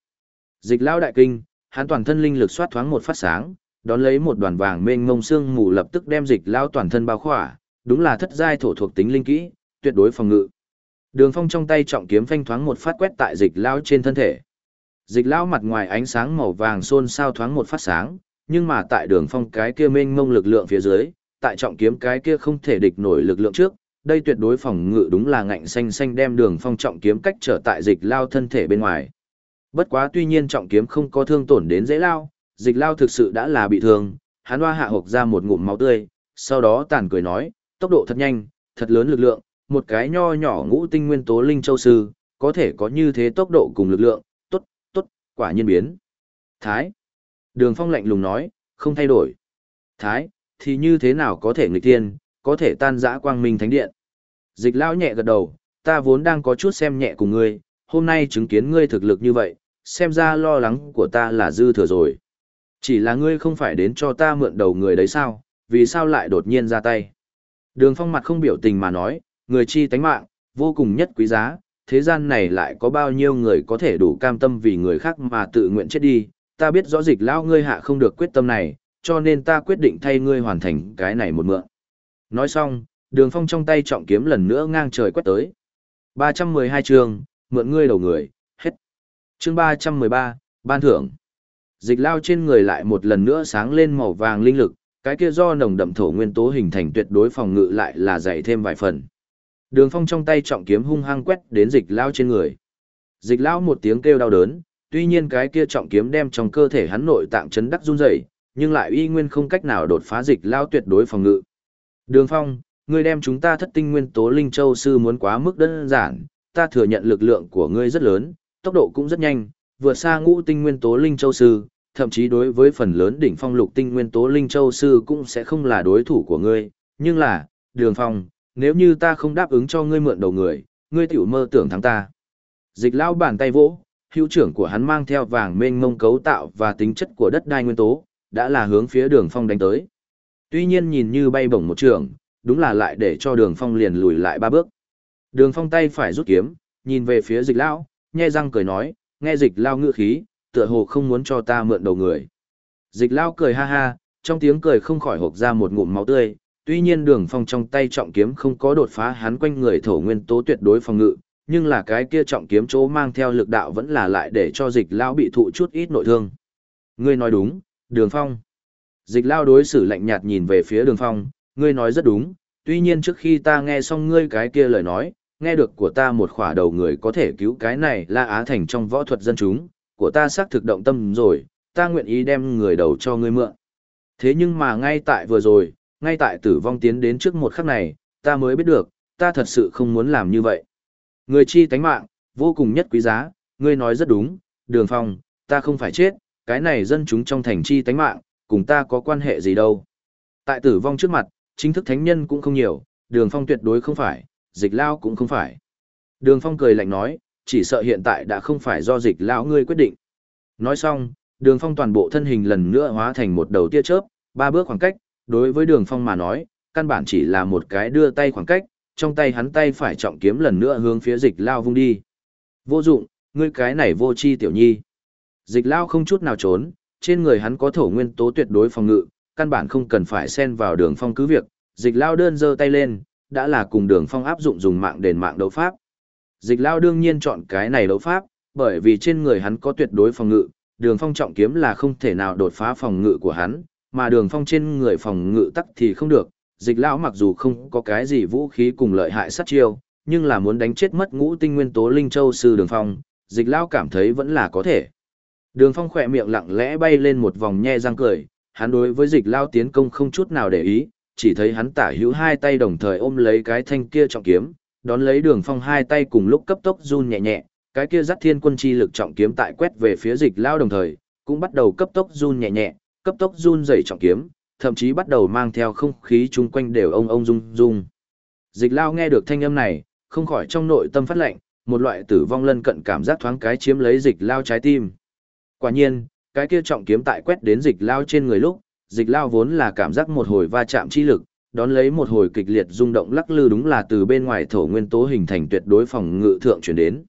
Dịch lao đại kinh, hắn toàn thân linh lực xoát thoáng một phát sáng, đón lấy một đoàn vàng mênh mông xương mù lập tức đem dịch lao toàn thân bao khỏa, đúng là thất giai thổ thuộc tính linh kỹ, tuyệt đối phòng ngự. Đường phong trong tay trọng kiếm phanh thoáng một phát quét tại dịch lao trên thân thể. Dịch lao mặt ngoài ánh sáng màu vàng xôn xao thoáng một phát sáng, nhưng mà tại đường phong cái kia mênh mông lực lượng phía dưới, tại trọng kiếm cái kia không thể địch nổi lực lượng trước, đây tuyệt đối phòng ngự đúng là ngạnh xanh xanh đem đường phong trọng kiếm cách trở tại dịch lao thân thể bên ngoài. Bất quá tuy nhiên trọng kiếm không có thương tổn đến dễ lao, dịch lao thực sự đã là bị thương, hắn hoa hạ hộc ra một ngụm máu tươi, sau đó tàn cười nói, tốc độ thật nhanh, thật lớn lực lượng, một cái nho nhỏ ngũ tinh nguyên tố linh châu sư, có thể có như thế tốc độ cùng lực lượng, tốt, tốt, quả nhiên biến. Thái. Đường phong lạnh lùng nói, không thay đổi. Thái, thì như thế nào có thể nghịch tiên, có thể tan rã quang minh thánh điện. Dịch lão nhẹ gật đầu, ta vốn đang có chút xem nhẹ cùng ngươi, hôm nay chứng kiến ngươi thực lực như vậy, xem ra lo lắng của ta là dư thừa rồi. Chỉ là ngươi không phải đến cho ta mượn đầu người đấy sao, vì sao lại đột nhiên ra tay. Đường phong mặt không biểu tình mà nói, người chi tánh mạng, vô cùng nhất quý giá, thế gian này lại có bao nhiêu người có thể đủ cam tâm vì người khác mà tự nguyện chết đi, ta biết rõ dịch lão ngươi hạ không được quyết tâm này, cho nên ta quyết định thay ngươi hoàn thành cái này một mượn. Nói xong, đường phong trong tay trọng kiếm lần nữa ngang trời quét tới. 312 chương, mượn ngươi đầu người, hết. Chương 313, ban thưởng. Dịch lao trên người lại một lần nữa sáng lên màu vàng linh lực, cái kia do nồng đậm thổ nguyên tố hình thành tuyệt đối phòng ngự lại là dày thêm vài phần. Đường phong trong tay trọng kiếm hung hăng quét đến dịch lao trên người. Dịch lao một tiếng kêu đau đớn, tuy nhiên cái kia trọng kiếm đem trong cơ thể hắn nội tạng chấn đắc run rẩy, nhưng lại uy nguyên không cách nào đột phá dịch lao tuyệt đối phòng ngự. Đường Phong, ngươi đem chúng ta thất tinh nguyên tố linh châu sư muốn quá mức đơn giản, ta thừa nhận lực lượng của ngươi rất lớn, tốc độ cũng rất nhanh, vượt xa ngũ tinh nguyên tố linh châu sư, thậm chí đối với phần lớn đỉnh phong lục tinh nguyên tố linh châu sư cũng sẽ không là đối thủ của ngươi, nhưng là, Đường Phong, nếu như ta không đáp ứng cho ngươi mượn đầu người, ngươi tiểu mơ tưởng thắng ta. Dịch lao bàn tay vỗ, hữu trưởng của hắn mang theo vàng mênh mông cấu tạo và tính chất của đất đai nguyên tố, đã là hướng phía đường phong đánh tới. Tuy nhiên nhìn như bay bổng một trường, đúng là lại để cho đường phong liền lùi lại ba bước. Đường phong tay phải rút kiếm, nhìn về phía dịch lão, nhe răng cười nói, nghe dịch lao ngựa khí, tựa hồ không muốn cho ta mượn đầu người. Dịch lao cười ha ha, trong tiếng cười không khỏi hộp ra một ngụm máu tươi, tuy nhiên đường phong trong tay trọng kiếm không có đột phá hắn quanh người thổ nguyên tố tuyệt đối phòng ngự, nhưng là cái kia trọng kiếm chỗ mang theo lực đạo vẫn là lại để cho dịch lao bị thụ chút ít nội thương. Ngươi nói đúng, đường phong. Dịch lao đối xử lạnh nhạt nhìn về phía đường phong, ngươi nói rất đúng, tuy nhiên trước khi ta nghe xong ngươi cái kia lời nói, nghe được của ta một khỏa đầu người có thể cứu cái này là Á Thành trong võ thuật dân chúng, của ta xác thực động tâm rồi, ta nguyện ý đem người đầu cho ngươi mượn. Thế nhưng mà ngay tại vừa rồi, ngay tại tử vong tiến đến trước một khắc này, ta mới biết được, ta thật sự không muốn làm như vậy. Người chi tánh mạng, vô cùng nhất quý giá, ngươi nói rất đúng, đường phong, ta không phải chết, cái này dân chúng trong thành chi tánh mạng, cùng ta có quan hệ gì đâu. Tại tử vong trước mặt, chính thức thánh nhân cũng không nhiều, đường phong tuyệt đối không phải, dịch lao cũng không phải. Đường phong cười lạnh nói, chỉ sợ hiện tại đã không phải do dịch lão ngươi quyết định. Nói xong, đường phong toàn bộ thân hình lần nữa hóa thành một đầu tia chớp, ba bước khoảng cách, đối với đường phong mà nói, căn bản chỉ là một cái đưa tay khoảng cách, trong tay hắn tay phải trọng kiếm lần nữa hướng phía dịch lao vung đi. Vô dụng, ngươi cái này vô chi tiểu nhi. Dịch lao không chút nào trốn, trên người hắn có thổ nguyên tố tuyệt đối phòng ngự, căn bản không cần phải xen vào đường phong cứ việc, dịch lao đơn giơ tay lên, đã là cùng đường phong áp dụng dùng mạng đền mạng đấu pháp. Dịch lao đương nhiên chọn cái này đấu pháp, bởi vì trên người hắn có tuyệt đối phòng ngự, đường phong trọng kiếm là không thể nào đột phá phòng ngự của hắn, mà đường phong trên người phòng ngự tắc thì không được. Dịch lão mặc dù không có cái gì vũ khí cùng lợi hại sát chiêu, nhưng là muốn đánh chết mất ngũ tinh nguyên tố linh châu sư đường phong, dịch Lao cảm thấy vẫn là có thể. Đường phong khỏe miệng lặng lẽ bay lên một vòng nhe răng cười, hắn đối với dịch lao tiến công không chút nào để ý, chỉ thấy hắn tả hữu hai tay đồng thời ôm lấy cái thanh kia trọng kiếm, đón lấy đường phong hai tay cùng lúc cấp tốc run nhẹ nhẹ, cái kia dắt thiên quân chi lực trọng kiếm tại quét về phía dịch lao đồng thời, cũng bắt đầu cấp tốc run nhẹ nhẹ, cấp tốc run dày trọng kiếm, thậm chí bắt đầu mang theo không khí chung quanh đều ông ông rung rung. Dịch lao nghe được thanh âm này, không khỏi trong nội tâm phát lệnh, một loại tử vong lân cận cảm giác thoáng cái chiếm lấy dịch lao trái tim. Quả nhiên, cái kia trọng kiếm tại quét đến dịch lao trên người lúc, dịch lao vốn là cảm giác một hồi va chạm chi lực, đón lấy một hồi kịch liệt rung động lắc lư đúng là từ bên ngoài thổ nguyên tố hình thành tuyệt đối phòng ngự thượng chuyển đến.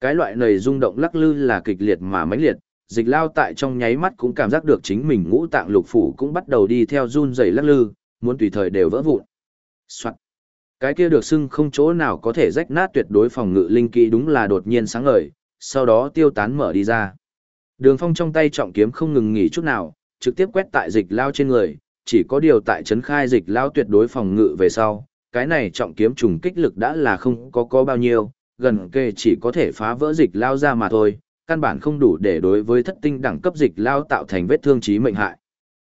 Cái loại này rung động lắc lư là kịch liệt mà mãnh liệt, dịch lao tại trong nháy mắt cũng cảm giác được chính mình ngũ tạng lục phủ cũng bắt đầu đi theo run rẩy lắc lư, muốn tùy thời đều vỡ vụn. Soạn. Cái kia được xưng không chỗ nào có thể rách nát tuyệt đối phòng ngự linh kỹ đúng là đột nhiên sáng ngời, sau đó tiêu tán mở đi ra. Đường phong trong tay trọng kiếm không ngừng nghỉ chút nào, trực tiếp quét tại dịch lao trên người, chỉ có điều tại trấn khai dịch lao tuyệt đối phòng ngự về sau, cái này trọng kiếm trùng kích lực đã là không có có bao nhiêu, gần kề chỉ có thể phá vỡ dịch lao ra mà thôi, căn bản không đủ để đối với thất tinh đẳng cấp dịch lao tạo thành vết thương chí mệnh hại.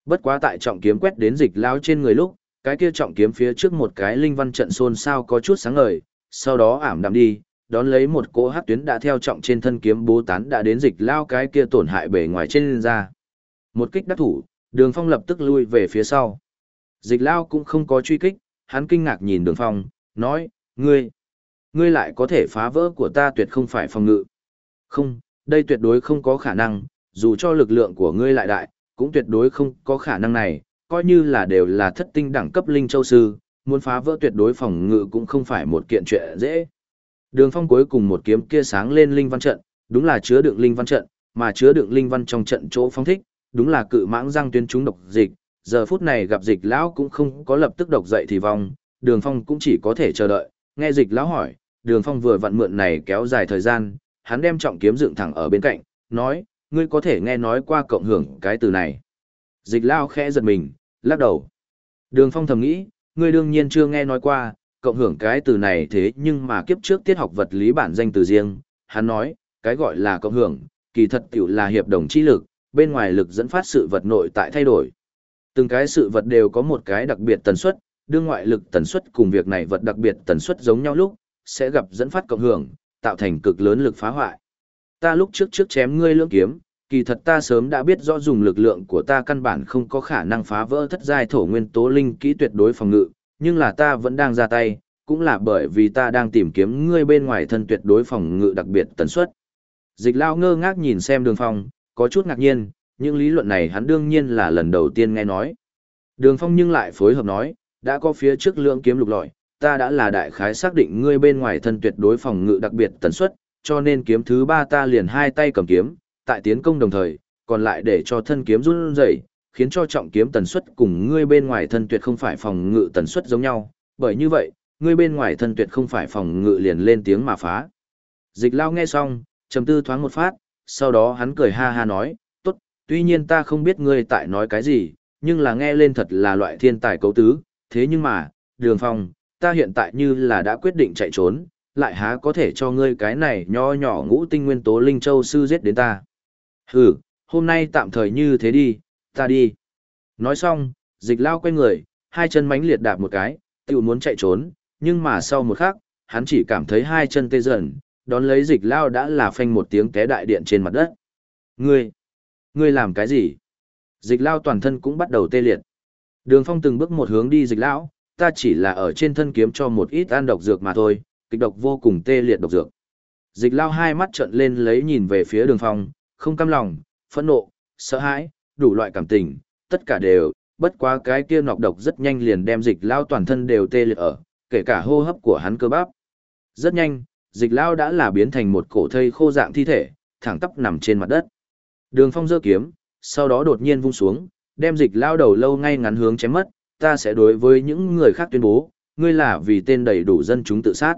Bất quá tại trọng kiếm quét đến dịch lao trên người lúc, cái kia trọng kiếm phía trước một cái linh văn trận xôn sao có chút sáng ngời, sau đó ảm đạm đi, đón lấy một cỗ hát tuyến đã theo trọng trên thân kiếm bố tán đã đến dịch lao cái kia tổn hại bề ngoài trên ra. Một kích đắc thủ, đường phong lập tức lui về phía sau. Dịch lao cũng không có truy kích, hắn kinh ngạc nhìn đường phong, nói, ngươi, ngươi lại có thể phá vỡ của ta tuyệt không phải phòng ngự. Không, đây tuyệt đối không có khả năng, dù cho lực lượng của ngươi lại đại, cũng tuyệt đối không có khả năng này, coi như là đều là thất tinh đẳng cấp linh châu sư, muốn phá vỡ tuyệt đối phòng ngự cũng không phải một kiện chuyện dễ. Đường phong cuối cùng một kiếm kia sáng lên linh văn trận, đúng là chứa đựng linh văn trận, mà chứa đựng linh văn trong trận chỗ phong thích, đúng là cự mãng răng tuyến chúng độc dịch, giờ phút này gặp dịch lão cũng không có lập tức độc dậy thì vong, đường phong cũng chỉ có thể chờ đợi, nghe dịch lão hỏi, đường phong vừa vặn mượn này kéo dài thời gian, hắn đem trọng kiếm dựng thẳng ở bên cạnh, nói, ngươi có thể nghe nói qua cộng hưởng cái từ này. Dịch lão khẽ giật mình, lắc đầu. Đường phong thầm nghĩ, ngươi đương nhiên chưa nghe nói qua, cộng hưởng cái từ này thế nhưng mà kiếp trước tiết học vật lý bản danh từ riêng, hắn nói, cái gọi là cộng hưởng, kỳ thật tiểu là hiệp đồng chi lực, bên ngoài lực dẫn phát sự vật nội tại thay đổi. Từng cái sự vật đều có một cái đặc biệt tần suất, đương ngoại lực tần suất cùng việc này vật đặc biệt tần suất giống nhau lúc, sẽ gặp dẫn phát cộng hưởng, tạo thành cực lớn lực phá hoại. Ta lúc trước trước chém ngươi lưỡng kiếm, kỳ thật ta sớm đã biết rõ dùng lực lượng của ta căn bản không có khả năng phá vỡ thất giai thổ nguyên tố linh kỹ tuyệt đối phòng ngự, nhưng là ta vẫn đang ra tay, cũng là bởi vì ta đang tìm kiếm ngươi bên ngoài thân tuyệt đối phòng ngự đặc biệt tần suất. Dịch lao ngơ ngác nhìn xem đường phong, có chút ngạc nhiên, những lý luận này hắn đương nhiên là lần đầu tiên nghe nói. Đường phong nhưng lại phối hợp nói, đã có phía trước lượng kiếm lục lọi, ta đã là đại khái xác định ngươi bên ngoài thân tuyệt đối phòng ngự đặc biệt tần suất, cho nên kiếm thứ ba ta liền hai tay cầm kiếm, tại tiến công đồng thời, còn lại để cho thân kiếm run rẩy, khiến cho trọng kiếm tần suất cùng ngươi bên ngoài thân tuyệt không phải phòng ngự tần suất giống nhau, bởi như vậy, ngươi bên ngoài thân tuyệt không phải phòng ngự liền lên tiếng mà phá. Dịch lao nghe xong, trầm tư thoáng một phát, sau đó hắn cười ha ha nói, tốt, tuy nhiên ta không biết ngươi tại nói cái gì, nhưng là nghe lên thật là loại thiên tài cấu tứ, thế nhưng mà, đường phong, ta hiện tại như là đã quyết định chạy trốn, lại há có thể cho ngươi cái này nho nhỏ ngũ tinh nguyên tố linh châu sư giết đến ta. Hừ, hôm nay tạm thời như thế đi, ta đi. Nói xong, dịch lao quay người, hai chân mánh liệt đạp một cái, tiểu muốn chạy trốn, nhưng mà sau một khắc, hắn chỉ cảm thấy hai chân tê dần, đón lấy dịch lao đã là phanh một tiếng té đại điện trên mặt đất. Ngươi, ngươi làm cái gì? Dịch lao toàn thân cũng bắt đầu tê liệt. Đường phong từng bước một hướng đi dịch lão, ta chỉ là ở trên thân kiếm cho một ít ăn độc dược mà thôi, kịch độc vô cùng tê liệt độc dược. Dịch lao hai mắt trợn lên lấy nhìn về phía đường phong, không cam lòng, phẫn nộ, sợ hãi, đủ loại cảm tình, tất cả đều, bất quá cái kia nọc độc rất nhanh liền đem dịch lao toàn thân đều tê liệt ở, kể cả hô hấp của hắn cơ bắp. Rất nhanh, dịch lao đã là biến thành một cổ thây khô dạng thi thể, thẳng tắp nằm trên mặt đất. Đường phong giơ kiếm, sau đó đột nhiên vung xuống, đem dịch lao đầu lâu ngay ngắn hướng chém mất, ta sẽ đối với những người khác tuyên bố, ngươi là vì tên đầy đủ dân chúng tự sát.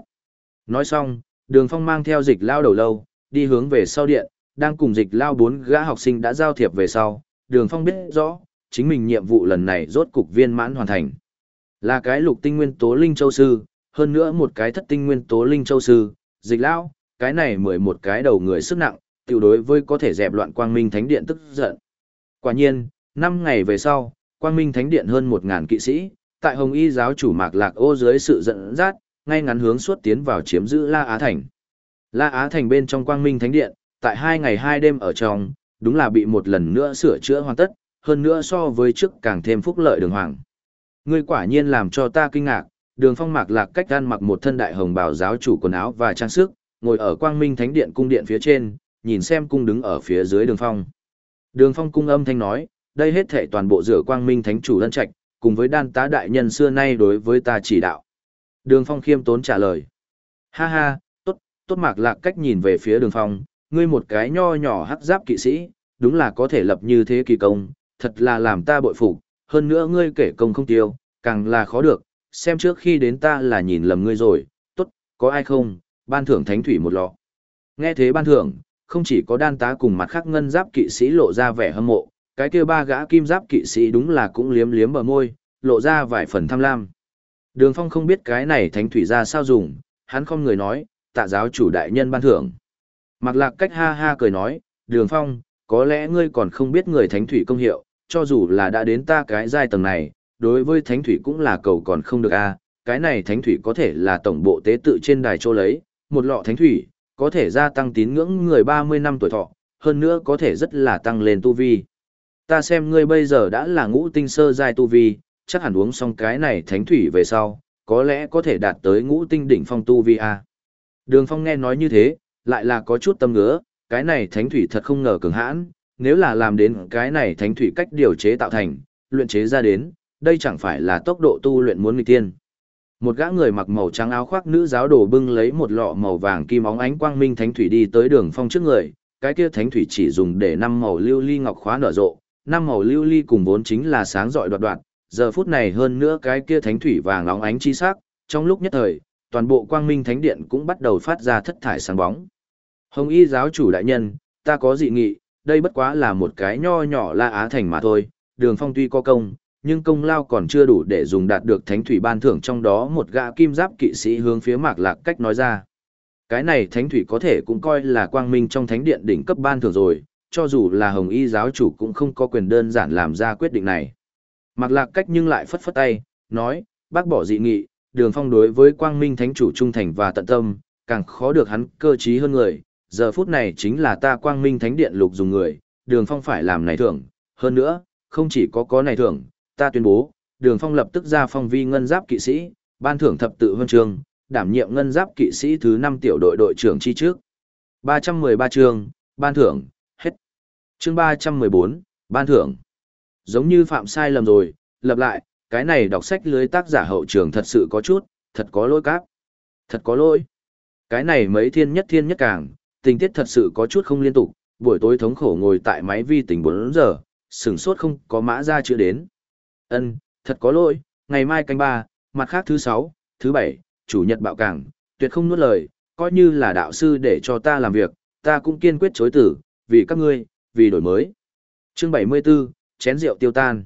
Nói xong, đường phong mang theo dịch lao đầu lâu, đi hướng về sau điện, đang cùng dịch lao bốn gã học sinh đã giao thiệp về sau, đường phong biết rõ, chính mình nhiệm vụ lần này rốt cục viên mãn hoàn thành. Là cái lục tinh nguyên tố linh châu sư, hơn nữa một cái thất tinh nguyên tố linh châu sư, dịch lão cái này mười một cái đầu người sức nặng, tiểu đối với có thể dẹp loạn quang minh thánh điện tức giận. Quả nhiên, năm ngày về sau, quang minh thánh điện hơn một ngàn kỵ sĩ, tại hồng y giáo chủ mạc lạc ô dưới sự dẫn dắt, ngay ngắn hướng suốt tiến vào chiếm giữ La Á Thành. La Á Thành bên trong quang minh thánh điện, tại hai ngày hai đêm ở trong, đúng là bị một lần nữa sửa chữa hoàn tất, hơn nữa so với trước càng thêm phúc lợi đường hoàng. Ngươi quả nhiên làm cho ta kinh ngạc, đường phong mạc lạc cách gan mặc một thân đại hồng bào giáo chủ quần áo và trang sức, ngồi ở quang minh thánh điện cung điện phía trên, nhìn xem cung đứng ở phía dưới đường phong. Đường phong cung âm thanh nói, đây hết thể toàn bộ rửa quang minh thánh chủ lân trạch, cùng với đan tá đại nhân xưa nay đối với ta chỉ đạo. Đường phong khiêm tốn trả lời. Ha ha, tốt, tốt mạc lạc cách nhìn về phía đường phong, ngươi một cái nho nhỏ hắc giáp kỵ sĩ, đúng là có thể lập như thế kỳ công, thật là làm ta bội phục, hơn nữa ngươi kể công không tiêu, càng là khó được, xem trước khi đến ta là nhìn lầm ngươi rồi, tốt, có ai không, ban thưởng thánh thủy một lọ. Nghe thế ban thưởng, không chỉ có đan tá cùng mặt khác ngân giáp kỵ sĩ lộ ra vẻ hâm mộ, cái kia ba gã kim giáp kỵ sĩ đúng là cũng liếm liếm bờ môi, lộ ra vài phần tham lam. Đường Phong không biết cái này thánh thủy ra sao dùng, hắn không người nói, tạ giáo chủ đại nhân ban thưởng. Mạc lạc cách ha ha cười nói, Đường Phong, có lẽ ngươi còn không biết người thánh thủy công hiệu, cho dù là đã đến ta cái giai tầng này, đối với thánh thủy cũng là cầu còn không được a. cái này thánh thủy có thể là tổng bộ tế tự trên đài chỗ lấy, một lọ thánh thủy, có thể gia tăng tín ngưỡng người 30 năm tuổi thọ, hơn nữa có thể rất là tăng lên tu vi. Ta xem ngươi bây giờ đã là ngũ tinh sơ giai tu vi, chắc hẳn uống xong cái này thánh thủy về sau, có lẽ có thể đạt tới ngũ tinh đỉnh phong tu vi a. Đường Phong nghe nói như thế, lại là có chút tâm ngứa, cái này thánh thủy thật không ngờ cường hãn, nếu là làm đến cái này thánh thủy cách điều chế tạo thành, luyện chế ra đến, đây chẳng phải là tốc độ tu luyện muốn nghịch tiên. Một gã người mặc màu trắng áo khoác nữ giáo đồ bưng lấy một lọ màu vàng kim óng ánh quang minh thánh thủy đi tới đường phong trước người, cái kia thánh thủy chỉ dùng để năm màu lưu ly ngọc khóa nở rộ, năm màu lưu ly cùng vốn chính là sáng rọi đoạt đoạt, giờ phút này hơn nữa cái kia thánh thủy vàng óng ánh chi sắc, trong lúc nhất thời, toàn bộ quang minh thánh điện cũng bắt đầu phát ra thất thải sáng bóng. Hồng y giáo chủ đại nhân, ta có dị nghị, đây bất quá là một cái nho nhỏ la á thành mà thôi, đường phong tuy có công, nhưng công lao còn chưa đủ để dùng đạt được thánh thủy ban thưởng trong đó một gã kim giáp kỵ sĩ hướng phía mạc lạc cách nói ra. Cái này thánh thủy có thể cũng coi là quang minh trong thánh điện đỉnh cấp ban thưởng rồi, cho dù là hồng y giáo chủ cũng không có quyền đơn giản làm ra quyết định này. Mạc lạc cách nhưng lại phất phất tay, nói, bác bỏ dị nghị, đường phong đối với quang minh thánh chủ trung thành và tận tâm, càng khó được hắn cơ trí hơn người, giờ phút này chính là ta quang minh thánh điện lục dùng người, đường phong phải làm này thưởng, hơn nữa, không chỉ có có này thưởng, ta tuyên bố, đường phong lập tức ra phong vi ngân giáp kỵ sĩ, ban thưởng thập tự huân trường, đảm nhiệm ngân giáp kỵ sĩ thứ năm tiểu đội đội trưởng chi trước. 313 chương, ban thưởng, hết. Chương 314, ban thưởng. Giống như phạm sai lầm rồi, lập lại, cái này đọc sách lưới tác giả hậu trường thật sự có chút, thật có lỗi cáp. Thật có lỗi. Cái này mấy thiên nhất thiên nhất càng, tình tiết thật sự có chút không liên tục, buổi tối thống khổ ngồi tại máy vi tính 4 giờ, sửng sốt không có mã ra chưa đến. Ân, thật có lỗi, ngày mai canh ba, mặt khác thứ sáu, thứ bảy, chủ nhật bạo cảng, tuyệt không nuốt lời, coi như là đạo sư để cho ta làm việc, ta cũng kiên quyết chối tử, vì các ngươi, vì đổi mới. Chương 74, chén rượu tiêu tan.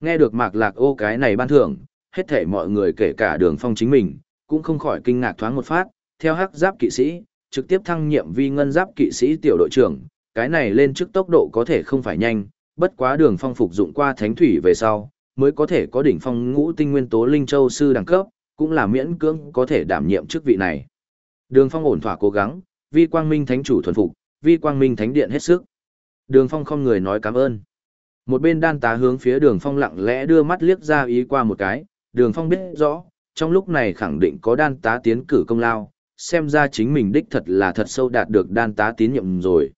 Nghe được mạc lạc ô cái này ban thưởng, hết thể mọi người kể cả đường phong chính mình, cũng không khỏi kinh ngạc thoáng một phát, theo hắc giáp kỵ sĩ, trực tiếp thăng nhiệm vi ngân giáp kỵ sĩ tiểu đội trưởng, cái này lên trước tốc độ có thể không phải nhanh, bất quá đường phong phục dụng qua thánh thủy về sau, mới có thể có đỉnh phong ngũ tinh nguyên tố linh châu sư đẳng cấp, cũng là miễn cưỡng có thể đảm nhiệm chức vị này. Đường phong ổn thỏa cố gắng, vi quang minh thánh chủ thuần phục, vi quang minh thánh điện hết sức. Đường phong không người nói cảm ơn. Một bên đan tá hướng phía đường phong lặng lẽ đưa mắt liếc ra ý qua một cái, đường phong biết rõ, trong lúc này khẳng định có đan tá tiến cử công lao, xem ra chính mình đích thật là thật sâu đạt được đan tá tín nhiệm rồi.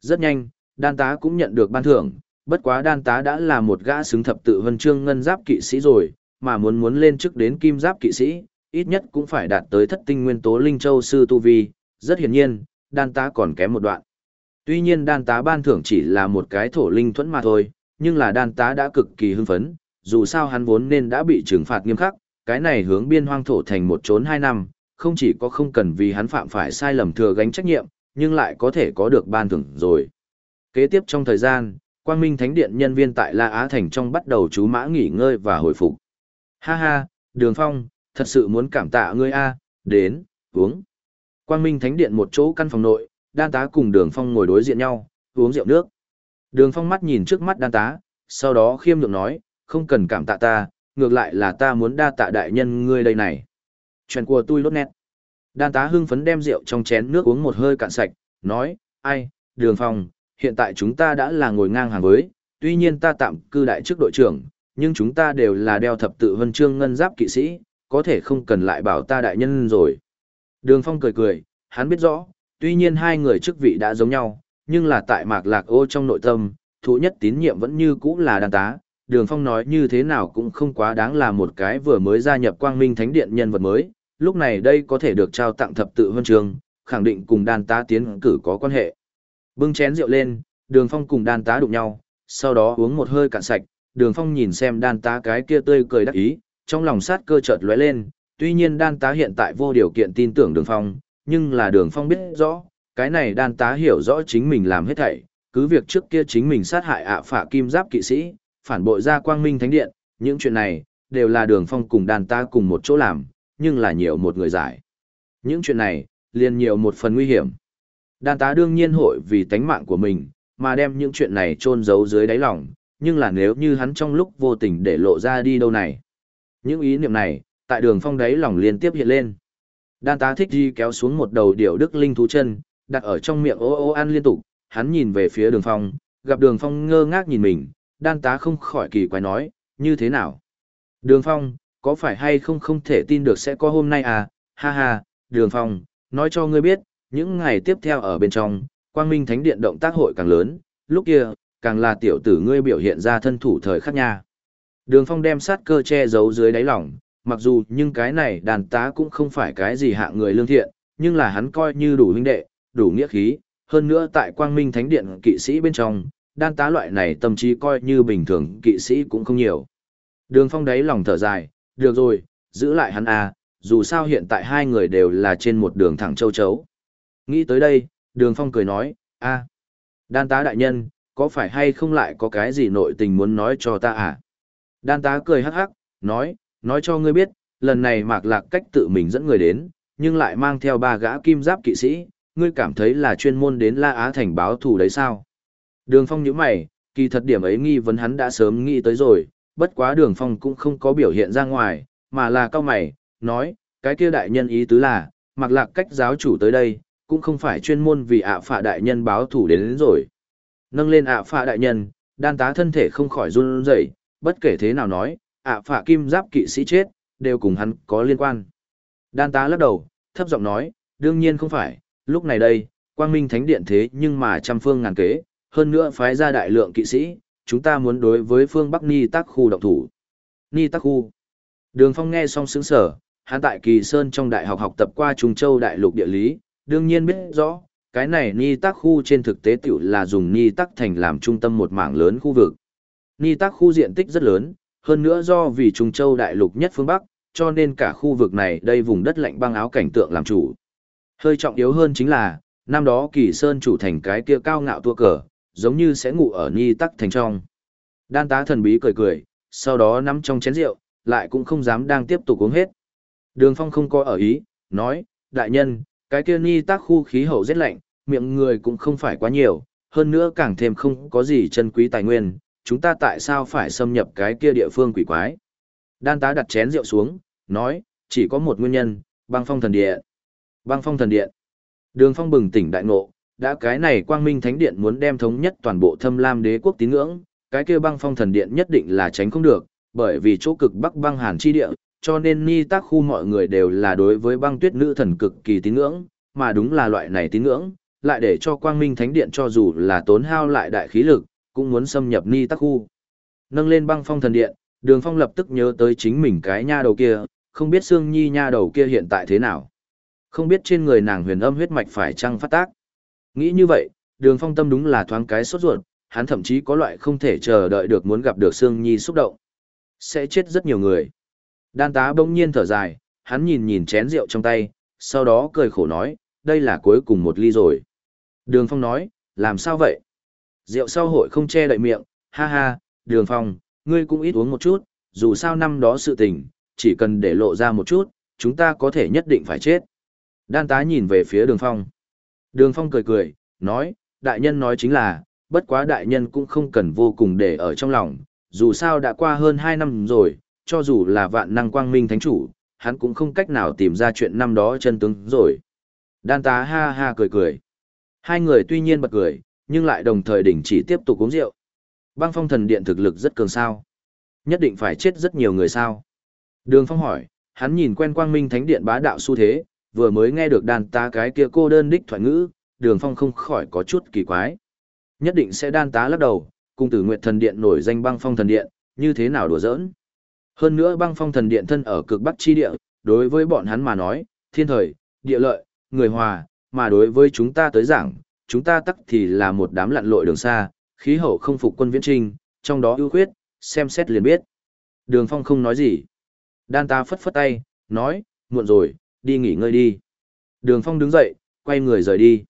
Rất nhanh, đan tá cũng nhận được ban thưởng, bất quá đan tá đã là một gã xứng thập tự vân chương ngân giáp kỵ sĩ rồi, mà muốn muốn lên chức đến kim giáp kỵ sĩ, ít nhất cũng phải đạt tới thất tinh nguyên tố linh châu sư tu vi, rất hiển nhiên, đan tá còn kém một đoạn. Tuy nhiên đan tá ban thưởng chỉ là một cái thổ linh thuẫn mà thôi, nhưng là đan tá đã cực kỳ hưng phấn, dù sao hắn vốn nên đã bị trừng phạt nghiêm khắc, cái này hướng biên hoang thổ thành một trốn hai năm, không chỉ có không cần vì hắn phạm phải sai lầm thừa gánh trách nhiệm, nhưng lại có thể có được ban thưởng rồi. Kế tiếp trong thời gian, Quang Minh Thánh Điện nhân viên tại La Á Thành trong bắt đầu chú mã nghỉ ngơi và hồi phục. Ha ha, Đường Phong, thật sự muốn cảm tạ ngươi a, đến, uống. Quang Minh Thánh Điện một chỗ căn phòng nội, đan tá cùng Đường Phong ngồi đối diện nhau, uống rượu nước. Đường Phong mắt nhìn trước mắt đan tá, sau đó khiêm nhượng nói, không cần cảm tạ ta, ngược lại là ta muốn đa tạ đại nhân ngươi đây này. Chuyện của tôi lốt nét. Đan tá hưng phấn đem rượu trong chén nước uống một hơi cạn sạch, nói, ai, Đường Phong, hiện tại chúng ta đã là ngồi ngang hàng với, tuy nhiên ta tạm cư đại chức đội trưởng, nhưng chúng ta đều là đeo thập tự vân chương ngân giáp kỵ sĩ, có thể không cần lại bảo ta đại nhân rồi. Đường Phong cười cười, hắn biết rõ, tuy nhiên hai người chức vị đã giống nhau, nhưng là tại mạc lạc ô trong nội tâm, thủ nhất tín nhiệm vẫn như cũ là Đan tá. Đường Phong nói như thế nào cũng không quá đáng là một cái vừa mới gia nhập quang minh thánh điện nhân vật mới, lúc này đây có thể được trao tặng thập tự huân trường, khẳng định cùng đàn tá tiến cử có quan hệ. Bưng chén rượu lên, đường phong cùng đàn tá đụng nhau, sau đó uống một hơi cạn sạch, đường phong nhìn xem đàn tá cái kia tươi cười đắc ý, trong lòng sát cơ chợt lóe lên, tuy nhiên đan tá hiện tại vô điều kiện tin tưởng đường phong, nhưng là đường phong biết rõ, cái này đan tá hiểu rõ chính mình làm hết thảy, cứ việc trước kia chính mình sát hại ạ phả kim giáp kỵ sĩ, phản bội ra quang minh thánh điện, những chuyện này, đều là đường phong cùng đàn tá cùng một chỗ làm, nhưng là nhiều một người giải. Những chuyện này, liền nhiều một phần nguy hiểm. Đàn tá đương nhiên hội vì tánh mạng của mình, mà đem những chuyện này chôn giấu dưới đáy lòng, nhưng là nếu như hắn trong lúc vô tình để lộ ra đi đâu này. Những ý niệm này, tại đường phong đáy lòng liên tiếp hiện lên. Đan tá thích đi kéo xuống một đầu điệu đức linh thú chân, đặt ở trong miệng ô ô ăn liên tục, hắn nhìn về phía đường phong, gặp đường phong ngơ ngác nhìn mình, đan tá không khỏi kỳ quái nói, như thế nào? Đường phong, có phải hay không không thể tin được sẽ có hôm nay à, ha ha, đường phong, nói cho ngươi biết, những ngày tiếp theo ở bên trong, quang minh thánh điện động tác hội càng lớn, lúc kia, càng là tiểu tử ngươi biểu hiện ra thân thủ thời khắc nha. Đường phong đem sát cơ che giấu dưới đáy lòng, mặc dù nhưng cái này đàn tá cũng không phải cái gì hạ người lương thiện, nhưng là hắn coi như đủ huynh đệ, đủ nghĩa khí, hơn nữa tại quang minh thánh điện kỵ sĩ bên trong, đan tá loại này tâm trí coi như bình thường kỵ sĩ cũng không nhiều. Đường phong đáy lòng thở dài, được rồi, giữ lại hắn à, dù sao hiện tại hai người đều là trên một đường thẳng châu chấu. Nghĩ tới đây, đường phong cười nói, a đan tá đại nhân, có phải hay không lại có cái gì nội tình muốn nói cho ta à? Đan tá cười hắc hắc, nói, nói cho ngươi biết, lần này mạc lạc cách tự mình dẫn người đến, nhưng lại mang theo ba gã kim giáp kỵ sĩ, ngươi cảm thấy là chuyên môn đến La Á thành báo thù đấy sao? Đường phong nhíu mày, kỳ thật điểm ấy nghi vấn hắn đã sớm nghĩ tới rồi, bất quá đường phong cũng không có biểu hiện ra ngoài, mà là cao mày, nói, cái kia đại nhân ý tứ là, mặc lạc cách giáo chủ tới đây, cũng không phải chuyên môn vì ạ phạ đại nhân báo thủ đến, đến rồi. Nâng lên ạ phạ đại nhân, đan tá thân thể không khỏi run rẩy, bất kể thế nào nói, ạ phạ kim giáp kỵ sĩ chết, đều cùng hắn có liên quan. Đan tá lắc đầu, thấp giọng nói, đương nhiên không phải, lúc này đây, quang minh thánh điện thế nhưng mà trăm phương ngàn kế, hơn nữa phái ra đại lượng kỵ sĩ, chúng ta muốn đối với phương Bắc Ni Tắc khu động thủ. Ni Tắc khu. Đường Phong nghe xong sướng sở, hắn tại Kỳ Sơn trong đại học học tập qua Trung Châu đại lục địa lý, đương nhiên biết rõ, cái này Ni Tắc khu trên thực tế tiểu là dùng Ni Tắc thành làm trung tâm một mảng lớn khu vực. Ni Tắc khu diện tích rất lớn, hơn nữa do vì Trung Châu đại lục nhất phương Bắc, cho nên cả khu vực này đây vùng đất lạnh băng áo cảnh tượng làm chủ. Hơi trọng yếu hơn chính là, năm đó Kỳ Sơn chủ thành cái kia cao ngạo tua cờ, giống như sẽ ngủ ở Ni Tắc thành trong. Đan tá thần bí cười cười, sau đó nắm trong chén rượu, lại cũng không dám đang tiếp tục uống hết. Đường Phong không có ở ý, nói, đại nhân, cái kia ni tắc khu khí hậu rất lạnh, miệng người cũng không phải quá nhiều, hơn nữa càng thêm không có gì chân quý tài nguyên, chúng ta tại sao phải xâm nhập cái kia địa phương quỷ quái. Đan tá đặt chén rượu xuống, nói, chỉ có một nguyên nhân, băng phong thần điện. Băng phong thần điện. Đường phong bừng tỉnh đại ngộ, đã cái này quang minh thánh điện muốn đem thống nhất toàn bộ thâm lam đế quốc tín ngưỡng, cái kia băng phong thần điện nhất định là tránh không được, bởi vì chỗ cực bắc băng hàn chi địa, cho nên ni tác khu mọi người đều là đối với băng tuyết nữ thần cực kỳ tín ngưỡng, mà đúng là loại này tín ngưỡng, lại để cho quang minh thánh điện cho dù là tốn hao lại đại khí lực, cũng muốn xâm nhập ni tắc khu. Nâng lên băng phong thần điện, đường phong lập tức nhớ tới chính mình cái nha đầu kia, không biết xương nhi nha đầu kia hiện tại thế nào. Không biết trên người nàng huyền âm huyết mạch phải chăng phát tác. Nghĩ như vậy, đường phong tâm đúng là thoáng cái sốt ruột, hắn thậm chí có loại không thể chờ đợi được muốn gặp được Sương nhi xúc động. Sẽ chết rất nhiều người. Đan tá bỗng nhiên thở dài, hắn nhìn nhìn chén rượu trong tay, sau đó cười khổ nói, đây là cuối cùng một ly rồi. Đường Phong nói, làm sao vậy? Rượu sau hội không che đậy miệng, ha ha, Đường Phong, ngươi cũng ít uống một chút, dù sao năm đó sự tình, chỉ cần để lộ ra một chút, chúng ta có thể nhất định phải chết. Đan tá nhìn về phía Đường Phong. Đường Phong cười cười, nói, đại nhân nói chính là, bất quá đại nhân cũng không cần vô cùng để ở trong lòng, dù sao đã qua hơn 2 năm rồi, cho dù là vạn năng quang minh thánh chủ, hắn cũng không cách nào tìm ra chuyện năm đó chân tướng rồi. Đan tá ha ha cười cười. Hai người tuy nhiên bật cười, nhưng lại đồng thời đình chỉ tiếp tục uống rượu. Băng phong thần điện thực lực rất cường sao. Nhất định phải chết rất nhiều người sao. Đường phong hỏi, hắn nhìn quen quang minh thánh điện bá đạo xu thế, vừa mới nghe được đan tá cái kia cô đơn đích thoại ngữ, đường phong không khỏi có chút kỳ quái. Nhất định sẽ đan tá lắc đầu, cùng tử nguyệt thần điện nổi danh băng phong thần điện, như thế nào đùa giỡn. Hơn nữa băng phong thần điện thân ở cực bắc chi địa, đối với bọn hắn mà nói, thiên thời, địa lợi, người hòa, mà đối với chúng ta tới giảng, chúng ta tắc thì là một đám lặn lội đường xa, khí hậu không phục quân viễn trinh, trong đó ưu khuyết, xem xét liền biết. Đường Phong không nói gì. Đan ta phất phất tay, nói, muộn rồi, đi nghỉ ngơi đi. Đường Phong đứng dậy, quay người rời đi.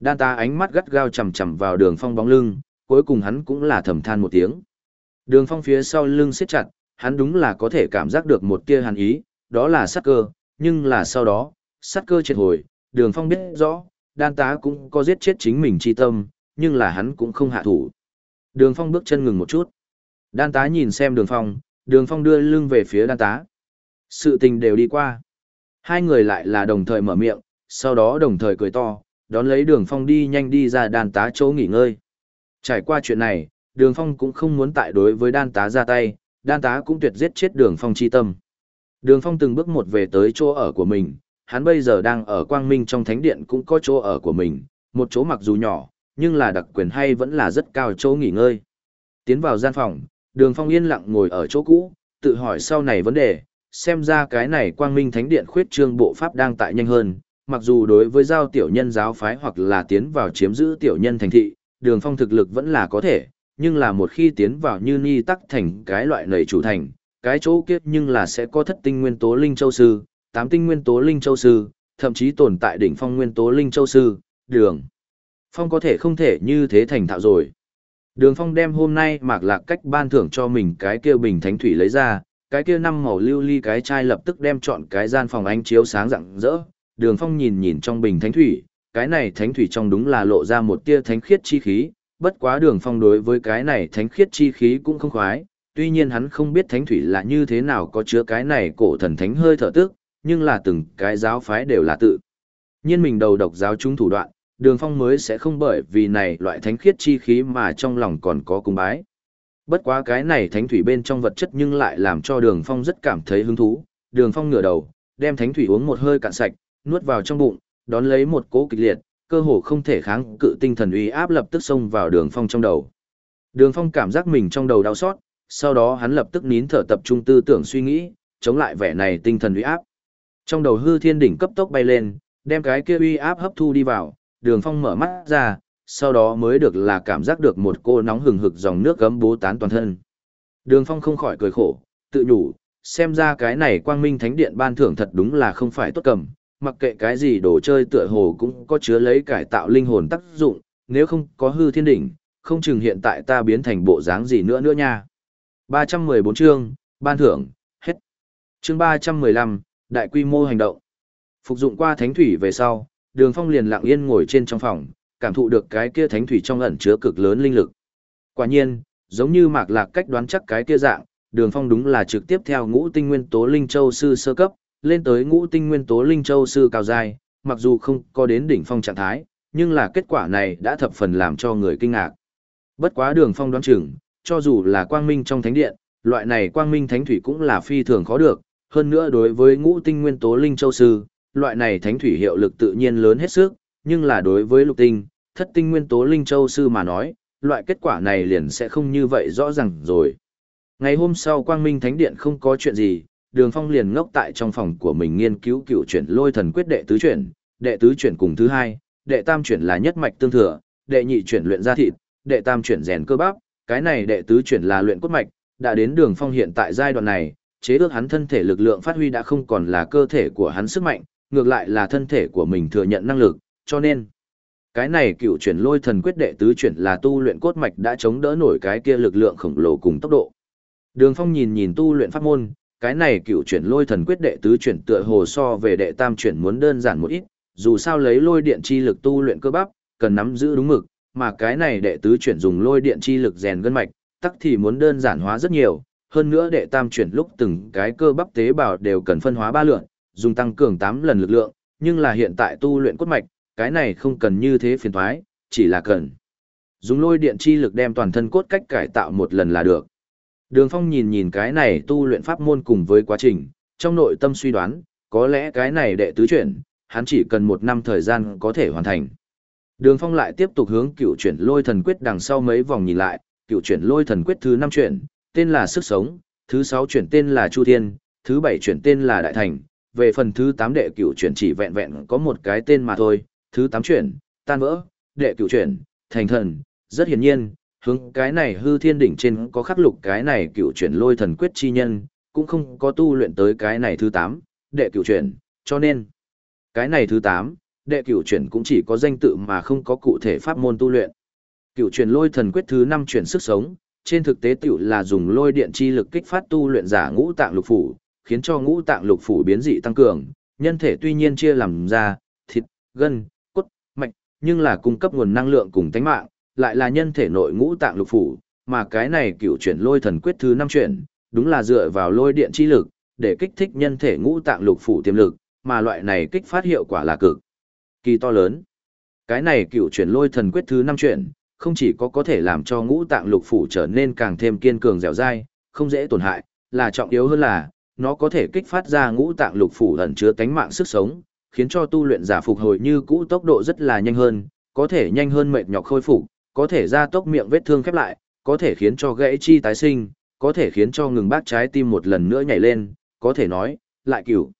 Đan ta ánh mắt gắt gao chầm chầm vào đường Phong bóng lưng, cuối cùng hắn cũng là thầm than một tiếng. Đường Phong phía sau lưng siết chặt, hắn đúng là có thể cảm giác được một tia hàn ý, đó là sát cơ, nhưng là sau đó, sát cơ triệt hồi, đường phong biết rõ, đan tá cũng có giết chết chính mình chi tâm, nhưng là hắn cũng không hạ thủ. Đường phong bước chân ngừng một chút. Đan tá nhìn xem đường phong, đường phong đưa lưng về phía đan tá. Sự tình đều đi qua. Hai người lại là đồng thời mở miệng, sau đó đồng thời cười to, đón lấy đường phong đi nhanh đi ra đan tá chỗ nghỉ ngơi. Trải qua chuyện này, đường phong cũng không muốn tại đối với đan tá ra tay, đan tá cũng tuyệt giết chết đường phong chi tâm. Đường phong từng bước một về tới chỗ ở của mình, hắn bây giờ đang ở quang minh trong thánh điện cũng có chỗ ở của mình, một chỗ mặc dù nhỏ, nhưng là đặc quyền hay vẫn là rất cao chỗ nghỉ ngơi. Tiến vào gian phòng, đường phong yên lặng ngồi ở chỗ cũ, tự hỏi sau này vấn đề, xem ra cái này quang minh thánh điện khuyết trương bộ pháp đang tại nhanh hơn, mặc dù đối với giao tiểu nhân giáo phái hoặc là tiến vào chiếm giữ tiểu nhân thành thị, đường phong thực lực vẫn là có thể, nhưng là một khi tiến vào như ni tắc thành cái loại nầy chủ thành, cái chỗ kiếp nhưng là sẽ có thất tinh nguyên tố linh châu sư, tám tinh nguyên tố linh châu sư, thậm chí tồn tại đỉnh phong nguyên tố linh châu sư, đường. Phong có thể không thể như thế thành thạo rồi. Đường phong đem hôm nay mạc lạc cách ban thưởng cho mình cái kia bình thánh thủy lấy ra, cái kia năm màu lưu ly cái chai lập tức đem chọn cái gian phòng ánh chiếu sáng rạng rỡ. Đường phong nhìn nhìn trong bình thánh thủy, cái này thánh thủy trong đúng là lộ ra một tia thánh khiết chi khí, bất quá đường phong đối với cái này thánh khiết chi khí cũng không khoái, tuy nhiên hắn không biết thánh thủy là như thế nào có chứa cái này cổ thần thánh hơi thở tức, nhưng là từng cái giáo phái đều là tự. Nhiên mình đầu độc giáo chúng thủ đoạn, đường phong mới sẽ không bởi vì này loại thánh khiết chi khí mà trong lòng còn có cung bái. Bất quá cái này thánh thủy bên trong vật chất nhưng lại làm cho đường phong rất cảm thấy hứng thú, đường phong ngửa đầu, đem thánh thủy uống một hơi cạn sạch, nuốt vào trong bụng, đón lấy một cố kịch liệt, cơ hồ không thể kháng cự tinh thần uy áp lập tức xông vào đường phong trong đầu. Đường phong cảm giác mình trong đầu đau xót, sau đó hắn lập tức nín thở tập trung tư tưởng suy nghĩ, chống lại vẻ này tinh thần uy áp. Trong đầu hư thiên đỉnh cấp tốc bay lên, đem cái kia uy áp hấp thu đi vào, đường phong mở mắt ra, sau đó mới được là cảm giác được một cô nóng hừng hực dòng nước gấm bố tán toàn thân. Đường phong không khỏi cười khổ, tự nhủ, xem ra cái này quang minh thánh điện ban thưởng thật đúng là không phải tốt cầm, mặc kệ cái gì đồ chơi tựa hồ cũng có chứa lấy cải tạo linh hồn tác dụng, nếu không có hư thiên đỉnh, không chừng hiện tại ta biến thành bộ dáng gì nữa nữa nha. 314 chương, ban thưởng, hết. Chương 315, đại quy mô hành động. Phục dụng qua thánh thủy về sau, Đường Phong liền lặng yên ngồi trên trong phòng, cảm thụ được cái kia thánh thủy trong ẩn chứa cực lớn linh lực. Quả nhiên, giống như Mạc Lạc cách đoán chắc cái kia dạng, Đường Phong đúng là trực tiếp theo Ngũ Tinh Nguyên Tố Linh Châu sư sơ cấp, lên tới Ngũ Tinh Nguyên Tố Linh Châu sư cao giai, mặc dù không có đến đỉnh phong trạng thái, nhưng là kết quả này đã thập phần làm cho người kinh ngạc. Bất quá Đường Phong đoán chừng, cho dù là quang minh trong thánh điện, loại này quang minh thánh thủy cũng là phi thường khó được, hơn nữa đối với ngũ tinh nguyên tố linh châu sư, loại này thánh thủy hiệu lực tự nhiên lớn hết sức, nhưng là đối với lục tinh, thất tinh nguyên tố linh châu sư mà nói, loại kết quả này liền sẽ không như vậy rõ ràng rồi. Ngày hôm sau quang minh thánh điện không có chuyện gì, đường phong liền ngốc tại trong phòng của mình nghiên cứu cựu chuyển lôi thần quyết đệ tứ chuyển, đệ tứ chuyển cùng thứ hai, đệ tam chuyển là nhất mạch tương thừa, đệ nhị chuyển luyện ra thịt, đệ tam chuyển rèn cơ bắp, cái này đệ tứ chuyển là luyện cốt mạch, đã đến đường phong hiện tại giai đoạn này, chế ước hắn thân thể lực lượng phát huy đã không còn là cơ thể của hắn sức mạnh, ngược lại là thân thể của mình thừa nhận năng lực, cho nên cái này cựu chuyển lôi thần quyết đệ tứ chuyển là tu luyện cốt mạch đã chống đỡ nổi cái kia lực lượng khổng lồ cùng tốc độ. Đường Phong nhìn nhìn tu luyện pháp môn, cái này cựu chuyển lôi thần quyết đệ tứ chuyển tựa hồ so về đệ tam chuyển muốn đơn giản một ít, dù sao lấy lôi điện chi lực tu luyện cơ bắp, cần nắm giữ đúng mực, mà cái này đệ tứ chuyển dùng lôi điện chi lực rèn gân mạch, tắc thì muốn đơn giản hóa rất nhiều, hơn nữa đệ tam chuyển lúc từng cái cơ bắp tế bào đều cần phân hóa ba lượng, dùng tăng cường 8 lần lực lượng, nhưng là hiện tại tu luyện cốt mạch, cái này không cần như thế phiền thoái, chỉ là cần dùng lôi điện chi lực đem toàn thân cốt cách cải tạo một lần là được. Đường Phong nhìn nhìn cái này tu luyện pháp môn cùng với quá trình, trong nội tâm suy đoán, có lẽ cái này đệ tứ chuyển, hắn chỉ cần một năm thời gian có thể hoàn thành. Đường Phong lại tiếp tục hướng cựu chuyển lôi thần quyết đằng sau mấy vòng nhìn lại, cựu chuyển lôi thần quyết thứ năm chuyển, tên là Sức Sống, thứ sáu chuyển tên là Chu Thiên, thứ bảy chuyển tên là Đại Thành, về phần thứ tám đệ cựu chuyển chỉ vẹn vẹn có một cái tên mà thôi, thứ tám chuyển, tan vỡ, đệ cựu chuyển, thành thần, rất hiển nhiên, hướng cái này hư thiên đỉnh trên có khắc lục cái này cựu chuyển lôi thần quyết chi nhân, cũng không có tu luyện tới cái này thứ tám, đệ cựu chuyển, cho nên, cái này thứ tám, đệ cửu chuyển cũng chỉ có danh tự mà không có cụ thể pháp môn tu luyện. Cửu chuyển lôi thần quyết thứ năm chuyển sức sống, trên thực tế tiểu là dùng lôi điện chi lực kích phát tu luyện giả ngũ tạng lục phủ, khiến cho ngũ tạng lục phủ biến dị tăng cường, nhân thể tuy nhiên chia làm da, thịt, gân, nhưng là cung cấp nguồn năng lượng cùng tánh mạng, lại là nhân thể nội ngũ tạng lục phủ, mà cái này cửu chuyển lôi thần quyết thứ năm chuyển, đúng là dựa vào lôi điện chi lực, để kích thích nhân thể ngũ tạng lục phủ tiềm lực, mà loại này kích phát hiệu quả là cực kỳ to lớn. Cái này cựu chuyển lôi thần quyết thứ năm chuyển, không chỉ có có thể làm cho ngũ tạng lục phủ trở nên càng thêm kiên cường dẻo dai, không dễ tổn hại, là trọng yếu hơn là, nó có thể kích phát ra ngũ tạng lục phủ ẩn chứa tánh mạng sức sống, khiến cho tu luyện giả phục hồi như cũ tốc độ rất là nhanh hơn, có thể nhanh hơn mệt nhọc khôi phục, có thể gia tốc miệng vết thương khép lại, có thể khiến cho gãy chi tái sinh, có thể khiến cho ngừng bác trái tim một lần nữa nhảy lên, có thể nói, lại cửu.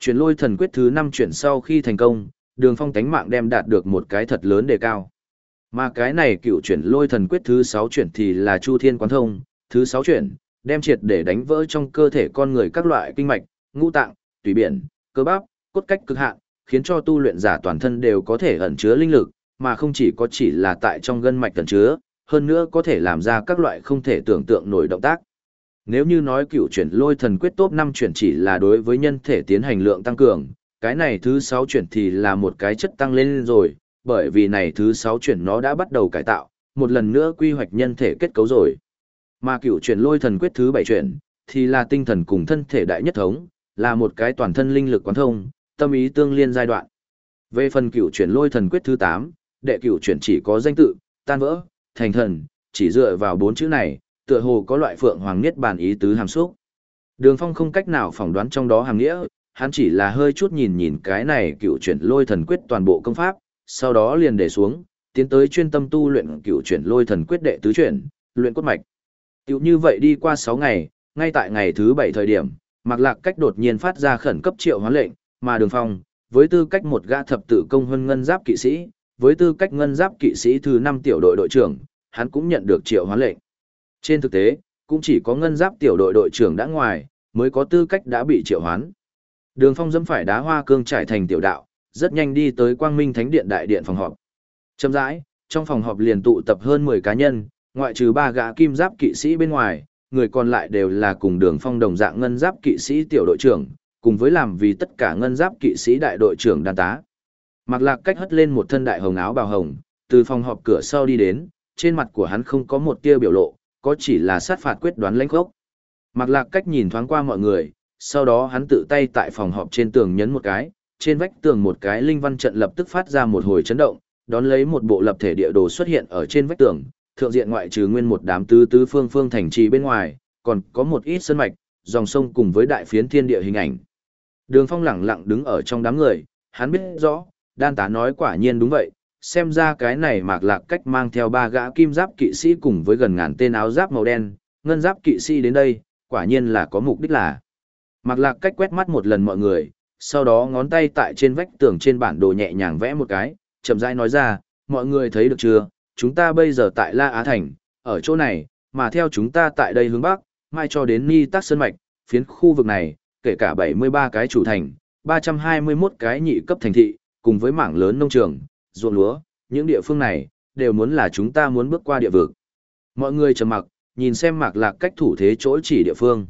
Chuyển lôi thần quyết thứ 5 chuyển sau khi thành công, đường phong tánh mạng đem đạt được một cái thật lớn đề cao. Mà cái này cựu chuyển lôi thần quyết thứ 6 chuyển thì là Chu Thiên Quán Thông, thứ 6 chuyển, đem triệt để đánh vỡ trong cơ thể con người các loại kinh mạch, ngũ tạng, tùy biển, cơ bắp, cốt cách cực hạn, khiến cho tu luyện giả toàn thân đều có thể ẩn chứa linh lực, mà không chỉ có chỉ là tại trong gân mạch ẩn chứa, hơn nữa có thể làm ra các loại không thể tưởng tượng nổi động tác. Nếu như nói cựu chuyển lôi thần quyết top 5 chuyển chỉ là đối với nhân thể tiến hành lượng tăng cường, cái này thứ 6 chuyển thì là một cái chất tăng lên rồi, bởi vì này thứ 6 chuyển nó đã bắt đầu cải tạo, một lần nữa quy hoạch nhân thể kết cấu rồi. Mà cựu chuyển lôi thần quyết thứ 7 chuyển, thì là tinh thần cùng thân thể đại nhất thống, là một cái toàn thân linh lực quán thông, tâm ý tương liên giai đoạn. Về phần cửu chuyển lôi thần quyết thứ 8, đệ cửu chuyển chỉ có danh tự, tan vỡ, thành thần, chỉ dựa vào bốn chữ này, tựa hồ có loại phượng hoàng niết bàn ý tứ hàm xúc. Đường Phong không cách nào phỏng đoán trong đó hàm nghĩa, hắn chỉ là hơi chút nhìn nhìn cái này cựu chuyển lôi thần quyết toàn bộ công pháp, sau đó liền để xuống, tiến tới chuyên tâm tu luyện cựu chuyển lôi thần quyết đệ tứ chuyển, luyện cốt mạch. Tiểu như vậy đi qua 6 ngày, ngay tại ngày thứ 7 thời điểm, Mạc Lạc cách đột nhiên phát ra khẩn cấp triệu hoán lệnh, mà Đường Phong, với tư cách một gã thập tự công hơn ngân giáp kỵ sĩ, với tư cách ngân giáp kỵ sĩ thứ năm tiểu đội đội trưởng, hắn cũng nhận được triệu hoán lệnh. Trên thực tế, cũng chỉ có ngân giáp tiểu đội đội trưởng đã ngoài, mới có tư cách đã bị triệu hoán. Đường Phong dẫm phải đá hoa cương trải thành tiểu đạo, rất nhanh đi tới Quang Minh Thánh Điện đại điện phòng họp. Chậm rãi, trong phòng họp liền tụ tập hơn 10 cá nhân, ngoại trừ ba gã kim giáp kỵ sĩ bên ngoài, người còn lại đều là cùng đường phong đồng dạng ngân giáp kỵ sĩ tiểu đội trưởng, cùng với làm vì tất cả ngân giáp kỵ sĩ đại đội trưởng đan tá. Mạc Lạc cách hất lên một thân đại hồng áo bào hồng, từ phòng họp cửa sau đi đến, trên mặt của hắn không có một tia biểu lộ, có chỉ là sát phạt quyết đoán lãnh khốc. Mạc Lạc cách nhìn thoáng qua mọi người, sau đó hắn tự tay tại phòng họp trên tường nhấn một cái, trên vách tường một cái linh văn trận lập tức phát ra một hồi chấn động, đón lấy một bộ lập thể địa đồ xuất hiện ở trên vách tường, thượng diện ngoại trừ nguyên một đám tứ tứ phương phương thành trì bên ngoài, còn có một ít sơn mạch, dòng sông cùng với đại phiến thiên địa hình ảnh. Đường Phong lẳng lặng đứng ở trong đám người, hắn biết rõ, đan tá nói quả nhiên đúng vậy, xem ra cái này mạc lạc cách mang theo ba gã kim giáp kỵ sĩ cùng với gần ngàn tên áo giáp màu đen, ngân giáp kỵ sĩ đến đây, quả nhiên là có mục đích là. Mạc lạc cách quét mắt một lần mọi người, sau đó ngón tay tại trên vách tường trên bản đồ nhẹ nhàng vẽ một cái, chậm rãi nói ra, mọi người thấy được chưa, chúng ta bây giờ tại La Á Thành, ở chỗ này, mà theo chúng ta tại đây hướng Bắc, mai cho đến Ni Tắc Sơn Mạch, phiến khu vực này, kể cả 73 cái chủ thành, 321 cái nhị cấp thành thị, cùng với mảng lớn nông trường, ruộng lúa, những địa phương này, đều muốn là chúng ta muốn bước qua địa vực. Mọi người trầm mặc, nhìn xem mạc lạc cách thủ thế chỗ chỉ địa phương.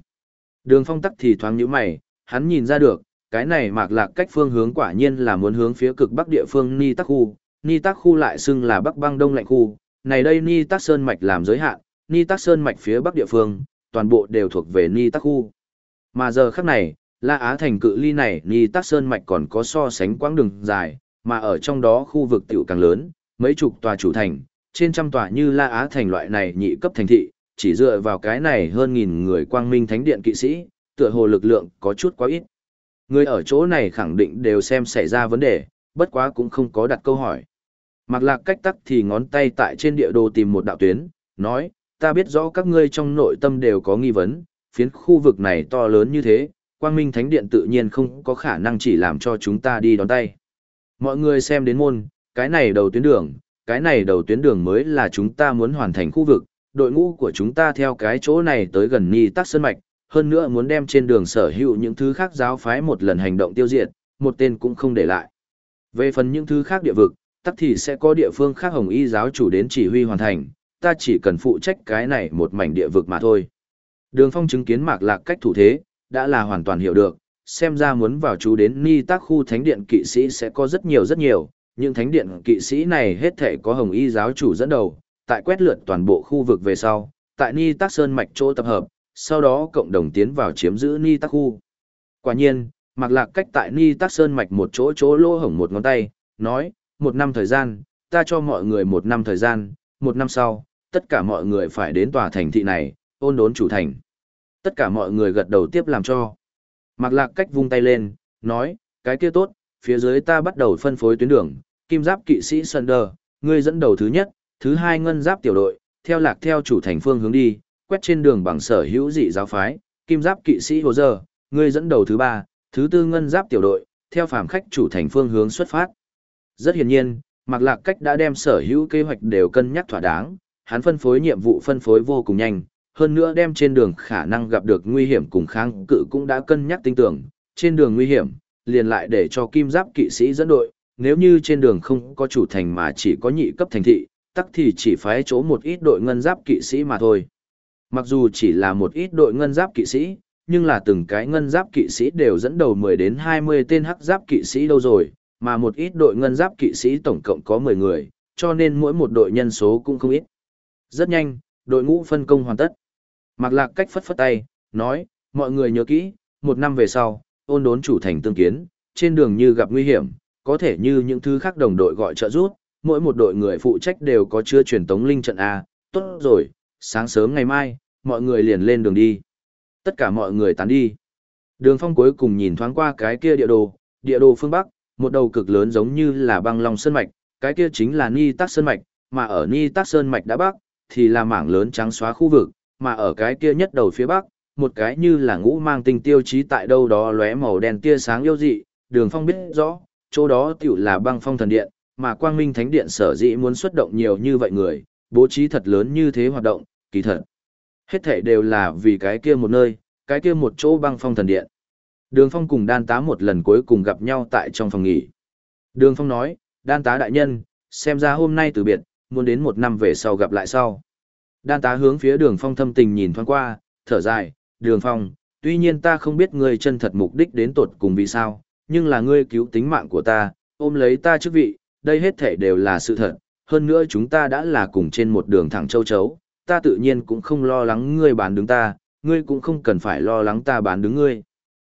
Đường phong tắc thì thoáng nhíu mày, hắn nhìn ra được, cái này mạc lạc cách phương hướng quả nhiên là muốn hướng phía cực bắc địa phương Ni Tắc Khu, Ni Tắc Khu lại xưng là Bắc băng Đông lạnh khu, này đây Ni Tắc Sơn Mạch làm giới hạn, Ni Tắc Sơn Mạch phía bắc địa phương, toàn bộ đều thuộc về Ni Tắc Khu. Mà giờ khắc này, La Á thành cự ly này Ni Tắc Sơn Mạch còn có so sánh quãng đường dài, mà ở trong đó khu vực tiểu càng lớn, mấy chục tòa chủ thành, trên trăm tòa như La Á thành loại này nhị cấp thành thị, chỉ dựa vào cái này hơn nghìn người quang minh thánh điện kỵ sĩ, tựa hồ lực lượng có chút quá ít. Người ở chỗ này khẳng định đều xem xảy ra vấn đề, bất quá cũng không có đặt câu hỏi. Mạc lạc cách tắc thì ngón tay tại trên địa đồ tìm một đạo tuyến, nói, ta biết rõ các ngươi trong nội tâm đều có nghi vấn, phiến khu vực này to lớn như thế, quang minh thánh điện tự nhiên không có khả năng chỉ làm cho chúng ta đi đón tay. Mọi người xem đến môn, cái này đầu tuyến đường, cái này đầu tuyến đường mới là chúng ta muốn hoàn thành khu vực, đội ngũ của chúng ta theo cái chỗ này tới gần Ni Tắc Sơn Mạch, hơn nữa muốn đem trên đường sở hữu những thứ khác giáo phái một lần hành động tiêu diệt, một tên cũng không để lại. Về phần những thứ khác địa vực, tắc thì sẽ có địa phương khác hồng y giáo chủ đến chỉ huy hoàn thành, ta chỉ cần phụ trách cái này một mảnh địa vực mà thôi. Đường phong chứng kiến mạc lạc cách thủ thế, đã là hoàn toàn hiểu được, xem ra muốn vào chú đến ni tác khu thánh điện kỵ sĩ sẽ có rất nhiều rất nhiều, những thánh điện kỵ sĩ này hết thể có hồng y giáo chủ dẫn đầu, tại quét lượt toàn bộ khu vực về sau, tại ni tác sơn mạch chỗ tập hợp, sau đó cộng đồng tiến vào chiếm giữ ni tác khu. Quả nhiên, Mạc Lạc cách tại Ni Tác Sơn mạch một chỗ chỗ lỗ hổng một ngón tay, nói, một năm thời gian, ta cho mọi người một năm thời gian, một năm sau, tất cả mọi người phải đến tòa thành thị này, ôn đốn chủ thành. Tất cả mọi người gật đầu tiếp làm cho. Mạc Lạc cách vung tay lên, nói, cái kia tốt, phía dưới ta bắt đầu phân phối tuyến đường, kim giáp kỵ sĩ Sunder, ngươi dẫn đầu thứ nhất, thứ hai ngân giáp tiểu đội, theo lạc theo chủ thành phương hướng đi, quét trên đường bằng sở hữu dị giáo phái, kim giáp kỵ sĩ hồ giờ, ngươi dẫn đầu thứ ba, thứ tư ngân giáp tiểu đội, theo phàm khách chủ thành phương hướng xuất phát. Rất hiển nhiên, Mạc Lạc Cách đã đem sở hữu kế hoạch đều cân nhắc thỏa đáng, hắn phân phối nhiệm vụ phân phối vô cùng nhanh, hơn nữa đem trên đường khả năng gặp được nguy hiểm cùng kháng cự cũng đã cân nhắc tinh tưởng, trên đường nguy hiểm, liền lại để cho kim giáp kỵ sĩ dẫn đội, nếu như trên đường không có chủ thành mà chỉ có nhị cấp thành thị, tắc thì chỉ phái chỗ một ít đội ngân giáp kỵ sĩ mà thôi. Mặc dù chỉ là một ít đội ngân giáp kỵ sĩ, nhưng là từng cái ngân giáp kỵ sĩ đều dẫn đầu 10 đến 20 tên hắc giáp kỵ sĩ đâu rồi, mà một ít đội ngân giáp kỵ sĩ tổng cộng có 10 người, cho nên mỗi một đội nhân số cũng không ít. Rất nhanh, đội ngũ phân công hoàn tất. Mạc Lạc cách phất phất tay, nói, mọi người nhớ kỹ, một năm về sau, ôn đốn chủ thành tương kiến, trên đường như gặp nguy hiểm, có thể như những thứ khác đồng đội gọi trợ giúp, mỗi một đội người phụ trách đều có chưa truyền tống linh trận A, tốt rồi, sáng sớm ngày mai, mọi người liền lên đường đi. Tất cả mọi người tán đi. Đường phong cuối cùng nhìn thoáng qua cái kia địa đồ, địa đồ phương Bắc, một đầu cực lớn giống như là băng long sơn mạch, cái kia chính là Ni Tắc Sơn Mạch, mà ở Ni Tắc Sơn Mạch đã Bắc, thì là mảng lớn trắng xóa khu vực, mà ở cái kia nhất đầu phía Bắc, một cái như là ngũ mang tinh tiêu chí tại đâu đó lóe màu đen tia sáng yêu dị, đường phong biết rõ, chỗ đó tiểu là băng phong thần điện, mà quang minh thánh điện sở dĩ muốn xuất động nhiều như vậy người, bố trí thật lớn như thế hoạt động, kỳ thật. Hết thể đều là vì cái kia một nơi, cái kia một chỗ băng phong thần điện. Đường Phong cùng đan tá một lần cuối cùng gặp nhau tại trong phòng nghỉ. Đường Phong nói, đan tá đại nhân, xem ra hôm nay từ biệt, muốn đến một năm về sau gặp lại sau. Đan tá hướng phía đường Phong thâm tình nhìn thoáng qua, thở dài, đường phong, tuy nhiên ta không biết ngươi chân thật mục đích đến tột cùng vì sao, nhưng là ngươi cứu tính mạng của ta, ôm lấy ta chức vị, đây hết thể đều là sự thật, hơn nữa chúng ta đã là cùng trên một đường thẳng châu chấu, ta tự nhiên cũng không lo lắng ngươi bán đứng ta, ngươi cũng không cần phải lo lắng ta bán đứng ngươi.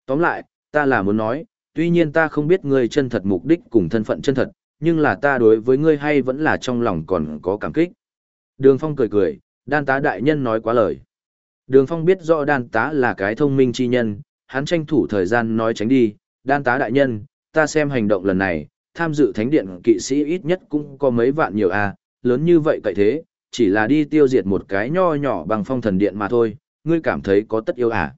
Tóm lại, ta là muốn nói, tuy nhiên ta không biết ngươi chân thật mục đích cùng thân phận chân thật, nhưng là ta đối với ngươi hay vẫn là trong lòng còn có cảm kích. Đường Phong cười cười, đan tá đại nhân nói quá lời. Đường Phong biết rõ đan tá là cái thông minh chi nhân, hắn tranh thủ thời gian nói tránh đi, đan tá đại nhân, ta xem hành động lần này, tham dự thánh điện kỵ sĩ ít nhất cũng có mấy vạn nhiều a, lớn như vậy cậy thế, chỉ là đi tiêu diệt một cái nho nhỏ bằng phong thần điện mà thôi, ngươi cảm thấy có tất yêu à?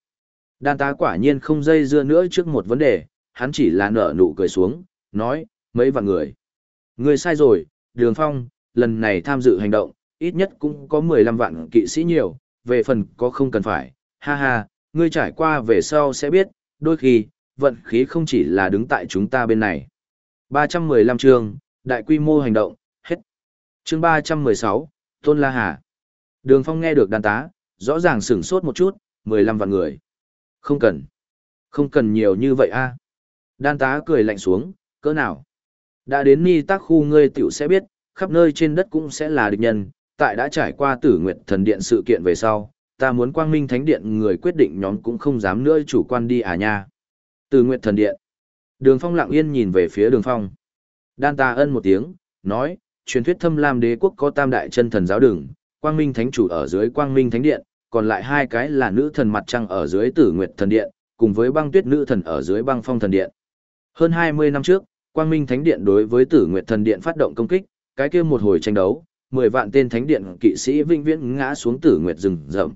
Đan tá quả nhiên không dây dưa nữa trước một vấn đề, hắn chỉ là nở nụ cười xuống, nói, mấy vạn người. Người sai rồi, đường phong, lần này tham dự hành động, ít nhất cũng có 15 vạn kỵ sĩ nhiều, về phần có không cần phải, ha ha, ngươi trải qua về sau sẽ biết, đôi khi, vận khí không chỉ là đứng tại chúng ta bên này. 315 chương, đại quy mô hành động, hết. Chương 316, Tôn La Hà. Đường Phong nghe được đàn tá, rõ ràng sửng sốt một chút, 15 vạn người. Không cần. Không cần nhiều như vậy a. Đan tá cười lạnh xuống, cỡ nào? Đã đến ni tác khu ngươi tiểu sẽ biết, khắp nơi trên đất cũng sẽ là địch nhân, tại đã trải qua tử nguyệt thần điện sự kiện về sau, ta muốn quang minh thánh điện người quyết định nhóm cũng không dám nữa chủ quan đi à nha. Tử nguyệt thần điện. Đường phong lặng yên nhìn về phía đường phong. Đan ta ân một tiếng, nói, truyền thuyết thâm lam đế quốc có tam đại chân thần giáo đường, quang minh thánh chủ ở dưới quang minh thánh điện, còn lại hai cái là nữ thần mặt trăng ở dưới tử nguyệt thần điện, cùng với băng tuyết nữ thần ở dưới băng phong thần điện. Hơn 20 năm trước, quang minh thánh điện đối với tử nguyệt thần điện phát động công kích, cái kia một hồi tranh đấu, 10 vạn tên thánh điện kỵ sĩ vinh viễn ngã xuống tử nguyệt rừng rậm.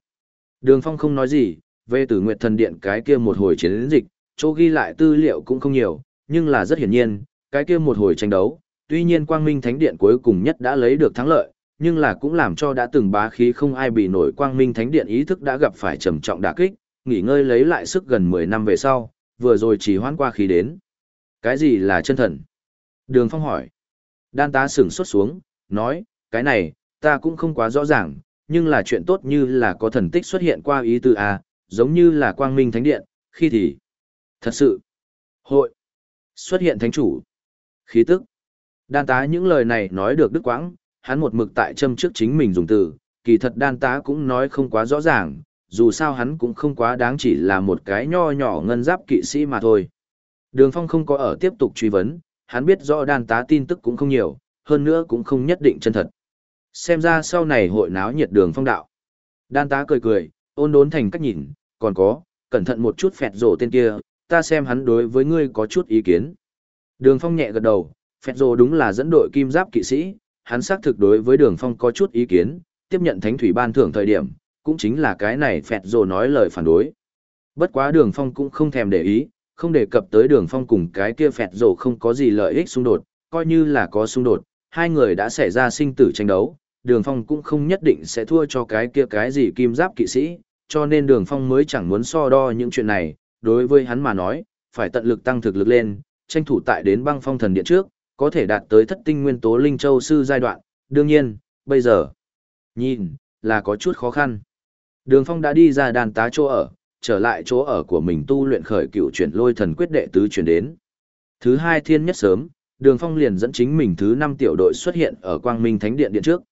Đường Phong không nói gì, về tử nguyệt thần điện cái kia một hồi chiến dịch, chỗ ghi lại tư liệu cũng không nhiều, nhưng là rất hiển nhiên, cái kia một hồi tranh đấu, tuy nhiên quang minh thánh điện cuối cùng nhất đã lấy được thắng lợi, nhưng là cũng làm cho đã từng bá khí không ai bị nổi quang minh thánh điện ý thức đã gặp phải trầm trọng đả kích, nghỉ ngơi lấy lại sức gần 10 năm về sau, vừa rồi chỉ hoãn qua khí đến. Cái gì là chân thần? Đường Phong hỏi. Đan tá sửng sốt xuống, nói, cái này, ta cũng không quá rõ ràng, nhưng là chuyện tốt như là có thần tích xuất hiện qua ý từ A, giống như là quang minh thánh điện, khi thì. Thật sự. Hội. Xuất hiện thánh chủ. Khí tức. Đan tá những lời này nói được đức quãng, hắn một mực tại châm trước chính mình dùng từ, kỳ thật đan tá cũng nói không quá rõ ràng, dù sao hắn cũng không quá đáng chỉ là một cái nho nhỏ ngân giáp kỵ sĩ mà thôi. Đường Phong không có ở tiếp tục truy vấn, hắn biết rõ đan tá tin tức cũng không nhiều, hơn nữa cũng không nhất định chân thật. Xem ra sau này hội náo nhiệt đường phong đạo. Đan tá cười cười, ôn đốn thành cách nhìn, còn có, cẩn thận một chút phẹt rổ tên kia, ta xem hắn đối với ngươi có chút ý kiến. Đường phong nhẹ gật đầu, phẹt rổ đúng là dẫn đội kim giáp kỵ sĩ, hắn xác thực đối với đường phong có chút ý kiến, tiếp nhận thánh thủy ban thưởng thời điểm, cũng chính là cái này phẹt rổ nói lời phản đối. Bất quá đường phong cũng không thèm để ý, không đề cập tới đường phong cùng cái kia phẹt rổ không có gì lợi ích xung đột, coi như là có xung đột, hai người đã xảy ra sinh tử tranh đấu, đường phong cũng không nhất định sẽ thua cho cái kia cái gì kim giáp kỵ sĩ, cho nên đường phong mới chẳng muốn so đo những chuyện này, đối với hắn mà nói, phải tận lực tăng thực lực lên, tranh thủ tại đến băng phong thần điện trước, có thể đạt tới thất tinh nguyên tố linh châu sư giai đoạn, đương nhiên, bây giờ, nhìn, là có chút khó khăn. Đường phong đã đi ra đàn tá chỗ ở, trở lại chỗ ở của mình tu luyện khởi cựu chuyển lôi thần quyết đệ tứ chuyển đến. Thứ hai thiên nhất sớm, đường phong liền dẫn chính mình thứ năm tiểu đội xuất hiện ở quang minh thánh điện điện trước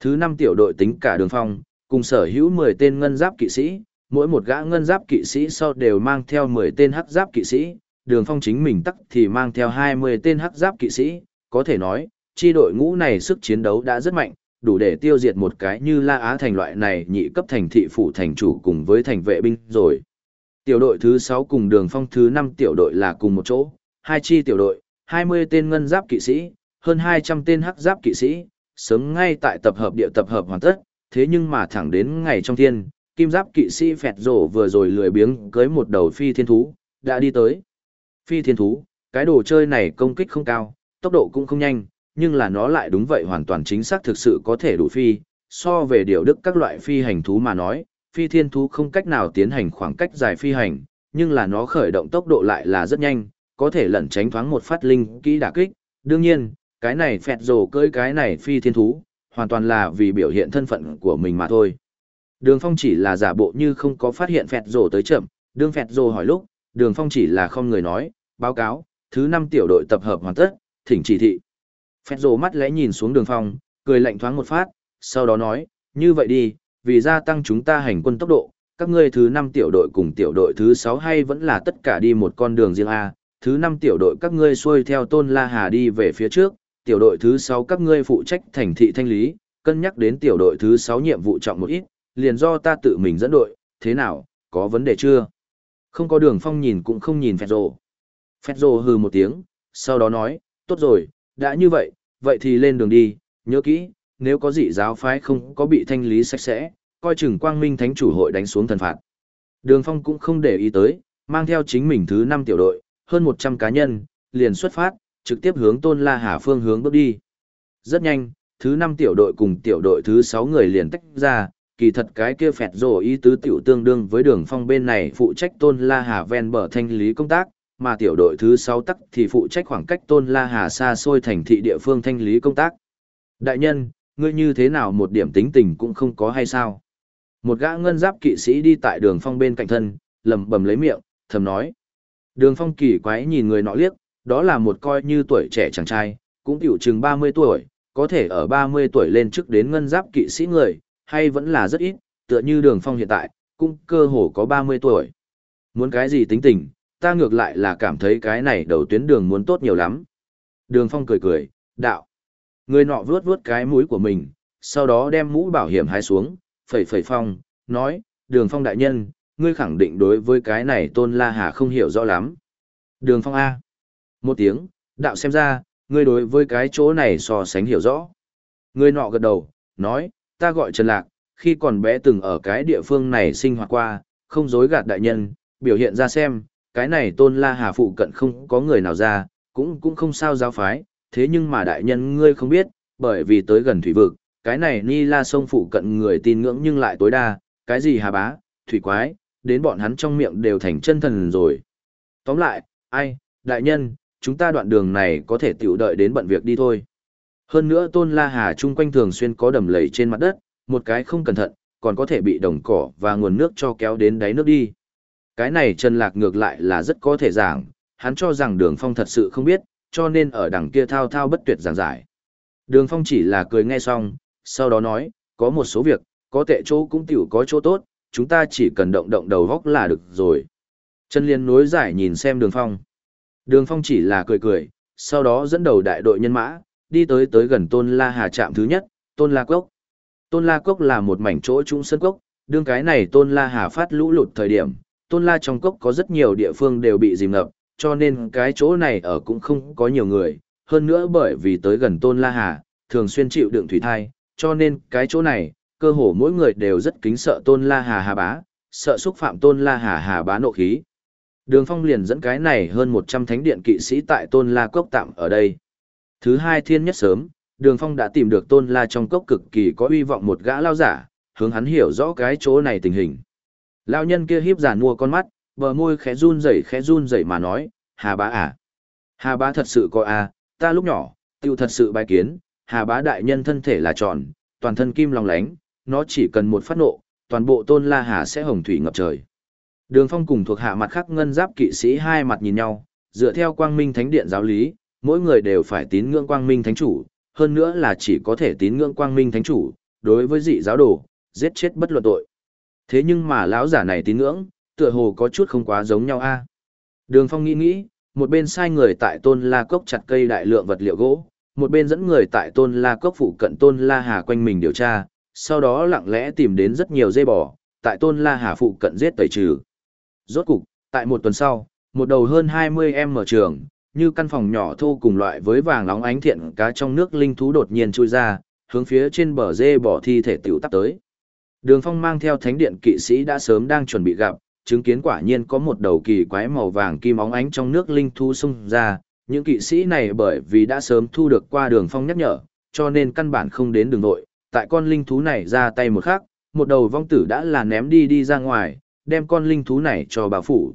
thứ năm tiểu đội tính cả đường phong cùng sở hữu mười tên ngân giáp kỵ sĩ mỗi một gã ngân giáp kỵ sĩ sau đều mang theo mười tên hắc giáp kỵ sĩ đường phong chính mình tắc thì mang theo hai mươi tên hắc giáp kỵ sĩ có thể nói chi đội ngũ này sức chiến đấu đã rất mạnh đủ để tiêu diệt một cái như la á thành loại này nhị cấp thành thị phủ thành chủ cùng với thành vệ binh rồi tiểu đội thứ sáu cùng đường phong thứ năm tiểu đội là cùng một chỗ hai chi tiểu đội 20 tên ngân giáp kỵ sĩ, hơn 200 tên hắc giáp kỵ sĩ, sớm ngay tại tập hợp địa tập hợp hoàn tất, thế nhưng mà thẳng đến ngày trong thiên, kim giáp kỵ sĩ phẹt rổ vừa rồi lười biếng cưới một đầu phi thiên thú, đã đi tới. Phi thiên thú, cái đồ chơi này công kích không cao, tốc độ cũng không nhanh, nhưng là nó lại đúng vậy hoàn toàn chính xác thực sự có thể đủ phi, so về điều đức các loại phi hành thú mà nói, phi thiên thú không cách nào tiến hành khoảng cách dài phi hành, nhưng là nó khởi động tốc độ lại là rất nhanh, có thể lẩn tránh thoáng một phát linh kỹ đả kích. Đương nhiên, cái này phẹt rồ cưỡi cái này phi thiên thú, hoàn toàn là vì biểu hiện thân phận của mình mà thôi. Đường Phong chỉ là giả bộ như không có phát hiện phẹt rồ tới chậm, đường phẹt rồ hỏi lúc, Đường Phong chỉ là không người nói, báo cáo, thứ năm tiểu đội tập hợp hoàn tất, thỉnh chỉ thị. Phẹt rồ mắt lẽ nhìn xuống Đường Phong, cười lạnh thoáng một phát, sau đó nói, như vậy đi, vì gia tăng chúng ta hành quân tốc độ, các ngươi thứ năm tiểu đội cùng tiểu đội thứ sáu hay vẫn là tất cả đi một con đường riêng A, thứ năm tiểu đội các ngươi xuôi theo Tôn La Hà đi về phía trước, tiểu đội thứ sáu các ngươi phụ trách thành thị thanh lý, cân nhắc đến tiểu đội thứ sáu nhiệm vụ trọng một ít, liền do ta tự mình dẫn đội, thế nào, có vấn đề chưa? Không có đường phong nhìn cũng không nhìn Phẹt Rồ. Phẹt Rồ hừ một tiếng, sau đó nói, tốt rồi, đã như vậy, vậy thì lên đường đi, nhớ kỹ, nếu có dị giáo phái không có bị thanh lý sạch sẽ, coi chừng quang minh thánh chủ hội đánh xuống thần phạt. Đường phong cũng không để ý tới, mang theo chính mình thứ năm tiểu đội, hơn 100 cá nhân, liền xuất phát, trực tiếp hướng Tôn La Hà phương hướng bước đi. Rất nhanh, thứ 5 tiểu đội cùng tiểu đội thứ 6 người liền tách ra, kỳ thật cái kia phẹt rồ ý tứ tiểu tương đương với đường phong bên này phụ trách Tôn La Hà ven bờ thanh lý công tác, mà tiểu đội thứ 6 tắc thì phụ trách khoảng cách Tôn La Hà xa xôi thành thị địa phương thanh lý công tác. Đại nhân, ngươi như thế nào một điểm tính tình cũng không có hay sao? Một gã ngân giáp kỵ sĩ đi tại đường phong bên cạnh thân, lầm bầm lấy miệng, thầm nói. Đường phong kỳ quái nhìn người nọ liếc, đó là một coi như tuổi trẻ chàng trai, cũng tiểu chừng 30 tuổi, có thể ở 30 tuổi lên trước đến ngân giáp kỵ sĩ người, hay vẫn là rất ít, tựa như đường phong hiện tại, cũng cơ hồ có 30 tuổi. Muốn cái gì tính tình, ta ngược lại là cảm thấy cái này đầu tuyến đường muốn tốt nhiều lắm. Đường phong cười cười, đạo. Người nọ vuốt vuốt cái mũi của mình, sau đó đem mũ bảo hiểm hái xuống, phẩy phẩy phong, nói, đường phong đại nhân, ngươi khẳng định đối với cái này tôn la hà không hiểu rõ lắm. Đường phong A. Một tiếng, đạo xem ra, ngươi đối với cái chỗ này so sánh hiểu rõ. người nọ gật đầu, nói, ta gọi Trần Lạc, khi còn bé từng ở cái địa phương này sinh hoạt qua, không dối gạt đại nhân, biểu hiện ra xem, cái này tôn la hà phụ cận không có người nào ra, cũng cũng không sao giáo phái, thế nhưng mà đại nhân ngươi không biết, bởi vì tới gần thủy vực, cái này ni la sông phụ cận người tin ngưỡng nhưng lại tối đa, cái gì hà bá, thủy quái, đến bọn hắn trong miệng đều thành chân thần rồi. Tóm lại, ai, đại nhân, chúng ta đoạn đường này có thể tiểu đợi đến bận việc đi thôi. Hơn nữa Tôn La Hà chung quanh thường xuyên có đầm lầy trên mặt đất, một cái không cẩn thận, còn có thể bị đồng cỏ và nguồn nước cho kéo đến đáy nước đi. Cái này Trần Lạc ngược lại là rất có thể giảng, hắn cho rằng đường phong thật sự không biết, cho nên ở đằng kia thao thao bất tuyệt giảng giải. Đường phong chỉ là cười nghe xong, sau đó nói, có một số việc, có tệ chỗ cũng tiểu có chỗ tốt, chúng ta chỉ cần động động đầu góc là được rồi. Trần Liên nối giải nhìn xem đường phong. Đường phong chỉ là cười cười, sau đó dẫn đầu đại đội nhân mã, đi tới tới gần Tôn La Hà trạm thứ nhất, Tôn La Cốc. Tôn La Cốc là một mảnh chỗ trung sân cốc, đương cái này Tôn La Hà phát lũ lụt thời điểm, Tôn La trong cốc có rất nhiều địa phương đều bị dìm ngập, cho nên cái chỗ này ở cũng không có nhiều người, hơn nữa bởi vì tới gần Tôn La Hà, thường xuyên chịu đựng thủy thai, cho nên cái chỗ này, cơ hồ mỗi người đều rất kính sợ Tôn La Hà Hà Bá, sợ xúc phạm Tôn La Hà Hà Bá nộ khí. Đường Phong liền dẫn cái này hơn 100 thánh điện kỵ sĩ tại Tôn La Cốc tạm ở đây. Thứ hai thiên nhất sớm, Đường Phong đã tìm được Tôn La trong cốc cực kỳ có uy vọng một gã lao giả, hướng hắn hiểu rõ cái chỗ này tình hình. Lão nhân kia hiếp giản mua con mắt, bờ môi khẽ run rẩy khẽ run rẩy mà nói, Hà bá à? Hà bá thật sự có à, ta lúc nhỏ, tiêu thật sự bài kiến, Hà bá đại nhân thân thể là tròn, toàn thân kim lòng lánh, nó chỉ cần một phát nộ, toàn bộ Tôn La Hà sẽ hồng thủy ngập trời. Đường Phong cùng thuộc hạ mặt khác ngân giáp kỵ sĩ hai mặt nhìn nhau, dựa theo quang minh thánh điện giáo lý, mỗi người đều phải tín ngưỡng quang minh thánh chủ, hơn nữa là chỉ có thể tín ngưỡng quang minh thánh chủ, đối với dị giáo đồ, giết chết bất luận tội. Thế nhưng mà lão giả này tín ngưỡng, tựa hồ có chút không quá giống nhau a. Đường Phong nghĩ nghĩ, một bên sai người tại Tôn La Cốc chặt cây đại lượng vật liệu gỗ, một bên dẫn người tại Tôn La Cốc phụ cận Tôn La Hà quanh mình điều tra, sau đó lặng lẽ tìm đến rất nhiều dây bò, tại Tôn La Hà phụ cận giết tẩy trừ. Rốt cục, tại một tuần sau, một đầu hơn 20 em mở trường, như căn phòng nhỏ thô cùng loại với vàng nóng ánh thiện cá trong nước linh thú đột nhiên chui ra, hướng phía trên bờ dê bỏ thi thể tiểu tắp tới. Đường Phong mang theo thánh điện kỵ sĩ đã sớm đang chuẩn bị gặp, chứng kiến quả nhiên có một đầu kỳ quái màu vàng kim óng ánh trong nước linh thú xung ra, những kỵ sĩ này bởi vì đã sớm thu được qua Đường Phong nhắc nhở, cho nên căn bản không đến đường nội, tại con linh thú này ra tay một khắc, một đầu vong tử đã là ném đi đi ra ngoài, đem con linh thú này cho bà phủ.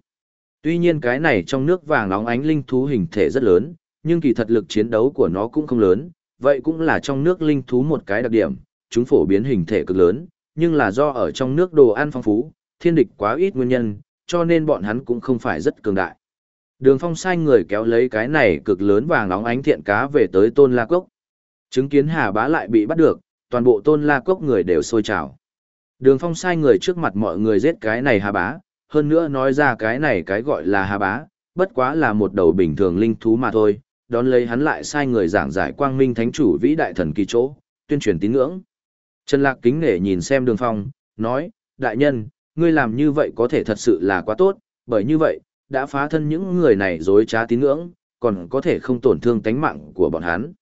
Tuy nhiên cái này trong nước vàng nóng ánh linh thú hình thể rất lớn, nhưng kỳ thật lực chiến đấu của nó cũng không lớn, vậy cũng là trong nước linh thú một cái đặc điểm, chúng phổ biến hình thể cực lớn, nhưng là do ở trong nước đồ ăn phong phú, thiên địch quá ít nguyên nhân, cho nên bọn hắn cũng không phải rất cường đại. Đường phong sai người kéo lấy cái này cực lớn vàng nóng ánh thiện cá về tới tôn la cốc. Chứng kiến hà bá lại bị bắt được, toàn bộ tôn la cốc người đều sôi trào. Đường phong sai người trước mặt mọi người giết cái này hà bá, hơn nữa nói ra cái này cái gọi là hà bá, bất quá là một đầu bình thường linh thú mà thôi, đón lấy hắn lại sai người giảng giải quang minh thánh chủ vĩ đại thần kỳ chỗ, tuyên truyền tín ngưỡng. Trần Lạc kính nể nhìn xem đường phong, nói, đại nhân, ngươi làm như vậy có thể thật sự là quá tốt, bởi như vậy, đã phá thân những người này dối trá tín ngưỡng, còn có thể không tổn thương tánh mạng của bọn hắn.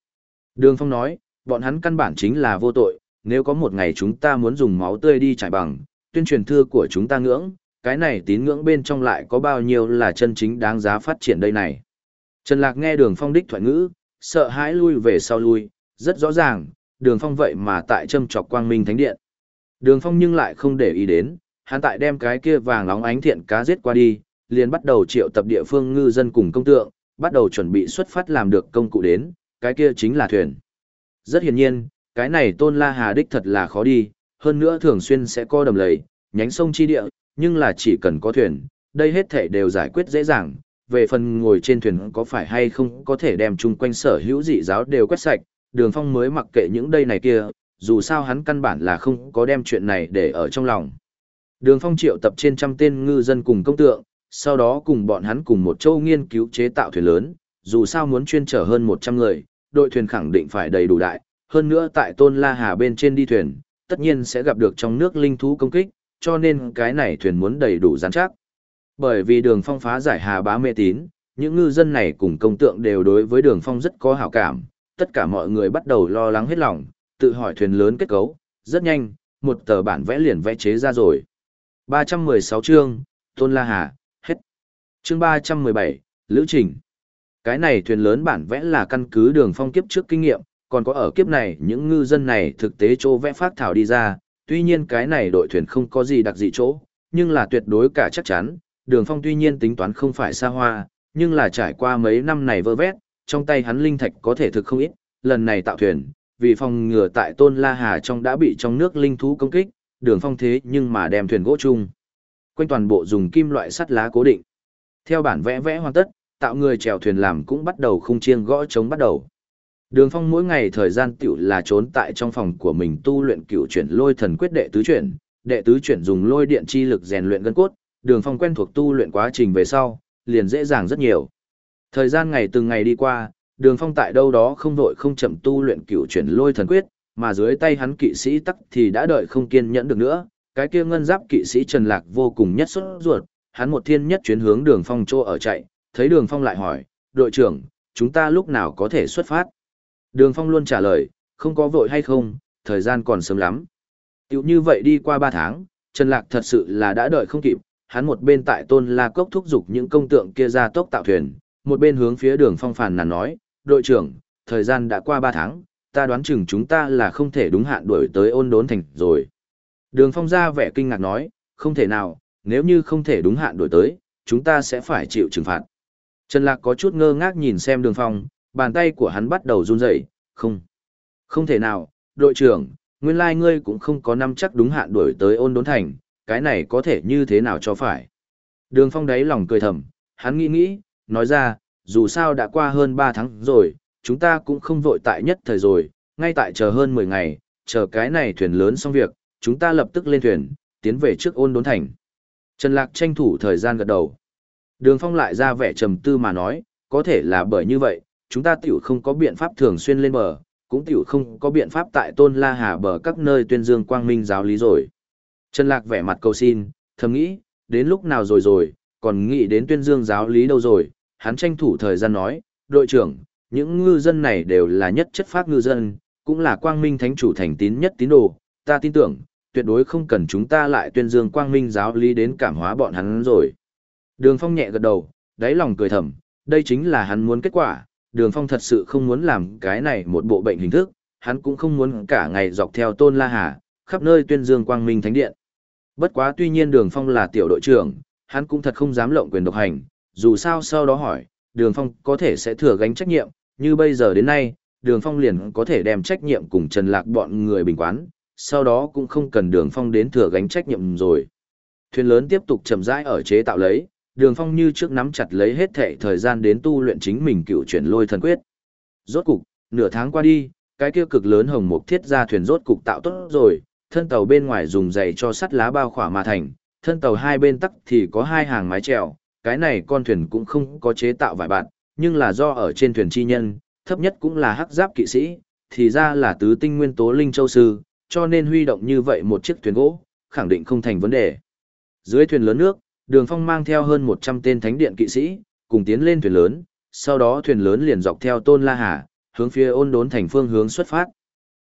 Đường phong nói, bọn hắn căn bản chính là vô tội, nếu có một ngày chúng ta muốn dùng máu tươi đi trải bằng, tuyên truyền thư của chúng ta ngưỡng, cái này tín ngưỡng bên trong lại có bao nhiêu là chân chính đáng giá phát triển đây này. Trần Lạc nghe đường phong đích thoại ngữ, sợ hãi lui về sau lui, rất rõ ràng, đường phong vậy mà tại châm chọc quang minh thánh điện. Đường phong nhưng lại không để ý đến, hắn tại đem cái kia vàng lóng ánh thiện cá giết qua đi, liền bắt đầu triệu tập địa phương ngư dân cùng công tượng, bắt đầu chuẩn bị xuất phát làm được công cụ đến, cái kia chính là thuyền. Rất hiển nhiên, cái này tôn la hà đích thật là khó đi, hơn nữa thường xuyên sẽ co đầm lầy, nhánh sông chi địa, nhưng là chỉ cần có thuyền, đây hết thể đều giải quyết dễ dàng. Về phần ngồi trên thuyền có phải hay không có thể đem chung quanh sở hữu dị giáo đều quét sạch, đường phong mới mặc kệ những đây này kia, dù sao hắn căn bản là không có đem chuyện này để ở trong lòng. Đường phong triệu tập trên trăm tên ngư dân cùng công tượng, sau đó cùng bọn hắn cùng một châu nghiên cứu chế tạo thuyền lớn, dù sao muốn chuyên chở hơn 100 người, đội thuyền khẳng định phải đầy đủ đại, hơn nữa tại Tôn La Hà bên trên đi thuyền, tất nhiên sẽ gặp được trong nước linh thú công kích, cho nên cái này thuyền muốn đầy đủ rắn chắc. Bởi vì đường phong phá giải hà bá mê tín, những ngư dân này cùng công tượng đều đối với đường phong rất có hảo cảm, tất cả mọi người bắt đầu lo lắng hết lòng, tự hỏi thuyền lớn kết cấu, rất nhanh, một tờ bản vẽ liền vẽ chế ra rồi. 316 chương, Tôn La Hà, hết. Chương 317, Lữ Trình. Cái này thuyền lớn bản vẽ là căn cứ đường phong kiếp trước kinh nghiệm, còn có ở kiếp này những ngư dân này thực tế chỗ vẽ phát thảo đi ra, tuy nhiên cái này đội thuyền không có gì đặc dị chỗ, nhưng là tuyệt đối cả chắc chắn, đường phong tuy nhiên tính toán không phải xa hoa, nhưng là trải qua mấy năm này vơ vét, trong tay hắn linh thạch có thể thực không ít, lần này tạo thuyền, vì phòng ngừa tại Tôn La Hà trong đã bị trong nước linh thú công kích, đường phong thế nhưng mà đem thuyền gỗ chung. Quanh toàn bộ dùng kim loại sắt lá cố định. Theo bản vẽ vẽ hoàn tất, tạo người chèo thuyền làm cũng bắt đầu khung chiêng gõ chống bắt đầu. Đường Phong mỗi ngày thời gian tiểu là trốn tại trong phòng của mình tu luyện cựu chuyển lôi thần quyết đệ tứ chuyển, đệ tứ chuyển dùng lôi điện chi lực rèn luyện gân cốt, Đường Phong quen thuộc tu luyện quá trình về sau, liền dễ dàng rất nhiều. Thời gian ngày từng ngày đi qua, Đường Phong tại đâu đó không vội không chậm tu luyện cựu chuyển lôi thần quyết, mà dưới tay hắn kỵ sĩ tắc thì đã đợi không kiên nhẫn được nữa, cái kia ngân giáp kỵ sĩ Trần Lạc vô cùng nhất xuất ruột, hắn một thiên nhất chuyến hướng Đường Phong chỗ ở chạy, thấy Đường Phong lại hỏi, "Đội trưởng, chúng ta lúc nào có thể xuất phát?" Đường Phong luôn trả lời, không có vội hay không, thời gian còn sớm lắm. Tiểu như vậy đi qua 3 tháng, Trần Lạc thật sự là đã đợi không kịp, hắn một bên tại Tôn La Cốc thúc giục những công tượng kia ra tốc tạo thuyền, một bên hướng phía Đường Phong phàn nàn nói, đội trưởng, thời gian đã qua ba tháng, ta đoán chừng chúng ta là không thể đúng hạn đuổi tới ôn đốn thành rồi. Đường Phong ra vẻ kinh ngạc nói, không thể nào, nếu như không thể đúng hạn đuổi tới, chúng ta sẽ phải chịu trừng phạt. Trần Lạc có chút ngơ ngác nhìn xem Đường Phong, bàn tay của hắn bắt đầu run rẩy, không. Không thể nào, đội trưởng, nguyên lai ngươi cũng không có năm chắc đúng hạn đuổi tới ôn đốn thành, cái này có thể như thế nào cho phải. Đường phong đáy lòng cười thầm, hắn nghĩ nghĩ, nói ra, dù sao đã qua hơn 3 tháng rồi, chúng ta cũng không vội tại nhất thời rồi, ngay tại chờ hơn 10 ngày, chờ cái này thuyền lớn xong việc, chúng ta lập tức lên thuyền, tiến về trước ôn đốn thành. Trần Lạc tranh thủ thời gian gật đầu. Đường phong lại ra vẻ trầm tư mà nói, có thể là bởi như vậy, chúng ta tiểu không có biện pháp thường xuyên lên bờ, cũng tiểu không có biện pháp tại tôn la hà bờ các nơi tuyên dương quang minh giáo lý rồi. Trần Lạc vẻ mặt cầu xin, thầm nghĩ, đến lúc nào rồi rồi, còn nghĩ đến tuyên dương giáo lý đâu rồi, hắn tranh thủ thời gian nói, đội trưởng, những ngư dân này đều là nhất chất pháp ngư dân, cũng là quang minh thánh chủ thành tín nhất tín đồ, ta tin tưởng, tuyệt đối không cần chúng ta lại tuyên dương quang minh giáo lý đến cảm hóa bọn hắn rồi. Đường Phong nhẹ gật đầu, đáy lòng cười thầm, đây chính là hắn muốn kết quả, đường phong thật sự không muốn làm cái này một bộ bệnh hình thức hắn cũng không muốn cả ngày dọc theo tôn la hà khắp nơi tuyên dương quang minh thánh điện bất quá tuy nhiên đường phong là tiểu đội trưởng hắn cũng thật không dám lộng quyền độc hành dù sao sau đó hỏi đường phong có thể sẽ thừa gánh trách nhiệm như bây giờ đến nay đường phong liền có thể đem trách nhiệm cùng trần lạc bọn người bình quán sau đó cũng không cần đường phong đến thừa gánh trách nhiệm rồi. Thuyền lớn tiếp tục chậm rãi ở chế tạo lấy, đường phong như trước nắm chặt lấy hết thể thời gian đến tu luyện chính mình cựu chuyển lôi thần quyết. Rốt cục, nửa tháng qua đi, cái kia cực lớn hồng mục thiết ra thuyền rốt cục tạo tốt rồi, thân tàu bên ngoài dùng dày cho sắt lá bao khỏa mà thành, thân tàu hai bên tắc thì có hai hàng mái trèo, cái này con thuyền cũng không có chế tạo vài bạn, nhưng là do ở trên thuyền chi nhân, thấp nhất cũng là hắc giáp kỵ sĩ, thì ra là tứ tinh nguyên tố linh châu sư, cho nên huy động như vậy một chiếc thuyền gỗ, khẳng định không thành vấn đề. Dưới thuyền lớn nước, Đường Phong mang theo hơn 100 tên thánh điện kỵ sĩ, cùng tiến lên thuyền lớn, sau đó thuyền lớn liền dọc theo Tôn La Hà, hướng phía ôn đốn thành phương hướng xuất phát.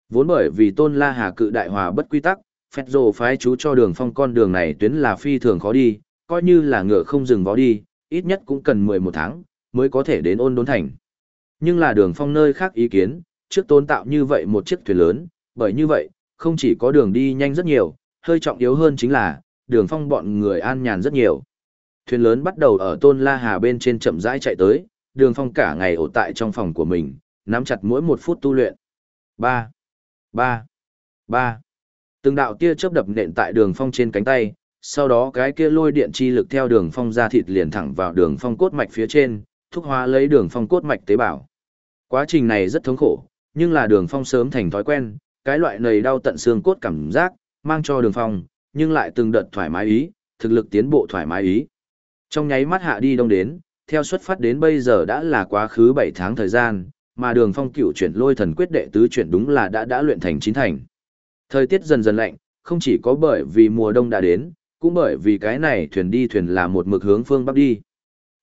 Vốn bởi vì Tôn La Hà cự đại hòa bất quy tắc, phép rồ phái chú cho Đường Phong con đường này tuyến là phi thường khó đi, coi như là ngựa không dừng vó đi, ít nhất cũng cần 11 tháng, mới có thể đến ôn đốn thành. Nhưng là đường phong nơi khác ý kiến, trước tôn tạo như vậy một chiếc thuyền lớn, bởi như vậy, không chỉ có đường đi nhanh rất nhiều, hơi trọng yếu hơn chính là, đường phong bọn người an nhàn rất nhiều. Thuyền lớn bắt đầu ở tôn la hà bên trên chậm rãi chạy tới, đường phong cả ngày ổ tại trong phòng của mình, nắm chặt mỗi một phút tu luyện. 3. 3. 3. Từng đạo tia chớp đập nện tại đường phong trên cánh tay, sau đó cái kia lôi điện chi lực theo đường phong ra thịt liền thẳng vào đường phong cốt mạch phía trên, thúc hóa lấy đường phong cốt mạch tế bào. Quá trình này rất thống khổ, nhưng là đường phong sớm thành thói quen, cái loại nầy đau tận xương cốt cảm giác, mang cho đường phong, nhưng lại từng đợt thoải mái ý, thực lực tiến bộ thoải mái ý. Trong nháy mắt hạ đi đông đến, theo xuất phát đến bây giờ đã là quá khứ 7 tháng thời gian, mà đường phong cựu chuyển lôi thần quyết đệ tứ chuyển đúng là đã đã luyện thành chín thành. Thời tiết dần dần lạnh, không chỉ có bởi vì mùa đông đã đến, cũng bởi vì cái này thuyền đi thuyền là một mực hướng phương bắc đi.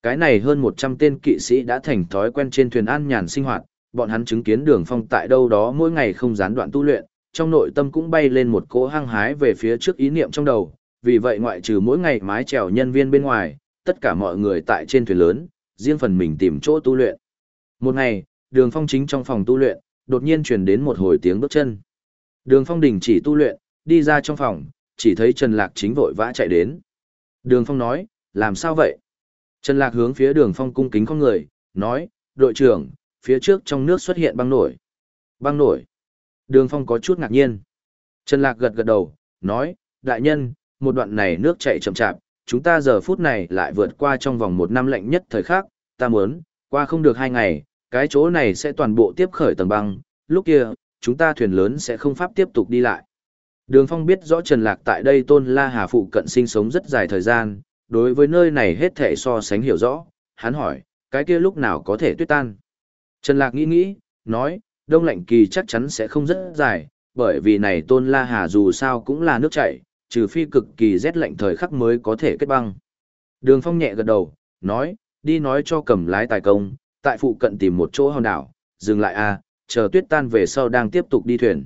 Cái này hơn 100 tên kỵ sĩ đã thành thói quen trên thuyền an nhàn sinh hoạt, bọn hắn chứng kiến đường phong tại đâu đó mỗi ngày không gián đoạn tu luyện, trong nội tâm cũng bay lên một cỗ hăng hái về phía trước ý niệm trong đầu, vì vậy ngoại trừ mỗi ngày mái chèo nhân viên bên ngoài, tất cả mọi người tại trên thuyền lớn, riêng phần mình tìm chỗ tu luyện. Một ngày, đường phong chính trong phòng tu luyện, đột nhiên truyền đến một hồi tiếng bước chân. Đường phong đình chỉ tu luyện, đi ra trong phòng, chỉ thấy Trần Lạc chính vội vã chạy đến. Đường phong nói, làm sao vậy? Trần Lạc hướng phía đường phong cung kính con người, nói, đội trưởng, phía trước trong nước xuất hiện băng nổi. Băng nổi. Đường phong có chút ngạc nhiên. Trần Lạc gật gật đầu, nói, đại nhân, một đoạn này nước chạy chậm chạp, chúng ta giờ phút này lại vượt qua trong vòng một năm lạnh nhất thời khắc, ta muốn, qua không được hai ngày, cái chỗ này sẽ toàn bộ tiếp khởi tầng băng, lúc kia, chúng ta thuyền lớn sẽ không pháp tiếp tục đi lại. Đường Phong biết rõ Trần Lạc tại đây Tôn La Hà phụ cận sinh sống rất dài thời gian, đối với nơi này hết thể so sánh hiểu rõ, hắn hỏi, cái kia lúc nào có thể tuyết tan. Trần Lạc nghĩ nghĩ, nói, đông lạnh kỳ chắc chắn sẽ không rất dài, bởi vì này Tôn La Hà dù sao cũng là nước chảy, trừ phi cực kỳ rét lạnh thời khắc mới có thể kết băng. Đường Phong nhẹ gật đầu, nói, đi nói cho cầm lái tài công, tại phụ cận tìm một chỗ hòn đảo, dừng lại a, chờ tuyết tan về sau đang tiếp tục đi thuyền.